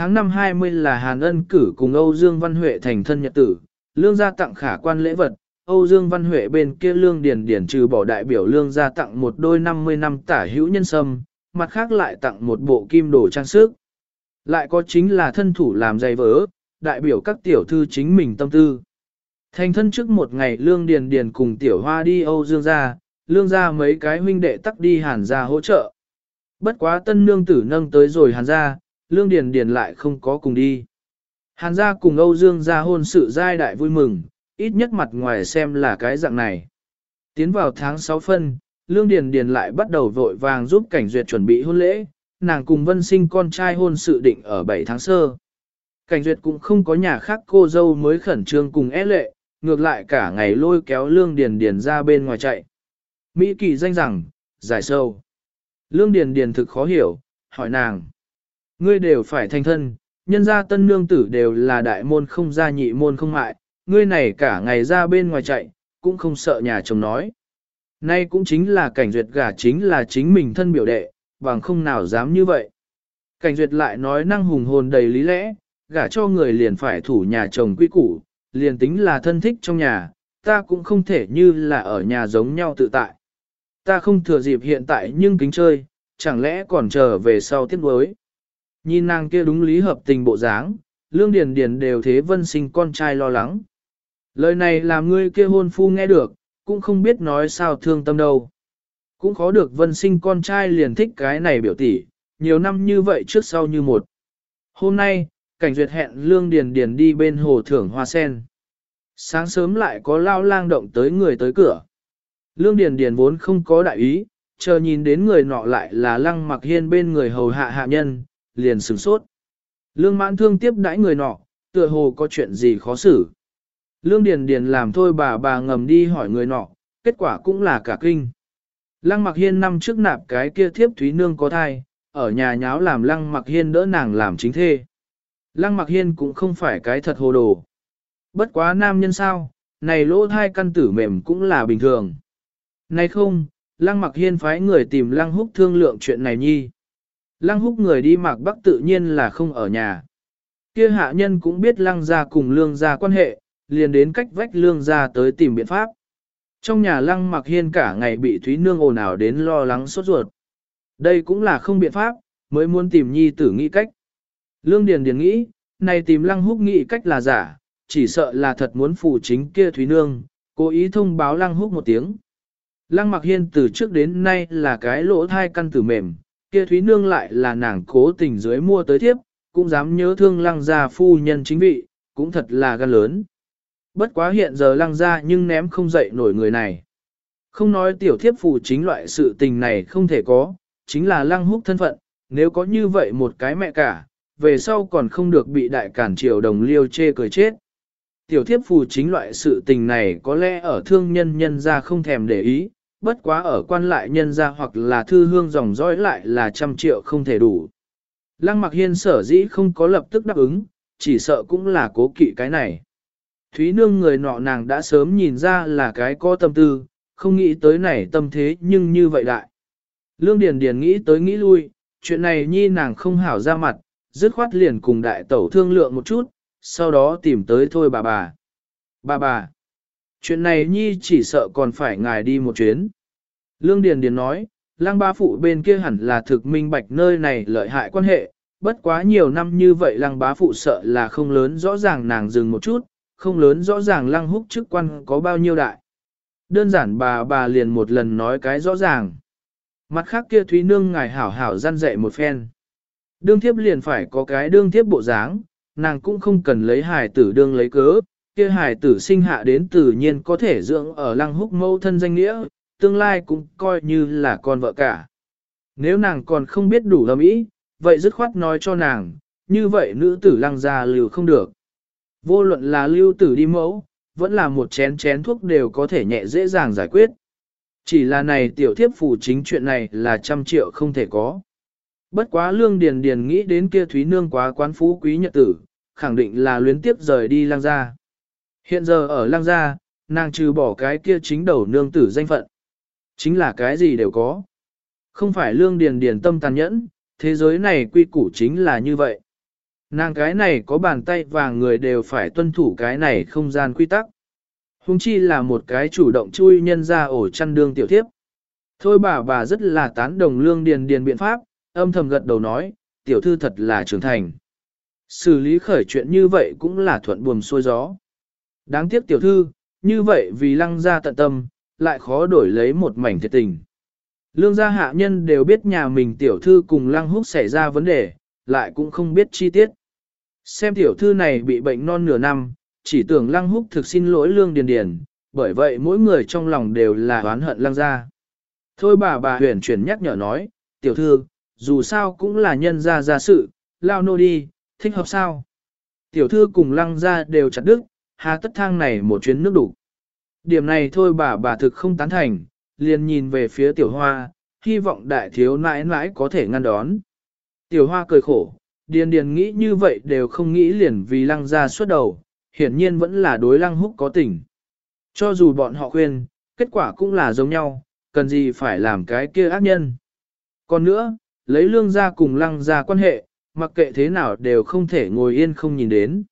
Tháng năm 20 là Hàn Ân cử cùng Âu Dương Văn Huệ thành thân nhật tử, lương gia tặng khả quan lễ vật, Âu Dương Văn Huệ bên kia lương điền điển trừ bỏ đại biểu lương gia tặng một đôi 50 năm tả hữu nhân sâm, mặt khác lại tặng một bộ kim đồ trang sức. Lại có chính là thân thủ làm giày vỡ, đại biểu các tiểu thư chính mình tâm tư. Thành thân trước một ngày lương điền điền cùng tiểu hoa đi Âu Dương gia, lương gia mấy cái huynh đệ tắc đi hàn gia hỗ trợ. Bất quá tân nương tử nâng tới rồi hàn gia, lương điền điền lại không có cùng đi. Hàn gia cùng Âu Dương gia hôn sự giai đại vui mừng, ít nhất mặt ngoài xem là cái dạng này. Tiến vào tháng 6 phân, Lương Điền Điền lại bắt đầu vội vàng giúp cảnh duyệt chuẩn bị hôn lễ, nàng cùng vân sinh con trai hôn sự định ở 7 tháng sơ. Cảnh duyệt cũng không có nhà khác cô dâu mới khẩn trương cùng é lệ, ngược lại cả ngày lôi kéo Lương Điền Điền ra bên ngoài chạy. Mỹ kỳ danh rằng, giải sâu. Lương Điền Điền thực khó hiểu, hỏi nàng. Ngươi đều phải thành thân, nhân gia tân nương tử đều là đại môn không gia nhị môn không mại, ngươi này cả ngày ra bên ngoài chạy, cũng không sợ nhà chồng nói. Nay cũng chính là cảnh duyệt gả chính là chính mình thân biểu đệ, bằng không nào dám như vậy. Cảnh duyệt lại nói năng hùng hồn đầy lý lẽ, gả cho người liền phải thủ nhà chồng quy củ, liền tính là thân thích trong nhà, ta cũng không thể như là ở nhà giống nhau tự tại. Ta không thừa dịp hiện tại nhưng kính chơi, chẳng lẽ còn chờ về sau tiết đối. Nhìn nàng kia đúng lý hợp tình bộ dáng, lương điền điền đều thế vân sinh con trai lo lắng. Lời này làm ngươi kia hôn phu nghe được, cũng không biết nói sao thương tâm đâu. Cũng khó được vân sinh con trai liền thích cái này biểu tỷ, nhiều năm như vậy trước sau như một. Hôm nay, cảnh duyệt hẹn lương điền điền đi bên hồ thưởng hoa sen. Sáng sớm lại có lao lang động tới người tới cửa. Lương điền điền vốn không có đại ý, chờ nhìn đến người nọ lại là lăng mặc hiên bên người hầu hạ hạ nhân, liền sửng sốt. Lương mãn thương tiếp đãi người nọ, tựa hồ có chuyện gì khó xử. Lương Điền Điền làm thôi bà bà ngầm đi hỏi người nọ, kết quả cũng là cả kinh. Lăng Mặc Hiên năm trước nạp cái kia thiếp Thúy Nương có thai, ở nhà nháo làm Lăng Mặc Hiên đỡ nàng làm chính thê. Lăng Mặc Hiên cũng không phải cái thật hồ đồ. Bất quá nam nhân sao, này lỗ thai căn tử mềm cũng là bình thường. Này không, Lăng Mặc Hiên phái người tìm Lăng Húc thương lượng chuyện này nhi. Lăng Húc người đi Mạc Bắc tự nhiên là không ở nhà. Kia hạ nhân cũng biết Lăng gia cùng Lương gia quan hệ, liền đến cách vách lương gia tới tìm biện pháp. Trong nhà lăng mặc hiên cả ngày bị Thúy Nương ồn ào đến lo lắng sốt ruột. Đây cũng là không biện pháp, mới muốn tìm nhi tử nghĩ cách. Lương Điền Điền nghĩ, này tìm lăng húc nghĩ cách là giả, chỉ sợ là thật muốn phụ chính kia Thúy Nương, cố ý thông báo lăng húc một tiếng. Lăng mặc hiên từ trước đến nay là cái lỗ thai căn tử mềm, kia Thúy Nương lại là nàng cố tình dưới mua tới thiếp, cũng dám nhớ thương lăng gia phu nhân chính vị, cũng thật là gan lớn. Bất quá hiện giờ lăng gia nhưng ném không dậy nổi người này. Không nói tiểu thiếp phù chính loại sự tình này không thể có, chính là lăng húc thân phận, nếu có như vậy một cái mẹ cả, về sau còn không được bị đại cản triều đồng liêu chê cười chết. Tiểu thiếp phù chính loại sự tình này có lẽ ở thương nhân nhân ra không thèm để ý, bất quá ở quan lại nhân gia hoặc là thư hương dòng dõi lại là trăm triệu không thể đủ. Lăng mặc hiên sở dĩ không có lập tức đáp ứng, chỉ sợ cũng là cố kỵ cái này. Thúy nương người nọ nàng đã sớm nhìn ra là cái có tâm tư, không nghĩ tới này tâm thế nhưng như vậy đại. Lương Điền Điền nghĩ tới nghĩ lui, chuyện này nhi nàng không hảo ra mặt, dứt khoát liền cùng đại tẩu thương lượng một chút, sau đó tìm tới thôi bà bà. Bà bà, chuyện này nhi chỉ sợ còn phải ngài đi một chuyến. Lương Điền Điền nói, lang ba phụ bên kia hẳn là thực minh bạch nơi này lợi hại quan hệ, bất quá nhiều năm như vậy lăng bá phụ sợ là không lớn rõ ràng nàng dừng một chút, không lớn rõ ràng lăng húc chức quan có bao nhiêu đại. Đơn giản bà bà liền một lần nói cái rõ ràng. Mặt khác kia Thúy Nương ngài hảo hảo gian dạy một phen. Đương thiếp liền phải có cái đương thiếp bộ dáng, nàng cũng không cần lấy hài tử đương lấy cớ, kia hài tử sinh hạ đến tự nhiên có thể dưỡng ở lăng húc mâu thân danh nghĩa, tương lai cũng coi như là con vợ cả. Nếu nàng còn không biết đủ lâm ý, vậy dứt khoát nói cho nàng, như vậy nữ tử lăng gia lưu không được. Vô luận là lưu tử đi mẫu, vẫn là một chén chén thuốc đều có thể nhẹ dễ dàng giải quyết. Chỉ là này tiểu thiếp phủ chính chuyện này là trăm triệu không thể có. Bất quá lương điền điền nghĩ đến kia thúy nương quá quán phú quý nhật tử, khẳng định là luyến tiếp rời đi lang gia. Hiện giờ ở lang gia, nàng trừ bỏ cái kia chính đầu nương tử danh phận. Chính là cái gì đều có. Không phải lương điền điền tâm tàn nhẫn, thế giới này quy củ chính là như vậy. Nàng cái này có bàn tay và người đều phải tuân thủ cái này không gian quy tắc. Hùng chi là một cái chủ động chui nhân ra ổ chăn đương tiểu thiếp. Thôi bà bà rất là tán đồng lương điền điền biện pháp, âm thầm gật đầu nói, tiểu thư thật là trưởng thành. Xử lý khởi chuyện như vậy cũng là thuận buồm xuôi gió. Đáng tiếc tiểu thư, như vậy vì lăng ra tận tâm, lại khó đổi lấy một mảnh thiệt tình. Lương gia hạ nhân đều biết nhà mình tiểu thư cùng lăng húc xảy ra vấn đề, lại cũng không biết chi tiết. Xem tiểu thư này bị bệnh non nửa năm, chỉ tưởng lăng húc thực xin lỗi lương điền điền, bởi vậy mỗi người trong lòng đều là oán hận lăng gia. Thôi bà bà huyền chuyển nhắc nhở nói, tiểu thư, dù sao cũng là nhân gia gia sự, lao nô đi, thích hợp sao? Tiểu thư cùng lăng gia đều chặt đức, hà tất thang này một chuyến nước đủ. Điểm này thôi bà bà thực không tán thành, liền nhìn về phía tiểu hoa, hy vọng đại thiếu nãi nãi có thể ngăn đón. Tiểu hoa cười khổ, điền điền nghĩ như vậy đều không nghĩ liền vì lăng gia suốt đầu, hiển nhiên vẫn là đối lăng húc có tình. Cho dù bọn họ khuyên, kết quả cũng là giống nhau, cần gì phải làm cái kia ác nhân. Còn nữa, lấy lương gia cùng lăng gia quan hệ, mặc kệ thế nào đều không thể ngồi yên không nhìn đến.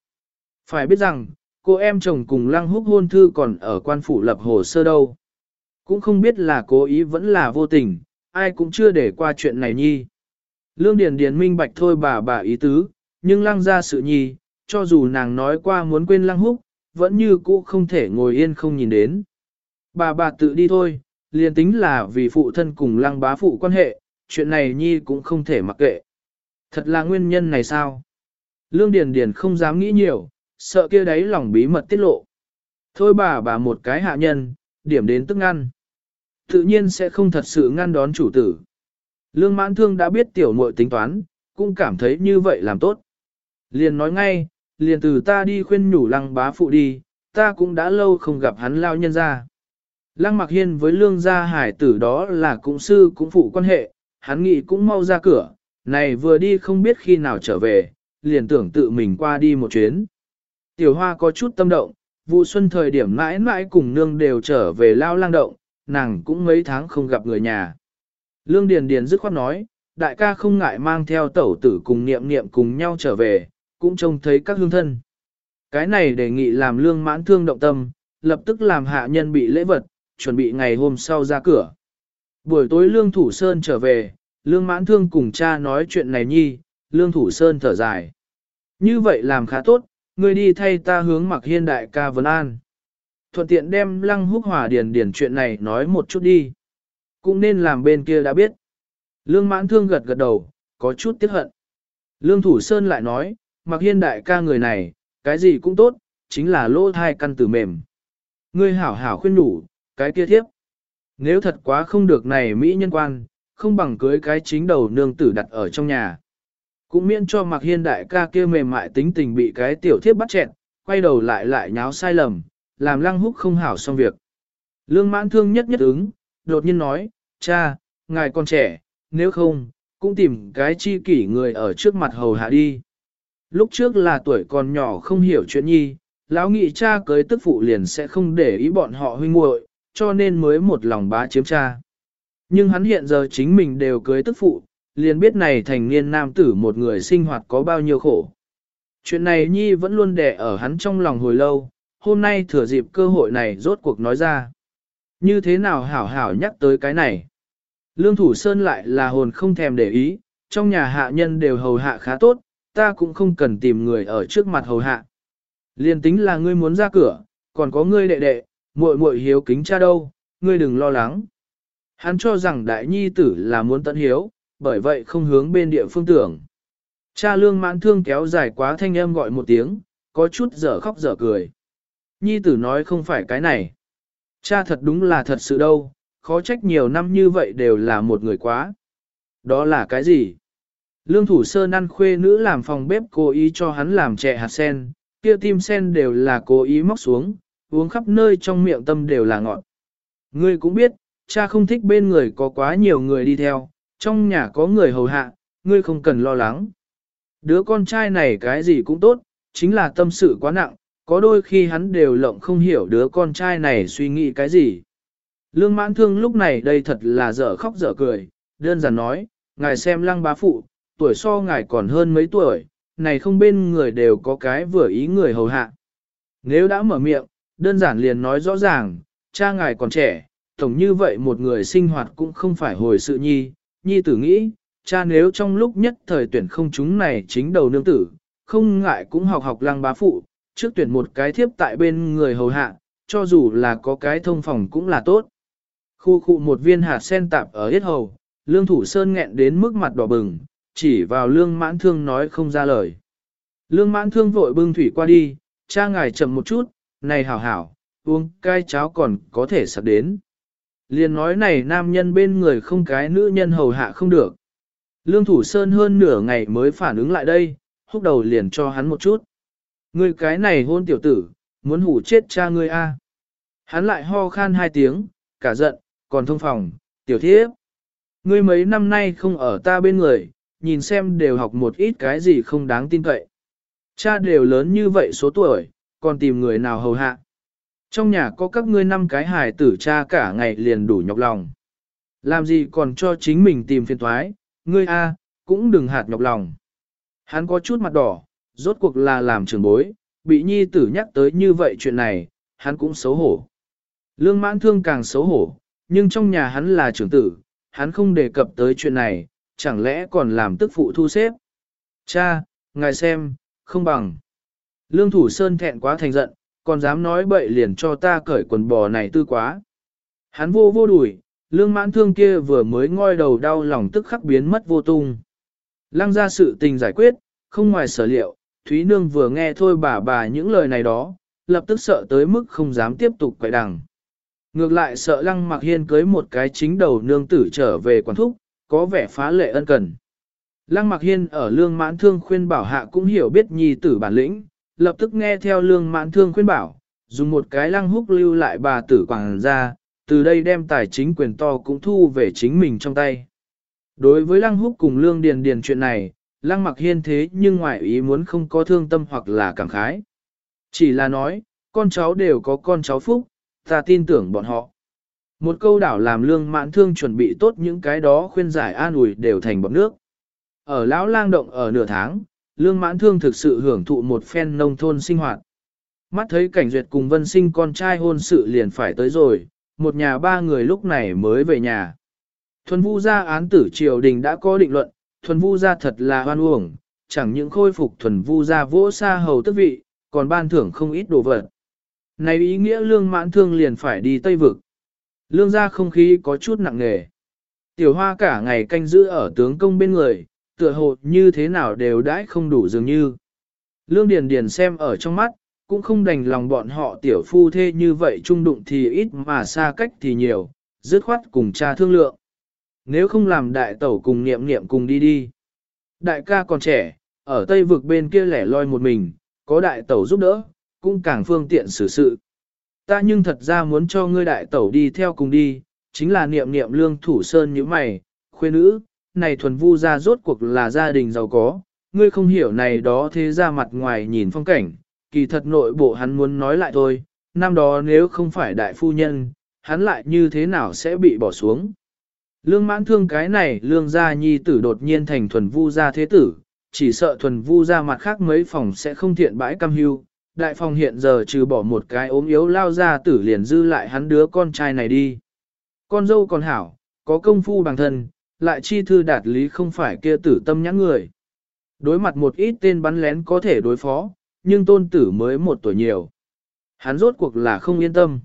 Phải biết rằng, cô em chồng cùng lăng húc hôn thư còn ở quan phủ lập hồ sơ đâu. Cũng không biết là cố ý vẫn là vô tình, ai cũng chưa để qua chuyện này nhi. Lương Điền Điền minh bạch thôi bà bà ý tứ, nhưng lăng ra sự nhi, cho dù nàng nói qua muốn quên lăng húc, vẫn như cũ không thể ngồi yên không nhìn đến. Bà bà tự đi thôi, liền tính là vì phụ thân cùng lăng bá phụ quan hệ, chuyện này nhi cũng không thể mặc kệ. Thật là nguyên nhân này sao? Lương Điền Điền không dám nghĩ nhiều, sợ kia đấy lòng bí mật tiết lộ. Thôi bà bà một cái hạ nhân, điểm đến tức ngăn. Tự nhiên sẽ không thật sự ngăn đón chủ tử. Lương mãn thương đã biết tiểu muội tính toán, cũng cảm thấy như vậy làm tốt. Liền nói ngay, liền từ ta đi khuyên nhủ lăng bá phụ đi, ta cũng đã lâu không gặp hắn lao nhân ra. Lăng mặc hiên với lương gia hải tử đó là cũng sư cũng phụ quan hệ, hắn nghĩ cũng mau ra cửa, này vừa đi không biết khi nào trở về, liền tưởng tự mình qua đi một chuyến. Tiểu hoa có chút tâm động, vụ xuân thời điểm mãi mãi cùng nương đều trở về lao lang động, nàng cũng mấy tháng không gặp người nhà. Lương Điền Điền dứt khoát nói, đại ca không ngại mang theo tẩu tử cùng niệm niệm cùng nhau trở về, cũng trông thấy các hương thân. Cái này đề nghị làm lương mãn thương động tâm, lập tức làm hạ nhân bị lễ vật, chuẩn bị ngày hôm sau ra cửa. Buổi tối lương thủ sơn trở về, lương mãn thương cùng cha nói chuyện này nhi, lương thủ sơn thở dài. Như vậy làm khá tốt, ngươi đi thay ta hướng mặc hiên đại ca vấn an. Thuận tiện đem lăng húc hỏa điền điền chuyện này nói một chút đi. Cũng nên làm bên kia đã biết. Lương mãn thương gật gật đầu, có chút tiếc hận. Lương thủ sơn lại nói, mặc hiên đại ca người này, cái gì cũng tốt, chính là lỗ thai căn tử mềm. Ngươi hảo hảo khuyên đủ, cái kia thiếp. Nếu thật quá không được này Mỹ nhân quan, không bằng cưới cái chính đầu nương tử đặt ở trong nhà. Cũng miễn cho mặc hiên đại ca kia mềm mại tính tình bị cái tiểu thiếp bắt chẹn, quay đầu lại lại nháo sai lầm, làm lăng húc không hảo xong việc. Lương mãn thương nhất nhất ứng, đột nhiên nói, cha, ngài còn trẻ, nếu không, cũng tìm cái chi kỷ người ở trước mặt hầu hạ đi. Lúc trước là tuổi còn nhỏ không hiểu chuyện nhi, lão nghị cha cưới tức phụ liền sẽ không để ý bọn họ huynh muội, cho nên mới một lòng bá chiếm cha. Nhưng hắn hiện giờ chính mình đều cưới tức phụ, liền biết này thành niên nam tử một người sinh hoạt có bao nhiêu khổ. Chuyện này Nhi vẫn luôn đè ở hắn trong lòng hồi lâu, hôm nay thừa dịp cơ hội này rốt cuộc nói ra. Như thế nào hảo hảo nhắc tới cái này? Lương Thủ Sơn lại là hồn không thèm để ý, trong nhà hạ nhân đều hầu hạ khá tốt, ta cũng không cần tìm người ở trước mặt hầu hạ. Liên tính là ngươi muốn ra cửa, còn có ngươi đệ đệ, muội muội hiếu kính cha đâu, ngươi đừng lo lắng. Hắn cho rằng đại nhi tử là muốn tận hiếu, bởi vậy không hướng bên địa phương tưởng. Cha lương mãn thương kéo dài quá thanh âm gọi một tiếng, có chút dở khóc dở cười. Nhi tử nói không phải cái này. Cha thật đúng là thật sự đâu, khó trách nhiều năm như vậy đều là một người quá. Đó là cái gì? Lương thủ sơ năn khuê nữ làm phòng bếp cố ý cho hắn làm chè hạt sen, kia tim sen đều là cố ý móc xuống, uống khắp nơi trong miệng tâm đều là ngọt. Ngươi cũng biết, cha không thích bên người có quá nhiều người đi theo, trong nhà có người hầu hạ, ngươi không cần lo lắng. Đứa con trai này cái gì cũng tốt, chính là tâm sự quá nặng, có đôi khi hắn đều lộng không hiểu đứa con trai này suy nghĩ cái gì. Lương mãn thương lúc này đây thật là dở khóc dở cười, đơn giản nói, ngài xem lăng bá phụ, tuổi so ngài còn hơn mấy tuổi, này không bên người đều có cái vừa ý người hầu hạ. Nếu đã mở miệng, đơn giản liền nói rõ ràng, cha ngài còn trẻ, tổng như vậy một người sinh hoạt cũng không phải hồi sự nhi, nhi tử nghĩ, cha nếu trong lúc nhất thời tuyển không chúng này chính đầu nương tử, không ngại cũng học học lăng bá phụ, trước tuyển một cái thiếp tại bên người hầu hạ, cho dù là có cái thông phòng cũng là tốt. Khu khu một viên hạt sen tạp ở hết hầu, lương thủ sơn nghẹn đến mức mặt đỏ bừng, chỉ vào lương mãn thương nói không ra lời. Lương mãn thương vội bưng thủy qua đi, cha ngài chậm một chút, này hảo hảo, uống cai cháo còn có thể sạc đến. Liền nói này nam nhân bên người không cái nữ nhân hầu hạ không được. Lương Thủ Sơn hơn nửa ngày mới phản ứng lại đây, húc đầu liền cho hắn một chút. Ngươi cái này hôn tiểu tử, muốn hủ chết cha ngươi a. Hắn lại ho khan hai tiếng, cả giận, còn thông phòng, tiểu thiếp. Ngươi mấy năm nay không ở ta bên người, nhìn xem đều học một ít cái gì không đáng tin cậy. Cha đều lớn như vậy số tuổi, còn tìm người nào hầu hạ. Trong nhà có các ngươi năm cái hài tử cha cả ngày liền đủ nhọc lòng. Làm gì còn cho chính mình tìm phiền thoái, ngươi a cũng đừng hạt nhọc lòng. Hắn có chút mặt đỏ, rốt cuộc là làm trường bối, bị nhi tử nhắc tới như vậy chuyện này, hắn cũng xấu hổ. Lương mãn thương càng xấu hổ, nhưng trong nhà hắn là trưởng tử, hắn không đề cập tới chuyện này, chẳng lẽ còn làm tức phụ thu xếp. Cha, ngài xem, không bằng. Lương thủ sơn thẹn quá thành giận, còn dám nói bậy liền cho ta cởi quần bò này tư quá. Hắn vô vô đuổi, lương mãn thương kia vừa mới ngoi đầu đau lòng tức khắc biến mất vô tung. Lăng ra sự tình giải quyết, không ngoài sở liệu, Thúy Nương vừa nghe thôi bà bà những lời này đó, lập tức sợ tới mức không dám tiếp tục quậy đằng. Ngược lại sợ Lăng Mặc Hiên cưới một cái chính đầu nương tử trở về quản thúc, có vẻ phá lệ ân cần. Lăng Mặc Hiên ở lương mãn thương khuyên bảo hạ cũng hiểu biết nhi tử bản lĩnh, lập tức nghe theo lương mãn thương khuyên bảo, dùng một cái lăng húc lưu lại bà tử quảng ra, từ đây đem tài chính quyền to cũng thu về chính mình trong tay. Đối với lăng húc cùng lương điền điền chuyện này, lăng mặc hiên thế nhưng ngoại ý muốn không có thương tâm hoặc là cảm khái. Chỉ là nói, con cháu đều có con cháu phúc, ta tin tưởng bọn họ. Một câu đảo làm lương mãn thương chuẩn bị tốt những cái đó khuyên giải an ủi đều thành bọn nước. Ở lão lang động ở nửa tháng, lương mãn thương thực sự hưởng thụ một phen nông thôn sinh hoạt. Mắt thấy cảnh duyệt cùng vân sinh con trai hôn sự liền phải tới rồi, một nhà ba người lúc này mới về nhà. Thuần vu gia án tử triều đình đã có định luận, thuần vu gia thật là hoan uổng, chẳng những khôi phục thuần vu gia vỗ xa hầu tức vị, còn ban thưởng không ít đồ vật. Này ý nghĩa lương mãn thương liền phải đi Tây Vực. Lương gia không khí có chút nặng nề. Tiểu hoa cả ngày canh giữ ở tướng công bên người, tựa hồ như thế nào đều đãi không đủ dường như. Lương Điền Điền xem ở trong mắt, cũng không đành lòng bọn họ tiểu phu thê như vậy trung đụng thì ít mà xa cách thì nhiều, dứt khoát cùng cha thương lượng. Nếu không làm đại tẩu cùng niệm niệm cùng đi đi. Đại ca còn trẻ, ở tây vực bên kia lẻ loi một mình, có đại tẩu giúp đỡ, cũng càng phương tiện xử sự. Ta nhưng thật ra muốn cho ngươi đại tẩu đi theo cùng đi, chính là niệm niệm lương thủ sơn như mày, khuê nữ, này thuần vu ra rốt cuộc là gia đình giàu có, ngươi không hiểu này đó thế ra mặt ngoài nhìn phong cảnh, kỳ thật nội bộ hắn muốn nói lại thôi, năm đó nếu không phải đại phu nhân, hắn lại như thế nào sẽ bị bỏ xuống. Lương mãn thương cái này lương gia nhi tử đột nhiên thành thuần vu gia thế tử, chỉ sợ thuần vu gia mặt khác mấy phòng sẽ không thiện bãi cam hưu. Đại phòng hiện giờ trừ bỏ một cái ốm yếu lao ra tử liền dư lại hắn đứa con trai này đi. Con dâu còn hảo, có công phu bằng thân, lại chi thư đạt lý không phải kia tử tâm nhãn người. Đối mặt một ít tên bắn lén có thể đối phó, nhưng tôn tử mới một tuổi nhiều. Hắn rốt cuộc là không yên tâm.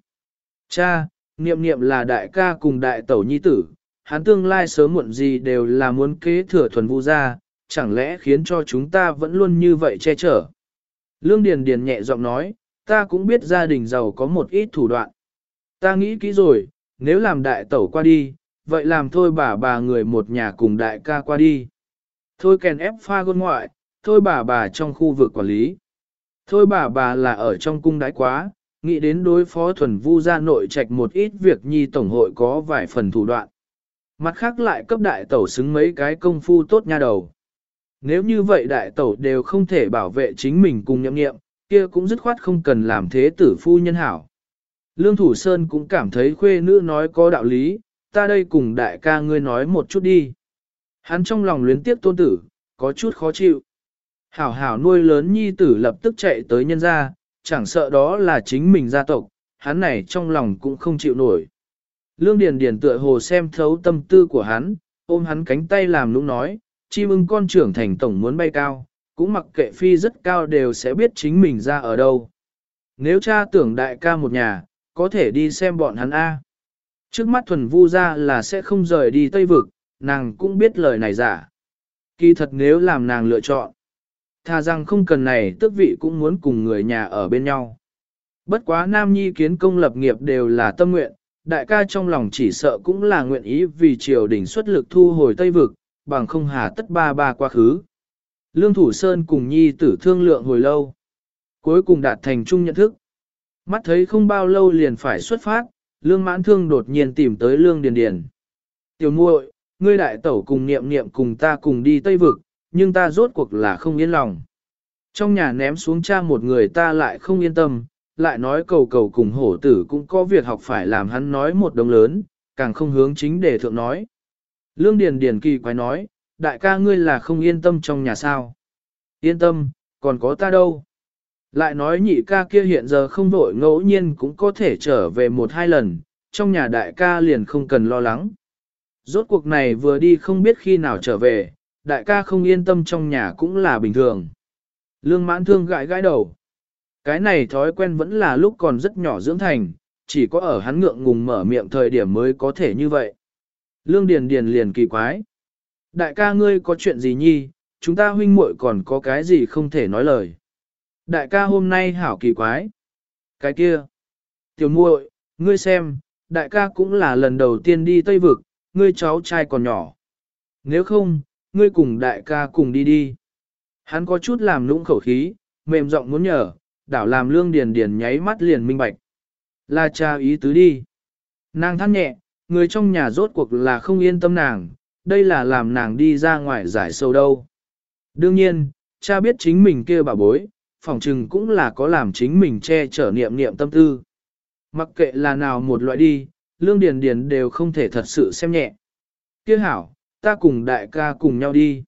Cha, niệm niệm là đại ca cùng đại tẩu nhi tử, hắn tương lai sớm muộn gì đều là muốn kế thừa thuần vu gia, chẳng lẽ khiến cho chúng ta vẫn luôn như vậy che chở. Lương Điền Điền nhẹ giọng nói, ta cũng biết gia đình giàu có một ít thủ đoạn. Ta nghĩ kỹ rồi, nếu làm đại tẩu qua đi, vậy làm thôi bà bà người một nhà cùng đại ca qua đi. Thôi kèn ép pha gôn ngoại, thôi bà bà trong khu vực quản lý. Thôi bà bà là ở trong cung đái quá, nghĩ đến đối phó thuần vu gia nội trạch một ít việc nhi tổng hội có vài phần thủ đoạn. Mặt khác lại cấp đại tẩu xứng mấy cái công phu tốt nha đầu. Nếu như vậy đại tẩu đều không thể bảo vệ chính mình cùng nhậm nghiệm, kia cũng dứt khoát không cần làm thế tử phu nhân hảo. Lương Thủ Sơn cũng cảm thấy khuê nữ nói có đạo lý, ta đây cùng đại ca ngươi nói một chút đi. Hắn trong lòng luyến tiếp tôn tử, có chút khó chịu. Hảo hảo nuôi lớn nhi tử lập tức chạy tới nhân gia, chẳng sợ đó là chính mình gia tộc, hắn này trong lòng cũng không chịu nổi. Lương Điền Điền tựa hồ xem thấu tâm tư của hắn, ôm hắn cánh tay làm nũng nói, chim ưng con trưởng thành tổng muốn bay cao, cũng mặc kệ phi rất cao đều sẽ biết chính mình ra ở đâu. Nếu cha tưởng đại ca một nhà, có thể đi xem bọn hắn A. Trước mắt thuần vu ra là sẽ không rời đi Tây Vực, nàng cũng biết lời này giả. Kỳ thật nếu làm nàng lựa chọn, thà rằng không cần này tước vị cũng muốn cùng người nhà ở bên nhau. Bất quá nam nhi kiến công lập nghiệp đều là tâm nguyện, đại ca trong lòng chỉ sợ cũng là nguyện ý vì triều đình xuất lực thu hồi Tây Vực, bằng không hà tất ba ba quá khứ. Lương Thủ Sơn cùng nhi tử thương lượng hồi lâu. Cuối cùng đạt thành chung nhận thức. Mắt thấy không bao lâu liền phải xuất phát, Lương Mãn Thương đột nhiên tìm tới Lương Điền Điền. Tiểu muội, ngươi đại tẩu cùng niệm niệm cùng ta cùng đi Tây Vực, nhưng ta rốt cuộc là không yên lòng. Trong nhà ném xuống cha một người ta lại không yên tâm, lại nói cầu cầu cùng hổ tử cũng có việc học phải làm hắn nói một đồng lớn, càng không hướng chính để thượng nói. Lương Điền Điền kỳ quái nói, đại ca ngươi là không yên tâm trong nhà sao. Yên tâm, còn có ta đâu. Lại nói nhị ca kia hiện giờ không vội ngẫu nhiên cũng có thể trở về một hai lần, trong nhà đại ca liền không cần lo lắng. Rốt cuộc này vừa đi không biết khi nào trở về, đại ca không yên tâm trong nhà cũng là bình thường. Lương mãn thương gãi gãi đầu. Cái này thói quen vẫn là lúc còn rất nhỏ dưỡng thành, chỉ có ở hắn ngượng ngùng mở miệng thời điểm mới có thể như vậy. Lương Điền Điền liền kỳ quái. Đại ca ngươi có chuyện gì nhi, chúng ta huynh muội còn có cái gì không thể nói lời. Đại ca hôm nay hảo kỳ quái. Cái kia. Tiểu muội, ngươi xem, đại ca cũng là lần đầu tiên đi Tây Vực, ngươi cháu trai còn nhỏ. Nếu không, ngươi cùng đại ca cùng đi đi. Hắn có chút làm nũng khẩu khí, mềm giọng muốn nhờ, đảo làm lương điền điền nháy mắt liền minh bạch. Là cha ý tứ đi. Nàng than nhẹ, người trong nhà rốt cuộc là không yên tâm nàng, đây là làm nàng đi ra ngoài giải sâu đâu. Đương nhiên, cha biết chính mình kia bà bối, phỏng chừng cũng là có làm chính mình che chở niệm niệm tâm tư. Mặc kệ là nào một loại đi, lương điền điền đều không thể thật sự xem nhẹ. Kia hảo, ta cùng đại ca cùng nhau đi.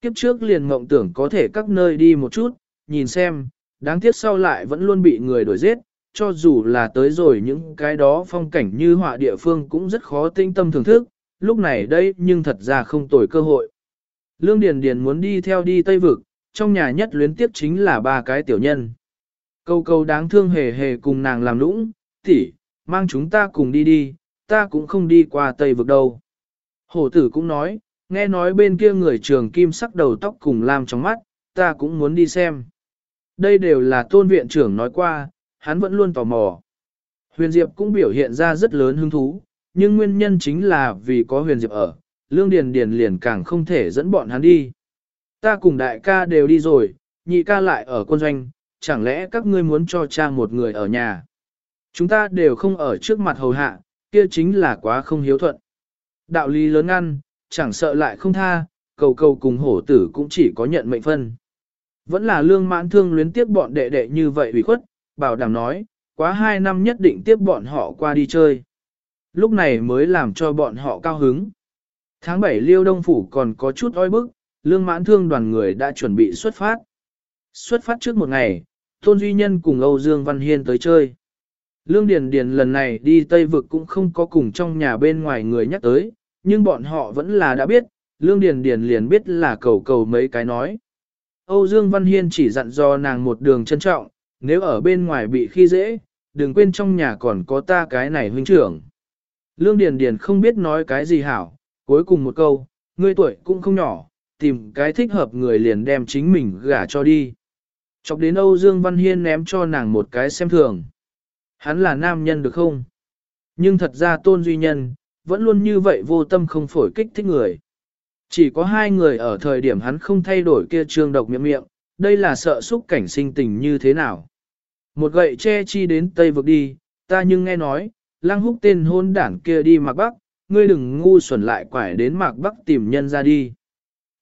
Kiếp trước liền mộng tưởng có thể các nơi đi một chút, nhìn xem, đáng tiếc sau lại vẫn luôn bị người đuổi giết, cho dù là tới rồi những cái đó phong cảnh như họa địa phương cũng rất khó tinh tâm thưởng thức, lúc này đây nhưng thật ra không tồi cơ hội. Lương Điền Điền muốn đi theo đi Tây Vực, trong nhà nhất luyến tiếp chính là ba cái tiểu nhân. Câu câu đáng thương hề hề cùng nàng làm lũng, tỷ, mang chúng ta cùng đi đi, ta cũng không đi qua Tây Vực đâu. Hổ tử cũng nói, nghe nói bên kia người trường kim sắc đầu tóc cùng làm trong mắt, ta cũng muốn đi xem. Đây đều là tôn viện trưởng nói qua, hắn vẫn luôn tò mò. Huyền Diệp cũng biểu hiện ra rất lớn hứng thú, nhưng nguyên nhân chính là vì có Huyền Diệp ở, Lương Điền Điền liền càng không thể dẫn bọn hắn đi. Ta cùng đại ca đều đi rồi, nhị ca lại ở quân doanh, chẳng lẽ các ngươi muốn cho cha một người ở nhà? Chúng ta đều không ở trước mặt hầu hạ, kia chính là quá không hiếu thuận. Đạo lý lớn ăn, chẳng sợ lại không tha, cầu cầu cùng hổ tử cũng chỉ có nhận mệnh phân. Vẫn là lương mãn thương luyến tiếp bọn đệ đệ như vậy ủy khuất, bảo đảm nói, quá hai năm nhất định tiếp bọn họ qua đi chơi. Lúc này mới làm cho bọn họ cao hứng. Tháng 7 liêu đông phủ còn có chút oi bức, lương mãn thương đoàn người đã chuẩn bị xuất phát. Xuất phát trước một ngày, Tôn Duy Nhân cùng Âu Dương Văn Hiên tới chơi. Lương Điền Điền lần này đi Tây Vực cũng không có cùng trong nhà bên ngoài người nhắc tới, nhưng bọn họ vẫn là đã biết, Lương Điền Điền liền biết là cầu cầu mấy cái nói. Âu Dương Văn Hiên chỉ dặn dò nàng một đường trân trọng, nếu ở bên ngoài bị khi dễ, đừng quên trong nhà còn có ta cái này huynh trưởng. Lương Điền Điền không biết nói cái gì hảo, cuối cùng một câu, ngươi tuổi cũng không nhỏ, tìm cái thích hợp người liền đem chính mình gả cho đi. Chọc đến Âu Dương Văn Hiên ném cho nàng một cái xem thường. Hắn là nam nhân được không? Nhưng thật ra tôn duy nhân, vẫn luôn như vậy vô tâm không phổi kích thích người. Chỉ có hai người ở thời điểm hắn không thay đổi kia trương độc miệng miệng, đây là sợ xúc cảnh sinh tình như thế nào. Một gậy che chi đến Tây vực đi, ta nhưng nghe nói, lăng húc tên hôn đảng kia đi mạc bắc, ngươi đừng ngu xuẩn lại quải đến mạc bắc tìm nhân ra đi.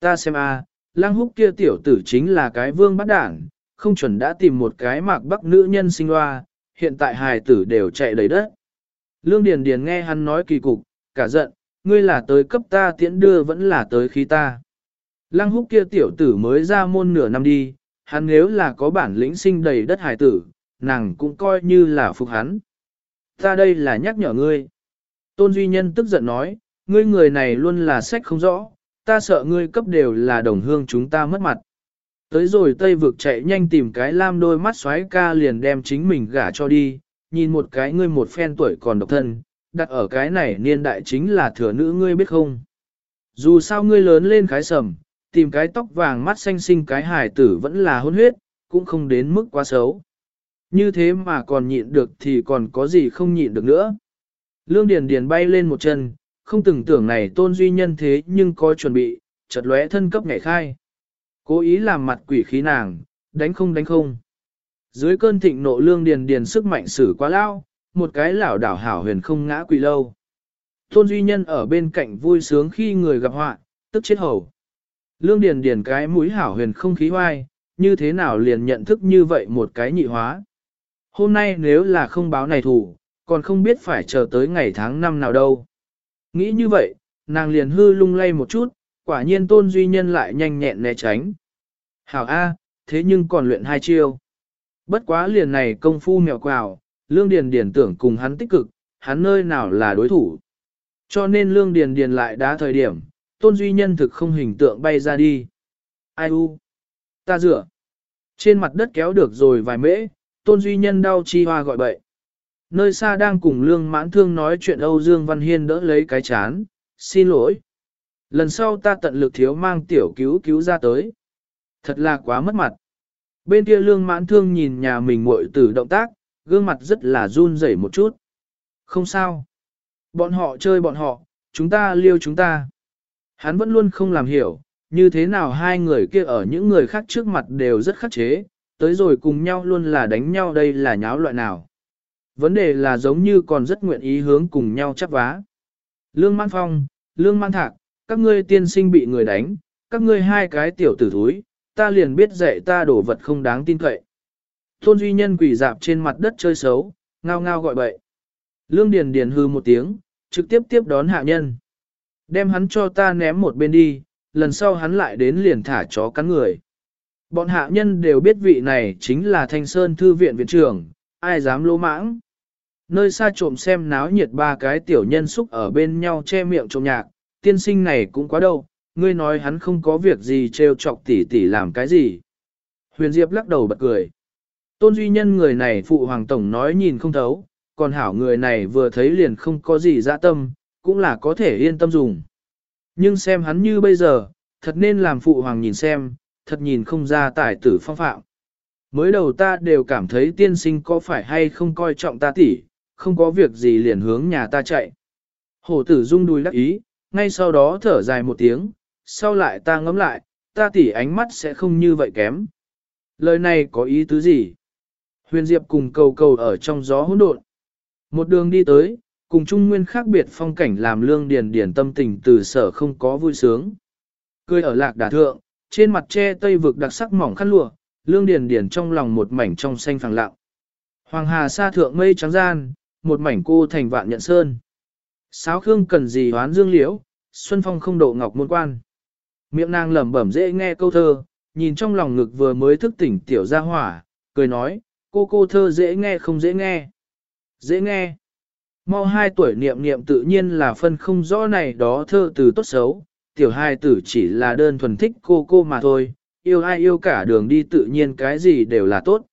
Ta xem a, à, húc kia tiểu tử chính là cái vương bắt đảng, không chuẩn đã tìm một cái mạc bắc nữ nhân sinh loa, hiện tại hài tử đều chạy đầy đất. Lương Điền Điền nghe hắn nói kỳ cục, cả giận, ngươi là tới cấp ta tiễn đưa vẫn là tới khí ta. Lăng húc kia tiểu tử mới ra môn nửa năm đi, hắn nếu là có bản lĩnh sinh đầy đất hải tử, nàng cũng coi như là phục hắn. Ta đây là nhắc nhở ngươi. Tôn Duy Nhân tức giận nói, ngươi người này luôn là sách không rõ, ta sợ ngươi cấp đều là đồng hương chúng ta mất mặt. Tới rồi Tây vực chạy nhanh tìm cái lam đôi mắt xoáy ca liền đem chính mình gả cho đi, nhìn một cái ngươi một phen tuổi còn độc thân, đặt ở cái này niên đại chính là thừa nữ ngươi biết không. Dù sao ngươi lớn lên khái sầm, tìm cái tóc vàng mắt xanh xinh cái hài tử vẫn là hôn huyết, cũng không đến mức quá xấu. Như thế mà còn nhịn được thì còn có gì không nhịn được nữa. Lương Điền Điền bay lên một chân, không từng tưởng này tôn duy nhân thế nhưng có chuẩn bị, chợt lóe thân cấp nhảy khai. Cố ý làm mặt quỷ khí nàng, đánh không đánh không. Dưới cơn thịnh nộ Lương Điền Điền sức mạnh sử quá lao, một cái lảo đảo hảo huyền không ngã quỷ lâu. Tôn duy nhân ở bên cạnh vui sướng khi người gặp họa, tức chết hầu. Lương Điền Điền cái mũi hảo huyền không khí hoai, như thế nào liền nhận thức như vậy một cái nhị hóa. Hôm nay nếu là không báo này thủ, còn không biết phải chờ tới ngày tháng năm nào đâu. Nghĩ như vậy, nàng liền hư lung lay một chút, quả nhiên tôn duy nhân lại nhanh nhẹn né tránh. Hảo A, thế nhưng còn luyện hai chiêu. Bất quá liền này công phu mèo quào, lương điền điền tưởng cùng hắn tích cực, hắn nơi nào là đối thủ. Cho nên lương điền điền lại đá thời điểm, tôn duy nhân thực không hình tượng bay ra đi. Ai u? Ta dựa. Trên mặt đất kéo được rồi vài mễ, tôn duy nhân đau chi hoa gọi bậy. Nơi xa đang cùng lương mãn thương nói chuyện Âu Dương Văn Hiên đỡ lấy cái chán, xin lỗi. Lần sau ta tận lực thiếu mang tiểu cứu cứu ra tới. Thật là quá mất mặt. Bên kia lương mãn thương nhìn nhà mình muội tử động tác, gương mặt rất là run rẩy một chút. Không sao. Bọn họ chơi bọn họ, chúng ta liêu chúng ta. Hắn vẫn luôn không làm hiểu, như thế nào hai người kia ở những người khác trước mặt đều rất khắc chế, tới rồi cùng nhau luôn là đánh nhau đây là nháo loại nào. Vấn đề là giống như còn rất nguyện ý hướng cùng nhau chắp vá. Lương Man Phong, Lương Man Thạc, các ngươi tiên sinh bị người đánh, các ngươi hai cái tiểu tử thúi, ta liền biết dạy ta đổ vật không đáng tin cậy. Tôn Duy Nhân quỷ dạp trên mặt đất chơi xấu, ngao ngao gọi bậy. Lương Điền Điền hư một tiếng, trực tiếp tiếp đón hạ nhân. Đem hắn cho ta ném một bên đi, lần sau hắn lại đến liền thả chó cắn người. Bọn hạ nhân đều biết vị này chính là Thanh Sơn Thư viện viện trưởng, ai dám lỗ mãng. Nơi xa trộm xem náo nhiệt ba cái tiểu nhân xúc ở bên nhau che miệng trộm nhạc, tiên sinh này cũng quá đâu, ngươi nói hắn không có việc gì trêu chọc tỉ tỉ làm cái gì. Huyền Diệp lắc đầu bật cười. Tôn Duy Nhân người này phụ hoàng tổng nói nhìn không thấu, còn hảo người này vừa thấy liền không có gì dạ tâm, cũng là có thể yên tâm dùng. Nhưng xem hắn như bây giờ, thật nên làm phụ hoàng nhìn xem, thật nhìn không ra tài tử phong phạm. Mới đầu ta đều cảm thấy tiên sinh có phải hay không coi trọng ta tỷ, không có việc gì liền hướng nhà ta chạy. Hổ tử rung đuôi đắc ý, ngay sau đó thở dài một tiếng, sau lại ta ngẫm lại, ta tỉ ánh mắt sẽ không như vậy kém. Lời này có ý tứ gì? Huyền Diệp cùng cầu cầu ở trong gió hỗn độn. Một đường đi tới, cùng trung nguyên khác biệt phong cảnh làm lương điền điền tâm tình từ sở không có vui sướng. Cười ở lạc đà thượng, trên mặt che tây vực đặc sắc mỏng khăn lụa, lương điền điền trong lòng một mảnh trong xanh phẳng lặng. Hoàng hà sa thượng mây trắng gian, một mảnh cô thành vạn nhận sơn. Sáo khương cần gì hoán dương liễu, xuân phong không độ ngọc môn quan. Miệng nàng lẩm bẩm dễ nghe câu thơ, nhìn trong lòng ngực vừa mới thức tỉnh tiểu gia hỏa, cười nói, cô cô thơ dễ nghe không dễ nghe. Dễ nghe. Mau hai tuổi niệm niệm tự nhiên là phân không rõ này đó thơ từ tốt xấu, tiểu hai tử chỉ là đơn thuần thích cô cô mà thôi, yêu ai yêu cả đường đi tự nhiên cái gì đều là tốt.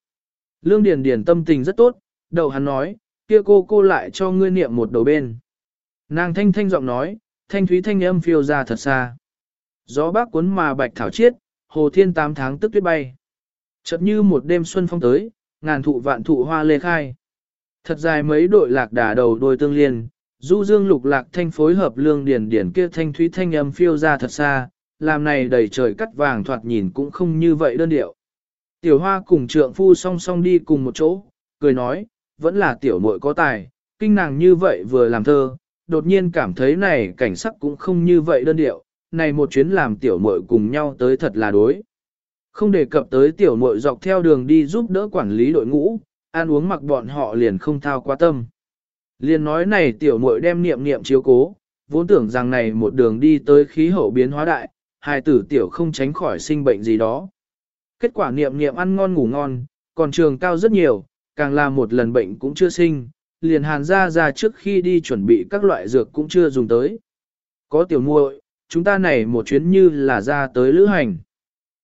Lương Điền Điền tâm tình rất tốt, đầu hắn nói, kia cô cô lại cho ngươi niệm một đầu bên. Nàng thanh thanh giọng nói, thanh thúy thanh âm phiêu ra thật xa. Gió bác cuốn mà bạch thảo chiết, hồ thiên tám tháng tức tuyết bay. Chợt như một đêm xuân phong tới, ngàn thụ vạn thụ hoa lê khai. Thật dài mấy đội lạc đả đầu đôi tương liên, du dương lục lạc thanh phối hợp lương điển điển kia thanh thúy thanh âm phiêu ra thật xa, làm này đầy trời cắt vàng thoạt nhìn cũng không như vậy đơn điệu. Tiểu hoa cùng trượng phu song song đi cùng một chỗ, cười nói, vẫn là tiểu muội có tài, kinh nàng như vậy vừa làm thơ, đột nhiên cảm thấy này cảnh sắc cũng không như vậy đơn điệu, này một chuyến làm tiểu muội cùng nhau tới thật là đối. Không đề cập tới tiểu muội dọc theo đường đi giúp đỡ quản lý đội ngũ, ăn uống mặc bọn họ liền không thao quá tâm. Liền nói này tiểu muội đem niệm niệm chiếu cố, vốn tưởng rằng này một đường đi tới khí hậu biến hóa đại, hai tử tiểu không tránh khỏi sinh bệnh gì đó. Kết quả niệm niệm ăn ngon ngủ ngon, còn trường cao rất nhiều, càng là một lần bệnh cũng chưa sinh, liền hàn ra ra trước khi đi chuẩn bị các loại dược cũng chưa dùng tới. Có tiểu muội, chúng ta này một chuyến như là ra tới lữ hành.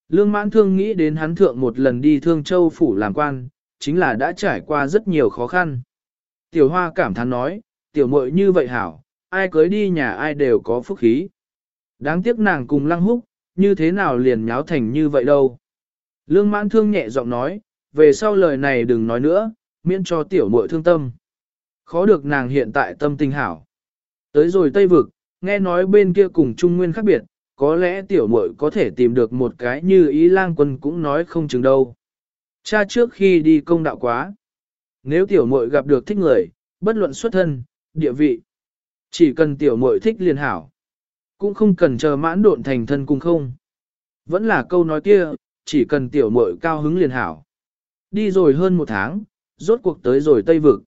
Lương mãn thương nghĩ đến hắn thượng một lần đi thương châu phủ làm quan, chính là đã trải qua rất nhiều khó khăn. Tiểu hoa cảm thán nói, tiểu muội như vậy hảo, ai cưới đi nhà ai đều có phúc khí. Đáng tiếc nàng cùng lăng húc, như thế nào liền nháo thành như vậy đâu. Lương mãn thương nhẹ giọng nói, về sau lời này đừng nói nữa, miễn cho tiểu muội thương tâm. Khó được nàng hiện tại tâm tình hảo. Tới rồi Tây Vực, nghe nói bên kia cùng Trung Nguyên khác biệt, có lẽ tiểu muội có thể tìm được một cái như ý lang quân cũng nói không chừng đâu. Cha trước khi đi công đạo quá. Nếu tiểu muội gặp được thích người, bất luận xuất thân, địa vị. Chỉ cần tiểu muội thích liền hảo. Cũng không cần chờ mãn độn thành thân cùng không. Vẫn là câu nói kia, chỉ cần tiểu muội cao hứng liền hảo. Đi rồi hơn một tháng, rốt cuộc tới rồi Tây Vực.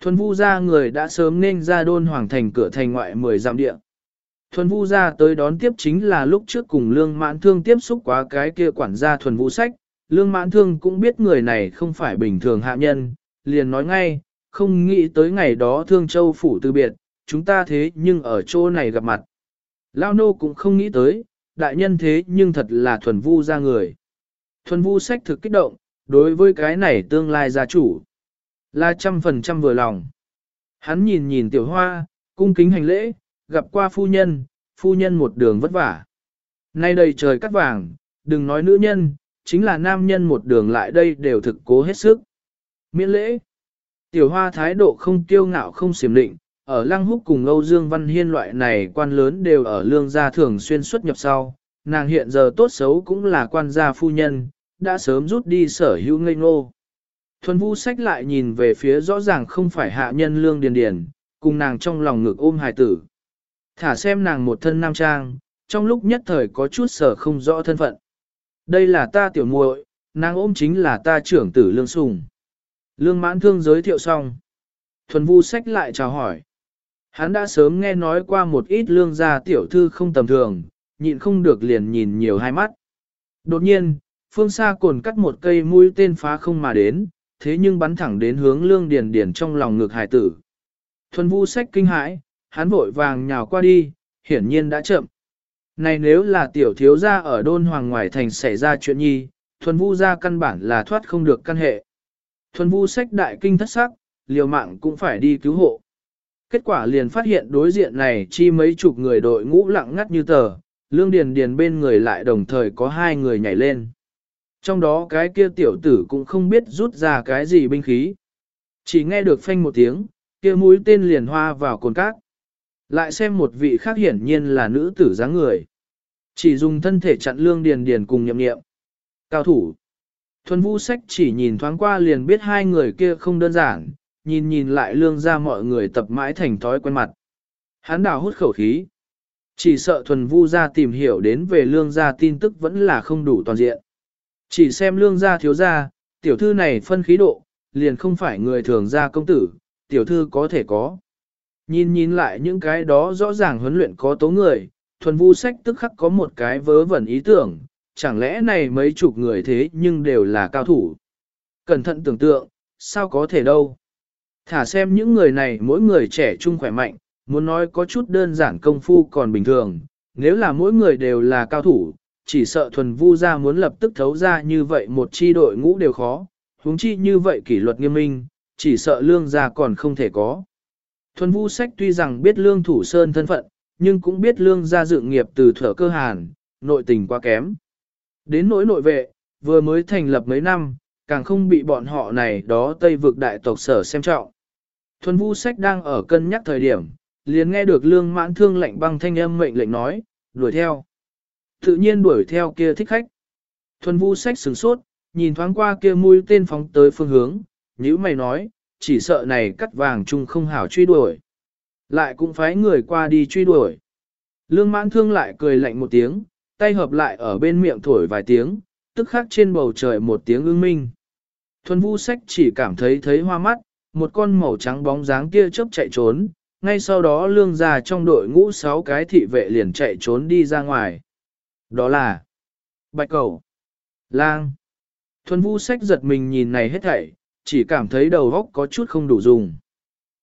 Thuần vu ra người đã sớm nên ra đôn hoàng thành cửa thành ngoại mười dặm địa. Thuần vu ra tới đón tiếp chính là lúc trước cùng lương mãn thương tiếp xúc quá cái kia quản gia thuần vu sách. Lương mãn thương cũng biết người này không phải bình thường hạ nhân, liền nói ngay, không nghĩ tới ngày đó thương châu phủ từ biệt, chúng ta thế nhưng ở chỗ này gặp mặt. Lao nô cũng không nghĩ tới, đại nhân thế nhưng thật là thuần vu ra người. Thuần vu sách thực kích động, đối với cái này tương lai gia chủ. Là trăm phần trăm vừa lòng. Hắn nhìn nhìn tiểu hoa, cung kính hành lễ, gặp qua phu nhân, phu nhân một đường vất vả. Nay đầy trời cắt vàng, đừng nói nữ nhân, chính là nam nhân một đường lại đây đều thực cố hết sức. Miễn lễ. Tiểu hoa thái độ không kiêu ngạo không xiểm định, ở Lăng Húc cùng Âu Dương Văn Hiên loại này quan lớn đều ở lương gia thường xuyên xuất nhập sau, nàng hiện giờ tốt xấu cũng là quan gia phu nhân, đã sớm rút đi sở hữu ngây ngô. Thuần Vu sách lại nhìn về phía rõ ràng không phải hạ nhân lương điền điền, cùng nàng trong lòng ngực ôm hài tử. Thả xem nàng một thân nam trang, trong lúc nhất thời có chút sở không rõ thân phận. Đây là ta tiểu muội, nàng ôm chính là ta trưởng tử lương sùng. Lương mãn thương giới thiệu xong. Thuần Vu sách lại chào hỏi. Hắn đã sớm nghe nói qua một ít lương gia tiểu thư không tầm thường, nhịn không được liền nhìn nhiều hai mắt. Đột nhiên, phương xa cồn cắt một cây mũi tên phá không mà đến, thế nhưng bắn thẳng đến hướng lương điền điền trong lòng ngực hải tử. Thuần vu sách kinh hãi, hắn vội vàng nhào qua đi, hiển nhiên đã chậm. Này nếu là tiểu thiếu gia ở đôn hoàng ngoài thành xảy ra chuyện nhi, thuần vu gia căn bản là thoát không được căn hệ. Thuần vu sách đại kinh thất sắc, liều mạng cũng phải đi cứu hộ. Kết quả liền phát hiện đối diện này chi mấy chục người đội ngũ lặng ngắt như tờ, lương điền điền bên người lại đồng thời có hai người nhảy lên. Trong đó cái kia tiểu tử cũng không biết rút ra cái gì binh khí. Chỉ nghe được phanh một tiếng, kia mũi tên liền hoa vào cồn cát. Lại xem một vị khác hiển nhiên là nữ tử dáng người. Chỉ dùng thân thể chặn lương điền điền cùng nhậm nghiệm. Cao thủ. Thuần vũ sách chỉ nhìn thoáng qua liền biết hai người kia không đơn giản, nhìn nhìn lại lương ra mọi người tập mãi thành thói quen mặt. Hắn đào hút khẩu khí. Chỉ sợ thuần vu ra tìm hiểu đến về lương gia tin tức vẫn là không đủ toàn diện. Chỉ xem lương gia thiếu gia, tiểu thư này phân khí độ, liền không phải người thường gia công tử, tiểu thư có thể có. Nhìn nhìn lại những cái đó rõ ràng huấn luyện có tố người, thuần vu sách tức khắc có một cái vớ vẩn ý tưởng, chẳng lẽ này mấy chục người thế nhưng đều là cao thủ. Cẩn thận tưởng tượng, sao có thể đâu. Thả xem những người này mỗi người trẻ trung khỏe mạnh, muốn nói có chút đơn giản công phu còn bình thường, nếu là mỗi người đều là cao thủ, chỉ sợ thuần vu ra muốn lập tức thấu ra như vậy một chi đội ngũ đều khó, huống chi như vậy kỷ luật nghiêm minh, chỉ sợ lương gia còn không thể có. Thuần vu sách tuy rằng biết lương thủ sơn thân phận, nhưng cũng biết lương gia dự nghiệp từ thở cơ hàn, nội tình quá kém. Đến nỗi nội vệ, vừa mới thành lập mấy năm, càng không bị bọn họ này đó Tây vực đại tộc sở xem trọng. Thuần vu sách đang ở cân nhắc thời điểm, liền nghe được lương mãn thương lệnh băng thanh âm mệnh lệnh nói, đuổi theo. Tự nhiên đuổi theo kia thích khách. Thuần vu sách sửng sốt, nhìn thoáng qua kia mũi tên phóng tới phương hướng, như mày nói, chỉ sợ này cắt vàng chung không hảo truy đuổi. Lại cũng phái người qua đi truy đuổi. Lương mãn thương lại cười lạnh một tiếng, tay hợp lại ở bên miệng thổi vài tiếng, tức khắc trên bầu trời một tiếng ưng minh. Thuần vu sách chỉ cảm thấy thấy hoa mắt, một con màu trắng bóng dáng kia chớp chạy trốn, ngay sau đó lương già trong đội ngũ sáu cái thị vệ liền chạy trốn đi ra ngoài. Đó là Bạch Cầu, Lang. Thuần Vu sách giật mình nhìn này hết thảy, chỉ cảm thấy đầu góc có chút không đủ dùng.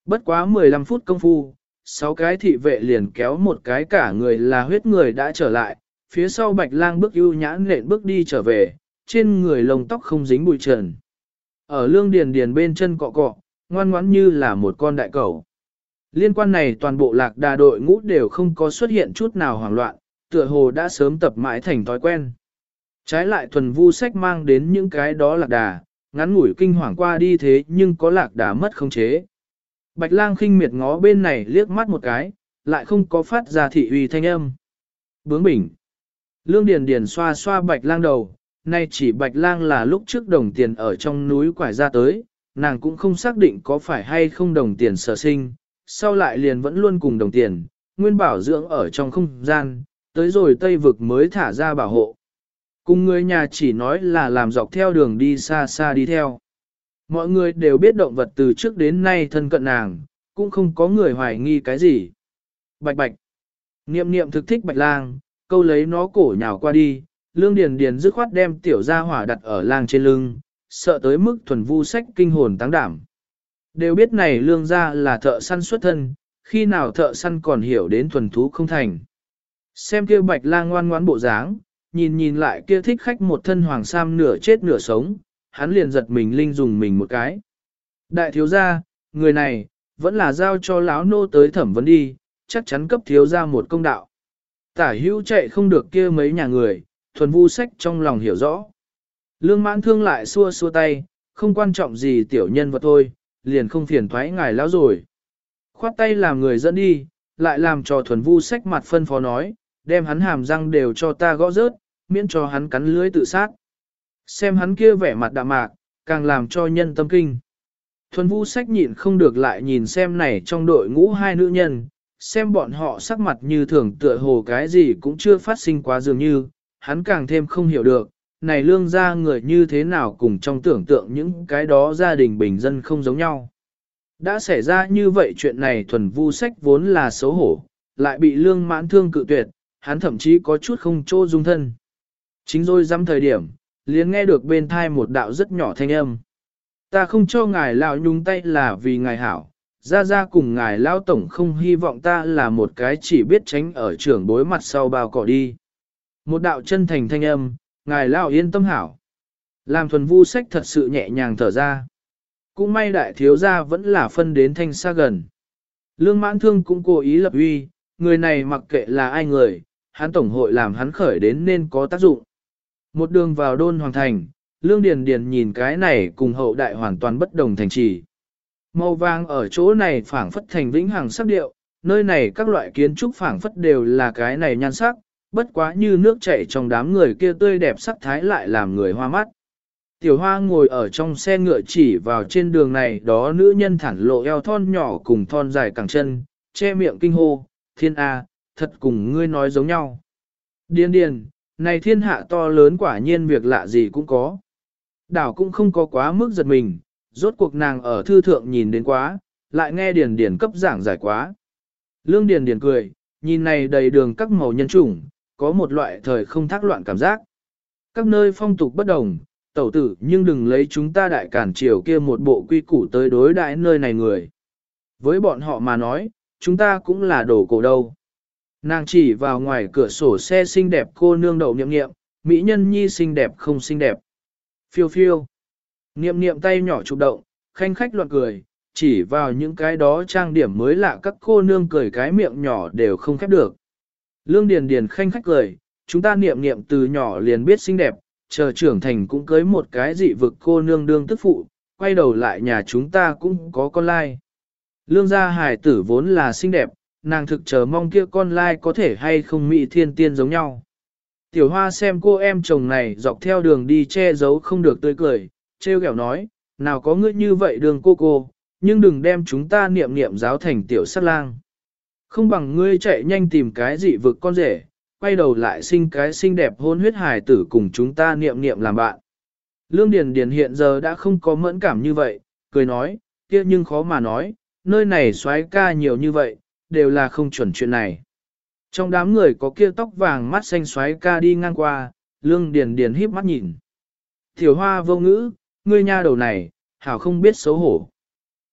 Bất quá 15 phút công phu, sáu cái thị vệ liền kéo một cái cả người là huyết người đã trở lại, phía sau Bạch Lang bước ưu nhãn lện bước đi trở về, trên người lông tóc không dính bụi trần. Ở lương điền điền bên chân cọ cọ, ngoan ngoãn như là một con đại cầu. Liên quan này toàn bộ lạc đà đội ngũ đều không có xuất hiện chút nào hoảng loạn, tựa hồ đã sớm tập mãi thành thói quen. Trái lại thuần vu sách mang đến những cái đó lạc đà, ngắn ngủi kinh hoàng qua đi thế nhưng có lạc đà mất không chế. Bạch lang khinh miệt ngó bên này liếc mắt một cái, lại không có phát ra thị uy thanh âm. Bướng bỉnh. Lương Điền Điền xoa xoa bạch lang đầu, nay chỉ bạch lang là lúc trước đồng tiền ở trong núi quải ra tới, nàng cũng không xác định có phải hay không đồng tiền sở sinh, sau lại liền vẫn luôn cùng đồng tiền, nguyên bảo dưỡng ở trong không gian, tới rồi Tây Vực mới thả ra bảo hộ. Cùng người nhà chỉ nói là làm dọc theo đường đi xa xa đi theo. Mọi người đều biết động vật từ trước đến nay thân cận nàng, cũng không có người hoài nghi cái gì. Bạch bạch. Niệm niệm thực thích bạch lang, câu lấy nó cổ nhào qua đi, lương điền điền dứt khoát đem tiểu gia hỏa đặt ở lang trên lưng, sợ tới mức thuần vu sách kinh hồn tăng đảm. Đều biết này lương gia là thợ săn xuất thân, khi nào thợ săn còn hiểu đến thuần thú không thành. Xem kia bạch lang ngoan ngoãn bộ dáng, nhìn nhìn lại kia thích khách một thân hoàng sam nửa chết nửa sống, hắn liền giật mình linh dùng mình một cái. Đại thiếu gia, người này, vẫn là giao cho lão nô tới thẩm vấn đi, chắc chắn cấp thiếu gia một công đạo. Tả hữu chạy không được kia mấy nhà người, thuần vu sách trong lòng hiểu rõ. Lương mãn thương lại xua xua tay, không quan trọng gì tiểu nhân vật thôi, liền không phiền thoái ngài lão rồi. Khoát tay làm người dẫn đi, lại làm cho thuần vu sách mặt phân phó nói, đem hắn hàm răng đều cho ta gõ rớt, miễn cho hắn cắn lưới tự sát. Xem hắn kia vẻ mặt đạm mạc, càng làm cho nhân tâm kinh. Thuần vu sách nhịn không được lại nhìn xem này trong đội ngũ hai nữ nhân, xem bọn họ sắc mặt như thường tựa hồ cái gì cũng chưa phát sinh quá dường như, hắn càng thêm không hiểu được, này lương gia người như thế nào cùng trong tưởng tượng những cái đó gia đình bình dân không giống nhau. Đã xảy ra như vậy chuyện này thuần vu sách vốn là xấu hổ, lại bị lương mãn thương cự tuyệt, hắn thậm chí có chút không chỗ dung thân. Chính rồi dăm thời điểm, liền nghe được bên thai một đạo rất nhỏ thanh âm. Ta không cho ngài lão nhúng tay là vì ngài hảo, ra ra cùng ngài lão tổng không hy vọng ta là một cái chỉ biết tránh ở trưởng bối mặt sau bao cỏ đi. Một đạo chân thành thanh âm, ngài lão yên tâm hảo. Làm thuần vu sách thật sự nhẹ nhàng thở ra. Cũng may đại thiếu gia vẫn là phân đến thanh xa gần. Lương mãn thương cũng cố ý lập uy, người này mặc kệ là ai người, hắn tổng hội làm hắn khởi đến nên có tác dụng. Một đường vào đôn hoàng thành, lương điền điền nhìn cái này cùng hậu đại hoàn toàn bất đồng thành trì. Màu vàng ở chỗ này phảng phất thành vĩnh hằng sắc điệu, nơi này các loại kiến trúc phảng phất đều là cái này nhan sắc, bất quá như nước chảy trong đám người kia tươi đẹp sắc thái lại làm người hoa mắt. Tiểu hoa ngồi ở trong xe ngựa chỉ vào trên đường này đó nữ nhân thản lộ eo thon nhỏ cùng thon dài cẳng chân, che miệng kinh hô, thiên A, thật cùng ngươi nói giống nhau. Điên điền, này thiên hạ to lớn quả nhiên việc lạ gì cũng có. Đảo cũng không có quá mức giật mình, rốt cuộc nàng ở thư thượng nhìn đến quá, lại nghe điền điền cấp giảng giải quá. Lương điền điền cười, nhìn này đầy đường các màu nhân chủng, có một loại thời không thác loạn cảm giác. Các nơi phong tục bất đồng, tẩu tử nhưng đừng lấy chúng ta đại cản triều kia một bộ quy củ tới đối đại nơi này người. Với bọn họ mà nói, chúng ta cũng là đồ cổ đâu. Nàng chỉ vào ngoài cửa sổ xe xinh đẹp cô nương đậu niệm niệm, mỹ nhân nhi xinh đẹp không xinh đẹp. Phiêu phiêu. Niệm niệm tay nhỏ chụp động, khanh khách loạn cười, chỉ vào những cái đó trang điểm mới lạ các cô nương cười cái miệng nhỏ đều không khép được. Lương Điền Điền khanh khách cười, chúng ta niệm niệm từ nhỏ liền biết xinh đẹp, chờ trưởng thành cũng cưới một cái dị vực cô nương đương tức phụ, quay đầu lại nhà chúng ta cũng có con lai. Lương gia hài tử vốn là xinh đẹp, nàng thực chờ mong kia con lai có thể hay không mỹ thiên tiên giống nhau. Tiểu hoa xem cô em chồng này dọc theo đường đi che giấu không được tươi cười, treo kẹo nói, nào có ngươi như vậy đường cô cô, nhưng đừng đem chúng ta niệm niệm giáo thành tiểu sát lang. Không bằng ngươi chạy nhanh tìm cái dị vực con rể, quay đầu lại sinh cái xinh đẹp hôn huyết hài tử cùng chúng ta niệm niệm làm bạn. Lương Điền Điền hiện giờ đã không có mẫn cảm như vậy, cười nói, kia nhưng khó mà nói, nơi này xoái ca nhiều như vậy, đều là không chuẩn chuyện này. Trong đám người có kia tóc vàng mắt xanh xoáy ca đi ngang qua, lương điền điền híp mắt nhìn. Tiểu hoa vô ngữ, ngươi nha đầu này, hảo không biết xấu hổ.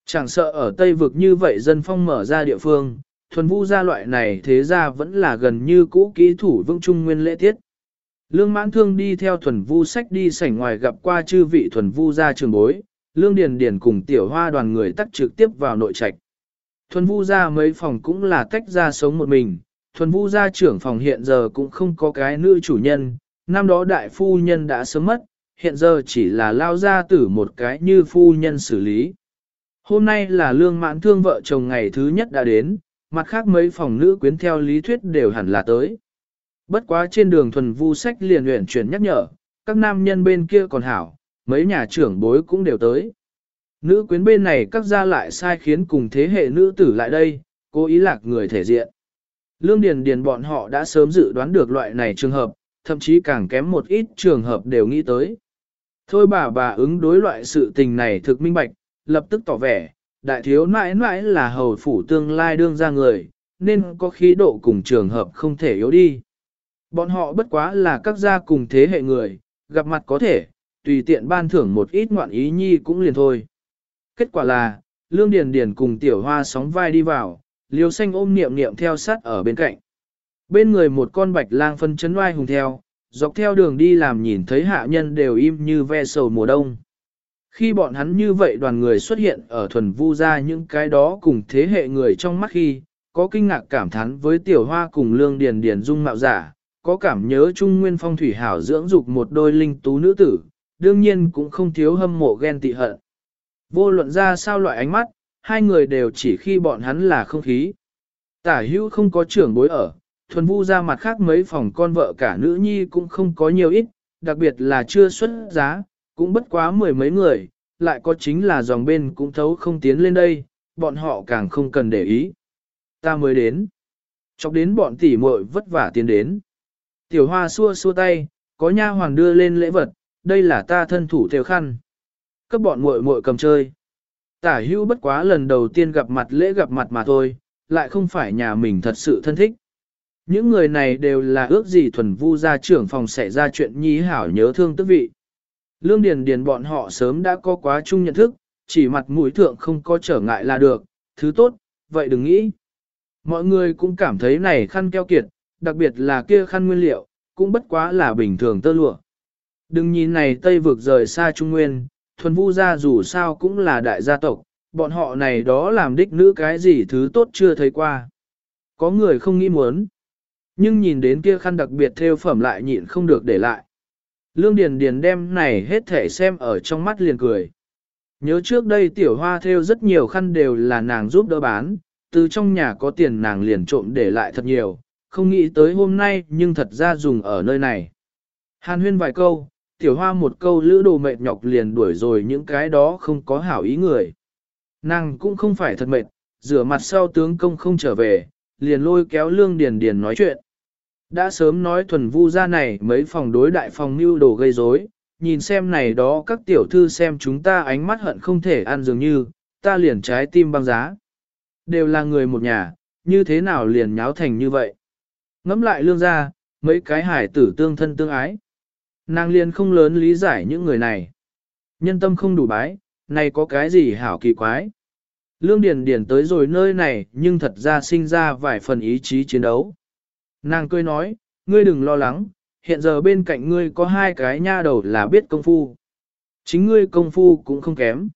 Chẳng sợ ở Tây vực như vậy dân phong mở ra địa phương, thuần vu gia loại này thế ra vẫn là gần như cũ kỹ thủ vững trung nguyên lễ tiết. Lương mãn thương đi theo thuần vu sách đi sảnh ngoài gặp qua chư vị thuần vu gia trường bối, lương điền điền cùng tiểu hoa đoàn người tắt trực tiếp vào nội trạch. Thuần vu gia mấy phòng cũng là tách ra sống một mình, thuần vu gia trưởng phòng hiện giờ cũng không có cái nữ chủ nhân, năm đó đại phu nhân đã sớm mất, hiện giờ chỉ là lao gia tử một cái như phu nhân xử lý. Hôm nay là lương mãn thương vợ chồng ngày thứ nhất đã đến, mặt khác mấy phòng nữ quyến theo lý thuyết đều hẳn là tới. Bất quá trên đường thuần vu sách liền luyện chuyển nhắc nhở, các nam nhân bên kia còn hảo, mấy nhà trưởng bối cũng đều tới. Nữ quyến bên này các gia lại sai khiến cùng thế hệ nữ tử lại đây, cố ý lạc người thể diện. Lương Điền Điền bọn họ đã sớm dự đoán được loại này trường hợp, thậm chí càng kém một ít trường hợp đều nghĩ tới. Thôi bà bà ứng đối loại sự tình này thực minh bạch, lập tức tỏ vẻ, đại thiếu nãi nãi là hầu phủ tương lai đương ra người, nên có khí độ cùng trường hợp không thể yếu đi. Bọn họ bất quá là các gia cùng thế hệ người, gặp mặt có thể, tùy tiện ban thưởng một ít ngoạn ý nhi cũng liền thôi. Kết quả là, Lương Điền Điền cùng tiểu hoa sóng vai đi vào, liêu xanh ôm niệm niệm theo sát ở bên cạnh. Bên người một con bạch lang phân chấn oai hùng theo, dọc theo đường đi làm nhìn thấy hạ nhân đều im như ve sầu mùa đông. Khi bọn hắn như vậy đoàn người xuất hiện ở thuần vu ra những cái đó cùng thế hệ người trong mắt khi, có kinh ngạc cảm thán với tiểu hoa cùng lương điền điền dung mạo giả, có cảm nhớ trung nguyên phong thủy hảo dưỡng dục một đôi linh tú nữ tử, đương nhiên cũng không thiếu hâm mộ ghen tị hận. Vô luận ra sao loại ánh mắt, hai người đều chỉ khi bọn hắn là không khí. Tả hữu không có trưởng bối ở, thuần vu ra mặt khác mấy phòng con vợ cả nữ nhi cũng không có nhiều ít, đặc biệt là chưa xuất giá, cũng bất quá mười mấy người, lại có chính là dòng bên cũng thấu không tiến lên đây, bọn họ càng không cần để ý. Ta mới đến. Chọc đến bọn tỷ muội vất vả tiến đến. Tiểu hoa xua xua tay, có nha hoàng đưa lên lễ vật, đây là ta thân thủ theo khăn. Các bọn muội muội cầm chơi. Tả hưu bất quá lần đầu tiên gặp mặt lễ gặp mặt mà thôi, lại không phải nhà mình thật sự thân thích. Những người này đều là ước gì thuần vu gia trưởng phòng xảy ra chuyện nhi hảo nhớ thương tức vị. Lương Điền Điền bọn họ sớm đã có quá chung nhận thức, chỉ mặt mũi thượng không có trở ngại là được, thứ tốt, vậy đừng nghĩ. Mọi người cũng cảm thấy này khăn keo kiệt, đặc biệt là kia khăn nguyên liệu, cũng bất quá là bình thường tơ lụa. Đừng nhìn này Tây vực rời xa Trung Nguyên, thuần vu gia dù sao cũng là đại gia tộc, bọn họ này đó làm đích nữ cái gì thứ tốt chưa thấy qua. Có người không nghĩ muốn, nhưng nhìn đến kia khăn đặc biệt theo phẩm lại nhịn không được để lại. Lương Điền Điền đem này hết thể xem ở trong mắt liền cười. Nhớ trước đây tiểu hoa theo rất nhiều khăn đều là nàng giúp đỡ bán, từ trong nhà có tiền nàng liền trộm để lại thật nhiều, không nghĩ tới hôm nay nhưng thật ra dùng ở nơi này. Hàn huyên vài câu, tiểu hoa một câu lữ đồ mệt nhọc liền đuổi rồi những cái đó không có hảo ý người. Nàng cũng không phải thật mệt, rửa mặt sau tướng công không trở về, liền lôi kéo lương điền điền nói chuyện. Đã sớm nói thuần vu ra này mấy phòng đối đại phòng mưu đồ gây rối, nhìn xem này đó các tiểu thư xem chúng ta ánh mắt hận không thể ăn dường như, ta liền trái tim băng giá. Đều là người một nhà, như thế nào liền nháo thành như vậy. Ngắm lại lương ra, mấy cái hải tử tương thân tương ái. Nàng liền không lớn lý giải những người này. Nhân tâm không đủ bái, này có cái gì hảo kỳ quái. Lương Điền Điền tới rồi nơi này nhưng thật ra sinh ra vài phần ý chí chiến đấu. Nàng cười nói, ngươi đừng lo lắng, hiện giờ bên cạnh ngươi có hai cái nha đầu là biết công phu. Chính ngươi công phu cũng không kém.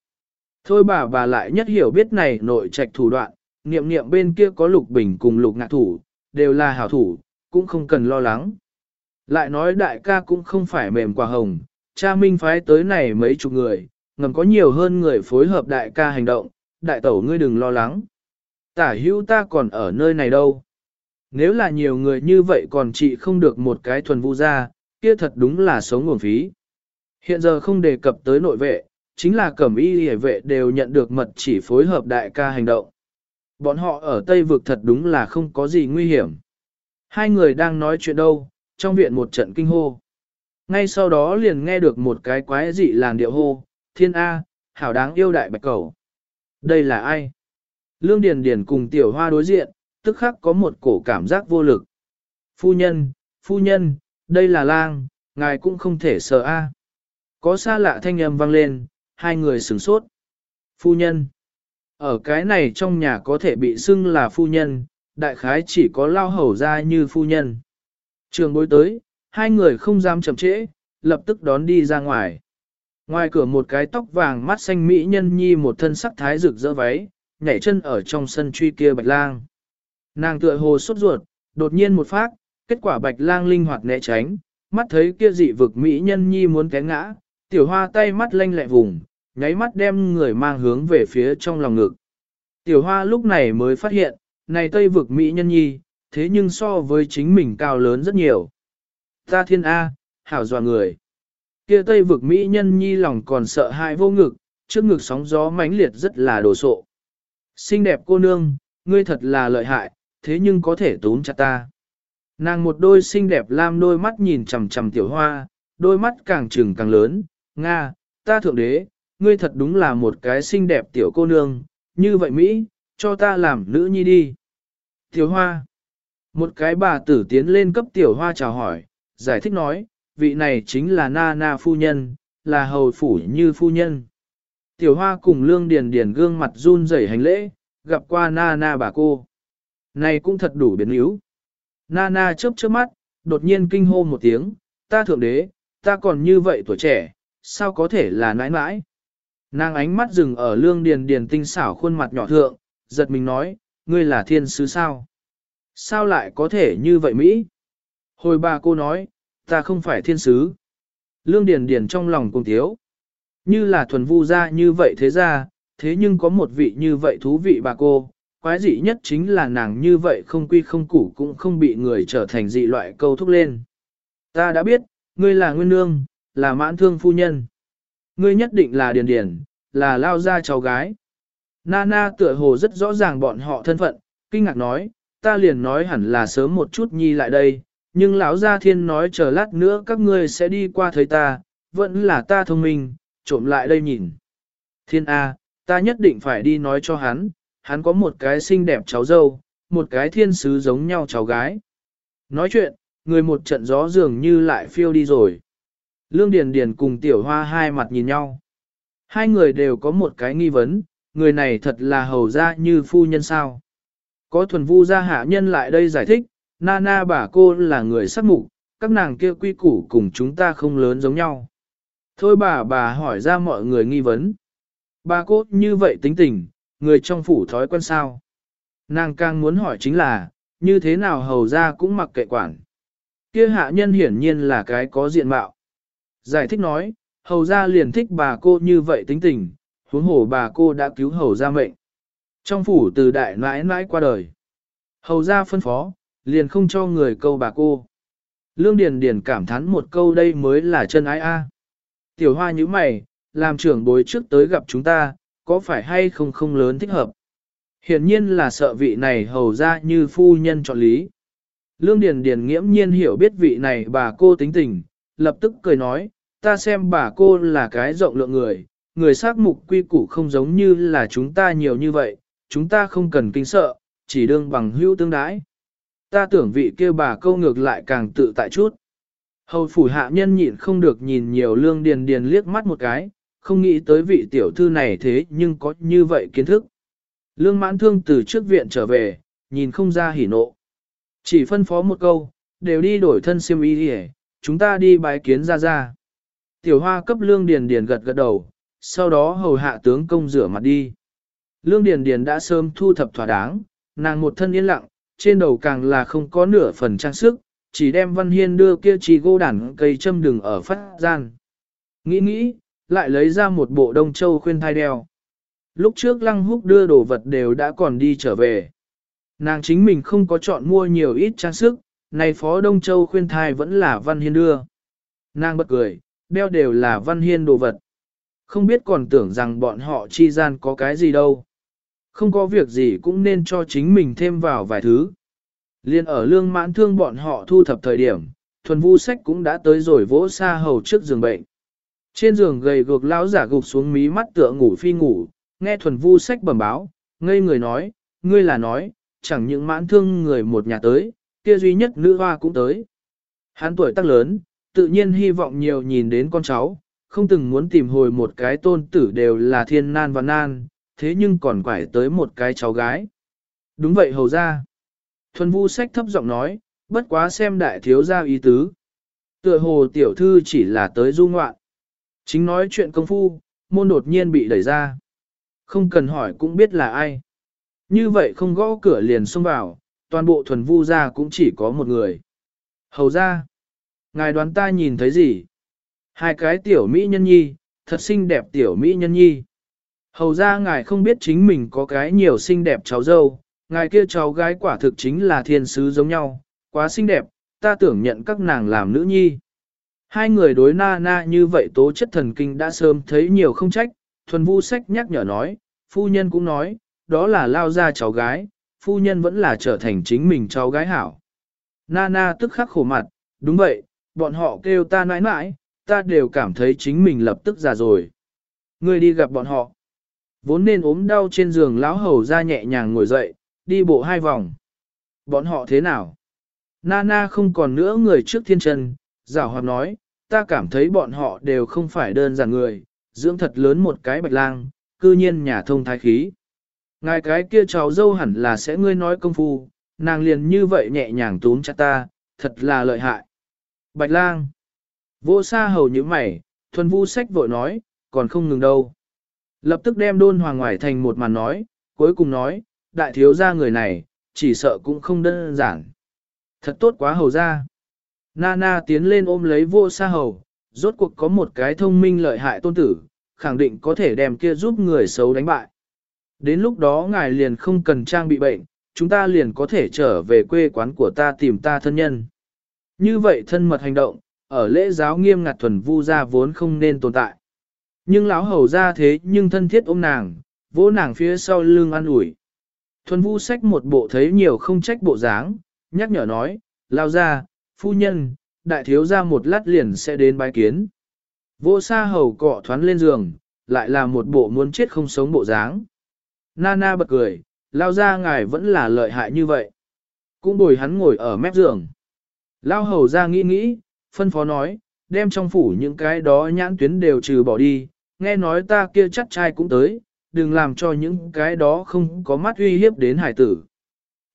Thôi bà bà lại nhất hiểu biết này nội trạch thủ đoạn, niệm niệm bên kia có lục bình cùng lục ngạ thủ, đều là hảo thủ, cũng không cần lo lắng. Lại nói đại ca cũng không phải mềm quả hồng, cha minh phái tới này mấy chục người, ngầm có nhiều hơn người phối hợp đại ca hành động, đại tẩu ngươi đừng lo lắng. Tả hữu ta còn ở nơi này đâu. Nếu là nhiều người như vậy còn chị không được một cái thuần vu ra, kia thật đúng là sống nguồn phí. Hiện giờ không đề cập tới nội vệ, chính là cẩm y hề vệ đều nhận được mật chỉ phối hợp đại ca hành động. Bọn họ ở Tây vực thật đúng là không có gì nguy hiểm. Hai người đang nói chuyện đâu, trong viện một trận kinh hô. Ngay sau đó liền nghe được một cái quái dị làn điệu hô, thiên A, hảo đáng yêu đại bạch cầu. Đây là ai? Lương Điền Điền cùng tiểu hoa đối diện, tức khắc có một cổ cảm giác vô lực. Phu nhân, phu nhân, đây là lang, ngài cũng không thể sợ a. Có xa lạ thanh âm vang lên, hai người sửng sốt. Phu nhân. Ở cái này trong nhà có thể bị xưng là phu nhân, đại khái chỉ có lao hầu ra như phu nhân. Trường bối tới, hai người không dám chậm trễ, lập tức đón đi ra ngoài. Ngoài cửa một cái tóc vàng mắt xanh mỹ nhân nhi một thân sắc thái rực rỡ váy, nhảy chân ở trong sân truy kia bạch lang. Nàng tựa hồ sốt ruột, đột nhiên một phát, kết quả bạch lang linh hoạt né tránh, mắt thấy kia dị vực mỹ nhân nhi muốn té ngã, tiểu hoa tay mắt lanh lẹ vùng, nháy mắt đem người mang hướng về phía trong lòng ngực. Tiểu hoa lúc này mới phát hiện, này tây vực mỹ nhân nhi, thế nhưng so với chính mình cao lớn rất nhiều. Ta thiên A, hảo dọa người. Kia tây vực mỹ nhân nhi lòng còn sợ hãi vô ngực, trước ngực sóng gió mãnh liệt rất là đồ sộ. Xinh đẹp cô nương, ngươi thật là lợi hại, thế nhưng có thể tốn chặt ta. Nàng một đôi xinh đẹp lam đôi mắt nhìn chằm chằm tiểu hoa, đôi mắt càng trừng càng lớn, Nga, ta thượng đế, ngươi thật đúng là một cái xinh đẹp tiểu cô nương, như vậy Mỹ, cho ta làm nữ nhi đi. Tiểu hoa, một cái bà tử tiến lên cấp tiểu hoa chào hỏi, giải thích nói, vị này chính là na na phu nhân, là hầu phủ như phu nhân. Tiểu hoa cùng lương điền điền gương mặt run rẩy hành lễ, gặp qua na na bà cô. Này cũng thật đủ biến yếu. Na na chớp chớp mắt, đột nhiên kinh hô một tiếng, ta thượng đế, ta còn như vậy tuổi trẻ, sao có thể là nãi nãi. Nàng ánh mắt dừng ở lương điền điền tinh xảo khuôn mặt nhỏ thượng, giật mình nói, ngươi là thiên sứ sao? Sao lại có thể như vậy Mỹ? Hồi bà cô nói, ta không phải thiên sứ. Lương điền điền trong lòng cùng thiếu. Như là thuần vu ra như vậy thế ra, thế nhưng có một vị như vậy thú vị bà cô, quái dị nhất chính là nàng như vậy không quy không củ cũng không bị người trở thành dị loại câu thúc lên. Ta đã biết, ngươi là nguyên nương, là mãn thương phu nhân. Ngươi nhất định là điền điền, là lao gia cháu gái. Nana tựa hồ rất rõ ràng bọn họ thân phận, kinh ngạc nói, ta liền nói hẳn là sớm một chút nhi lại đây, nhưng lão gia thiên nói chờ lát nữa các ngươi sẽ đi qua thấy ta, vẫn là ta thông minh, trộm lại đây nhìn. Thiên A, ta nhất định phải đi nói cho hắn, hắn có một cái xinh đẹp cháu dâu, một cái thiên sứ giống nhau cháu gái. Nói chuyện, người một trận gió dường như lại phiêu đi rồi. Lương Điền Điền cùng Tiểu Hoa hai mặt nhìn nhau. Hai người đều có một cái nghi vấn, người này thật là hầu gia như phu nhân sao. Có thuần vu gia hạ nhân lại đây giải thích, Nana bà cô là người sắc mục, các nàng kia quy củ cùng chúng ta không lớn giống nhau. Thôi bà bà hỏi ra mọi người nghi vấn. Bà cô như vậy tính tình, người trong phủ thói quen sao. Nàng càng muốn hỏi chính là, như thế nào hầu ra cũng mặc kệ quản. Kia hạ nhân hiển nhiên là cái có diện mạo. Giải thích nói, hầu ra liền thích bà cô như vậy tính tình, huống hồ bà cô đã cứu hầu ra mệnh. Trong phủ từ đại nãi nãi qua đời. Hầu ra phân phó, liền không cho người câu bà cô. Lương Điền Điền cảm thán một câu đây mới là chân ái a. Tiểu hoa như mày, làm trưởng bối trước tới gặp chúng ta, có phải hay không không lớn thích hợp. Hiển nhiên là sợ vị này hầu ra như phu nhân chọn lý. Lương Điền Điền nghiễm nhiên hiểu biết vị này bà cô tính tình, lập tức cười nói, ta xem bà cô là cái rộng lượng người, người xác mục quy củ không giống như là chúng ta nhiều như vậy, chúng ta không cần kinh sợ, chỉ đương bằng hữu tương đái. Ta tưởng vị kia bà câu ngược lại càng tự tại chút. Hầu phủ hạ nhân nhịn không được nhìn nhiều lương điền điền liếc mắt một cái, không nghĩ tới vị tiểu thư này thế nhưng có như vậy kiến thức. Lương mãn thương từ trước viện trở về, nhìn không ra hỉ nộ. Chỉ phân phó một câu, đều đi đổi thân siêm y hề, chúng ta đi bái kiến ra ra. Tiểu hoa cấp lương điền điền gật gật đầu, sau đó hầu hạ tướng công rửa mặt đi. Lương điền điền đã sớm thu thập thỏa đáng, nàng một thân yên lặng, trên đầu càng là không có nửa phần trang sức, chỉ đem văn hiên đưa kia chỉ gô đàn cây châm đừng ở phát gian. Nghĩ nghĩ, lại lấy ra một bộ đông châu khuyên thai đeo. Lúc trước lăng húc đưa đồ vật đều đã còn đi trở về. Nàng chính mình không có chọn mua nhiều ít trang sức, này phó đông châu khuyên thai vẫn là văn hiên đưa. Nàng bật cười, đeo đều là văn hiên đồ vật. Không biết còn tưởng rằng bọn họ chi gian có cái gì đâu. Không có việc gì cũng nên cho chính mình thêm vào vài thứ. Liên ở lương mãn thương bọn họ thu thập thời điểm, thuần vu sách cũng đã tới rồi vỗ xa hầu trước giường bệnh. Trên giường gầy gược lão giả gục xuống mí mắt tựa ngủ phi ngủ, nghe thuần vu sách bẩm báo, ngây người nói, ngươi là nói, chẳng những mãn thương người một nhà tới, kia duy nhất nữ hoa cũng tới. Hắn tuổi tác lớn, tự nhiên hy vọng nhiều nhìn đến con cháu, không từng muốn tìm hồi một cái tôn tử đều là thiên nan và nan, thế nhưng còn quải tới một cái cháu gái. Đúng vậy hầu ra. Thuần vu sách thấp giọng nói, bất quá xem đại thiếu gia ý tứ. Tựa hồ tiểu thư chỉ là tới du ngoạn. Chính nói chuyện công phu, môn đột nhiên bị đẩy ra. Không cần hỏi cũng biết là ai. Như vậy không gõ cửa liền xông vào, toàn bộ thuần vu ra cũng chỉ có một người. Hầu ra. Ngài đoán ta nhìn thấy gì? Hai cái tiểu Mỹ nhân nhi, thật xinh đẹp tiểu Mỹ nhân nhi. Hầu ra ngài không biết chính mình có cái nhiều xinh đẹp cháu dâu, ngài kia cháu gái quả thực chính là thiên sứ giống nhau, quá xinh đẹp, ta tưởng nhận các nàng làm nữ nhi. Hai người đối na na như vậy tố chất thần kinh đã sớm thấy nhiều không trách, thuần vu sách nhắc nhở nói, phu nhân cũng nói, đó là lao ra cháu gái, phu nhân vẫn là trở thành chính mình cháu gái hảo. Nana tức khắc khổ mặt, đúng vậy, bọn họ kêu ta nãi nãi, ta đều cảm thấy chính mình lập tức già rồi. Ngươi đi gặp bọn họ. Vốn nên ốm đau trên giường lão hầu ra nhẹ nhàng ngồi dậy, đi bộ hai vòng. Bọn họ thế nào? Nana không còn nữa người trước thiên chân, giảo hoạt nói, ta cảm thấy bọn họ đều không phải đơn giản người, dưỡng thật lớn một cái bạch lang, cư nhiên nhà thông thái khí. Ngài cái kia cháu dâu hẳn là sẽ ngươi nói công phu, nàng liền như vậy nhẹ nhàng túm chặt ta, thật là lợi hại. Bạch lang. Vô sa hầu như mày, thuần vu sách vội nói, còn không ngừng đâu. Lập tức đem đôn hoàng ngoài thành một màn nói, cuối cùng nói, đại thiếu gia người này, chỉ sợ cũng không đơn giản. Thật tốt quá hầu ra. Nana tiến lên ôm lấy vô sa hầu, rốt cuộc có một cái thông minh lợi hại tôn tử, khẳng định có thể đem kia giúp người xấu đánh bại. Đến lúc đó ngài liền không cần trang bị bệnh, chúng ta liền có thể trở về quê quán của ta tìm ta thân nhân. Như vậy thân mật hành động, ở lễ giáo nghiêm ngặt thuần vu gia vốn không nên tồn tại. Nhưng lão hầu ra thế nhưng thân thiết ôm nàng, vỗ nàng phía sau lưng an ủi. Thuần vu sách một bộ thấy nhiều không trách bộ dáng, nhắc nhở nói, lao ra, phu nhân, đại thiếu ra một lát liền sẽ đến bái kiến. Vô sa hầu cọ thoán lên giường, lại là một bộ muốn chết không sống bộ dáng. Nana bật cười, lao ra ngài vẫn là lợi hại như vậy. Cũng bồi hắn ngồi ở mép giường. Lao hầu ra nghĩ nghĩ, phân phó nói, đem trong phủ những cái đó nhãn tuyến đều trừ bỏ đi, nghe nói ta kia chắc trai cũng tới, đừng làm cho những cái đó không có mắt uy hiếp đến hải tử.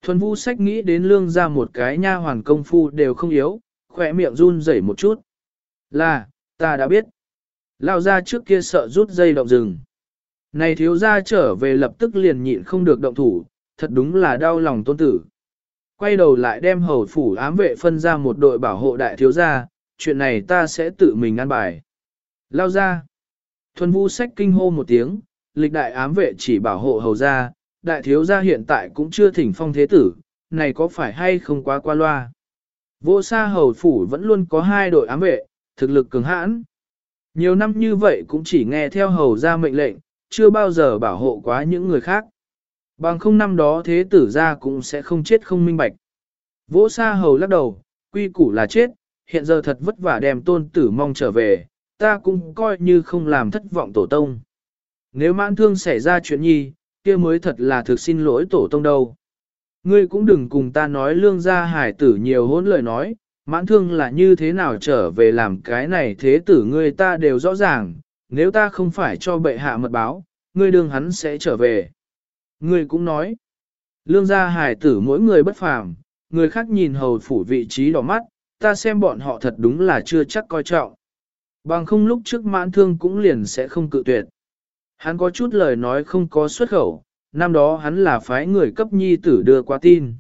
Thuần vu sách nghĩ đến lương ra một cái nha hoàn công phu đều không yếu, khỏe miệng run rẩy một chút. Là, ta đã biết. Lao ra trước kia sợ rút dây động rừng. Này thiếu gia trở về lập tức liền nhịn không được động thủ, thật đúng là đau lòng tôn tử. Quay đầu lại đem hầu phủ ám vệ phân ra một đội bảo hộ đại thiếu gia, chuyện này ta sẽ tự mình ăn bài. Lao ra. Thuần vu sách kinh hô một tiếng, lịch đại ám vệ chỉ bảo hộ hầu gia, đại thiếu gia hiện tại cũng chưa thỉnh phong thế tử, này có phải hay không quá qua loa. Vô sa hầu phủ vẫn luôn có hai đội ám vệ, thực lực cường hãn. Nhiều năm như vậy cũng chỉ nghe theo hầu gia mệnh lệnh, chưa bao giờ bảo hộ quá những người khác. Bằng không năm đó thế tử gia cũng sẽ không chết không minh bạch. Vô sa hầu lắc đầu, quy củ là chết, hiện giờ thật vất vả đem tôn tử mong trở về, ta cũng coi như không làm thất vọng tổ tông. Nếu mãn thương xảy ra chuyện nhi, kia mới thật là thực xin lỗi tổ tông đâu. Ngươi cũng đừng cùng ta nói lương gia hải tử nhiều hỗn lời nói, mãn thương là như thế nào trở về làm cái này thế tử ngươi ta đều rõ ràng, nếu ta không phải cho bệ hạ mật báo, ngươi đương hắn sẽ trở về. Ngươi cũng nói, lương gia hải tử mỗi người bất phàm, người khác nhìn hầu phủ vị trí đỏ mắt, ta xem bọn họ thật đúng là chưa chắc coi trọng. Bằng không lúc trước mãn thương cũng liền sẽ không cự tuyệt. Hắn có chút lời nói không có xuất khẩu, năm đó hắn là phái người cấp nhi tử đưa qua tin.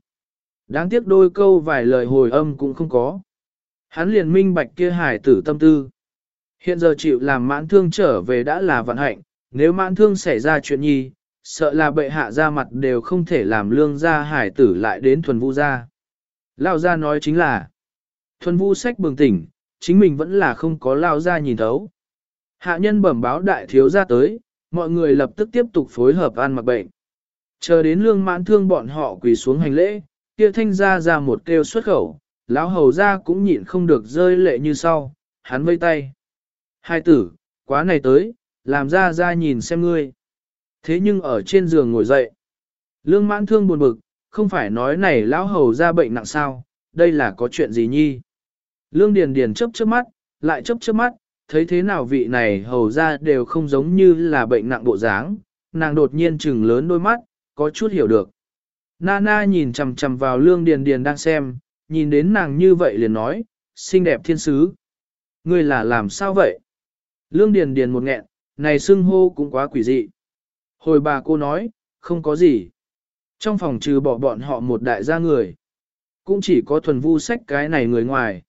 Đáng tiếc đôi câu vài lời hồi âm cũng không có. Hắn liền minh bạch kia hải tử tâm tư. Hiện giờ chịu làm mãn thương trở về đã là vận hạnh, nếu mãn thương xảy ra chuyện nhi, sợ là bệ hạ ra mặt đều không thể làm lương gia hải tử lại đến thuần vu gia. Lao gia nói chính là, thuần vu sách bừng tỉnh, chính mình vẫn là không có lao ra nhìn thấu. Hạ nhân bẩm báo đại thiếu gia tới, mọi người lập tức tiếp tục phối hợp ăn mặc bệnh. Chờ đến lương mãn thương bọn họ quỳ xuống hành lễ, kia thanh ra ra một kêu xuất khẩu, lão hầu ra cũng nhịn không được rơi lệ như sau, hắn vây tay. Hai tử, quá này tới, làm ra ra nhìn xem ngươi. Thế nhưng ở trên giường ngồi dậy. Lương mãn thương buồn bực, không phải nói này lão hầu ra bệnh nặng sao, đây là có chuyện gì nhi? Lương Điền Điền chớp chớp mắt, lại chớp chớp mắt, thấy thế nào vị này hầu ra đều không giống như là bệnh nặng bộ dáng, nàng đột nhiên trừng lớn đôi mắt, có chút hiểu được. Nana nhìn chằm chằm vào Lương Điền Điền đang xem, nhìn đến nàng như vậy liền nói, xinh đẹp thiên sứ. Ngươi là làm sao vậy? Lương Điền Điền một nghẹn, này xưng hô cũng quá quỷ dị. Hồi bà cô nói, không có gì. Trong phòng trừ bỏ bọn họ một đại gia người. Cũng chỉ có thuần vu sách cái này người ngoài.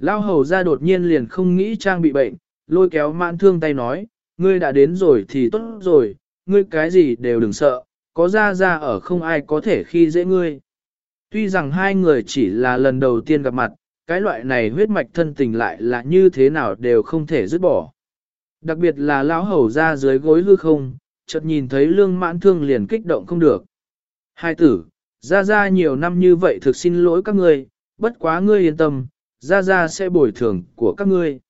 Lao hầu ra đột nhiên liền không nghĩ trang bị bệnh, lôi kéo mãn thương tay nói, ngươi đã đến rồi thì tốt rồi, ngươi cái gì đều đừng sợ, có ra ra ở không ai có thể khi dễ ngươi. Tuy rằng hai người chỉ là lần đầu tiên gặp mặt, cái loại này huyết mạch thân tình lại là như thế nào đều không thể dứt bỏ. Đặc biệt là lão hầu ra dưới gối hư không, chợt nhìn thấy lương mãn thương liền kích động không được. Hai tử, ra ra nhiều năm như vậy thực xin lỗi các ngươi, bất quá ngươi yên tâm, ra ra sẽ bồi thường của các ngươi.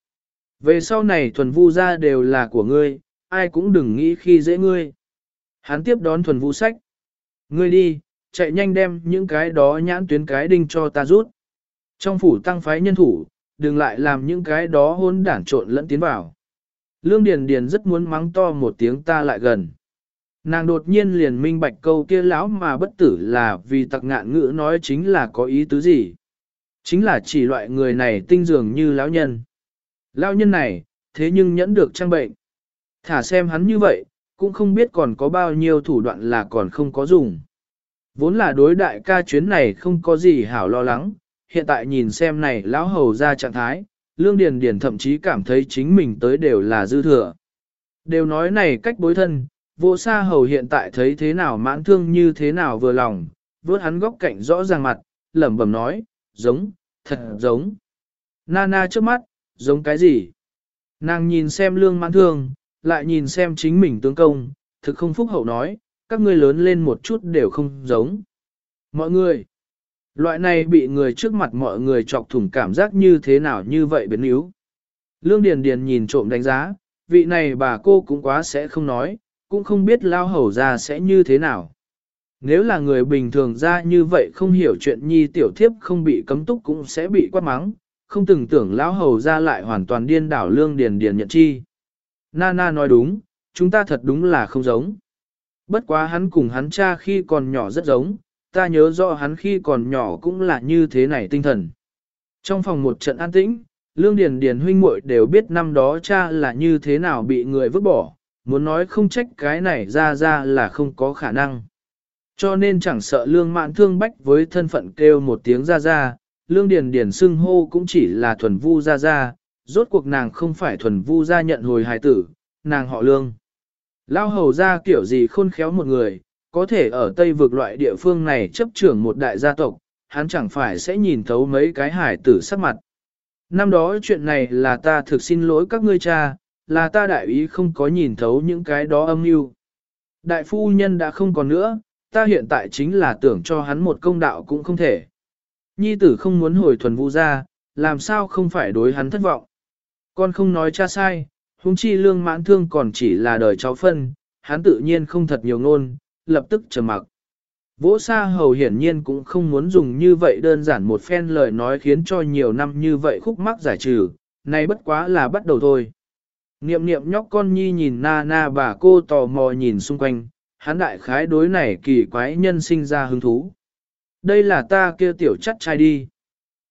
Về sau này thuần vu ra đều là của ngươi, ai cũng đừng nghĩ khi dễ ngươi. Hắn tiếp đón thuần vu sách. Ngươi đi, chạy nhanh đem những cái đó nhãn tuyến cái đinh cho ta rút. Trong phủ tăng phái nhân thủ, đừng lại làm những cái đó hôn đản trộn lẫn tiến vào. Lương Điền Điền rất muốn mắng to một tiếng ta lại gần. Nàng đột nhiên liền minh bạch câu kia lão mà bất tử là vì tặc ngạn ngữ nói chính là có ý tứ gì. Chính là chỉ loại người này tinh dường như lão nhân. Lão nhân này, thế nhưng nhẫn được trang bệnh. Thả xem hắn như vậy, cũng không biết còn có bao nhiêu thủ đoạn là còn không có dùng. Vốn là đối đại ca chuyến này không có gì hảo lo lắng, hiện tại nhìn xem này lão hầu ra trạng thái, Lương Điền Điền thậm chí cảm thấy chính mình tới đều là dư thừa. Đều nói này cách bối thân, vô sa hầu hiện tại thấy thế nào mãn thương như thế nào vừa lòng, vớt hắn góc cạnh rõ ràng mặt, lẩm bẩm nói, giống, thật giống. Nana trước mắt, giống cái gì? Nàng nhìn xem lương mãn thương, lại nhìn xem chính mình tướng công, thực không phúc hậu nói, các ngươi lớn lên một chút đều không giống. Mọi người, loại này bị người trước mặt mọi người chọc thủng cảm giác như thế nào như vậy biến yếu. Lương Điền Điền nhìn trộm đánh giá, vị này bà cô cũng quá sẽ không nói, cũng không biết lao hầu ra sẽ như thế nào. Nếu là người bình thường ra như vậy không hiểu chuyện nhi tiểu thiếp không bị cấm túc cũng sẽ bị quát mắng, không từng tưởng lão hầu ra lại hoàn toàn điên đảo lương điền điền nhận chi. Nana nói đúng, chúng ta thật đúng là không giống. Bất quá hắn cùng hắn cha khi còn nhỏ rất giống, ta nhớ rõ hắn khi còn nhỏ cũng là như thế này tinh thần. Trong phòng một trận an tĩnh, Lương Điền Điền huynh muội đều biết năm đó cha là như thế nào bị người vứt bỏ, muốn nói không trách cái này ra ra là không có khả năng. Cho nên chẳng sợ lương mạn thương bách với thân phận kêu một tiếng ra ra, lương điền điền xưng hô cũng chỉ là thuần vu ra ra, rốt cuộc nàng không phải thuần vu ra nhận hồi hài tử, nàng họ lương. Lao hầu ra kiểu gì khôn khéo một người, có thể ở Tây vực loại địa phương này chấp trưởng một đại gia tộc, hắn chẳng phải sẽ nhìn thấu mấy cái hải tử sắc mặt. Năm đó chuyện này là ta thực xin lỗi các ngươi cha, là ta đại ý không có nhìn thấu những cái đó âm mưu. Đại phu nhân đã không còn nữa, ta hiện tại chính là tưởng cho hắn một công đạo cũng không thể. Nhi tử không muốn hồi thuần vũ ra, làm sao không phải đối hắn thất vọng. Con không nói cha sai, huống chi lương mãn thương còn chỉ là đời cháu phân, hắn tự nhiên không thật nhiều ngôn, lập tức trầm mặc. Vỗ Sa Hầu hiển nhiên cũng không muốn dùng như vậy đơn giản một phen lời nói khiến cho nhiều năm như vậy khúc mắc giải trừ, Nay bất quá là bắt đầu thôi. Niệm niệm nhóc con nhi nhìn na na bà cô tò mò nhìn xung quanh, hắn đại khái đối này kỳ quái nhân sinh ra hứng thú. Đây là ta kia tiểu chắt trai đi.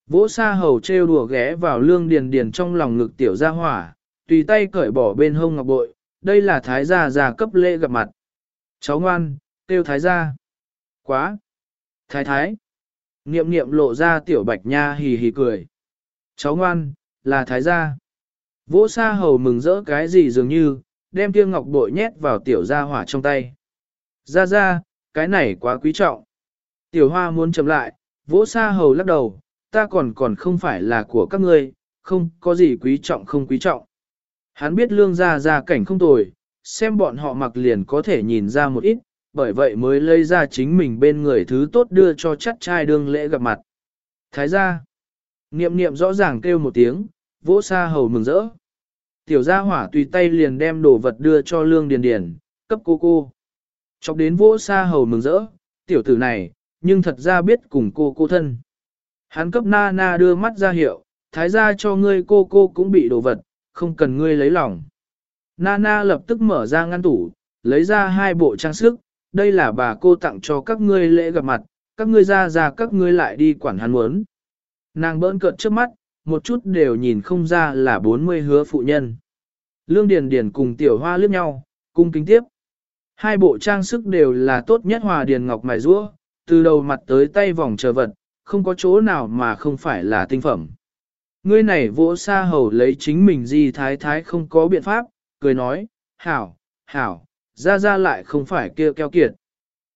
Vỗ sa hầu trêu đùa ghé vào lương điền điền trong lòng ngực tiểu gia hỏa, tùy tay cởi bỏ bên hông ngọc bội, đây là thái gia già cấp lễ gặp mặt. Cháu ngoan, tiêu thái gia. Quá. Thái thái. Niệm niệm lộ ra tiểu bạch nha hì hì cười. Cháu ngoan, là thái gia. Vỗ sa hầu mừng rỡ cái gì dường như, đem kia ngọc bội nhét vào tiểu gia hỏa trong tay. Ra ra, cái này quá quý trọng. Tiểu hoa muốn chậm lại, vỗ sa hầu lắc đầu, ta còn còn không phải là của các ngươi, không có gì quý trọng không quý trọng. Hắn biết lương Ra Ra cảnh không tồi, xem bọn họ mặc liền có thể nhìn ra một ít, bởi vậy mới lấy ra chính mình bên người thứ tốt đưa cho chắc trai đương lễ gặp mặt. Thái gia, niệm niệm rõ ràng kêu một tiếng, vỗ sa hầu mừng rỡ. Tiểu gia hỏa tùy tay liền đem đồ vật đưa cho lương điền điền, cấp cô cô. Chọc đến vỗ sa hầu mừng rỡ, tiểu tử này, nhưng thật ra biết cùng cô cô thân. Hắn cấp na na đưa mắt ra hiệu, thái ra cho ngươi cô cô cũng bị đồ vật, không cần ngươi lấy lòng. Na na lập tức mở ra ngăn tủ, lấy ra hai bộ trang sức, đây là bà cô tặng cho các ngươi lễ gặp mặt, các ngươi ra ra các ngươi lại đi quản hắn muốn. Nàng bỡn cợt trước mắt, một chút đều nhìn không ra là 40 hứa phụ nhân. Lương Điền Điền cùng Tiểu Hoa liếc nhau, cung kính tiếp. Hai bộ trang sức đều là tốt nhất hòa điền ngọc mài rũa, từ đầu mặt tới tay vòng chờ vật, không có chỗ nào mà không phải là tinh phẩm. Ngươi này vỗ xa hầu lấy chính mình gì thái thái không có biện pháp, cười nói, hảo, hảo, ra ra lại không phải kia keo kiệt.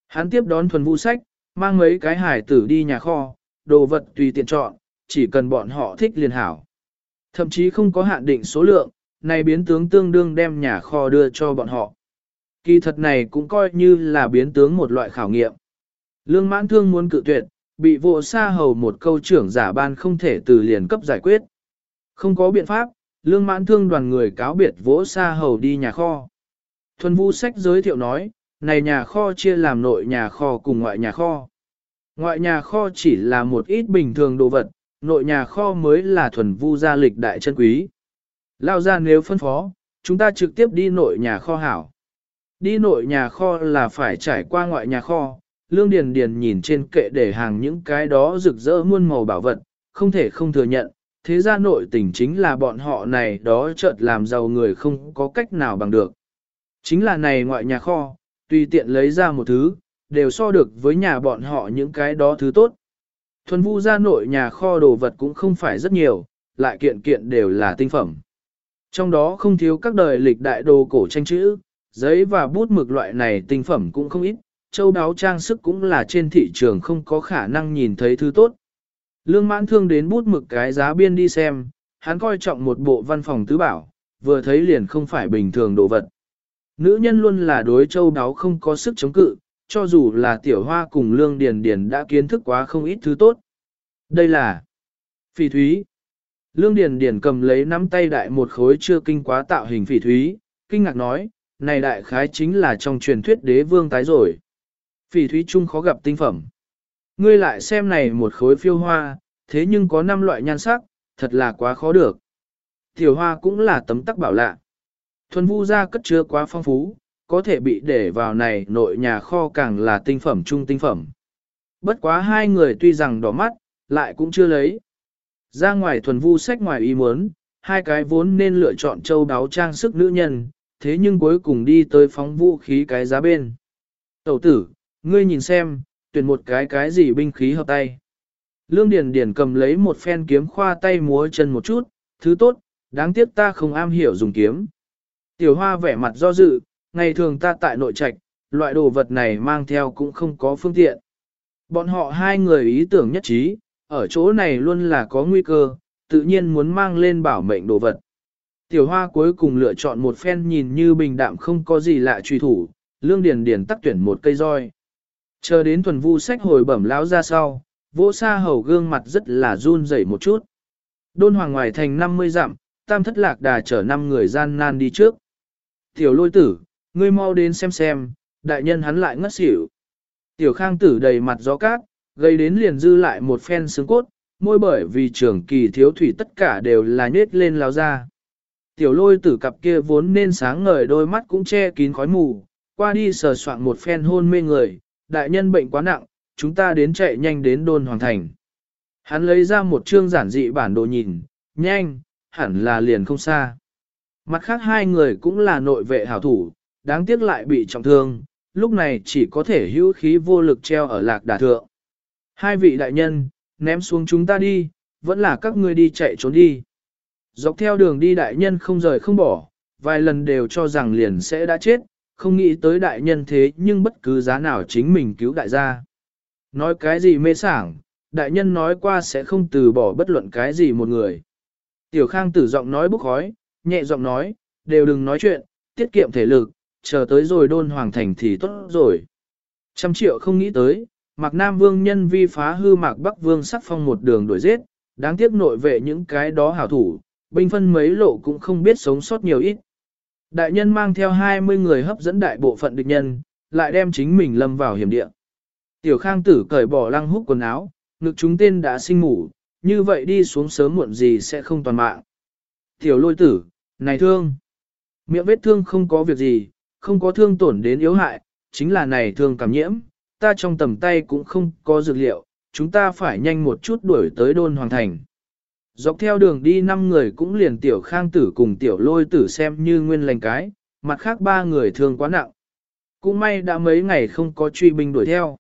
Hắn tiếp đón thuần vũ sách, mang mấy cái hải tử đi nhà kho, đồ vật tùy tiện chọn, chỉ cần bọn họ thích liền hảo. Thậm chí không có hạn định số lượng, này biến tướng tương đương đem nhà kho đưa cho bọn họ. Kỳ thật này cũng coi như là biến tướng một loại khảo nghiệm. Lương mãn thương muốn cự tuyệt, bị vô sa hầu một câu trưởng giả ban không thể từ liền cấp giải quyết. Không có biện pháp, lương mãn thương đoàn người cáo biệt vỗ sa hầu đi nhà kho. Thuần Vu sách giới thiệu nói, này nhà kho chia làm nội nhà kho cùng ngoại nhà kho. Ngoại nhà kho chỉ là một ít bình thường đồ vật, nội nhà kho mới là thuần vu gia lịch đại chân quý. Lao ra nếu phân phó, chúng ta trực tiếp đi nội nhà kho hảo. Đi nội nhà kho là phải trải qua ngoại nhà kho, Lương Điền Điền nhìn trên kệ để hàng những cái đó rực rỡ muôn màu bảo vật, không thể không thừa nhận, thế gia nội tình chính là bọn họ này đó chợt làm giàu người không có cách nào bằng được. Chính là này ngoại nhà kho, tùy tiện lấy ra một thứ, đều so được với nhà bọn họ những cái đó thứ tốt. Thuần vu gia nội nhà kho đồ vật cũng không phải rất nhiều, lại kiện kiện đều là tinh phẩm. Trong đó không thiếu các đời lịch đại đồ cổ tranh chữ, giấy và bút mực loại này tinh phẩm cũng không ít, châu đáo trang sức cũng là trên thị trường không có khả năng nhìn thấy thứ tốt. Lương mãn thương đến bút mực cái giá biên đi xem, hắn coi trọng một bộ văn phòng tứ bảo, vừa thấy liền không phải bình thường đồ vật. Nữ nhân luôn là đối châu đáo không có sức chống cự, cho dù là tiểu hoa cùng lương điền điền đã kiến thức quá không ít thứ tốt. Đây là phỉ thúy. Lương điền điền cầm lấy nắm tay đại một khối chưa kinh quá tạo hình phỉ thúy, kinh ngạc nói, này đại khái chính là trong truyền thuyết đế vương tái rồi. Phỉ thúy trung khó gặp tinh phẩm. Ngươi lại xem này một khối phiêu hoa, thế nhưng có năm loại nhan sắc, thật là quá khó được. Tiểu hoa cũng là tấm tắc bảo lạ. Thuần vu ra cất chứa quá phong phú, có thể bị để vào này nội nhà kho càng là tinh phẩm trung tinh phẩm. Bất quá hai người tuy rằng đỏ mắt, lại cũng chưa lấy. Ra ngoài thuần vu sách ngoài ý muốn, hai cái vốn nên lựa chọn châu đáo trang sức nữ nhân, thế nhưng cuối cùng đi tới phóng vũ khí cái giá bên. Tẩu tử, ngươi nhìn xem, tuyển một cái cái gì binh khí hợp tay. Lương Điền Điền cầm lấy một phen kiếm khoa tay múa chân một chút, thứ tốt, đáng tiếc ta không am hiểu dùng kiếm. Tiểu hoa vẻ mặt do dự, ngày thường ta tại nội trạch, loại đồ vật này mang theo cũng không có phương tiện. Bọn họ hai người ý tưởng nhất trí, ở chỗ này luôn là có nguy cơ, tự nhiên muốn mang lên bảo mệnh đồ vật. Tiểu hoa cuối cùng lựa chọn một phen nhìn như bình đạm không có gì lạ truy thủ, lương điền điền tắc tuyển một cây roi. Chờ đến thuần vu sách hồi bẩm lão ra sau, vỗ Sa hầu gương mặt rất là run rẩy một chút. Đôn hoàng ngoài thành 50 dặm, tam thất lạc đà chở năm người gian nan đi trước. Tiểu lôi tử, ngươi mau đến xem xem, đại nhân hắn lại ngất xỉu. Tiểu khang tử đầy mặt gió cát, gây đến liền dư lại một phen xương cốt, môi bởi vì trường kỳ thiếu thủy tất cả đều là nết lên lao ra. Tiểu lôi tử cặp kia vốn nên sáng ngời đôi mắt cũng che kín khói mù, qua đi sờ soạn một phen hôn mê người, đại nhân bệnh quá nặng, chúng ta đến chạy nhanh đến đôn hoàng thành. Hắn lấy ra một chương giản dị bản đồ nhìn, nhanh, hẳn là liền không xa. Mặt khác hai người cũng là nội vệ hảo thủ, đáng tiếc lại bị trọng thương, lúc này chỉ có thể hữu khí vô lực treo ở lạc đà thượng. Hai vị đại nhân, ném xuống chúng ta đi, vẫn là các ngươi đi chạy trốn đi. Dọc theo đường đi đại nhân không rời không bỏ, vài lần đều cho rằng liền sẽ đã chết, không nghĩ tới đại nhân thế nhưng bất cứ giá nào chính mình cứu đại gia. Nói cái gì mê sảng, đại nhân nói qua sẽ không từ bỏ bất luận cái gì một người. Tiểu khang tử giọng nói bốc khói, nhẹ giọng nói, đều đừng nói chuyện, tiết kiệm thể lực, chờ tới rồi đôn hoàng thành thì tốt rồi. Trăm triệu không nghĩ tới, Mạc Nam Vương nhân vi phá hư Mạc Bắc Vương sắc phong một đường đuổi giết, đáng tiếc nội vệ những cái đó hảo thủ, binh phân mấy lộ cũng không biết sống sót nhiều ít. Đại nhân mang theo 20 người hấp dẫn đại bộ phận địch nhân, lại đem chính mình lâm vào hiểm địa. Tiểu Khang Tử cởi bỏ lăng húc quần áo, ngực chúng tên đã sinh ngủ, như vậy đi xuống sớm muộn gì sẽ không toàn mạng. Tiểu lôi tử, này thương, miệng vết thương không có việc gì, không có thương tổn đến yếu hại, chính là này thương cảm nhiễm, ta trong tầm tay cũng không có dược liệu, chúng ta phải nhanh một chút đuổi tới đôn hoàng thành. Dọc theo đường đi năm người cũng liền tiểu khang tử cùng tiểu lôi tử xem như nguyên lành cái, mặt khác ba người thương quá nặng. Cũng may đã mấy ngày không có truy binh đuổi theo.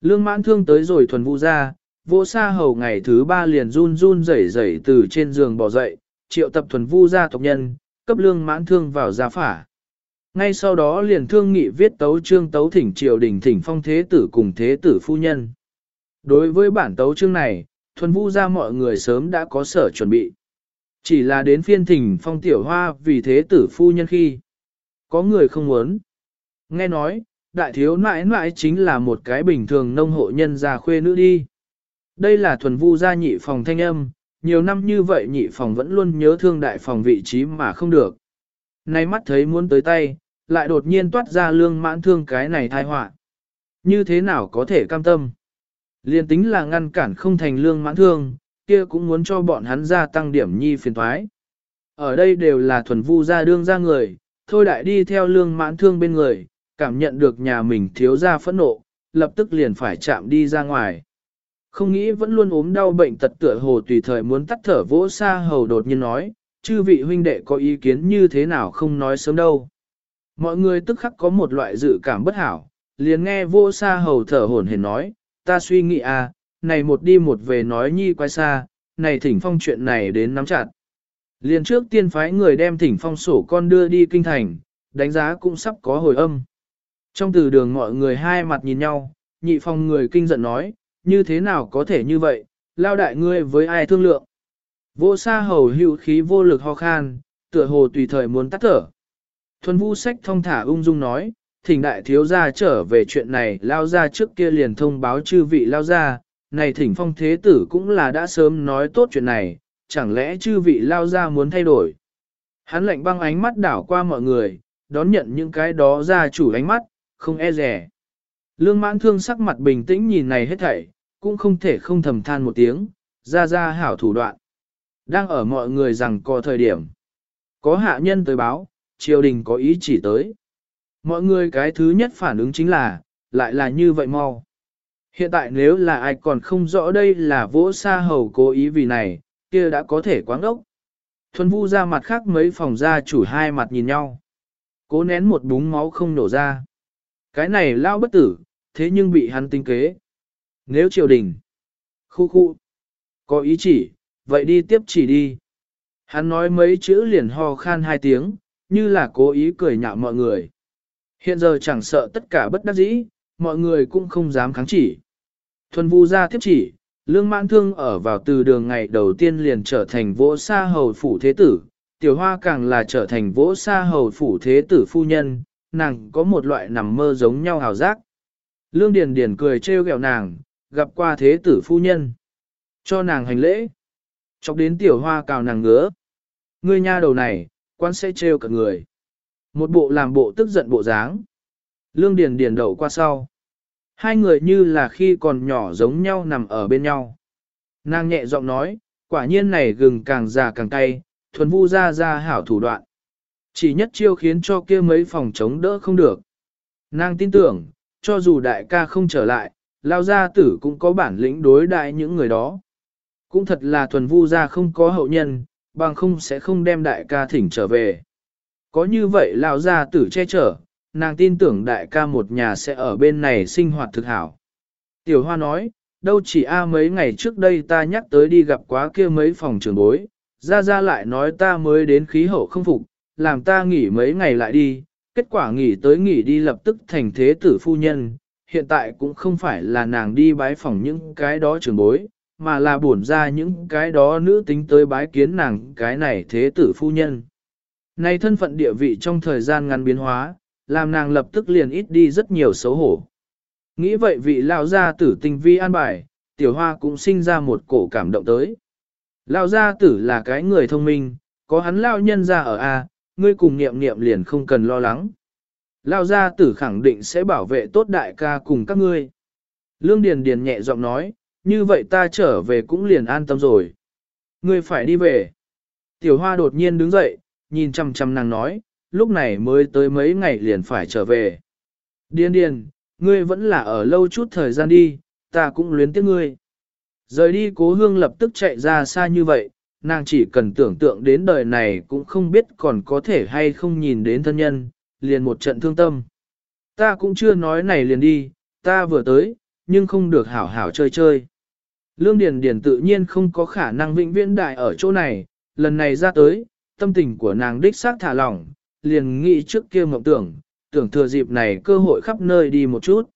Lương mãn thương tới rồi thuần vũ ra, vô sa hầu ngày thứ ba liền run run rẩy rẩy từ trên giường bỏ dậy, triệu tập thuần vu gia tộc nhân, cấp lương mãn thương vào gia phả. Ngay sau đó liền thương nghị viết tấu trương tấu thỉnh triều đình thỉnh phong thế tử cùng thế tử phu nhân. Đối với bản tấu chương này, thuần vu ra mọi người sớm đã có sở chuẩn bị. Chỉ là đến phiên thỉnh phong tiểu hoa vì thế tử phu nhân khi. Có người không muốn. Nghe nói, đại thiếu nãi nãi chính là một cái bình thường nông hộ nhân già khuê nữ đi. Đây là thuần vu gia nhị phòng thanh âm, nhiều năm như vậy nhị phòng vẫn luôn nhớ thương đại phòng vị trí mà không được. Nay mắt thấy muốn tới tay, lại đột nhiên toát ra lương mãn thương cái này thai họa Như thế nào có thể cam tâm? Liên tính là ngăn cản không thành lương mãn thương, kia cũng muốn cho bọn hắn gia tăng điểm nhi phiền thoái. Ở đây đều là thuần vu gia đương ra người, thôi đại đi theo lương mãn thương bên người, cảm nhận được nhà mình thiếu ra phẫn nộ, lập tức liền phải chạm đi ra ngoài. Không nghĩ vẫn luôn ốm đau bệnh tật tựa hồ tùy thời muốn tắt thở vỗ xa hầu đột nhiên nói, chư vị huynh đệ có ý kiến như thế nào không nói sớm đâu. Mọi người tức khắc có một loại dự cảm bất hảo, liền nghe vô xa hầu thở hổn hển nói, ta suy nghĩ à, này một đi một về nói nhi quay xa, này thỉnh phong chuyện này đến nắm chặt. Liền trước tiên phái người đem thỉnh phong sổ con đưa đi kinh thành, đánh giá cũng sắp có hồi âm. Trong từ đường mọi người hai mặt nhìn nhau, nhị phong người kinh giận nói, như thế nào có thể như vậy, lao đại ngươi với ai thương lượng. Vô sa hầu hữu khí vô lực ho khan, tựa hồ tùy thời muốn tắt thở. Thuần vu sách thông thả ung dung nói, thỉnh đại thiếu gia trở về chuyện này lao ra trước kia liền thông báo chư vị lao ra, này thỉnh phong thế tử cũng là đã sớm nói tốt chuyện này, chẳng lẽ chư vị lao ra muốn thay đổi. Hắn lệnh băng ánh mắt đảo qua mọi người, đón nhận những cái đó ra chủ ánh mắt, không e rẻ. Lương mãn thương sắc mặt bình tĩnh nhìn này hết thảy, cũng không thể không thầm than một tiếng, ra ra hảo thủ đoạn. Đang ở mọi người rằng có thời điểm. Có hạ nhân tới báo, triều đình có ý chỉ tới. Mọi người cái thứ nhất phản ứng chính là, lại là như vậy mau. Hiện tại nếu là ai còn không rõ đây là vỗ sa hầu cố ý vì này, kia đã có thể quáng ốc. Thuần vu ra mặt khác mấy phòng gia chủ hai mặt nhìn nhau. Cố nén một búng máu không nổ ra. Cái này lao bất tử, thế nhưng bị hắn tinh kế. Nếu triều đình, khu khu, có ý chỉ, vậy đi tiếp chỉ đi. Hắn nói mấy chữ liền ho khan hai tiếng, như là cố ý cười nhạo mọi người. Hiện giờ chẳng sợ tất cả bất đắc dĩ, mọi người cũng không dám kháng chỉ. Thuần vu ra tiếp chỉ, lương mãn thương ở vào từ đường ngày đầu tiên liền trở thành vỗ sa hầu phủ thế tử, tiểu hoa càng là trở thành vỗ sa hầu phủ thế tử phu nhân, nàng có một loại nằm mơ giống nhau hào giác. Lương Điền Điền cười trêu ghẹo nàng, gặp qua thế tử phu nhân. Cho nàng hành lễ. Chọc đến tiểu hoa cào nàng ngứa. Ngươi nha đầu này, quan sẽ trêu cả người. Một bộ làm bộ tức giận bộ dáng. Lương Điền Điền đậu qua sau. Hai người như là khi còn nhỏ giống nhau nằm ở bên nhau. Nàng nhẹ giọng nói, quả nhiên này gừng càng già càng cay, thuần vu ra ra hảo thủ đoạn. Chỉ nhất chiêu khiến cho kia mấy phòng chống đỡ không được. Nàng tin tưởng, cho dù đại ca không trở lại, lao gia tử cũng có bản lĩnh đối đại những người đó. Cũng thật là thuần vu gia không có hậu nhân, bằng không sẽ không đem đại ca thỉnh trở về. Có như vậy lão gia tử che chở, nàng tin tưởng đại ca một nhà sẽ ở bên này sinh hoạt thực hảo. Tiểu Hoa nói, đâu chỉ a mấy ngày trước đây ta nhắc tới đi gặp quá kia mấy phòng trường bối, ra ra lại nói ta mới đến khí hậu không phục, làm ta nghỉ mấy ngày lại đi, kết quả nghỉ tới nghỉ đi lập tức thành thế tử phu nhân, hiện tại cũng không phải là nàng đi bái phỏng những cái đó trường bối, mà là bổn ra những cái đó nữ tính tới bái kiến nàng cái này thế tử phu nhân. Này thân phận địa vị trong thời gian ngắn biến hóa, làm nàng lập tức liền ít đi rất nhiều xấu hổ. Nghĩ vậy vị lão gia tử tình vi an bài, tiểu hoa cũng sinh ra một cổ cảm động tới. Lão gia tử là cái người thông minh, có hắn lão nhân ra ở A, ngươi cùng niệm niệm liền không cần lo lắng. Lao gia tử khẳng định sẽ bảo vệ tốt đại ca cùng các ngươi. Lương Điền Điền nhẹ giọng nói, như vậy ta trở về cũng liền an tâm rồi. Ngươi phải đi về. Tiểu hoa đột nhiên đứng dậy, nhìn chăm chăm nàng nói, lúc này mới tới mấy ngày liền phải trở về. Điên điên, ngươi vẫn là ở lâu chút thời gian đi, ta cũng luyến tiếc ngươi. Rời đi cố hương lập tức chạy ra xa như vậy, nàng chỉ cần tưởng tượng đến đời này cũng không biết còn có thể hay không nhìn đến thân nhân, liền một trận thương tâm. Ta cũng chưa nói này liền đi, ta vừa tới, nhưng không được hảo hảo chơi chơi. Lương Điền Điền tự nhiên không có khả năng vĩnh viễn đại ở chỗ này, lần này ra tới, tâm tình của nàng đích xác thả lỏng, liền nghĩ trước kia mộng tưởng, tưởng thừa dịp này cơ hội khắp nơi đi một chút.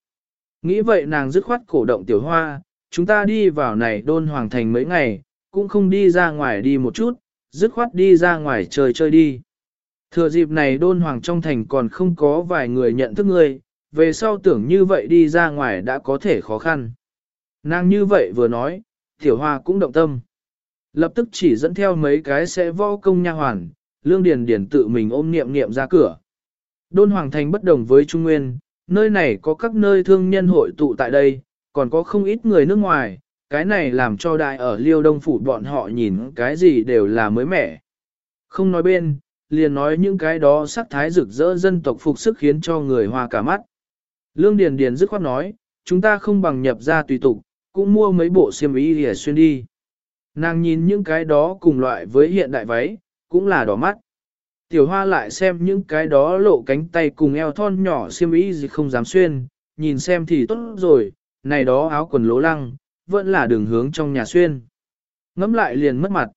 Nghĩ vậy nàng dứt khoát cổ động tiểu hoa, chúng ta đi vào này đôn hoàng thành mấy ngày, cũng không đi ra ngoài đi một chút, dứt khoát đi ra ngoài chơi chơi đi. Thừa dịp này đôn hoàng trong thành còn không có vài người nhận thức người, về sau tưởng như vậy đi ra ngoài đã có thể khó khăn. Nàng như vậy vừa nói, tiểu hoa cũng động tâm. Lập tức chỉ dẫn theo mấy cái sẽ võ công nha hoàn, lương điền điền tự mình ôm niệm niệm ra cửa. Đôn Hoàng Thành bất đồng với Trung Nguyên, nơi này có các nơi thương nhân hội tụ tại đây, còn có không ít người nước ngoài, cái này làm cho đại ở Liêu Đông Phủ bọn họ nhìn cái gì đều là mới mẻ. Không nói bên, liền nói những cái đó sắc thái rực rỡ dân tộc phục sức khiến cho người hoa cả mắt. Lương Điền Điền dứt khoát nói, chúng ta không bằng nhập ra tùy tục, cũng mua mấy bộ xiêm y để xuyên đi. Nàng nhìn những cái đó cùng loại với hiện đại váy, cũng là đỏ mắt. Tiểu hoa lại xem những cái đó lộ cánh tay cùng eo thon nhỏ xiêm y gì không dám xuyên, nhìn xem thì tốt rồi, này đó áo quần lố lăng, vẫn là đường hướng trong nhà xuyên. Ngắm lại liền mất mặt.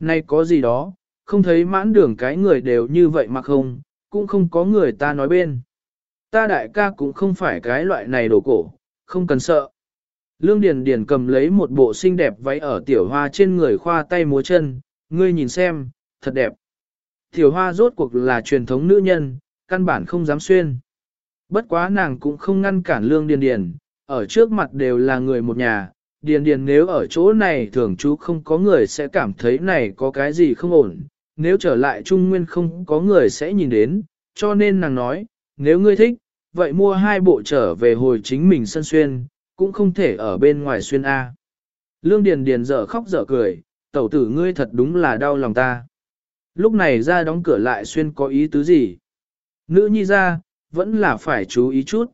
Này có gì đó, không thấy mãn đường cái người đều như vậy mà không, cũng không có người ta nói bên. Ta đại ca cũng không phải cái loại này đồ cổ, không cần sợ. Lương Điền Điền cầm lấy một bộ xinh đẹp váy ở tiểu hoa trên người khoa tay múa chân, ngươi nhìn xem, thật đẹp. Tiểu hoa rốt cuộc là truyền thống nữ nhân, căn bản không dám xuyên. Bất quá nàng cũng không ngăn cản Lương Điền Điền, ở trước mặt đều là người một nhà. Điền Điền nếu ở chỗ này thường chú không có người sẽ cảm thấy này có cái gì không ổn, nếu trở lại Trung Nguyên không có người sẽ nhìn đến, cho nên nàng nói, nếu ngươi thích, vậy mua hai bộ trở về hồi chính mình sân xuyên, cũng không thể ở bên ngoài xuyên A. Lương Điền Điền dở khóc dở cười, tẩu tử ngươi thật đúng là đau lòng ta. Lúc này ra đóng cửa lại xuyên có ý tứ gì? Nữ nhi ra, vẫn là phải chú ý chút.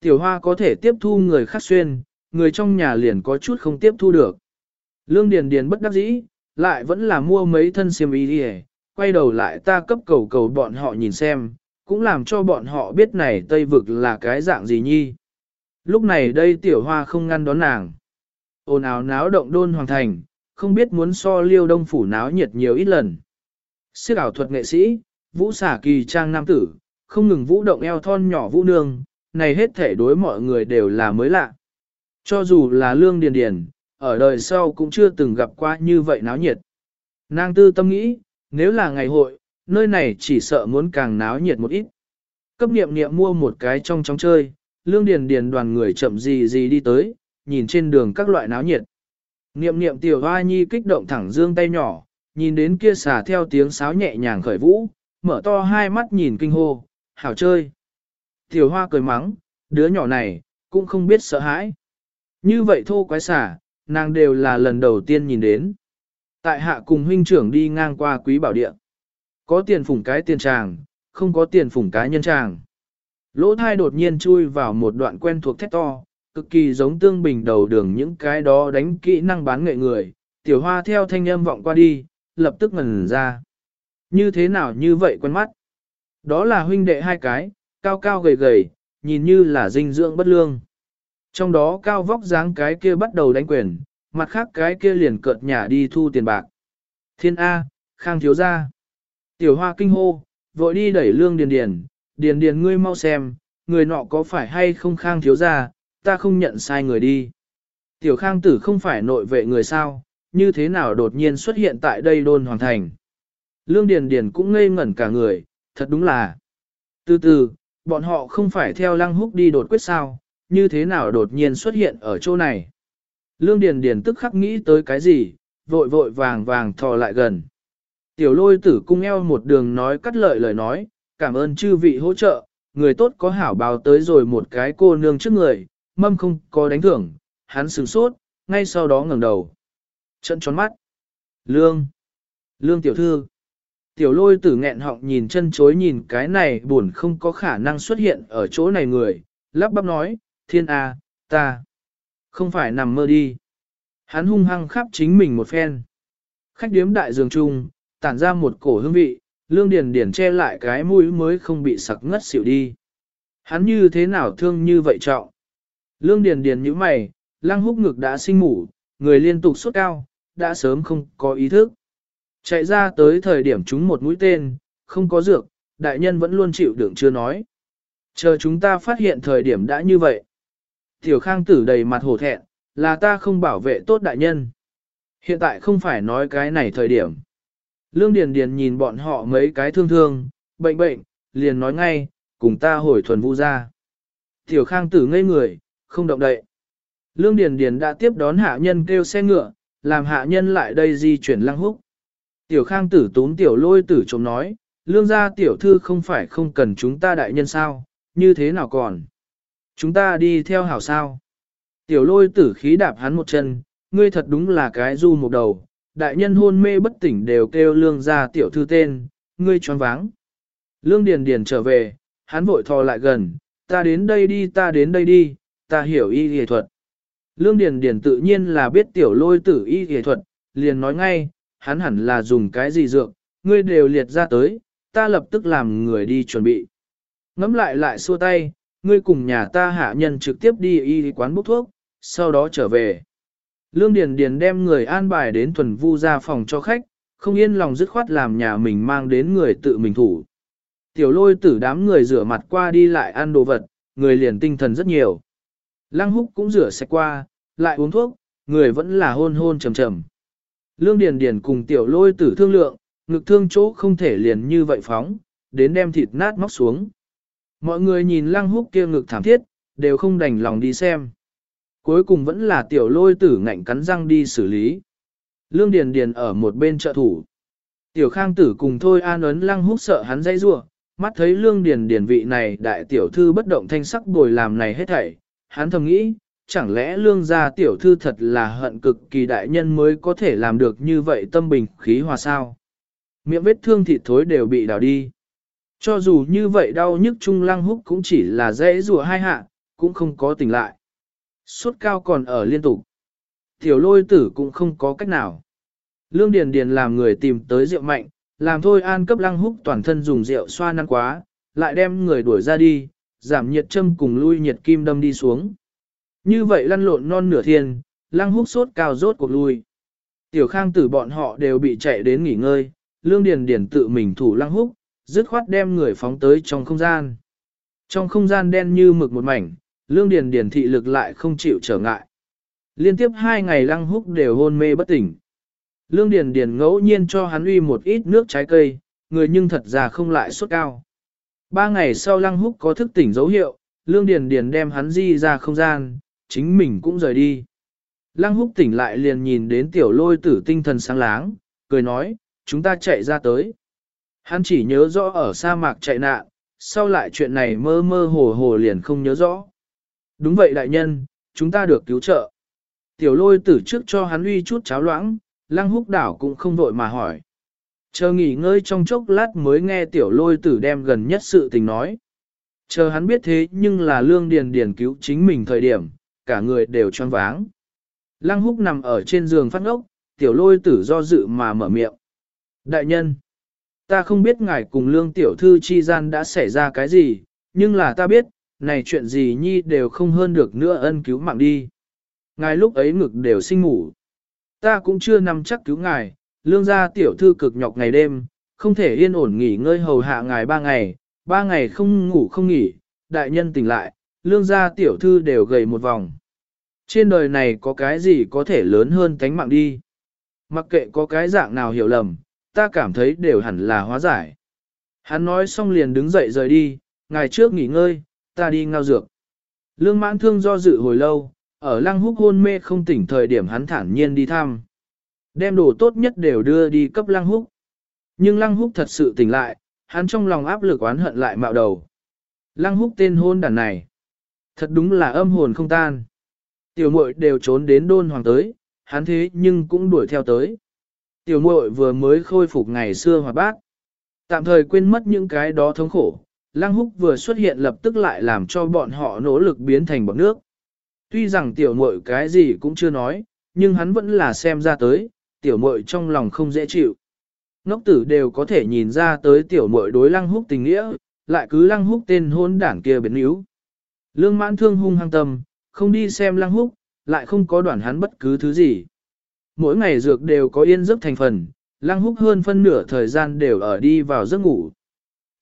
Tiểu hoa có thể tiếp thu người khác xuyên, người trong nhà liền có chút không tiếp thu được. Lương Điền Điền bất đắc dĩ, lại vẫn là mua mấy thân xiêm y đi quay đầu lại ta cấp cầu cầu bọn họ nhìn xem, cũng làm cho bọn họ biết này Tây Vực là cái dạng gì nhi. Lúc này đây tiểu hoa không ngăn đón nàng. Ồn ào náo động đôn hoàng thành, không biết muốn so liêu đông phủ náo nhiệt nhiều ít lần. Siết ảo thuật nghệ sĩ, vũ xả kỳ trang nam tử, không ngừng vũ động eo thon nhỏ vũ nương, này hết thể đối mọi người đều là mới lạ. Cho dù là lương điền điền, ở đời sau cũng chưa từng gặp qua như vậy náo nhiệt. Nàng tư tâm nghĩ, nếu là ngày hội, nơi này chỉ sợ muốn càng náo nhiệt một ít. Cấp niệm niệm mua một cái trong trong chơi, lương điền điền đoàn người chậm gì gì đi tới, nhìn trên đường các loại náo nhiệt. Niệm niệm tiểu hoa nhi kích động thẳng dương tay nhỏ, nhìn đến kia xả theo tiếng sáo nhẹ nhàng khởi vũ, mở to hai mắt nhìn kinh hô, hảo chơi. Tiểu hoa cười mắng, đứa nhỏ này, cũng không biết sợ hãi. Như vậy thô quái xả, nàng đều là lần đầu tiên nhìn đến. Tại hạ cùng huynh trưởng đi ngang qua quý bảo địa. Có tiền phủng cái tiền tràng, không có tiền phủng cái nhân tràng. Lỗ thai đột nhiên chui vào một đoạn quen thuộc thét to, cực kỳ giống tương bình đầu đường những cái đó đánh kỹ năng bán nghệ người. Tiểu hoa theo thanh âm vọng qua đi, lập tức ngần ra. Như thế nào như vậy quen mắt? Đó là huynh đệ hai cái, cao cao gầy gầy, nhìn như là dinh dưỡng bất lương. Trong đó cao vóc dáng cái kia bắt đầu đánh quyền, mặt khác cái kia liền cợt nhả đi thu tiền bạc. Thiên A, khang thiếu gia. Tiểu hoa kinh hô, vội đi đẩy lương điền điền, điền điền ngươi mau xem, người nọ có phải hay không khang thiếu gia, ta không nhận sai người đi. Tiểu khang tử không phải nội vệ người sao, như thế nào đột nhiên xuất hiện tại đây đôn hoàng thành. Lương điền điền cũng ngây ngẩn cả người, thật đúng là. Từ từ, bọn họ không phải theo lăng húc đi đột quyết sao, như thế nào đột nhiên xuất hiện ở chỗ này. Lương Điền Điền tức khắc nghĩ tới cái gì, vội vội vàng vàng thò lại gần. Tiểu lôi tử cung eo một đường nói cắt lợi lời nói, cảm ơn chư vị hỗ trợ, người tốt có hảo báo tới rồi một cái cô nương trước người, mâm không có đánh thưởng, hắn sửng sốt, ngay sau đó ngẩng đầu. Trận tròn mắt. Lương. Lương tiểu thư. Tiểu lôi tử nghẹn họng nhìn chân chối nhìn cái này buồn không có khả năng xuất hiện ở chỗ này người, lắp bắp nói, thiên a, ta. Không phải nằm mơ đi. Hắn hung hăng khắp chính mình một phen. Khách điếm đại giường trung tản ra một cổ hương vị, lương điền điền che lại cái mũi mới không bị sặc ngất xỉu đi. Hắn như thế nào thương như vậy trọng. Lương điền điền như mày, lăng húc ngực đã sinh ngủ, người liên tục sốt cao, đã sớm không có ý thức. Chạy ra tới thời điểm chúng một mũi tên, không có dược, đại nhân vẫn luôn chịu đựng chưa nói. Chờ chúng ta phát hiện thời điểm đã như vậy. Tiểu khang tử đầy mặt hổ thẹn, là ta không bảo vệ tốt đại nhân. Hiện tại không phải nói cái này thời điểm. Lương Điền Điền nhìn bọn họ mấy cái thương thương, bệnh bệnh, liền nói ngay, cùng ta hồi thuần vu ra. Tiểu khang tử ngây người, không động đậy. Lương Điền Điền đã tiếp đón hạ nhân kêu xe ngựa, làm hạ nhân lại đây di chuyển lăng húc. Tiểu khang tử tốn tiểu lôi tử chống nói, lương gia tiểu thư không phải không cần chúng ta đại nhân sao, như thế nào còn? Chúng ta đi theo hảo sao? Tiểu lôi tử khí đạp hắn một chân, ngươi thật đúng là cái du một đầu, đại nhân hôn mê bất tỉnh đều kêu lương gia tiểu thư tên, ngươi choáng váng. Lương Điền Điền trở về, hắn vội thò lại gần, ta đến đây đi ta đến đây đi, ta hiểu y y thuật. Lương Điền Điền tự nhiên là biết tiểu lôi tử y y thuật, liền nói ngay, hắn hẳn là dùng cái gì dược, ngươi đều liệt ra tới, ta lập tức làm người đi chuẩn bị. Ngắm lại lại xua tay, ngươi cùng nhà ta hạ nhân trực tiếp đi y quán bốc thuốc, sau đó trở về. Lương Điền Điền đem người an bài đến thuần vu ra phòng cho khách, không yên lòng dứt khoát làm nhà mình mang đến người tự mình thủ. Tiểu lôi tử đám người rửa mặt qua đi lại ăn đồ vật, người liền tinh thần rất nhiều. Lăng húc cũng rửa sạch qua, lại uống thuốc, người vẫn là hôn hôn trầm trầm. Lương Điền Điền cùng tiểu lôi tử thương lượng, ngực thương chỗ không thể liền như vậy phóng, đến đem thịt nát móc xuống. Mọi người nhìn lăng húc kia ngực thảm thiết, đều không đành lòng đi xem. Cuối cùng vẫn là tiểu lôi tử ngạnh cắn răng đi xử lý. Lương Điền Điền ở một bên trợ thủ. Tiểu khang tử cùng thôi an ấn lăng húc sợ hắn dây rua, mắt thấy lương điền điền vị này đại tiểu thư bất động thanh sắc bồi làm này hết thảy. Hắn thầm nghĩ, chẳng lẽ lương gia tiểu thư thật là hận cực kỳ đại nhân mới có thể làm được như vậy tâm bình khí hòa sao. Miệng vết thương thịt thối đều bị đào đi. Cho dù như vậy đau nhức trung lăng húc cũng chỉ là dễ rùa hai hạ, cũng không có tỉnh lại sốt cao còn ở liên tục. Tiểu lôi tử cũng không có cách nào. Lương Điền Điền làm người tìm tới rượu mạnh, làm thôi an cấp lăng húc toàn thân dùng rượu xoa năn quá, lại đem người đuổi ra đi, giảm nhiệt châm cùng lui nhiệt kim đâm đi xuống. Như vậy lăn lộn non nửa thiên, lăng húc sốt cao rốt cuộc lui. Tiểu khang tử bọn họ đều bị chạy đến nghỉ ngơi, lương điền điền tự mình thủ lăng húc, dứt khoát đem người phóng tới trong không gian. Trong không gian đen như mực một mảnh, lương điền điền thị lực lại không chịu trở ngại. Liên tiếp hai ngày lăng húc đều hôn mê bất tỉnh. Lương điền điền ngẫu nhiên cho hắn uy một ít nước trái cây, người nhưng thật ra không lại sốt cao. Ba ngày sau lăng húc có thức tỉnh dấu hiệu, lương điền điền đem hắn di ra không gian, chính mình cũng rời đi. Lăng húc tỉnh lại liền nhìn đến tiểu lôi tử tinh thần sáng láng, cười nói, chúng ta chạy ra tới. Hắn chỉ nhớ rõ ở sa mạc chạy nạn, sau lại chuyện này mơ mơ hồ hồ liền không nhớ rõ. Đúng vậy đại nhân, chúng ta được cứu trợ. Tiểu lôi tử trước cho hắn uy chút cháo loãng, lăng húc đảo cũng không vội mà hỏi. Chờ nghỉ ngơi trong chốc lát mới nghe tiểu lôi tử đem gần nhất sự tình nói. Chờ hắn biết thế nhưng là lương điền điền cứu chính mình thời điểm, cả người đều choáng váng. Lăng húc nằm ở trên giường phát ngốc, tiểu lôi tử do dự mà mở miệng. Đại nhân, ta không biết ngài cùng lương tiểu thư chi gian đã xảy ra cái gì, nhưng là ta biết, này chuyện gì nhi đều không hơn được nữa ân cứu mạng đi. Ngài lúc ấy ngực đều sinh ngủ. Ta cũng chưa nằm chắc cứu ngài, lương gia tiểu thư cực nhọc ngày đêm, không thể yên ổn nghỉ ngơi hầu hạ ngài ba ngày, ba ngày không ngủ không nghỉ, đại nhân tỉnh lại, lương gia tiểu thư đều gầy một vòng. Trên đời này có cái gì có thể lớn hơn tánh mạng đi. Mặc kệ có cái dạng nào hiểu lầm, ta cảm thấy đều hẳn là hóa giải. Hắn nói xong liền đứng dậy rời đi, ngài trước nghỉ ngơi, ta đi ngao dược. Lương mãn thương do dự hồi lâu, ở lăng húc hôn mê không tỉnh thời điểm hắn thản nhiên đi thăm. Đem đồ tốt nhất đều đưa đi cấp lăng húc. Nhưng lăng húc thật sự tỉnh lại, hắn trong lòng áp lực oán hận lại mạo đầu. Lăng húc tên hôn đàn này. Thật đúng là âm hồn không tan. Tiểu muội đều trốn đến đôn hoàng tới, hắn thế nhưng cũng đuổi theo tới. Tiểu muội vừa mới khôi phục ngày xưa hòa bác. Tạm thời quên mất những cái đó thống khổ, Lăng Húc vừa xuất hiện lập tức lại làm cho bọn họ nỗ lực biến thành bọt nước. Tuy rằng tiểu muội cái gì cũng chưa nói, nhưng hắn vẫn là xem ra tới, tiểu muội trong lòng không dễ chịu. Ngốc tử đều có thể nhìn ra tới tiểu muội đối Lăng Húc tình nghĩa, lại cứ Lăng Húc tên hôn đảng kia biến yếu. Lương mãn thương hung hăng tâm, không đi xem Lăng Húc, lại không có đoạn hắn bất cứ thứ gì. Mỗi ngày dược đều có yên giấc thành phần, Lăng Húc hơn phân nửa thời gian đều ở đi vào giấc ngủ.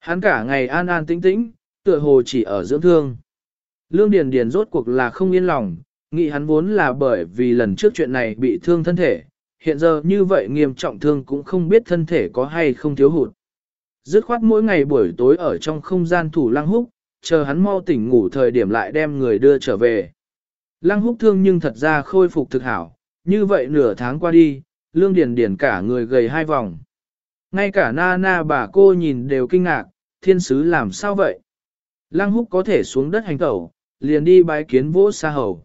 Hắn cả ngày an an tĩnh tĩnh, tựa hồ chỉ ở dưỡng thương. Lương Điền Điền rốt cuộc là không yên lòng, nghĩ hắn vốn là bởi vì lần trước chuyện này bị thương thân thể, hiện giờ như vậy nghiêm trọng thương cũng không biết thân thể có hay không thiếu hụt. Dứt khoát mỗi ngày buổi tối ở trong không gian thủ lăng húc, chờ hắn mau tỉnh ngủ thời điểm lại đem người đưa trở về. Lăng húc thương nhưng thật ra khôi phục thực hảo, như vậy nửa tháng qua đi, lương điền điền cả người gầy hai vòng. Ngay cả na na bà cô nhìn đều kinh ngạc, thiên sứ làm sao vậy? Lăng húc có thể xuống đất hành tẩu, liền đi bái kiến vỗ sa hầu.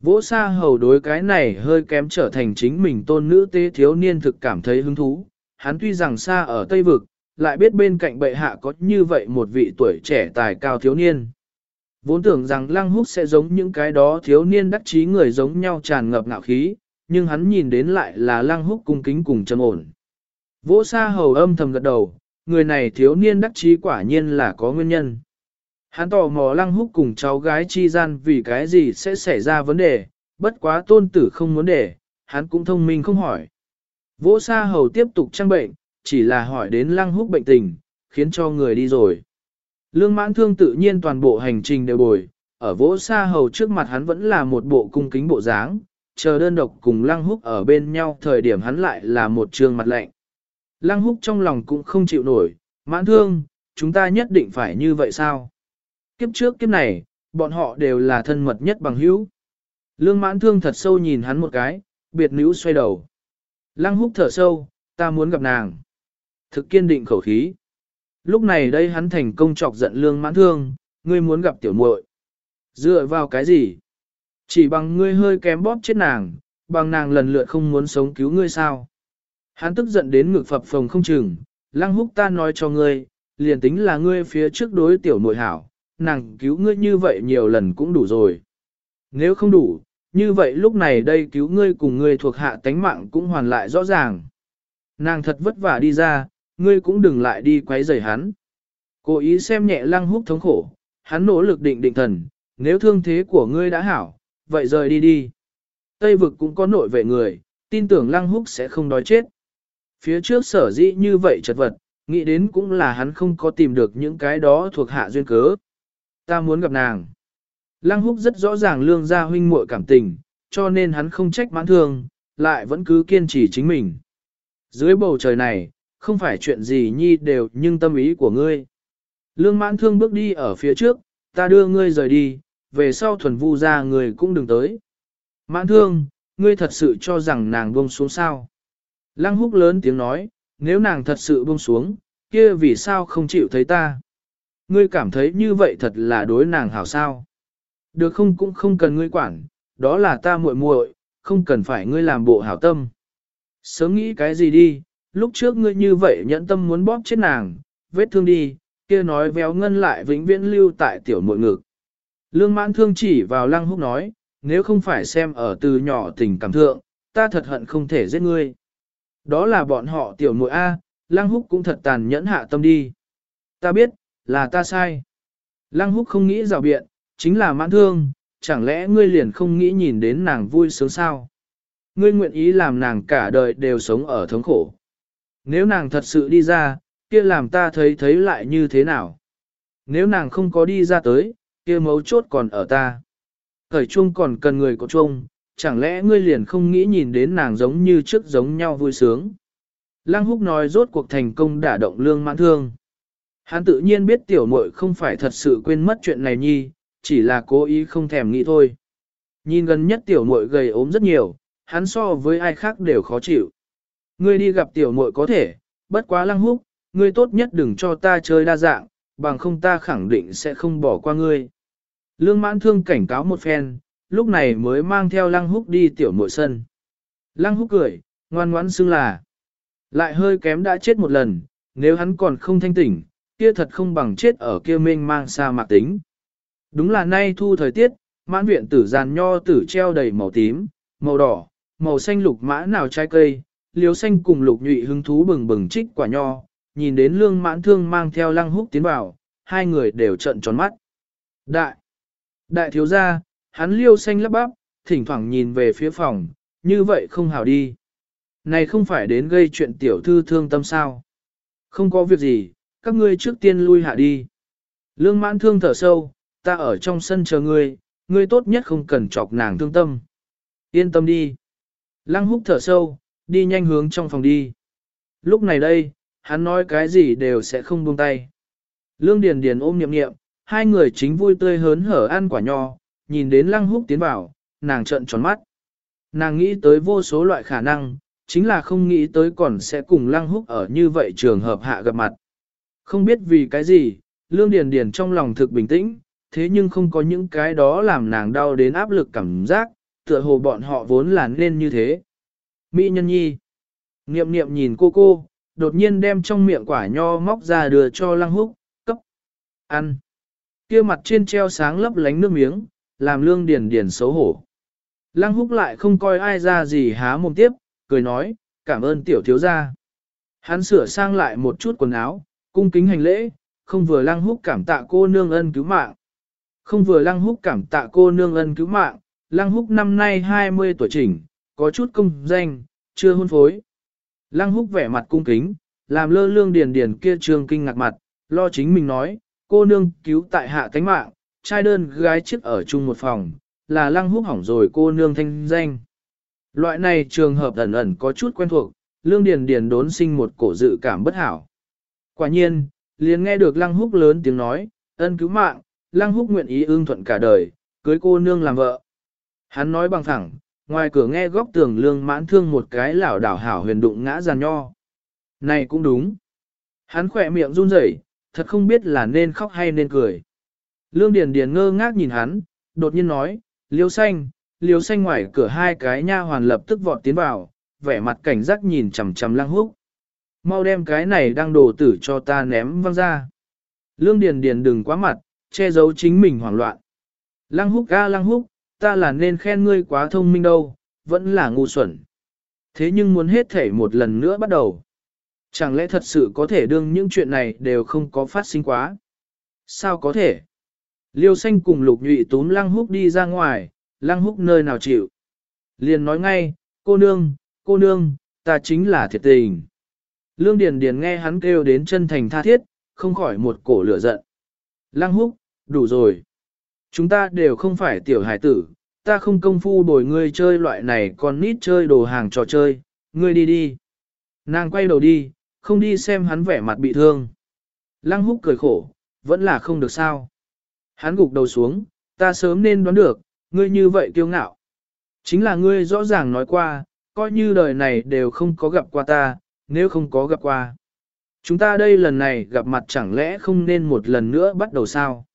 Vỗ sa hầu đối cái này hơi kém trở thành chính mình tôn nữ tế thiếu niên thực cảm thấy hứng thú. Hắn tuy rằng xa ở Tây Vực, lại biết bên cạnh bệ hạ có như vậy một vị tuổi trẻ tài cao thiếu niên. Vốn tưởng rằng lăng húc sẽ giống những cái đó thiếu niên đắc chí người giống nhau tràn ngập ngạo khí, nhưng hắn nhìn đến lại là lăng húc cung kính cùng trầm ổn. Vỗ sa hầu âm thầm gật đầu, người này thiếu niên đắc chí quả nhiên là có nguyên nhân. Hắn tò mò lăng húc cùng cháu gái chi gian vì cái gì sẽ xảy ra vấn đề, bất quá tôn tử không muốn để, hắn cũng thông minh không hỏi. Vỗ sa hầu tiếp tục trang bệnh, chỉ là hỏi đến lăng húc bệnh tình, khiến cho người đi rồi. Lương mãn thương tự nhiên toàn bộ hành trình đều bồi, ở vỗ sa hầu trước mặt hắn vẫn là một bộ cung kính bộ dáng, chờ đơn độc cùng lăng húc ở bên nhau thời điểm hắn lại là một trường mặt lạnh. Lăng húc trong lòng cũng không chịu nổi, mãn thương, chúng ta nhất định phải như vậy sao? Kiếp trước kiếp này, bọn họ đều là thân mật nhất bằng hữu. Lương mãn thương thật sâu nhìn hắn một cái, biệt nữ xoay đầu. Lăng húc thở sâu, ta muốn gặp nàng. Thực kiên định khẩu khí. Lúc này đây hắn thành công chọc giận lương mãn thương, ngươi muốn gặp tiểu muội. Dựa vào cái gì? Chỉ bằng ngươi hơi kém bóp chết nàng, bằng nàng lần lượt không muốn sống cứu ngươi sao? Hắn tức giận đến ngực phập phồng không chừng, lăng húc ta nói cho ngươi, liền tính là ngươi phía trước đối tiểu nội hảo, nàng cứu ngươi như vậy nhiều lần cũng đủ rồi. Nếu không đủ, như vậy lúc này đây cứu ngươi cùng ngươi thuộc hạ tánh mạng cũng hoàn lại rõ ràng. Nàng thật vất vả đi ra, ngươi cũng đừng lại đi quấy rầy hắn. Cố ý xem nhẹ lăng húc thống khổ, hắn nỗ lực định định thần, nếu thương thế của ngươi đã hảo, vậy rời đi đi. Tây vực cũng có nội vệ người, tin tưởng lăng húc sẽ không đói chết. Phía trước sở dĩ như vậy chật vật, nghĩ đến cũng là hắn không có tìm được những cái đó thuộc hạ duyên cớ. Ta muốn gặp nàng. Lăng húc rất rõ ràng lương gia huynh muội cảm tình, cho nên hắn không trách mãn thương, lại vẫn cứ kiên trì chính mình. Dưới bầu trời này, không phải chuyện gì nhi đều nhưng tâm ý của ngươi. Lương mãn thương bước đi ở phía trước, ta đưa ngươi rời đi, về sau thuần vu ra người cũng đừng tới. Mãn thương, ngươi thật sự cho rằng nàng buông xuống sao. Lăng húc lớn tiếng nói, nếu nàng thật sự buông xuống, kia vì sao không chịu thấy ta. Ngươi cảm thấy như vậy thật là đối nàng hảo sao. Được không cũng không cần ngươi quản, đó là ta muội muội, không cần phải ngươi làm bộ hảo tâm. Sớm nghĩ cái gì đi, lúc trước ngươi như vậy nhẫn tâm muốn bóp chết nàng, vết thương đi, kia nói véo ngân lại vĩnh viễn lưu tại tiểu muội ngực. Lương mãn thương chỉ vào lăng húc nói, nếu không phải xem ở từ nhỏ tình cảm thượng, ta thật hận không thể giết ngươi. Đó là bọn họ tiểu muội A, lăng húc cũng thật tàn nhẫn hạ tâm đi. Ta biết, là ta sai. Lăng húc không nghĩ rào biện, chính là mãn thương, chẳng lẽ ngươi liền không nghĩ nhìn đến nàng vui sướng sao? Ngươi nguyện ý làm nàng cả đời đều sống ở thống khổ. Nếu nàng thật sự đi ra, kia làm ta thấy thấy lại như thế nào? Nếu nàng không có đi ra tới, kia mấu chốt còn ở ta. Thời chuông còn cần người có chuông, chẳng lẽ ngươi liền không nghĩ nhìn đến nàng giống như trước giống nhau vui sướng? Lăng húc nói rốt cuộc thành công đả động lương mãn thương. Hắn tự nhiên biết tiểu muội không phải thật sự quên mất chuyện này nhi, chỉ là cố ý không thèm nghĩ thôi. Nhìn gần nhất tiểu muội gầy ốm rất nhiều, hắn so với ai khác đều khó chịu. Ngươi đi gặp tiểu muội có thể, bất quá lăng húc, ngươi tốt nhất đừng cho ta chơi đa dạng, bằng không ta khẳng định sẽ không bỏ qua ngươi. Lương mãn thương cảnh cáo một phen, lúc này mới mang theo lăng húc đi tiểu muội sân. Lăng húc cười, ngoan ngoãn xưng là. Lại hơi kém đã chết một lần, nếu hắn còn không thanh tỉnh, kia thật không bằng chết ở kia mênh mang xa mạc tính. Đúng là nay thu thời tiết, mãn viện tử giàn nho tử treo đầy màu tím, màu đỏ, màu xanh lục mã nào trái cây, liếu xanh cùng lục nhụy hứng thú bừng bừng trích quả nho, nhìn đến lương mãn thương mang theo lăng húc tiến vào, hai người đều trợn tròn mắt. Đại! Đại thiếu gia, hắn liêu xanh lấp bắp, thỉnh thoảng nhìn về phía phòng, như vậy không hảo đi. Này không phải đến gây chuyện tiểu thư thương tâm sao. Không có việc gì, các ngươi trước tiên lui hạ đi. Lương mãn thương thở sâu, ta ở trong sân chờ ngươi, ngươi tốt nhất không cần chọc nàng thương tâm. Yên tâm đi. Lăng húc thở sâu, đi nhanh hướng trong phòng đi. Lúc này đây, hắn nói cái gì đều sẽ không buông tay. Lương Điền Điền ôm niệm niệm, hai người chính vui tươi hớn hở ăn quả nho, nhìn đến lăng húc tiến vào, nàng trợn tròn mắt. Nàng nghĩ tới vô số loại khả năng, chính là không nghĩ tới còn sẽ cùng lăng húc ở như vậy trường hợp hạ gặp mặt. Không biết vì cái gì, Lương Điền Điền trong lòng thực bình tĩnh, thế nhưng không có những cái đó làm nàng đau đến áp lực cảm giác, tựa hồ bọn họ vốn là nên như thế. Mỹ nhân nhi. Niệm niệm nhìn cô cô, đột nhiên đem trong miệng quả nho móc ra đưa cho lăng húc, cấp. Ăn. kia mặt trên treo sáng lấp lánh nước miếng, làm lương điền điền xấu hổ. Lăng húc lại không coi ai ra gì há mồm tiếp, cười nói, cảm ơn tiểu thiếu gia. Hắn sửa sang lại một chút quần áo, cung kính hành lễ, không vừa lăng húc cảm tạ cô nương ân cứu mạng. Không vừa lăng húc cảm tạ cô nương ân cứu mạng, lăng húc năm nay 20 tuổi chỉnh, có chút công danh, chưa hôn phối. Lăng húc vẻ mặt cung kính, làm lơ lương điền điền kia trường kinh ngạc mặt, lo chính mình nói, cô nương cứu tại hạ tánh mạng, trai đơn gái chiếc ở chung một phòng, là lăng húc hỏng rồi cô nương thanh danh. Loại này trường hợp ẩn ẩn có chút quen thuộc, lương điền điền đốn sinh một cổ dự cảm bất hảo. Quả nhiên, liền nghe được lăng húc lớn tiếng nói, ân cứu mạng, lăng húc nguyện ý ương thuận cả đời, cưới cô nương làm vợ. Hắn nói bằng thẳng, ngoài cửa nghe góc tường lương mãn thương một cái lảo đảo hảo huyền đụng ngã giàn nho. Này cũng đúng. Hắn khỏe miệng run rẩy, thật không biết là nên khóc hay nên cười. Lương Điền Điền ngơ ngác nhìn hắn, đột nhiên nói, liêu xanh, liêu xanh ngoài cửa hai cái nha hoàn lập tức vọt tiến vào, vẻ mặt cảnh giác nhìn chằm chằm lăng húc. Mau đem cái này đang đồ tử cho ta ném văng ra. Lương Điền Điền đừng quá mặt, che giấu chính mình hoảng loạn. Lăng húc ga lăng húc, ta là nên khen ngươi quá thông minh đâu, vẫn là ngu xuẩn. Thế nhưng muốn hết thể một lần nữa bắt đầu. Chẳng lẽ thật sự có thể đương những chuyện này đều không có phát sinh quá? Sao có thể? Liêu xanh cùng lục nhụy túm lăng húc đi ra ngoài, lăng húc nơi nào chịu. Liền nói ngay, cô nương, cô nương, ta chính là thiệt tình. Lương Điền Điền nghe hắn kêu đến chân thành tha thiết, không khỏi một cổ lửa giận. Lăng húc, đủ rồi. Chúng ta đều không phải tiểu hải tử, ta không công phu bồi ngươi chơi loại này còn nít chơi đồ hàng trò chơi, ngươi đi đi. Nàng quay đầu đi, không đi xem hắn vẻ mặt bị thương. Lăng húc cười khổ, vẫn là không được sao. Hắn gục đầu xuống, ta sớm nên đoán được, ngươi như vậy kiêu ngạo. Chính là ngươi rõ ràng nói qua, coi như đời này đều không có gặp qua ta, nếu không có gặp qua. Chúng ta đây lần này gặp mặt chẳng lẽ không nên một lần nữa bắt đầu sao?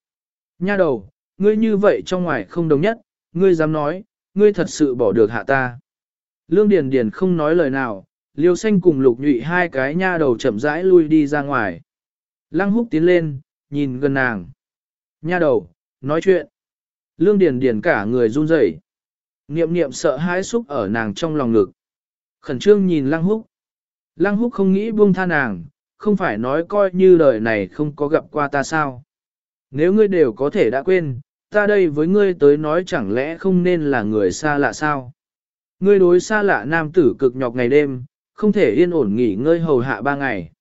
Nha đầu, ngươi như vậy trong ngoài không đồng nhất, ngươi dám nói, ngươi thật sự bỏ được hạ ta. Lương Điền Điền không nói lời nào, Liêu Xanh cùng Lục Nhụy hai cái nha đầu chậm rãi lui đi ra ngoài. Lăng Húc tiến lên, nhìn gần nàng. Nha đầu, nói chuyện. Lương Điền Điền cả người run rẩy. Niệm niệm sợ hãi xúc ở nàng trong lòng ngực. Khẩn trương nhìn Lăng Húc. Lăng Húc không nghĩ buông tha nàng, không phải nói coi như đời này không có gặp qua ta sao. Nếu ngươi đều có thể đã quên, ta đây với ngươi tới nói chẳng lẽ không nên là người xa lạ sao? Ngươi đối xa lạ nam tử cực nhọc ngày đêm, không thể yên ổn nghỉ ngơi hầu hạ ba ngày.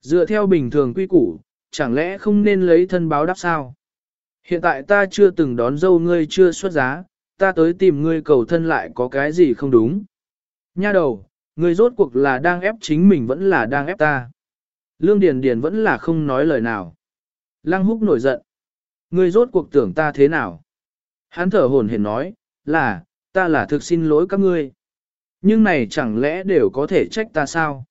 Dựa theo bình thường quy củ, chẳng lẽ không nên lấy thân báo đáp sao? Hiện tại ta chưa từng đón dâu ngươi chưa xuất giá, ta tới tìm ngươi cầu thân lại có cái gì không đúng. Nha đầu, ngươi rốt cuộc là đang ép chính mình vẫn là đang ép ta. Lương Điền Điền vẫn là không nói lời nào. Lăng húc nổi giận. Ngươi rốt cuộc tưởng ta thế nào? Hắn thở hổn hển nói, là, ta là thực xin lỗi các ngươi. Nhưng này chẳng lẽ đều có thể trách ta sao?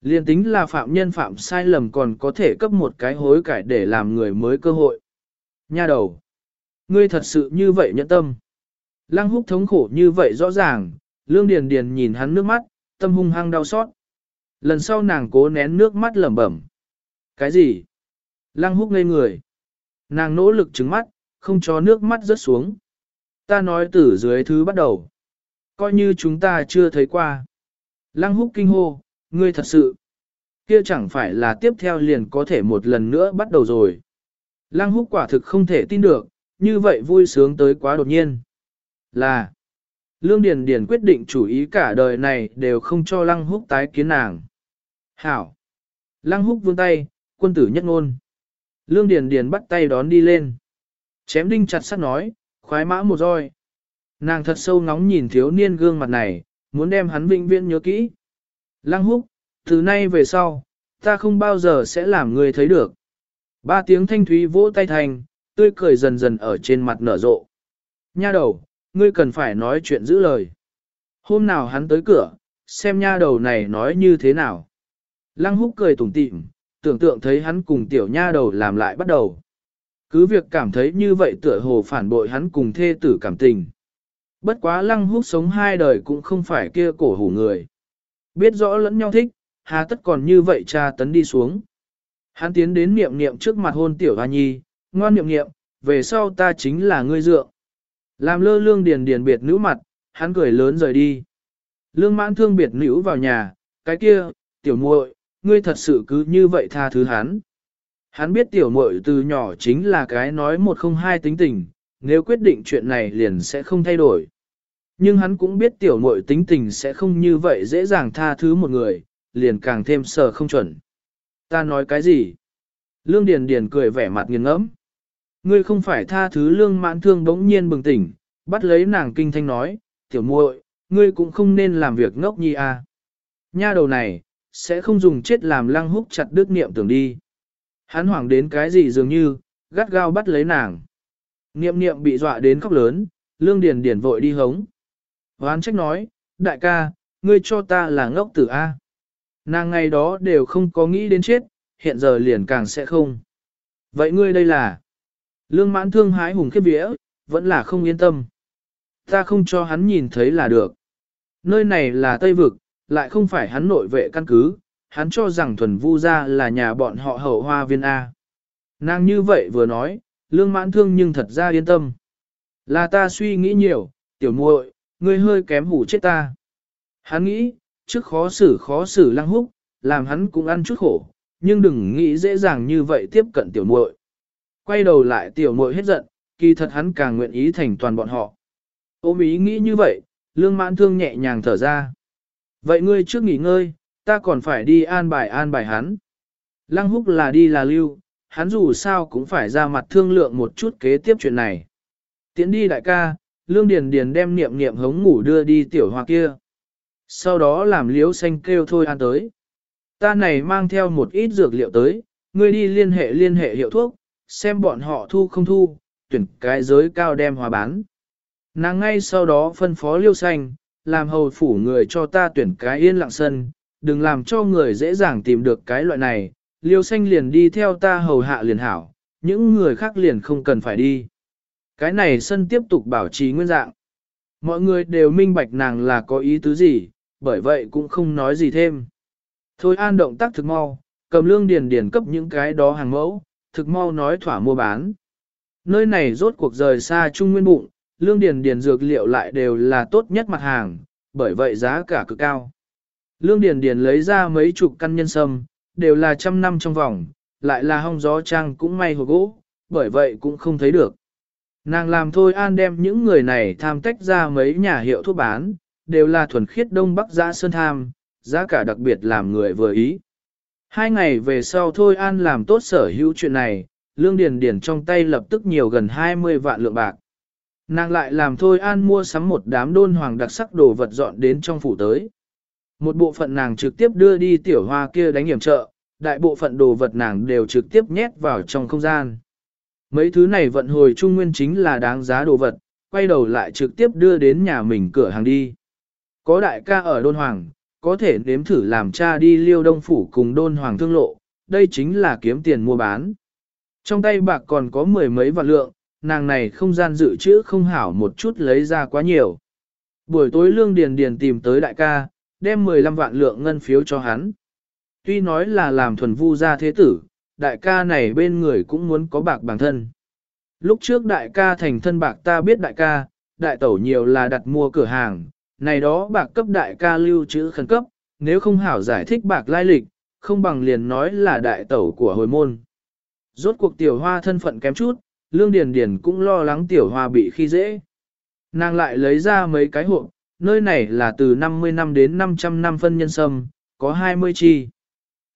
Liên tính là phạm nhân phạm sai lầm còn có thể cấp một cái hối cải để làm người mới cơ hội. Nha đầu! Ngươi thật sự như vậy nhẫn tâm. Lăng húc thống khổ như vậy rõ ràng, lương điền điền nhìn hắn nước mắt, tâm hung hăng đau xót. Lần sau nàng cố nén nước mắt lẩm bẩm. Cái gì? Lăng húc ngây người. Nàng nỗ lực trứng mắt, không cho nước mắt rớt xuống. Ta nói từ dưới thứ bắt đầu. Coi như chúng ta chưa thấy qua. Lăng húc kinh hô, ngươi thật sự. Kia chẳng phải là tiếp theo liền có thể một lần nữa bắt đầu rồi. Lăng húc quả thực không thể tin được, như vậy vui sướng tới quá đột nhiên. Là, Lương Điền Điền quyết định chủ ý cả đời này đều không cho Lăng húc tái kiến nàng. Hảo! Lăng húc vươn tay, quân tử nhất ngôn. Lương Điền Điền bắt tay đón đi lên. Chém đinh chặt sắt nói, khoái mã một roi. Nàng thật sâu ngóng nhìn thiếu niên gương mặt này, muốn đem hắn vĩnh viễn nhớ kỹ. Lăng húc, từ nay về sau, ta không bao giờ sẽ làm người thấy được. Ba tiếng thanh thúy vỗ tay thành, tươi cười dần dần ở trên mặt nở rộ. Nha đầu, ngươi cần phải nói chuyện giữ lời. Hôm nào hắn tới cửa, xem nha đầu này nói như thế nào. Lăng húc cười tủm tỉm, tưởng tượng thấy hắn cùng tiểu nha đầu làm lại bắt đầu. Cứ việc cảm thấy như vậy tựa hồ phản bội hắn cùng thê tử cảm tình. Bất quá lăng húc sống hai đời cũng không phải kia cổ hủ người. Biết rõ lẫn nhau thích, hà tất còn như vậy cha tấn đi xuống. Hắn tiến đến niệm niệm trước mặt hôn tiểu hoa nhi, ngoan niệm niệm, về sau ta chính là ngươi dượng. Làm lơ lương điền điền biệt nữ mặt, hắn cười lớn rời đi. Lương mãn thương biệt nữ vào nhà, cái kia, tiểu muội, ngươi thật sự cứ như vậy tha thứ hắn. Hắn biết tiểu muội từ nhỏ chính là cái nói một không hai tính tình, nếu quyết định chuyện này liền sẽ không thay đổi. Nhưng hắn cũng biết tiểu muội tính tình sẽ không như vậy dễ dàng tha thứ một người, liền càng thêm sợ không chuẩn. Ta nói cái gì? Lương Điền Điền cười vẻ mặt nghiền ngẫm. Ngươi không phải tha thứ lương mãn thương đống nhiên bừng tỉnh, bắt lấy nàng kinh thanh nói, tiểu muội, ngươi cũng không nên làm việc ngốc nhi à. Nha đầu này, sẽ không dùng chết làm lăng húc chặt đứt niệm tưởng đi. Hắn hoảng đến cái gì dường như, gắt gao bắt lấy nàng. Niệm niệm bị dọa đến khóc lớn, lương điền điền vội đi hống. Hoán trách nói, đại ca, ngươi cho ta là ngốc tử A. Nàng ngày đó đều không có nghĩ đến chết, hiện giờ liền càng sẽ không. Vậy ngươi đây là? Lương mãn thương hái hùng khiếp vía, vẫn là không yên tâm. Ta không cho hắn nhìn thấy là được. Nơi này là Tây Vực, lại không phải hắn nội vệ căn cứ, hắn cho rằng thuần vu gia là nhà bọn họ hậu hoa viên A. Nàng như vậy vừa nói, lương mãn thương nhưng thật ra yên tâm. Là ta suy nghĩ nhiều, tiểu muội, ngươi hơi kém hủ chết ta. Hắn nghĩ, trước khó xử khó xử lăng húc, làm hắn cũng ăn chút khổ, nhưng đừng nghĩ dễ dàng như vậy tiếp cận tiểu muội. Quay đầu lại tiểu muội hết giận, kỳ thật hắn càng nguyện ý thành toàn bọn họ. Ôm ý nghĩ như vậy, lương mãn thương nhẹ nhàng thở ra. Vậy ngươi trước nghỉ ngơi, ta còn phải đi an bài an bài hắn. Lăng húc là đi là lưu, hắn dù sao cũng phải ra mặt thương lượng một chút kế tiếp chuyện này. Tiến đi đại ca, lương điền điền đem niệm niệm hống ngủ đưa đi tiểu hoa kia. Sau đó làm liếu xanh kêu thôi an tới. Ta này mang theo một ít dược liệu tới, ngươi đi liên hệ liên hệ hiệu thuốc, xem bọn họ thu không thu, tuyển cái giới cao đem hòa bán. Nàng ngay sau đó phân phó liêu xanh, làm hầu phủ người cho ta tuyển cái yên lặng sân, đừng làm cho người dễ dàng tìm được cái loại này, liêu xanh liền đi theo ta hầu hạ liền hảo, những người khác liền không cần phải đi. Cái này sân tiếp tục bảo trì nguyên dạng. Mọi người đều minh bạch nàng là có ý tứ gì, bởi vậy cũng không nói gì thêm. Thôi an động tác thực mau, cầm lương điền điền cấp những cái đó hàng mẫu, thực mau nói thỏa mua bán. Nơi này rốt cuộc rời xa trung nguyên bụng, lương điền điền dược liệu lại đều là tốt nhất mặt hàng, bởi vậy giá cả cực cao. Lương điền điền lấy ra mấy chục căn nhân sâm, đều là trăm năm trong vòng, lại là hong gió trang cũng may hộp gỗ, bởi vậy cũng không thấy được. Nàng làm thôi an đem những người này tham tách ra mấy nhà hiệu thuốc bán, đều là thuần khiết đông bắc giã sơn tham, giá cả đặc biệt làm người vừa ý. Hai ngày về sau thôi an làm tốt sở hữu chuyện này, lương điền điền trong tay lập tức nhiều gần 20 vạn lượng bạc. Nàng lại làm thôi an mua sắm một đám đôn hoàng đặc sắc đồ vật dọn đến trong phủ tới. Một bộ phận nàng trực tiếp đưa đi tiểu hoa kia đánh hiểm trợ, đại bộ phận đồ vật nàng đều trực tiếp nhét vào trong không gian. Mấy thứ này vận hồi trung nguyên chính là đáng giá đồ vật, quay đầu lại trực tiếp đưa đến nhà mình cửa hàng đi. Có đại ca ở đôn hoàng, có thể nếm thử làm cha đi liêu đông phủ cùng đôn hoàng thương lộ, đây chính là kiếm tiền mua bán. Trong tay bạc còn có mười mấy vạn lượng, nàng này không gian dự trữ không hảo một chút lấy ra quá nhiều. Buổi tối lương điền điền tìm tới đại ca, đem 15 vạn lượng ngân phiếu cho hắn. Tuy nói là làm thuần vu gia thế tử, đại ca này bên người cũng muốn có bạc bản thân. Lúc trước đại ca thành thân bạc ta biết đại ca, đại tẩu nhiều là đặt mua cửa hàng, này đó bạc cấp đại ca lưu trữ khẩn cấp, nếu không hảo giải thích bạc lai lịch, không bằng liền nói là đại tẩu của hồi môn. Rốt cuộc tiểu hoa thân phận kém chút, lương điền điền cũng lo lắng tiểu hoa bị khi dễ. Nàng lại lấy ra mấy cái hộp, nơi này là từ 50 năm đến 500 năm phân nhân sâm, có 20 chi.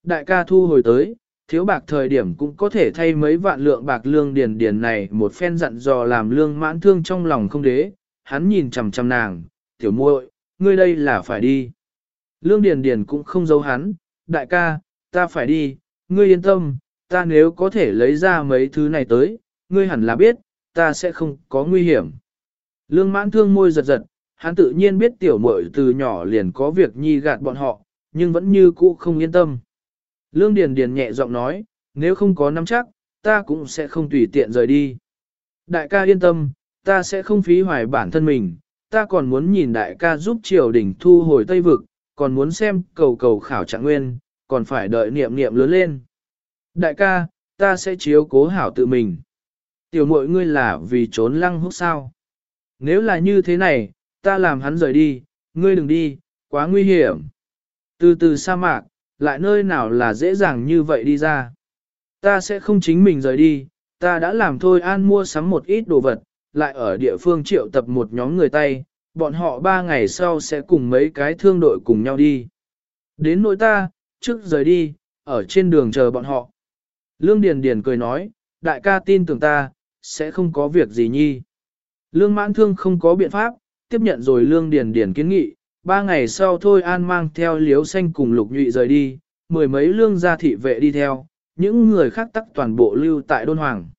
Đại ca thu hồi tới, thiếu bạc thời điểm cũng có thể thay mấy vạn lượng bạc lương điền điền này một phen dặn dò làm lương mãn thương trong lòng không đế, hắn nhìn chằm chằm nàng, tiểu muội, ngươi đây là phải đi. Lương điền điền cũng không giấu hắn, đại ca, ta phải đi, ngươi yên tâm, ta nếu có thể lấy ra mấy thứ này tới, ngươi hẳn là biết, ta sẽ không có nguy hiểm. Lương mãn thương môi giật giật, hắn tự nhiên biết tiểu muội từ nhỏ liền có việc nhi gạt bọn họ, nhưng vẫn như cũ không yên tâm. Lương Điền Điền nhẹ giọng nói, nếu không có nắm chắc, ta cũng sẽ không tùy tiện rời đi. Đại ca yên tâm, ta sẽ không phí hoài bản thân mình, ta còn muốn nhìn đại ca giúp triều đình thu hồi Tây Vực, còn muốn xem cầu cầu khảo trạng nguyên, còn phải đợi niệm niệm lớn lên. Đại ca, ta sẽ chiếu cố hảo tự mình. Tiểu muội ngươi là vì trốn lăng húc sao. Nếu là như thế này, ta làm hắn rời đi, ngươi đừng đi, quá nguy hiểm. Từ từ sa mạc, lại nơi nào là dễ dàng như vậy đi ra. Ta sẽ không chính mình rời đi, ta đã làm thôi an mua sắm một ít đồ vật, lại ở địa phương triệu tập một nhóm người tay, bọn họ ba ngày sau sẽ cùng mấy cái thương đội cùng nhau đi. Đến nỗi ta, trước rời đi, ở trên đường chờ bọn họ. Lương Điền Điền cười nói, đại ca tin tưởng ta, sẽ không có việc gì nhi. Lương mãn thương không có biện pháp, tiếp nhận rồi Lương Điền Điền kiến nghị, ba ngày sau thôi an mang theo liếu xanh cùng lục nhụy rời đi, mười mấy lương gia thị vệ đi theo, những người khác tắc toàn bộ lưu tại đôn hoàng.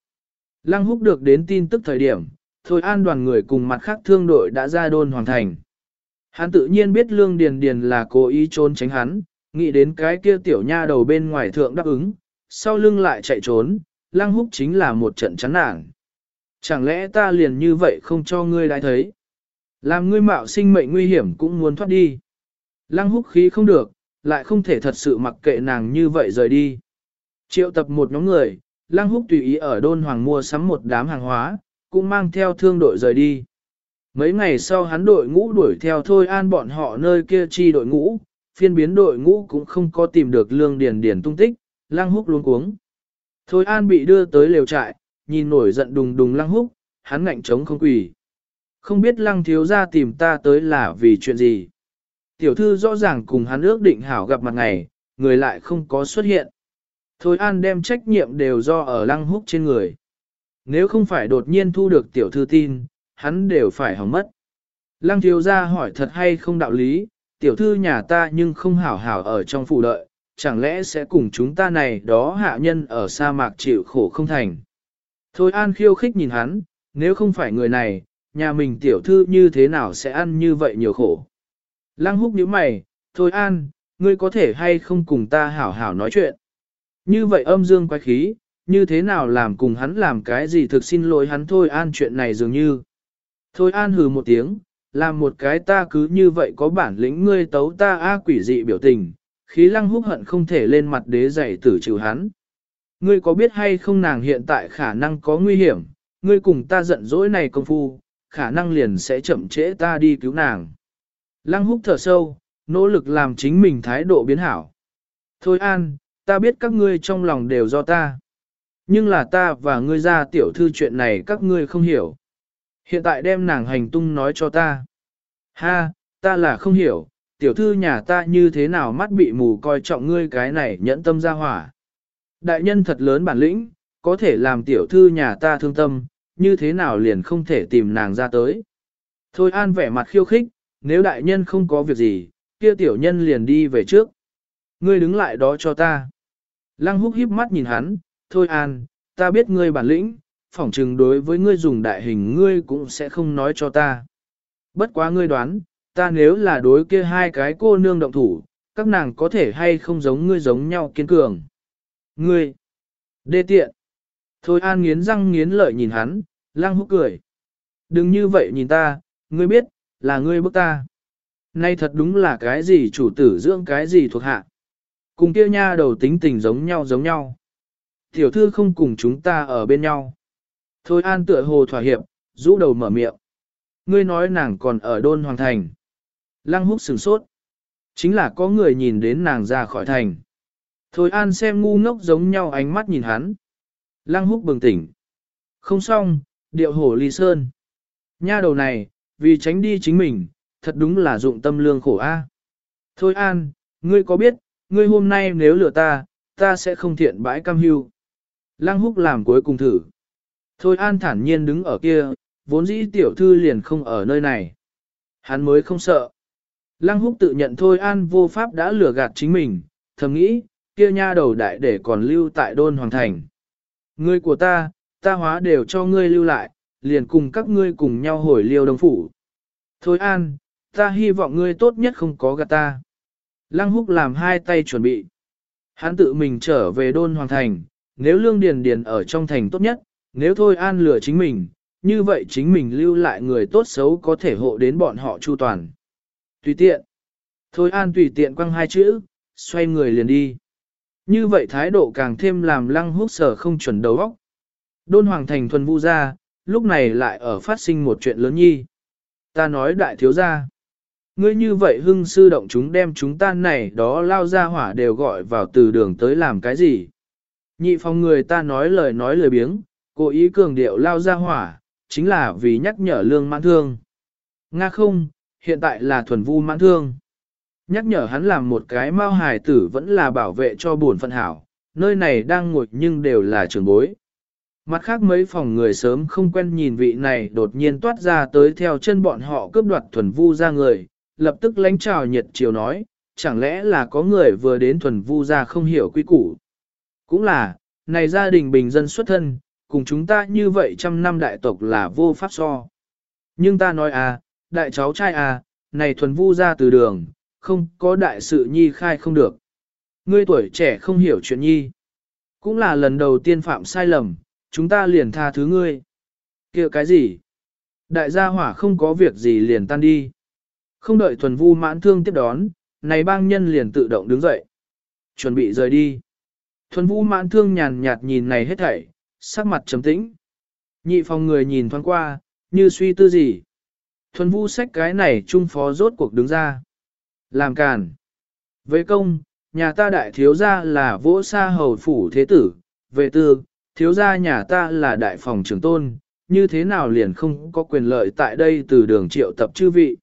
Lăng húc được đến tin tức thời điểm, thôi an đoàn người cùng mặt khác thương đội đã ra đôn hoàn thành. Hắn tự nhiên biết lương điền điền là cố ý trốn tránh hắn, nghĩ đến cái kia tiểu nha đầu bên ngoài thượng đáp ứng, sau lưng lại chạy trốn, lăng húc chính là một trận chán nản. Chẳng lẽ ta liền như vậy không cho ngươi đại thấy? Làm ngươi mạo sinh mệnh nguy hiểm cũng muốn thoát đi. Lăng húc khí không được, lại không thể thật sự mặc kệ nàng như vậy rời đi. Triệu tập một nhóm người, Lăng húc tùy ý ở đôn hoàng mua sắm một đám hàng hóa, cũng mang theo thương đội rời đi. Mấy ngày sau hắn đội ngũ đuổi theo thôi an bọn họ nơi kia chi đội ngũ, phiên biến đội ngũ cũng không có tìm được lương điền điền tung tích, lăng húc luống cuống. Thôi an bị đưa tới lều trại, nhìn nổi giận đùng đùng lăng húc, hắn ngạnh chống không quỳ. Không biết lăng thiếu gia tìm ta tới là vì chuyện gì. Tiểu thư rõ ràng cùng hắn ước định hảo gặp mặt ngày, người lại không có xuất hiện. Thôi an đem trách nhiệm đều do ở lăng húc trên người. Nếu không phải đột nhiên thu được tiểu thư tin, hắn đều phải hỏng mất. Lăng thiếu ra hỏi thật hay không đạo lý, tiểu thư nhà ta nhưng không hảo hảo ở trong phủ đợi, chẳng lẽ sẽ cùng chúng ta này đó hạ nhân ở sa mạc chịu khổ không thành. Thôi an khiêu khích nhìn hắn, nếu không phải người này, nhà mình tiểu thư như thế nào sẽ ăn như vậy nhiều khổ. Lăng húc nhíu mày, thôi an, ngươi có thể hay không cùng ta hảo hảo nói chuyện. Như vậy âm dương quái khí, như thế nào làm cùng hắn làm cái gì thực xin lỗi hắn thôi an chuyện này dường như. Thôi an hừ một tiếng, làm một cái ta cứ như vậy có bản lĩnh ngươi tấu ta a quỷ dị biểu tình, khí lăng húc hận không thể lên mặt đế dạy tử trừ hắn. Ngươi có biết hay không nàng hiện tại khả năng có nguy hiểm, ngươi cùng ta giận dỗi này công phu, khả năng liền sẽ chậm trễ ta đi cứu nàng. Lăng húc thở sâu, nỗ lực làm chính mình thái độ biến hảo. Thôi an, ta biết các ngươi trong lòng đều do ta. Nhưng là ta và ngươi ra tiểu thư chuyện này các ngươi không hiểu. Hiện tại đem nàng hành tung nói cho ta. Ha, ta là không hiểu, tiểu thư nhà ta như thế nào mắt bị mù coi trọng ngươi cái này nhẫn tâm ra hỏa. Đại nhân thật lớn bản lĩnh, có thể làm tiểu thư nhà ta thương tâm, như thế nào liền không thể tìm nàng ra tới. Thôi an vẻ mặt khiêu khích, nếu đại nhân không có việc gì, kia tiểu nhân liền đi về trước. Ngươi đứng lại đó cho ta. Lăng húc híp mắt nhìn hắn, thôi an, ta biết ngươi bản lĩnh, phỏng chừng đối với ngươi dùng đại hình ngươi cũng sẽ không nói cho ta. Bất quá ngươi đoán, ta nếu là đối kia hai cái cô nương động thủ, các nàng có thể hay không giống ngươi giống nhau kiên cường. Ngươi, đê tiện. Thôi an nghiến răng nghiến lợi nhìn hắn, lăng húc cười. Đừng như vậy nhìn ta, ngươi biết, là ngươi bức ta. Nay thật đúng là cái gì chủ tử dưỡng cái gì thuộc hạ. Cùng kia nha đầu tính tình giống nhau giống nhau. Tiểu thư không cùng chúng ta ở bên nhau. Thôi an tựa hồ thỏa hiệp, rũ đầu mở miệng. Ngươi nói nàng còn ở đôn hoàng thành. Lăng húc sửng sốt. Chính là có người nhìn đến nàng ra khỏi thành. Thôi an xem ngu ngốc giống nhau ánh mắt nhìn hắn. Lăng húc bừng tỉnh. Không xong, điệu hổ ly sơn. Nha đầu này, vì tránh đi chính mình, thật đúng là dụng tâm lương khổ a. Thôi an, ngươi có biết, ngươi hôm nay nếu lừa ta, ta sẽ không thiện bãi cam hưu. Lăng húc làm cuối cùng thử. Thôi an thản nhiên đứng ở kia, vốn dĩ tiểu thư liền không ở nơi này. Hắn mới không sợ. Lăng húc tự nhận thôi an vô pháp đã lừa gạt chính mình, thầm nghĩ, kia nha đầu đại để còn lưu tại đôn hoàng thành. Ngươi của ta, ta hóa đều cho ngươi lưu lại, liền cùng các ngươi cùng nhau hồi liêu đồng phủ. Thôi an, ta hy vọng ngươi tốt nhất không có gạt ta. Lăng húc làm hai tay chuẩn bị. Hắn tự mình trở về đôn hoàng thành, nếu lương điền điền ở trong thành tốt nhất, nếu thôi an lừa chính mình, như vậy chính mình lưu lại người tốt xấu có thể hộ đến bọn họ chu toàn. Tùy tiện. Thôi an tùy tiện quăng hai chữ, xoay người liền đi. Như vậy thái độ càng thêm làm lăng húc sở không chuẩn đầu óc. Đôn hoàng thành thuần vu ra, lúc này lại ở phát sinh một chuyện lớn nhi. Ta nói đại thiếu gia. Ngươi như vậy hưng sư động chúng đem chúng ta này đó lao ra hỏa đều gọi vào từ đường tới làm cái gì. Nhị phòng người ta nói lời nói lời biếng, cố ý cường điệu lao ra hỏa, chính là vì nhắc nhở lương mãn thương. Nga không, hiện tại là thuần vu mãn thương. Nhắc nhở hắn làm một cái mao hài tử vẫn là bảo vệ cho buồn phận hảo, nơi này đang ngồi nhưng đều là trường bối. Mặt khác mấy phòng người sớm không quen nhìn vị này đột nhiên toát ra tới theo chân bọn họ cướp đoạt thuần vu ra người, lập tức lánh trào nhiệt chiều nói, chẳng lẽ là có người vừa đến thuần vu ra không hiểu quy củ. Cũng là, này gia đình bình dân xuất thân, cùng chúng ta như vậy trăm năm đại tộc là vô pháp so. Nhưng ta nói à, đại cháu trai à, này thuần vu ra từ đường, không có đại sự nhi khai không được. Ngươi tuổi trẻ không hiểu chuyện nhi. Cũng là lần đầu tiên phạm sai lầm, chúng ta liền tha thứ ngươi. kia cái gì? Đại gia hỏa không có việc gì liền tan đi. Không đợi thuần vu mãn thương tiếp đón, này bang nhân liền tự động đứng dậy. Chuẩn bị rời đi. Thuần vu mãn thương nhàn nhạt nhìn này hết thảy, sắc mặt trầm tĩnh. Nhị phòng người nhìn thoáng qua, như suy tư gì. Thuần vu sách cái này trung phó rốt cuộc đứng ra. Làm càn. Với công, nhà ta đại thiếu gia là vỗ sa hầu phủ thế tử, về tư, thiếu gia nhà ta là đại phòng trưởng tôn, như thế nào liền không có quyền lợi tại đây từ đường triệu tập chư vị.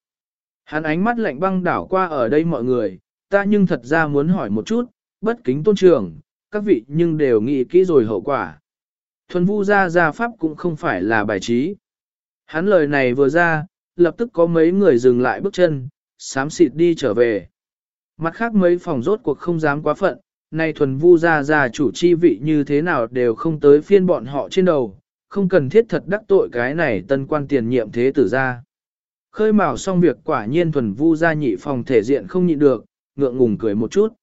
Hắn ánh mắt lạnh băng đảo qua ở đây mọi người, ta nhưng thật ra muốn hỏi một chút, bất kính tôn trưởng, các vị nhưng đều nghĩ kỹ rồi hậu quả. Thuần vu gia gia pháp cũng không phải là bài trí. Hắn lời này vừa ra, lập tức có mấy người dừng lại bước chân, sám xịt đi trở về. Mặt khác mấy phòng rốt cuộc không dám quá phận, nay thuần vu gia gia chủ chi vị như thế nào đều không tới phiên bọn họ trên đầu, không cần thiết thật đắc tội cái này tân quan tiền nhiệm thế tử ra. Khơi mào xong việc quả nhiên thuần vu gia nhị phòng thể diện không nhịn được, ngượng ngùng cười một chút.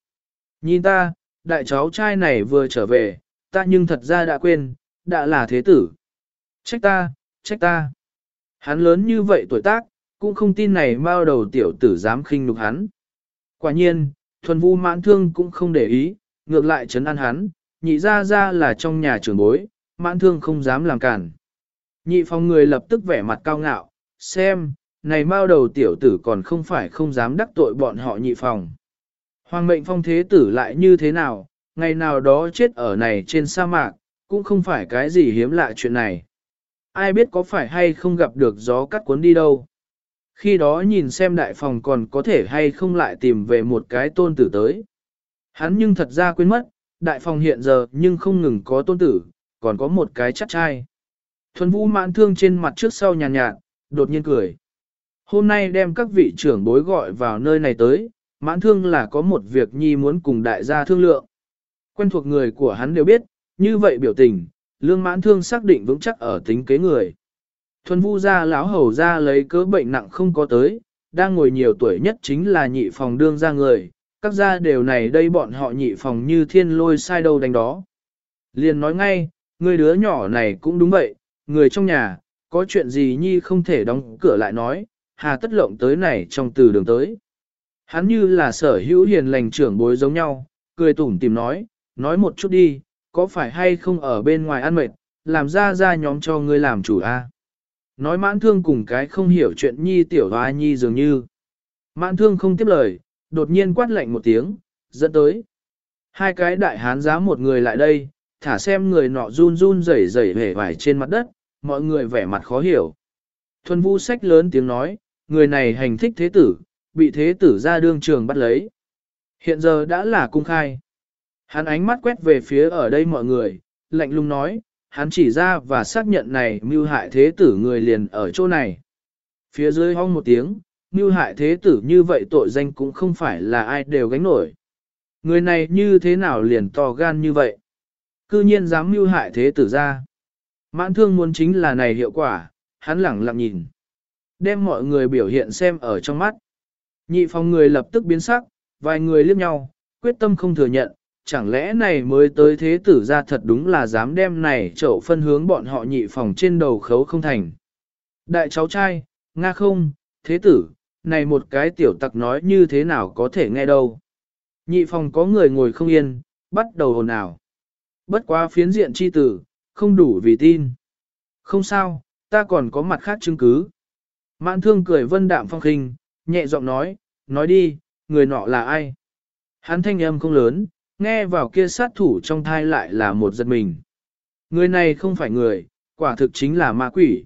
Nhìn ta, đại cháu trai này vừa trở về, ta nhưng thật ra đã quên, đã là thế tử. Trách ta, trách ta. Hắn lớn như vậy tuổi tác, cũng không tin này mao đầu tiểu tử dám khinh nhục hắn. Quả nhiên, thuần vu mãn thương cũng không để ý, ngược lại chấn an hắn, nhị ra ra là trong nhà trưởng bối, mãn thương không dám làm cản. Nhị phòng người lập tức vẻ mặt cao ngạo, xem, này mao đầu tiểu tử còn không phải không dám đắc tội bọn họ nhị phòng. Hoàng mệnh phong thế tử lại như thế nào, ngày nào đó chết ở này trên sa mạc, cũng không phải cái gì hiếm lạ chuyện này. Ai biết có phải hay không gặp được gió cắt cuốn đi đâu. Khi đó nhìn xem đại phòng còn có thể hay không lại tìm về một cái tôn tử tới. Hắn nhưng thật ra quên mất, đại phòng hiện giờ nhưng không ngừng có tôn tử, còn có một cái chắc trai. Thuần vũ mãn thương trên mặt trước sau nhàn nhạt, nhạt, đột nhiên cười. Hôm nay đem các vị trưởng bối gọi vào nơi này tới, mãn thương là có một việc nhi muốn cùng đại gia thương lượng. Quen thuộc người của hắn đều biết, như vậy biểu tình, lương mãn thương xác định vững chắc ở tính kế người. Thuần vu gia lão hầu ra lấy cớ bệnh nặng không có tới, đang ngồi nhiều tuổi nhất chính là nhị phòng đương ra người, các gia đều này đây bọn họ nhị phòng như thiên lôi sai đâu đánh đó. Liền nói ngay, người đứa nhỏ này cũng đúng vậy, người trong nhà, có chuyện gì nhi không thể đóng cửa lại nói, hà tất lộng tới này trong từ đường tới. Hắn như là sở hữu hiền lành trưởng bối giống nhau, cười tủm tìm nói, nói một chút đi, có phải hay không ở bên ngoài ăn mệt, làm ra ra nhóm cho ngươi làm chủ a. Nói mãn thương cùng cái không hiểu chuyện nhi tiểu hoa nhi dường như. Mãn thương không tiếp lời, đột nhiên quát lạnh một tiếng, dẫn tới. Hai cái đại hán giá một người lại đây, thả xem người nọ run run rẩy rẩy hề vải trên mặt đất, mọi người vẻ mặt khó hiểu. Thuần vu sách lớn tiếng nói, người này hành thích thế tử, bị thế tử ra đương trường bắt lấy. Hiện giờ đã là cung khai. Hắn ánh mắt quét về phía ở đây mọi người, lạnh lùng nói, hắn chỉ ra và xác nhận này mưu hại thế tử người liền ở chỗ này. Phía dưới hong một tiếng, mưu hại thế tử như vậy tội danh cũng không phải là ai đều gánh nổi. Người này như thế nào liền to gan như vậy? Cư nhiên dám mưu hại thế tử ra. Mãn thương muốn chính là này hiệu quả, hắn lẳng lặng nhìn. Đem mọi người biểu hiện xem ở trong mắt. Nhị phòng người lập tức biến sắc, vài người liếc nhau, quyết tâm không thừa nhận, chẳng lẽ này mới tới thế tử ra thật đúng là dám đem này chậu phân hướng bọn họ nhị phòng trên đầu khấu không thành. Đại cháu trai, Nga không, thế tử, này một cái tiểu tặc nói như thế nào có thể nghe đâu. Nhị phòng có người ngồi không yên, bắt đầu hồn ào. Bất quá phiến diện chi tử, không đủ vì tin. Không sao, ta còn có mặt khác chứng cứ. Mạn thương cười vân đạm phong khinh, nhẹ giọng nói, nói đi, người nọ là ai? Hắn thanh âm không lớn, nghe vào kia sát thủ trong thai lại là một giật mình. Người này không phải người, quả thực chính là ma quỷ.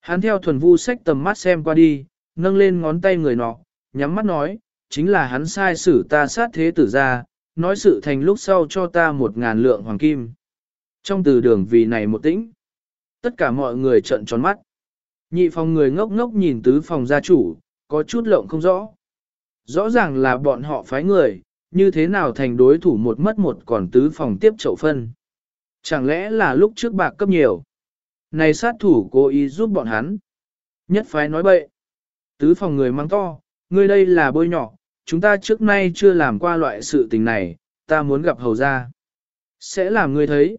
Hắn theo thuần vu sách tầm mắt xem qua đi, nâng lên ngón tay người nọ, nhắm mắt nói, chính là hắn sai xử ta sát thế tử ra, nói sự thành lúc sau cho ta một ngàn lượng hoàng kim. Trong từ đường vì này một tĩnh, tất cả mọi người trợn tròn mắt. Nhị phòng người ngốc ngốc nhìn tứ phòng gia chủ, có chút lộng không rõ. Rõ ràng là bọn họ phái người, như thế nào thành đối thủ một mất một còn tứ phòng tiếp chậu phân. Chẳng lẽ là lúc trước bạc cấp nhiều. Này sát thủ cố ý giúp bọn hắn. Nhất phái nói bậy. Tứ phòng người mang to, ngươi đây là bôi nhỏ, chúng ta trước nay chưa làm qua loại sự tình này, ta muốn gặp hầu ra. Sẽ làm ngươi thấy.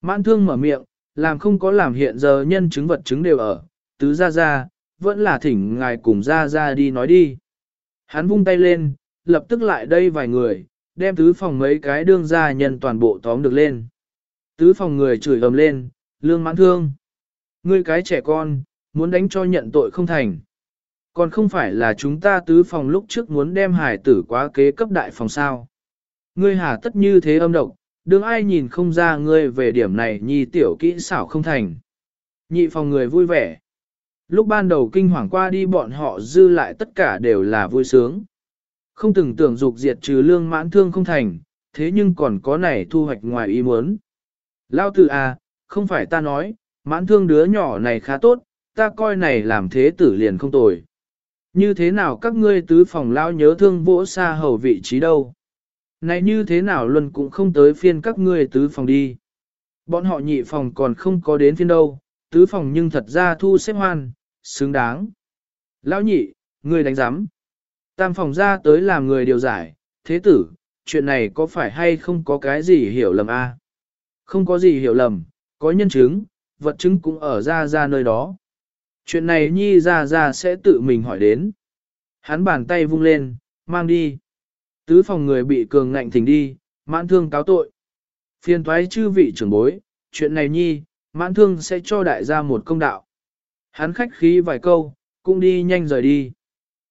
Mãn thương mở miệng, làm không có làm hiện giờ nhân chứng vật chứng đều ở, tứ ra ra, vẫn là thỉnh ngài cùng ra ra đi nói đi. Hắn vung tay lên, lập tức lại đây vài người, đem tứ phòng mấy cái đương gia nhân toàn bộ tóm được lên. Tứ phòng người chửi ầm lên, lương mãn thương. Ngươi cái trẻ con, muốn đánh cho nhận tội không thành. Còn không phải là chúng ta tứ phòng lúc trước muốn đem hải tử quá kế cấp đại phòng sao. Ngươi hà tất như thế âm độc, đừng ai nhìn không ra ngươi về điểm này nhi tiểu kỹ xảo không thành. Nhị phòng người vui vẻ. Lúc ban đầu kinh hoàng qua đi bọn họ dư lại tất cả đều là vui sướng. Không từng tưởng dục diệt trừ lương mãn thương không thành, thế nhưng còn có này thu hoạch ngoài ý muốn. Lao tử à, không phải ta nói, mãn thương đứa nhỏ này khá tốt, ta coi này làm thế tử liền không tồi. Như thế nào các ngươi tứ phòng lao nhớ thương vỗ xa hầu vị trí đâu? Này như thế nào luôn cũng không tới phiên các ngươi tứ phòng đi. Bọn họ nhị phòng còn không có đến phiên đâu, tứ phòng nhưng thật ra thu xếp hoan, xứng đáng. Lão nhị, ngươi đánh giám. Tam phòng ra tới làm người điều giải, thế tử, chuyện này có phải hay không có cái gì hiểu lầm a? À? Không có gì hiểu lầm, có nhân chứng, vật chứng cũng ở ra ra nơi đó. Chuyện này nhi ra ra sẽ tự mình hỏi đến. Hắn bàn tay vung lên, mang đi. Tứ phòng người bị cường ngạnh thỉnh đi, mãn thương cáo tội. Phiên thoái chư vị trưởng bối, chuyện này nhi, mãn thương sẽ cho đại gia một công đạo. Hắn khách khí vài câu, cũng đi nhanh rời đi.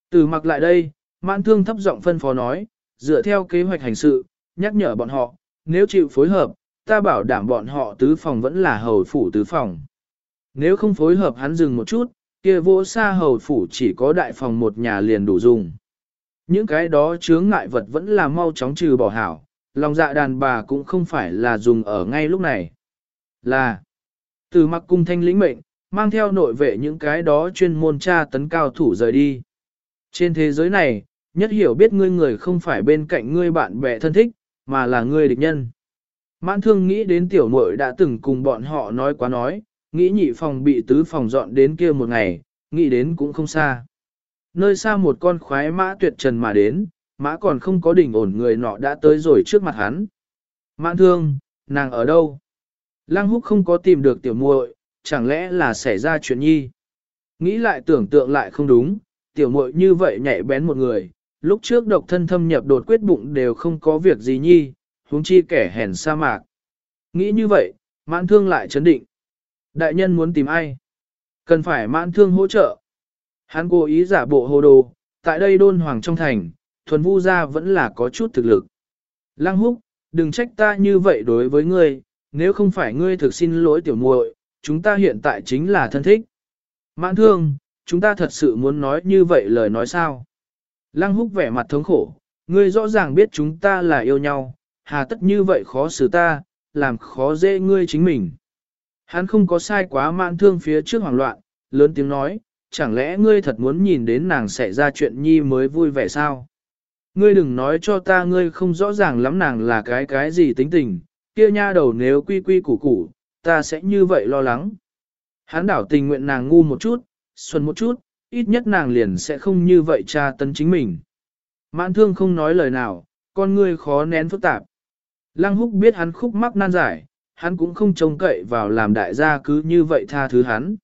Từ mặc lại đây, mãn thương thấp giọng phân phó nói, dựa theo kế hoạch hành sự, nhắc nhở bọn họ, nếu chịu phối hợp, ta bảo đảm bọn họ tứ phòng vẫn là hầu phủ tứ phòng. Nếu không phối hợp hắn dừng một chút, kia vỗ xa hầu phủ chỉ có đại phòng một nhà liền đủ dùng. Những cái đó chướng ngại vật vẫn là mau chóng trừ bỏ hảo, lòng dạ đàn bà cũng không phải là dùng ở ngay lúc này. Là, từ mặc cung thanh lĩnh mệnh, mang theo nội vệ những cái đó chuyên môn tra tấn cao thủ rời đi. Trên thế giới này, nhất hiểu biết ngươi người không phải bên cạnh ngươi bạn bè thân thích, mà là ngươi địch nhân. Mãn thương nghĩ đến tiểu muội đã từng cùng bọn họ nói quá nói, nghĩ nhị phòng bị tứ phòng dọn đến kia một ngày, nghĩ đến cũng không xa. Nơi xa một con khoái mã tuyệt trần mà đến, mã còn không có đỉnh ổn người nọ đã tới rồi trước mặt hắn. Mãn thương, nàng ở đâu? Lăng húc không có tìm được tiểu muội, chẳng lẽ là xảy ra chuyện nhi. Nghĩ lại tưởng tượng lại không đúng, tiểu muội như vậy nhạy bén một người, lúc trước độc thân thâm nhập đột quyết bụng đều không có việc gì nhi, huống chi kẻ hèn sa mạc. Nghĩ như vậy, mãn thương lại chấn định. Đại nhân muốn tìm ai? Cần phải mãn thương hỗ trợ. Hắn cố ý giả bộ hồ đồ, tại đây đôn hoàng trong thành, thuần vu gia vẫn là có chút thực lực. Lăng húc, đừng trách ta như vậy đối với ngươi, nếu không phải ngươi thực xin lỗi tiểu muội, chúng ta hiện tại chính là thân thích. Mãn thương, chúng ta thật sự muốn nói như vậy lời nói sao? Lăng húc vẻ mặt thống khổ, ngươi rõ ràng biết chúng ta là yêu nhau, hà tất như vậy khó xử ta, làm khó dễ ngươi chính mình. Hắn không có sai quá mãn thương phía trước hoảng loạn, lớn tiếng nói, chẳng lẽ ngươi thật muốn nhìn đến nàng xảy ra chuyện nhi mới vui vẻ sao? Ngươi đừng nói cho ta ngươi không rõ ràng lắm nàng là cái cái gì tính tình, kia nha đầu nếu quy quy củ củ, ta sẽ như vậy lo lắng. Hắn đảo tình nguyện nàng ngu một chút, xuân một chút, ít nhất nàng liền sẽ không như vậy tra tấn chính mình. Mãn thương không nói lời nào, con ngươi khó nén phức tạp. Lăng húc biết hắn khúc mắc nan giải, hắn cũng không trông cậy vào làm đại gia cứ như vậy tha thứ hắn.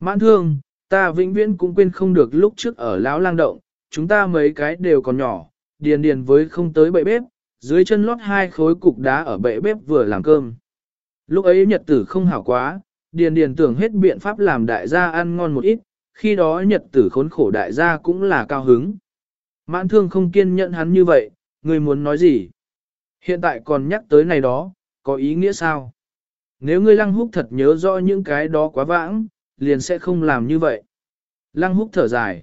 Mãn thương, ta vĩnh viễn cũng quên không được lúc trước ở lão lang động, chúng ta mấy cái đều còn nhỏ, điền điền với không tới bậy bếp, dưới chân lót hai khối cục đá ở bệ bếp vừa làm cơm. Lúc ấy nhật tử không hảo quá, điền điền tưởng hết biện pháp làm đại gia ăn ngon một ít, khi đó nhật tử khốn khổ đại gia cũng là cao hứng. Mãn thương không kiên nhẫn hắn như vậy, người muốn nói gì? Hiện tại còn nhắc tới này đó, có ý nghĩa sao? Nếu ngươi lăng húc thật nhớ rõ những cái đó quá vãng, liền sẽ không làm như vậy. Lăng húc thở dài.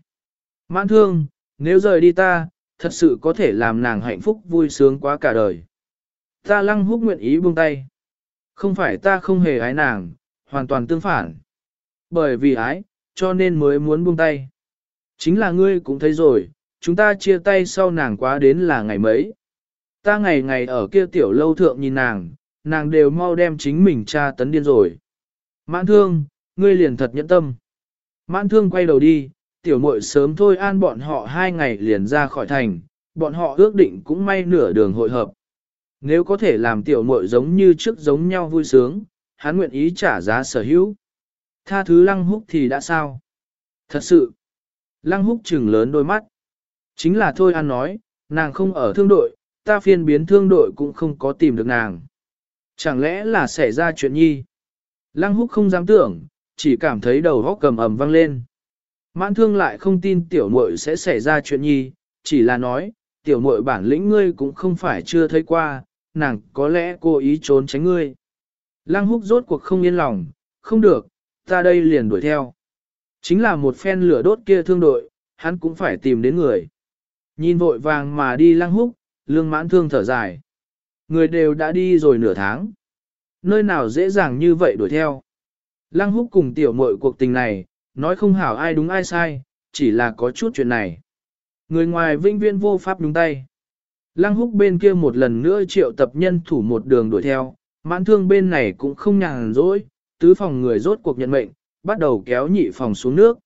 Mãn thương, nếu rời đi ta, thật sự có thể làm nàng hạnh phúc vui sướng quá cả đời. Ta lăng húc nguyện ý buông tay. Không phải ta không hề ái nàng, hoàn toàn tương phản. Bởi vì ái, cho nên mới muốn buông tay. Chính là ngươi cũng thấy rồi, chúng ta chia tay sau nàng quá đến là ngày mấy. Ta ngày ngày ở kia tiểu lâu thượng nhìn nàng, nàng đều mau đem chính mình tra tấn điên rồi. Mãn thương, ngươi liền thật nhẫn tâm. Mãn thương quay đầu đi, tiểu muội sớm thôi an bọn họ hai ngày liền ra khỏi thành, bọn họ ước định cũng may nửa đường hội hợp. Nếu có thể làm tiểu muội giống như trước giống nhau vui sướng, hắn nguyện ý trả giá sở hữu. Tha thứ lăng húc thì đã sao? Thật sự, lăng húc trừng lớn đôi mắt. Chính là thôi an nói, nàng không ở thương đội, ta phiên biến thương đội cũng không có tìm được nàng. Chẳng lẽ là xảy ra chuyện nhi? Lăng húc không dám tưởng, chỉ cảm thấy đầu góc cầm ầm vang lên. Mãn thương lại không tin tiểu muội sẽ xảy ra chuyện nhi, chỉ là nói, tiểu muội bản lĩnh ngươi cũng không phải chưa thấy qua, nàng có lẽ cố ý trốn tránh ngươi. Lăng húc rốt cuộc không yên lòng, không được, ta đây liền đuổi theo. Chính là một phen lửa đốt kia thương đội, hắn cũng phải tìm đến người. Nhìn vội vàng mà đi lăng húc, lương mãn thương thở dài. Người đều đã đi rồi nửa tháng. Nơi nào dễ dàng như vậy đuổi theo. Lăng húc cùng tiểu muội cuộc tình này, nói không hảo ai đúng ai sai, chỉ là có chút chuyện này. Người ngoài vinh viên vô pháp đúng tay. Lăng húc bên kia một lần nữa triệu tập nhân thủ một đường đuổi theo, mãn thương bên này cũng không nhàn rỗi, tứ phòng người rốt cuộc nhận mệnh, bắt đầu kéo nhị phòng xuống nước.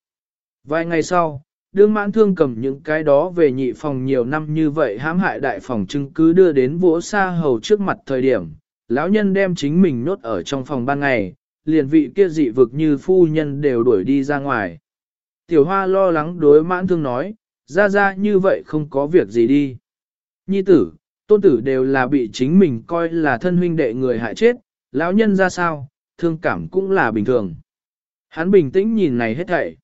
Vài ngày sau, đương mãn thương cầm những cái đó về nhị phòng nhiều năm như vậy hãm hại đại phòng chứng cứ đưa đến vỗ xa hầu trước mặt thời điểm, lão nhân đem chính mình nốt ở trong phòng ban ngày, liền vị kia dị vực như phu nhân đều đuổi đi ra ngoài. Tiểu hoa lo lắng đối mãn thương nói, ra ra như vậy không có việc gì đi. Nhi tử, tôn tử đều là bị chính mình coi là thân huynh đệ người hại chết, lão nhân ra sao, thương cảm cũng là bình thường. Hắn bình tĩnh nhìn này hết thảy.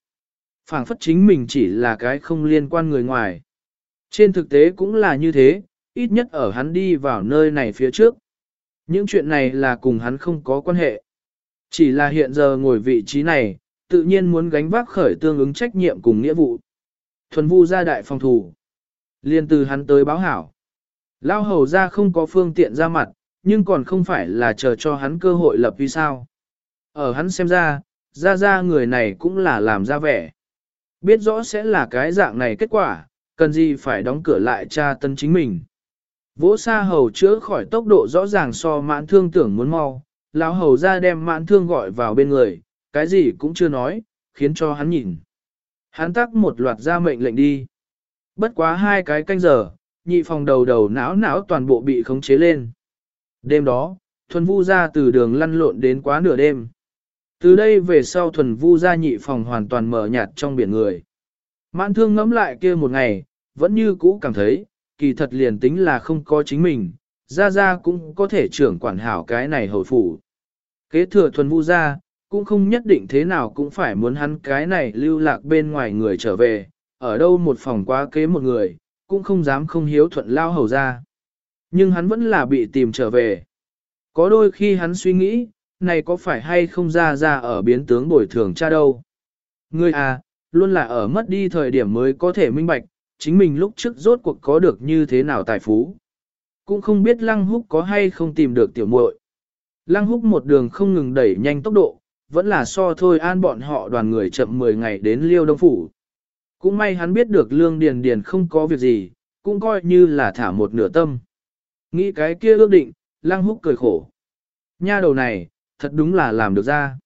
phảng phất chính mình chỉ là cái không liên quan người ngoài. Trên thực tế cũng là như thế, ít nhất ở hắn đi vào nơi này phía trước. Những chuyện này là cùng hắn không có quan hệ. Chỉ là hiện giờ ngồi vị trí này, tự nhiên muốn gánh vác khởi tương ứng trách nhiệm cùng nghĩa vụ. Thuần vu gia đại phòng thủ. Liên từ hắn tới báo hảo. Lao hầu ra không có phương tiện ra mặt, nhưng còn không phải là chờ cho hắn cơ hội lập vì sao. Ở hắn xem ra, ra ra người này cũng là làm ra vẻ. Biết rõ sẽ là cái dạng này kết quả, cần gì phải đóng cửa lại tra tân chính mình. Vỗ Sa hầu chữa khỏi tốc độ rõ ràng so mãn thương tưởng muốn mau, lão hầu ra đem mãn thương gọi vào bên người, cái gì cũng chưa nói, khiến cho hắn nhìn. Hắn tắc một loạt ra mệnh lệnh đi. Bất quá hai cái canh giờ, nhị phòng đầu đầu não não toàn bộ bị khống chế lên. Đêm đó, thuần vu ra từ đường lăn lộn đến quá nửa đêm. Từ đây về sau thuần vu gia nhị phòng hoàn toàn mở nhạt trong biển người. Mãn thương ngẫm lại kia một ngày, vẫn như cũ cảm thấy, kỳ thật liền tính là không có chính mình, gia gia cũng có thể trưởng quản hảo cái này hồi phủ. Kế thừa thuần vu gia, cũng không nhất định thế nào cũng phải muốn hắn cái này lưu lạc bên ngoài người trở về, ở đâu một phòng quá kế một người, cũng không dám không hiếu thuận lao hầu ra. Nhưng hắn vẫn là bị tìm trở về. Có đôi khi hắn suy nghĩ, này có phải hay không ra ra ở biến tướng bồi thường cha đâu. Ngươi à, luôn là ở mất đi thời điểm mới có thể minh bạch, chính mình lúc trước rốt cuộc có được như thế nào tài phú. Cũng không biết lăng húc có hay không tìm được tiểu muội. Lăng húc một đường không ngừng đẩy nhanh tốc độ, vẫn là so thôi an bọn họ đoàn người chậm 10 ngày đến liêu đông phủ. Cũng may hắn biết được lương điền điền không có việc gì, cũng coi như là thả một nửa tâm. Nghĩ cái kia ước định, lăng húc cười khổ. Nha đầu này, thật đúng là làm được ra.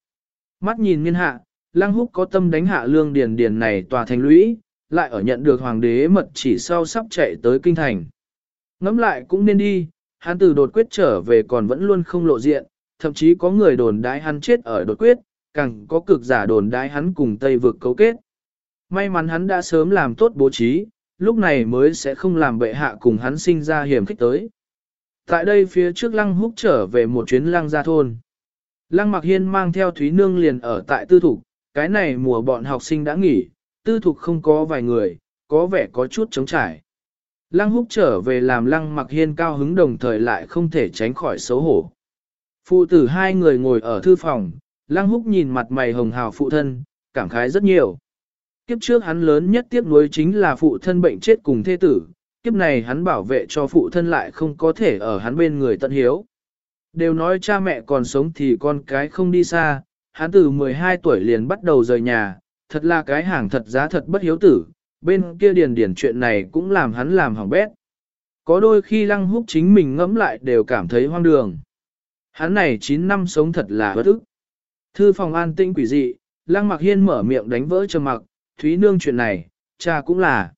Mắt nhìn miên hạ, lăng húc có tâm đánh hạ lương điền điền này tòa thành lũy, lại ở nhận được hoàng đế mật chỉ sau sắp chạy tới kinh thành. Ngắm lại cũng nên đi, hắn từ đột quyết trở về còn vẫn luôn không lộ diện, thậm chí có người đồn đái hắn chết ở đột quyết, càng có cực giả đồn đái hắn cùng Tây vực cấu kết. May mắn hắn đã sớm làm tốt bố trí, lúc này mới sẽ không làm bệ hạ cùng hắn sinh ra hiểm khích tới. Tại đây phía trước lăng húc trở về một chuyến lăng gia thôn. Lăng mặc hiên mang theo Thúy Nương liền ở tại tư thục, cái này mùa bọn học sinh đã nghỉ, tư thục không có vài người, có vẻ có chút trống trải. Lăng húc trở về làm lăng mặc hiên cao hứng đồng thời lại không thể tránh khỏi xấu hổ. Phụ tử hai người ngồi ở thư phòng, lăng húc nhìn mặt mày hồng hào phụ thân, cảm khái rất nhiều. Kiếp trước hắn lớn nhất tiếc nuối chính là phụ thân bệnh chết cùng thê tử, kiếp này hắn bảo vệ cho phụ thân lại không có thể ở hắn bên người tận hiếu. Đều nói cha mẹ còn sống thì con cái không đi xa, hắn từ 12 tuổi liền bắt đầu rời nhà, thật là cái hàng thật giá thật bất hiếu tử, bên kia điền điển chuyện này cũng làm hắn làm hỏng bét. Có đôi khi lăng húc chính mình ngẫm lại đều cảm thấy hoang đường. Hắn này 9 năm sống thật là bất ức. Thư phòng an tĩnh quỷ dị, lăng mặc hiên mở miệng đánh vỡ trầm mặc, Thúy Nương chuyện này, cha cũng là.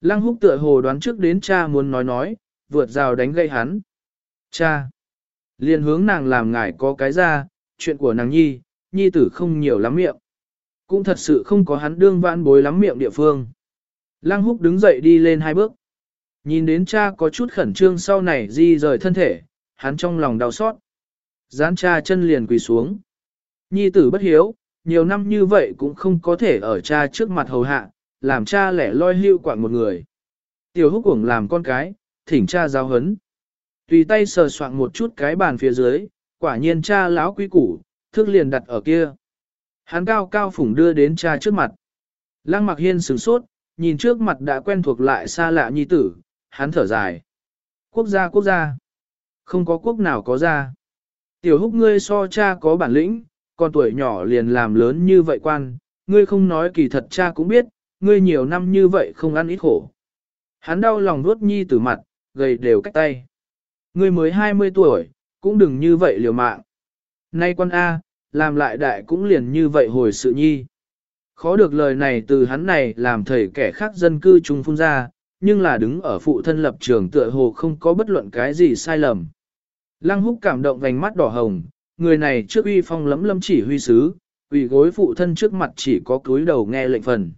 Lăng húc tựa hồ đoán trước đến cha muốn nói nói, vượt rào đánh gây hắn. Cha! liền hướng nàng làm ngài có cái ra, chuyện của nàng nhi, nhi tử không nhiều lắm miệng. Cũng thật sự không có hắn đương vãn bối lắm miệng địa phương. Lăng húc đứng dậy đi lên hai bước. Nhìn đến cha có chút khẩn trương sau này di rời thân thể, hắn trong lòng đau xót. Gián cha chân liền quỳ xuống. Nhi tử bất hiếu, nhiều năm như vậy cũng không có thể ở cha trước mặt hầu hạ, làm cha lẻ loi hưu quạng một người. Tiểu húc cuồng làm con cái, thỉnh cha giáo hấn. Tùy tay sờ soạn một chút cái bàn phía dưới, quả nhiên cha lão quý củ, thước liền đặt ở kia. Hắn cao cao phủng đưa đến cha trước mặt. Lăng mặc hiên sửng sốt, nhìn trước mặt đã quen thuộc lại xa lạ nhi tử, hắn thở dài. Quốc gia quốc gia. Không có quốc nào có gia. Tiểu húc ngươi so cha có bản lĩnh, còn tuổi nhỏ liền làm lớn như vậy quan, ngươi không nói kỳ thật cha cũng biết, ngươi nhiều năm như vậy không ăn ít khổ. Hắn đau lòng nuốt nhi tử mặt, gầy đều cách tay. Ngươi mới 20 tuổi, cũng đừng như vậy liều mạng. Nay quan A, làm lại đại cũng liền như vậy hồi sự nhi. Khó được lời này từ hắn này làm thầy kẻ khác dân cư trung phun ra, nhưng là đứng ở phụ thân lập trường tựa hồ không có bất luận cái gì sai lầm. Lăng húc cảm động vành mắt đỏ hồng, người này trước uy phong lấm lâm chỉ huy sứ, ủy gối phụ thân trước mặt chỉ có cúi đầu nghe lệnh phần.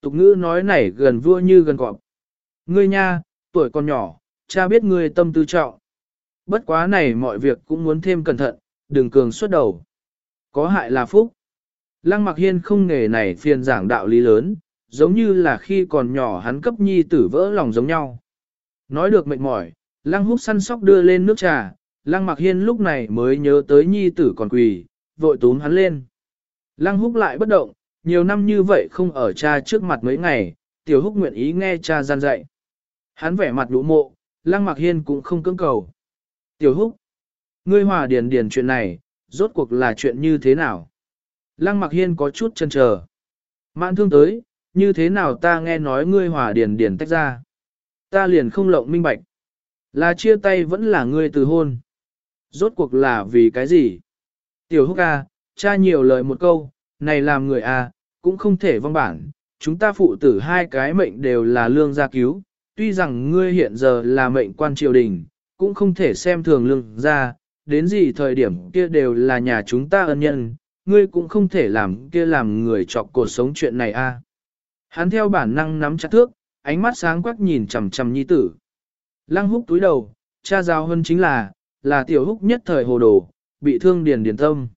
Tục ngữ nói này gần vua như gần cọp. Ngươi nha, tuổi còn nhỏ, cha biết ngươi tâm tư trọng. Bất quá này mọi việc cũng muốn thêm cẩn thận, đừng cường xuất đầu. Có hại là phúc. Lăng mặc hiên không nghề này phiền giảng đạo lý lớn, giống như là khi còn nhỏ hắn cấp nhi tử vỡ lòng giống nhau. Nói được mệt mỏi, lăng húc săn sóc đưa lên nước trà, lăng mặc hiên lúc này mới nhớ tới nhi tử còn quỳ, vội túm hắn lên. Lăng húc lại bất động, nhiều năm như vậy không ở cha trước mặt mấy ngày, tiểu húc nguyện ý nghe cha gian dạy. Hắn vẻ mặt lũ mộ, lăng mặc hiên cũng không cưỡng cầu. Tiểu húc, ngươi hòa điền điền chuyện này, rốt cuộc là chuyện như thế nào? Lăng mặc hiên có chút chần chờ. Mãn thương tới, như thế nào ta nghe nói ngươi hòa điền điền tách ra? Ta liền không lộng minh bạch. Là chia tay vẫn là ngươi từ hôn. Rốt cuộc là vì cái gì? Tiểu húc a, cha nhiều lời một câu, này làm người a, cũng không thể vong bản. Chúng ta phụ tử hai cái mệnh đều là lương gia cứu. Tuy rằng ngươi hiện giờ là mệnh quan triều đình, cũng không thể xem thường lương gia, đến gì thời điểm kia đều là nhà chúng ta ân nhân, ngươi cũng không thể làm kia làm người chọc cuộc sống chuyện này a. Hắn theo bản năng nắm chặt thước, ánh mắt sáng quắc nhìn chằm chằm nhi tử. Lăng húc túi đầu, cha giáo hơn chính là, là tiểu húc nhất thời hồ đồ, bị thương điền điền tâm.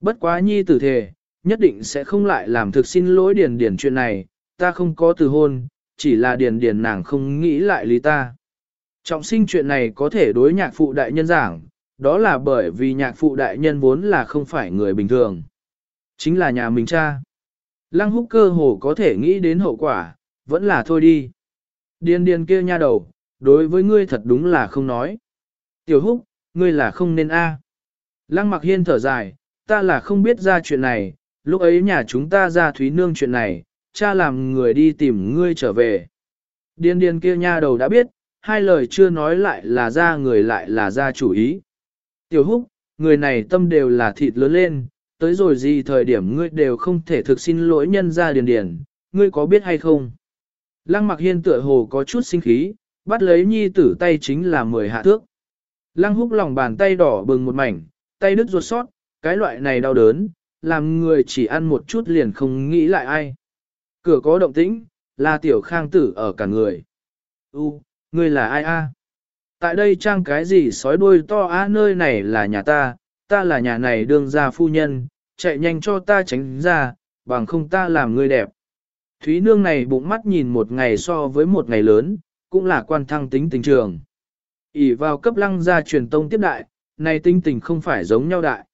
Bất quá nhi tử thề, nhất định sẽ không lại làm thực xin lỗi điền điền chuyện này, ta không có từ hôn, chỉ là điền điền nàng không nghĩ lại lý ta. Trọng sinh chuyện này có thể đối nhạc phụ đại nhân giảng, đó là bởi vì nhạc phụ đại nhân vốn là không phải người bình thường. Chính là nhà mình cha. Lăng húc cơ hồ có thể nghĩ đến hậu quả, vẫn là thôi đi. Điền điền kia nha đầu, đối với ngươi thật đúng là không nói. Tiểu húc, ngươi là không nên a. À. Lăng mặc hiên thở dài, ta là không biết ra chuyện này, lúc ấy nhà chúng ta ra thúy nương chuyện này, cha làm người đi tìm ngươi trở về. Điền điền kia nha đầu đã biết, hai lời chưa nói lại là ra người lại là ra chủ ý. Tiểu húc, người này tâm đều là thịt lớn lên, tới rồi gì thời điểm ngươi đều không thể thực xin lỗi nhân ra điền điền, ngươi có biết hay không? Lăng mặc hiên tựa hồ có chút sinh khí, bắt lấy nhi tử tay chính là mười hạ thước. Lăng húc lòng bàn tay đỏ bừng một mảnh, tay đứt ruột sót, cái loại này đau đớn, làm người chỉ ăn một chút liền không nghĩ lại ai. Cửa có động tĩnh, là tiểu khang tử ở cả người. U, ngươi là ai a? Tại đây trang cái gì sói đuôi to á nơi này là nhà ta, ta là nhà này đương gia phu nhân, chạy nhanh cho ta tránh ra, bằng không ta làm ngươi đẹp. Thúy nương này bụng mắt nhìn một ngày so với một ngày lớn, cũng là quan thăng tính tình trường ỉ vào cấp lăng gia truyền tông tiếp đại, này tinh tình không phải giống nhau đại.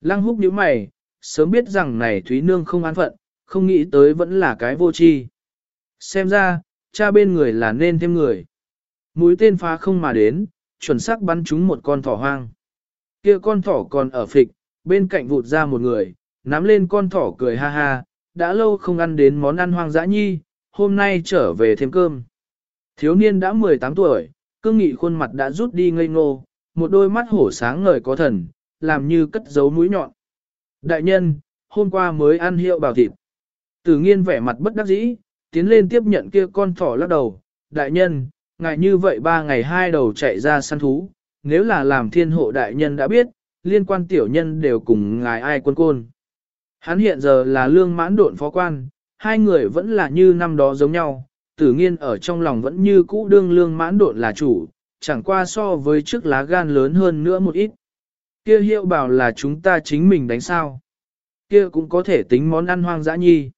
Lăng húc nhíu mày, sớm biết rằng này Thúy nương không an phận, không nghĩ tới vẫn là cái vô tri. Xem ra, cha bên người là nên thêm người. Mũi tên phá không mà đến, chuẩn xác bắn trúng một con thỏ hoang. Kia con thỏ còn ở phịch, bên cạnh vụt ra một người, nắm lên con thỏ cười ha ha, đã lâu không ăn đến món ăn hoang dã nhi, hôm nay trở về thêm cơm. Thiếu niên đã 18 tuổi, cương nghị khuôn mặt đã rút đi ngây ngô, một đôi mắt hổ sáng ngời có thần, làm như cất giấu mũi nhọn. Đại nhân, hôm qua mới ăn hiệu bào thịt. Tử nghiên vẻ mặt bất đắc dĩ, tiến lên tiếp nhận kia con thỏ lắc đầu. Đại nhân, ngài như vậy ba ngày hai đầu chạy ra săn thú, nếu là làm thiên hộ đại nhân đã biết, liên quan tiểu nhân đều cùng ngài ai quân côn. Hắn hiện giờ là lương mãn độn phó quan, hai người vẫn là như năm đó giống nhau, tử nghiên ở trong lòng vẫn như cũ đương lương mãn độn là chủ, chẳng qua so với trước lá gan lớn hơn nữa một ít. Kia hiệu bảo là chúng ta chính mình đánh sao. Kia cũng có thể tính món ăn hoang dã nhi.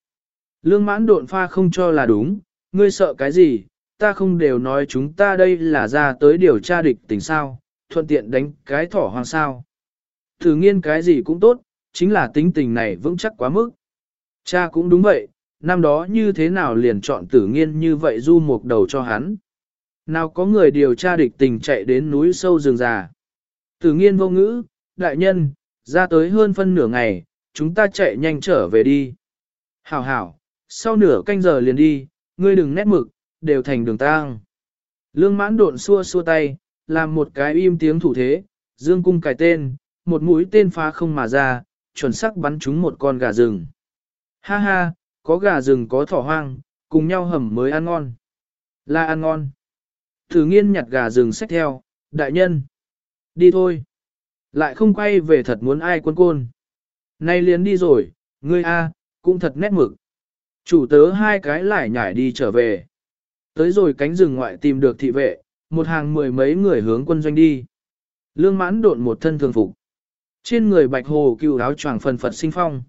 Lương mãn độn pha không cho là đúng, ngươi sợ cái gì, ta không đều nói chúng ta đây là ra tới điều tra địch tình sao, thuận tiện đánh cái thỏ hoang sao. Thử nghiên cái gì cũng tốt, chính là tính tình này vững chắc quá mức. Cha cũng đúng vậy, năm đó như thế nào liền chọn tử nghiên như vậy du một đầu cho hắn. Nào có người điều tra địch tình chạy đến núi sâu rừng già. Tử nghiên vô ngữ, đại nhân, ra tới hơn phân nửa ngày, chúng ta chạy nhanh trở về đi. Hảo hảo, sau nửa canh giờ liền đi, ngươi đừng nét mực, đều thành đường tang. Lương mãn độn xua xua tay, làm một cái im tiếng thủ thế, dương cung cài tên, một mũi tên phá không mà ra, chuẩn xác bắn trúng một con gà rừng. Ha ha, có gà rừng có thỏ hoang, cùng nhau hầm mới ăn ngon. Là ăn ngon. Thử nghiên nhặt gà rừng xách theo, đại nhân. Đi thôi. Lại không quay về thật muốn ai quân côn. Nay liền đi rồi, ngươi a, cũng thật nét mực. Chủ tớ hai cái lại nhảy đi trở về. Tới rồi cánh rừng ngoại tìm được thị vệ, một hàng mười mấy người hướng quân doanh đi. Lương mãn độn một thân thường phục. Trên người bạch hồ cựu áo choàng phần phật sinh phong.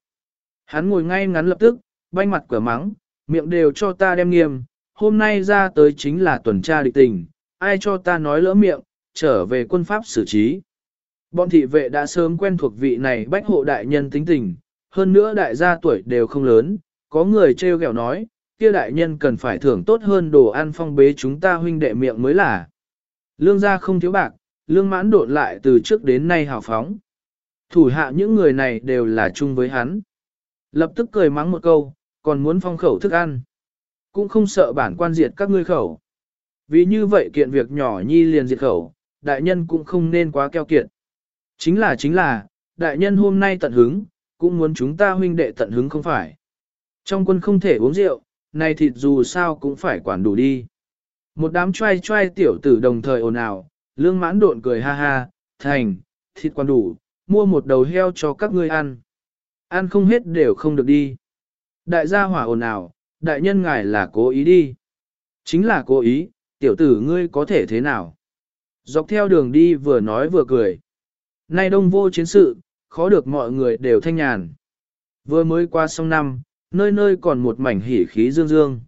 Hắn ngồi ngay ngắn lập tức, banh mặt cửa mắng, miệng đều cho ta đem nghiêm, hôm nay ra tới chính là tuần tra địch tình, ai cho ta nói lỡ miệng, trở về quân pháp xử trí. Bọn thị vệ đã sớm quen thuộc vị này bách hộ đại nhân tính tình, hơn nữa đại gia tuổi đều không lớn, có người trêu ghẹo nói, kia đại nhân cần phải thưởng tốt hơn đồ ăn phong bế chúng ta huynh đệ miệng mới là. Lương gia không thiếu bạc, lương mãn đột lại từ trước đến nay hào phóng. Thủ hạ những người này đều là chung với hắn. Lập tức cười mắng một câu, còn muốn phong khẩu thức ăn. Cũng không sợ bản quan diệt các ngươi khẩu. Vì như vậy kiện việc nhỏ nhi liền diệt khẩu, đại nhân cũng không nên quá keo kiệt. Chính là chính là, đại nhân hôm nay tận hứng, cũng muốn chúng ta huynh đệ tận hứng không phải. Trong quân không thể uống rượu, này thịt dù sao cũng phải quản đủ đi. Một đám trai trai tiểu tử đồng thời ồn ào, lương mãn độn cười ha ha, thành, thịt quản đủ, mua một đầu heo cho các ngươi ăn. Ăn không hết đều không được đi. Đại gia hỏa ồn ào, đại nhân ngài là cố ý đi. Chính là cố ý, tiểu tử ngươi có thể thế nào? Dọc theo đường đi vừa nói vừa cười. Nay đông vô chiến sự, khó được mọi người đều thanh nhàn. Vừa mới qua sông năm, nơi nơi còn một mảnh hỉ khí dương dương.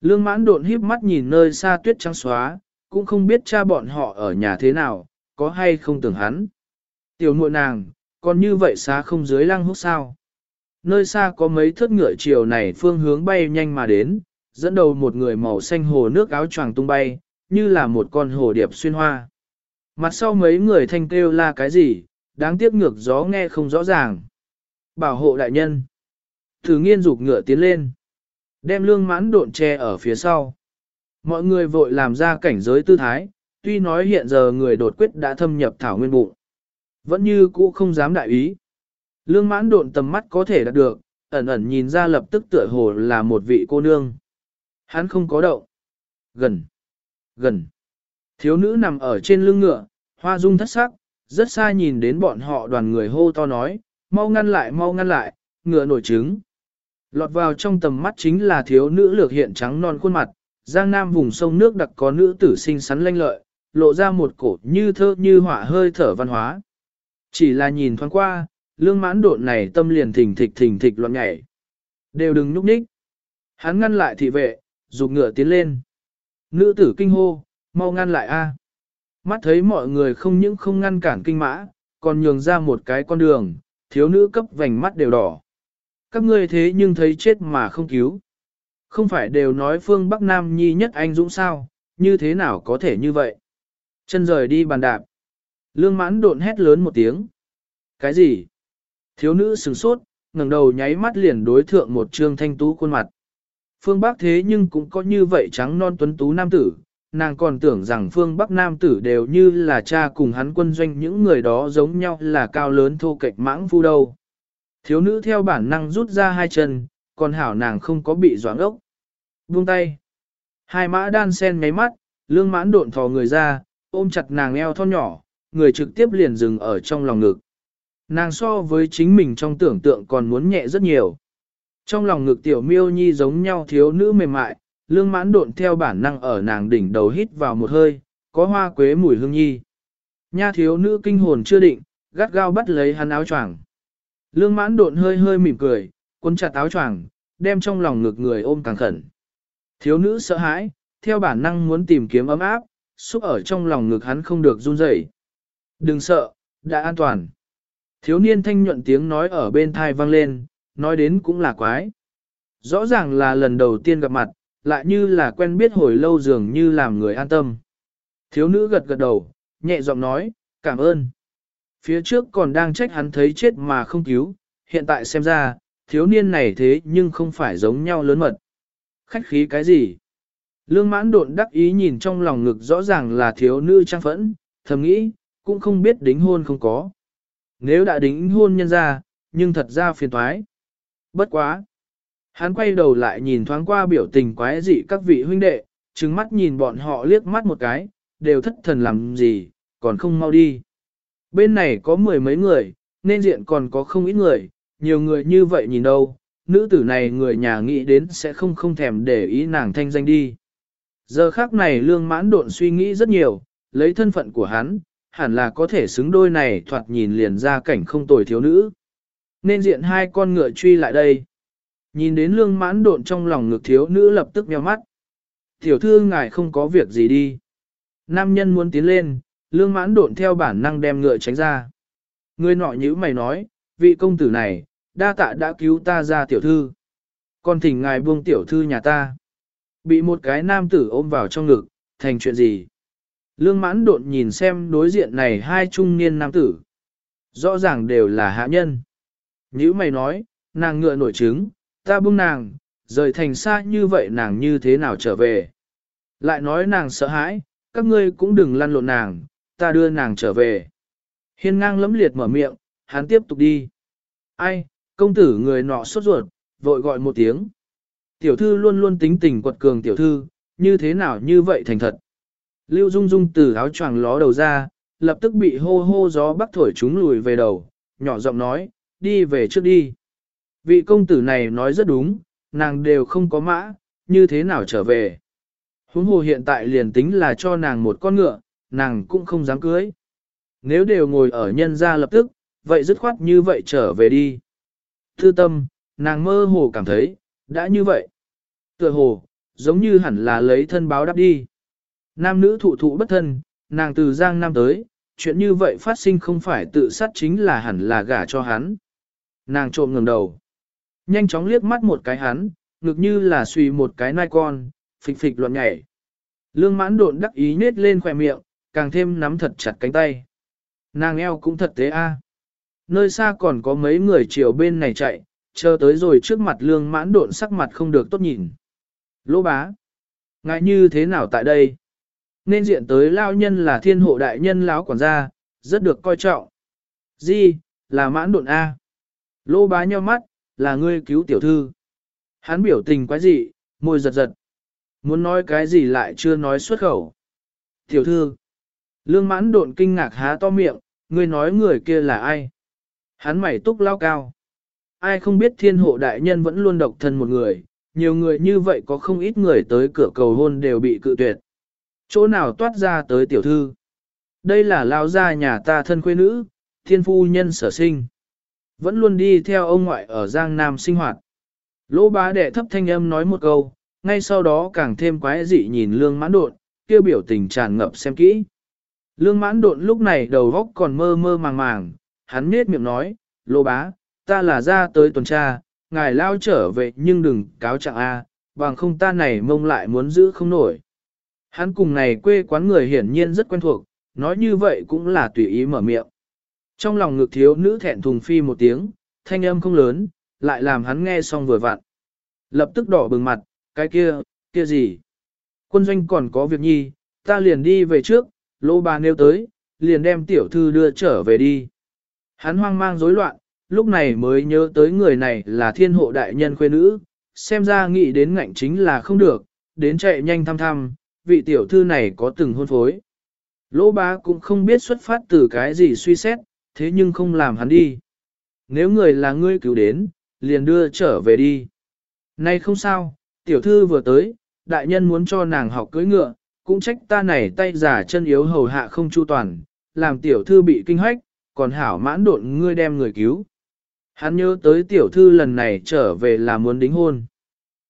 Lương mãn độn híp mắt nhìn nơi xa tuyết trắng xóa, cũng không biết cha bọn họ ở nhà thế nào, có hay không tưởng hắn. Tiểu muội nàng, còn như vậy xá không dưới lăng hút sao. Nơi xa có mấy thất ngựa chiều này phương hướng bay nhanh mà đến, dẫn đầu một người màu xanh hồ nước áo choàng tung bay, như là một con hồ điệp xuyên hoa. Mặt sau mấy người thanh kêu là cái gì, đáng tiếc ngược gió nghe không rõ ràng. Bảo hộ đại nhân. Thử nghiên rục ngựa tiến lên. Đem lương mãn độn che ở phía sau. Mọi người vội làm ra cảnh giới tư thái, tuy nói hiện giờ người đột quyết đã thâm nhập thảo nguyên bụng. Vẫn như cũ không dám đại ý. Lương mãn độn tầm mắt có thể đạt được, ẩn ẩn nhìn ra lập tức tựa hồ là một vị cô nương. Hắn không có đậu. Gần. Gần. Thiếu nữ nằm ở trên lưng ngựa, hoa dung thất sắc, rất xa nhìn đến bọn họ đoàn người hô to nói, mau ngăn lại mau ngăn lại, ngựa nổi trứng. Lọt vào trong tầm mắt chính là thiếu nữ lược hiện trắng non khuôn mặt, giang nam vùng sông nước đặc có nữ tử sinh sắn lanh lợi, lộ ra một cổ như thơ như họa hơi thở văn hóa. Chỉ là nhìn thoáng qua, lương mãn độn này tâm liền thình thịch thình thịch loạn nhảy. Đều đừng nhúc nhích. Hắn ngăn lại thị vệ, dục ngựa tiến lên. Nữ tử kinh hô, mau ngăn lại a. Mắt thấy mọi người không những không ngăn cản kinh mã, còn nhường ra một cái con đường, thiếu nữ cấp vành mắt đều đỏ. Các ngươi thế nhưng thấy chết mà không cứu. Không phải đều nói phương Bắc Nam nhi nhất anh dũng sao, như thế nào có thể như vậy? Chân rời đi bàn đạp. Lương mãn độn hét lớn một tiếng. Cái gì? Thiếu nữ sừng sốt, ngẩng đầu nháy mắt liền đối thượng một trương thanh tú khuôn mặt. Phương Bắc thế nhưng cũng có như vậy trắng non tuấn tú nam tử, nàng còn tưởng rằng phương Bắc nam tử đều như là cha cùng hắn quân doanh những người đó giống nhau là cao lớn thô kệch mãng phu đâu. Thiếu nữ theo bản năng rút ra hai chân, còn hảo nàng không có bị doãn ốc. Buông tay. Hai mã đan sen nháy mắt, lương mãn độn thò người ra, ôm chặt nàng eo thon nhỏ, người trực tiếp liền dừng ở trong lòng ngực. Nàng so với chính mình trong tưởng tượng còn muốn nhẹ rất nhiều. Trong lòng ngực tiểu miêu nhi giống nhau thiếu nữ mềm mại, lương mãn độn theo bản năng ở nàng đỉnh đầu hít vào một hơi, có hoa quế mùi hương nhi. Nha thiếu nữ kinh hồn chưa định, gắt gao bắt lấy hắn áo choàng. Lương mãn độn hơi hơi mỉm cười, cuốn chặt áo choàng, đem trong lòng ngực người ôm càng khẩn. Thiếu nữ sợ hãi, theo bản năng muốn tìm kiếm ấm áp, xúc ở trong lòng ngực hắn không được run rẩy. Đừng sợ, đã an toàn. Thiếu niên thanh nhuận tiếng nói ở bên thai vang lên, nói đến cũng là quái. Rõ ràng là lần đầu tiên gặp mặt, lại như là quen biết hồi lâu dường như làm người an tâm. Thiếu nữ gật gật đầu, nhẹ giọng nói, cảm ơn. Phía trước còn đang trách hắn thấy chết mà không cứu, hiện tại xem ra, thiếu niên này thế nhưng không phải giống nhau lớn mật. Khách khí cái gì? Lương mãn độn đắc ý nhìn trong lòng ngực rõ ràng là thiếu nữ trang phẫn, thầm nghĩ, cũng không biết đính hôn không có. Nếu đã đính hôn nhân ra, nhưng thật ra phiền toái. Bất quá. Hắn quay đầu lại nhìn thoáng qua biểu tình quái dị các vị huynh đệ, trừng mắt nhìn bọn họ liếc mắt một cái, đều thất thần làm gì, còn không mau đi. Bên này có mười mấy người, nên diện còn có không ít người, nhiều người như vậy nhìn đâu, nữ tử này người nhà nghĩ đến sẽ không không thèm để ý nàng thanh danh đi. Giờ khác này lương mãn độn suy nghĩ rất nhiều, lấy thân phận của hắn, hẳn là có thể xứng đôi này thoạt nhìn liền ra cảnh không tồi thiếu nữ. Nên diện hai con ngựa truy lại đây. Nhìn đến lương mãn độn trong lòng ngực thiếu nữ lập tức nheo mắt. Tiểu thư ngài không có việc gì đi. Nam nhân muốn tiến lên, lương mãn độn theo bản năng đem ngựa tránh ra. Người nọ nhữ mày nói, vị công tử này, đa tạ đã cứu ta ra tiểu thư. Còn thỉnh ngài buông tiểu thư nhà ta. Bị một cái nam tử ôm vào trong ngực, thành chuyện gì? Lương mãn độn nhìn xem đối diện này hai trung niên nam tử. Rõ ràng đều là hạ nhân. Nhữ mày nói, nàng ngựa nổi trứng, ta buông nàng, rời thành xa như vậy nàng như thế nào trở về. Lại nói nàng sợ hãi, các ngươi cũng đừng lăn lộn nàng, ta đưa nàng trở về. Hiên ngang lấm liệt mở miệng, hắn tiếp tục đi. Ai, công tử người nọ sốt ruột, vội gọi một tiếng. Tiểu thư luôn luôn tính tình quật cường tiểu thư, như thế nào như vậy thành thật. Lưu Dung Dung từ áo choàng ló đầu ra, lập tức bị hô hô gió bắc thổi chúng lùi về đầu, nhỏ giọng nói, đi về trước đi. Vị công tử này nói rất đúng, nàng đều không có mã, như thế nào trở về. Huống hồ hiện tại liền tính là cho nàng một con ngựa, nàng cũng không dám cưới. Nếu đều ngồi ở nhân gia lập tức, vậy dứt khoát như vậy trở về đi. Thư tâm, nàng mơ hồ cảm thấy, đã như vậy. Tựa hồ, giống như hẳn là lấy thân báo đáp đi. Nam nữ thụ thụ bất thân, nàng từ Giang Nam tới, chuyện như vậy phát sinh không phải tự sát chính là hẳn là gả cho hắn. Nàng trộm ngừng đầu. Nhanh chóng liếc mắt một cái hắn, ngực như là suy một cái nai con, phịch phịch loạn nhảy. Lương mãn độn đắc ý nết lên khỏe miệng, càng thêm nắm thật chặt cánh tay. Nàng eo cũng thật tế a. Nơi xa còn có mấy người chiều bên này chạy, chờ tới rồi trước mặt lương mãn độn sắc mặt không được tốt nhìn. Lỗ bá. Ngại như thế nào tại đây? Nên diện tới lao nhân là thiên hộ đại nhân lão quản gia, rất được coi trọng. Di, là mãn độn A. Lỗ bá nhau mắt, là ngươi cứu tiểu thư. Hắn biểu tình quái dị, môi giật giật. Muốn nói cái gì lại chưa nói xuất khẩu. Tiểu thư. Lương mãn độn kinh ngạc há to miệng, ngươi nói người kia là ai? Hắn mày túc lao cao. Ai không biết thiên hộ đại nhân vẫn luôn độc thân một người, nhiều người như vậy có không ít người tới cửa cầu hôn đều bị cự tuyệt. Chỗ nào toát ra tới tiểu thư? Đây là lao gia nhà ta thân quê nữ, thiên phu nhân sở sinh. Vẫn luôn đi theo ông ngoại ở Giang Nam sinh hoạt. Lỗ bá đệ thấp thanh âm nói một câu, ngay sau đó càng thêm quái dị nhìn lương mãn đột kêu biểu tình tràn ngập xem kỹ. Lương mãn đột lúc này đầu góc còn mơ mơ màng màng, hắn nết miệng nói, lỗ bá, ta là ra tới tuần tra, ngài lao trở về nhưng đừng cáo trạng A, bằng không ta này mông lại muốn giữ không nổi. Hắn cùng này quê quán người hiển nhiên rất quen thuộc, nói như vậy cũng là tùy ý mở miệng. Trong lòng ngực thiếu nữ thẹn thùng phi một tiếng, thanh âm không lớn, lại làm hắn nghe xong vừa vặn. Lập tức đỏ bừng mặt, cái kia, kia gì? Quân doanh còn có việc nhi, ta liền đi về trước, lô bà nêu tới, liền đem tiểu thư đưa trở về đi. Hắn hoang mang rối loạn, lúc này mới nhớ tới người này là thiên hộ đại nhân khuê nữ, xem ra nghĩ đến ngạnh chính là không được, đến chạy nhanh thăm thăm, vị tiểu thư này có từng hôn phối. Lỗ bá cũng không biết xuất phát từ cái gì suy xét, thế nhưng không làm hắn đi. Nếu người là ngươi cứu đến, liền đưa trở về đi. Nay không sao, tiểu thư vừa tới, đại nhân muốn cho nàng học cưỡi ngựa, cũng trách ta này tay giả chân yếu hầu hạ không chu toàn, làm tiểu thư bị kinh hoách, còn hảo mãn độn ngươi đem người cứu. Hắn nhớ tới tiểu thư lần này trở về là muốn đính hôn.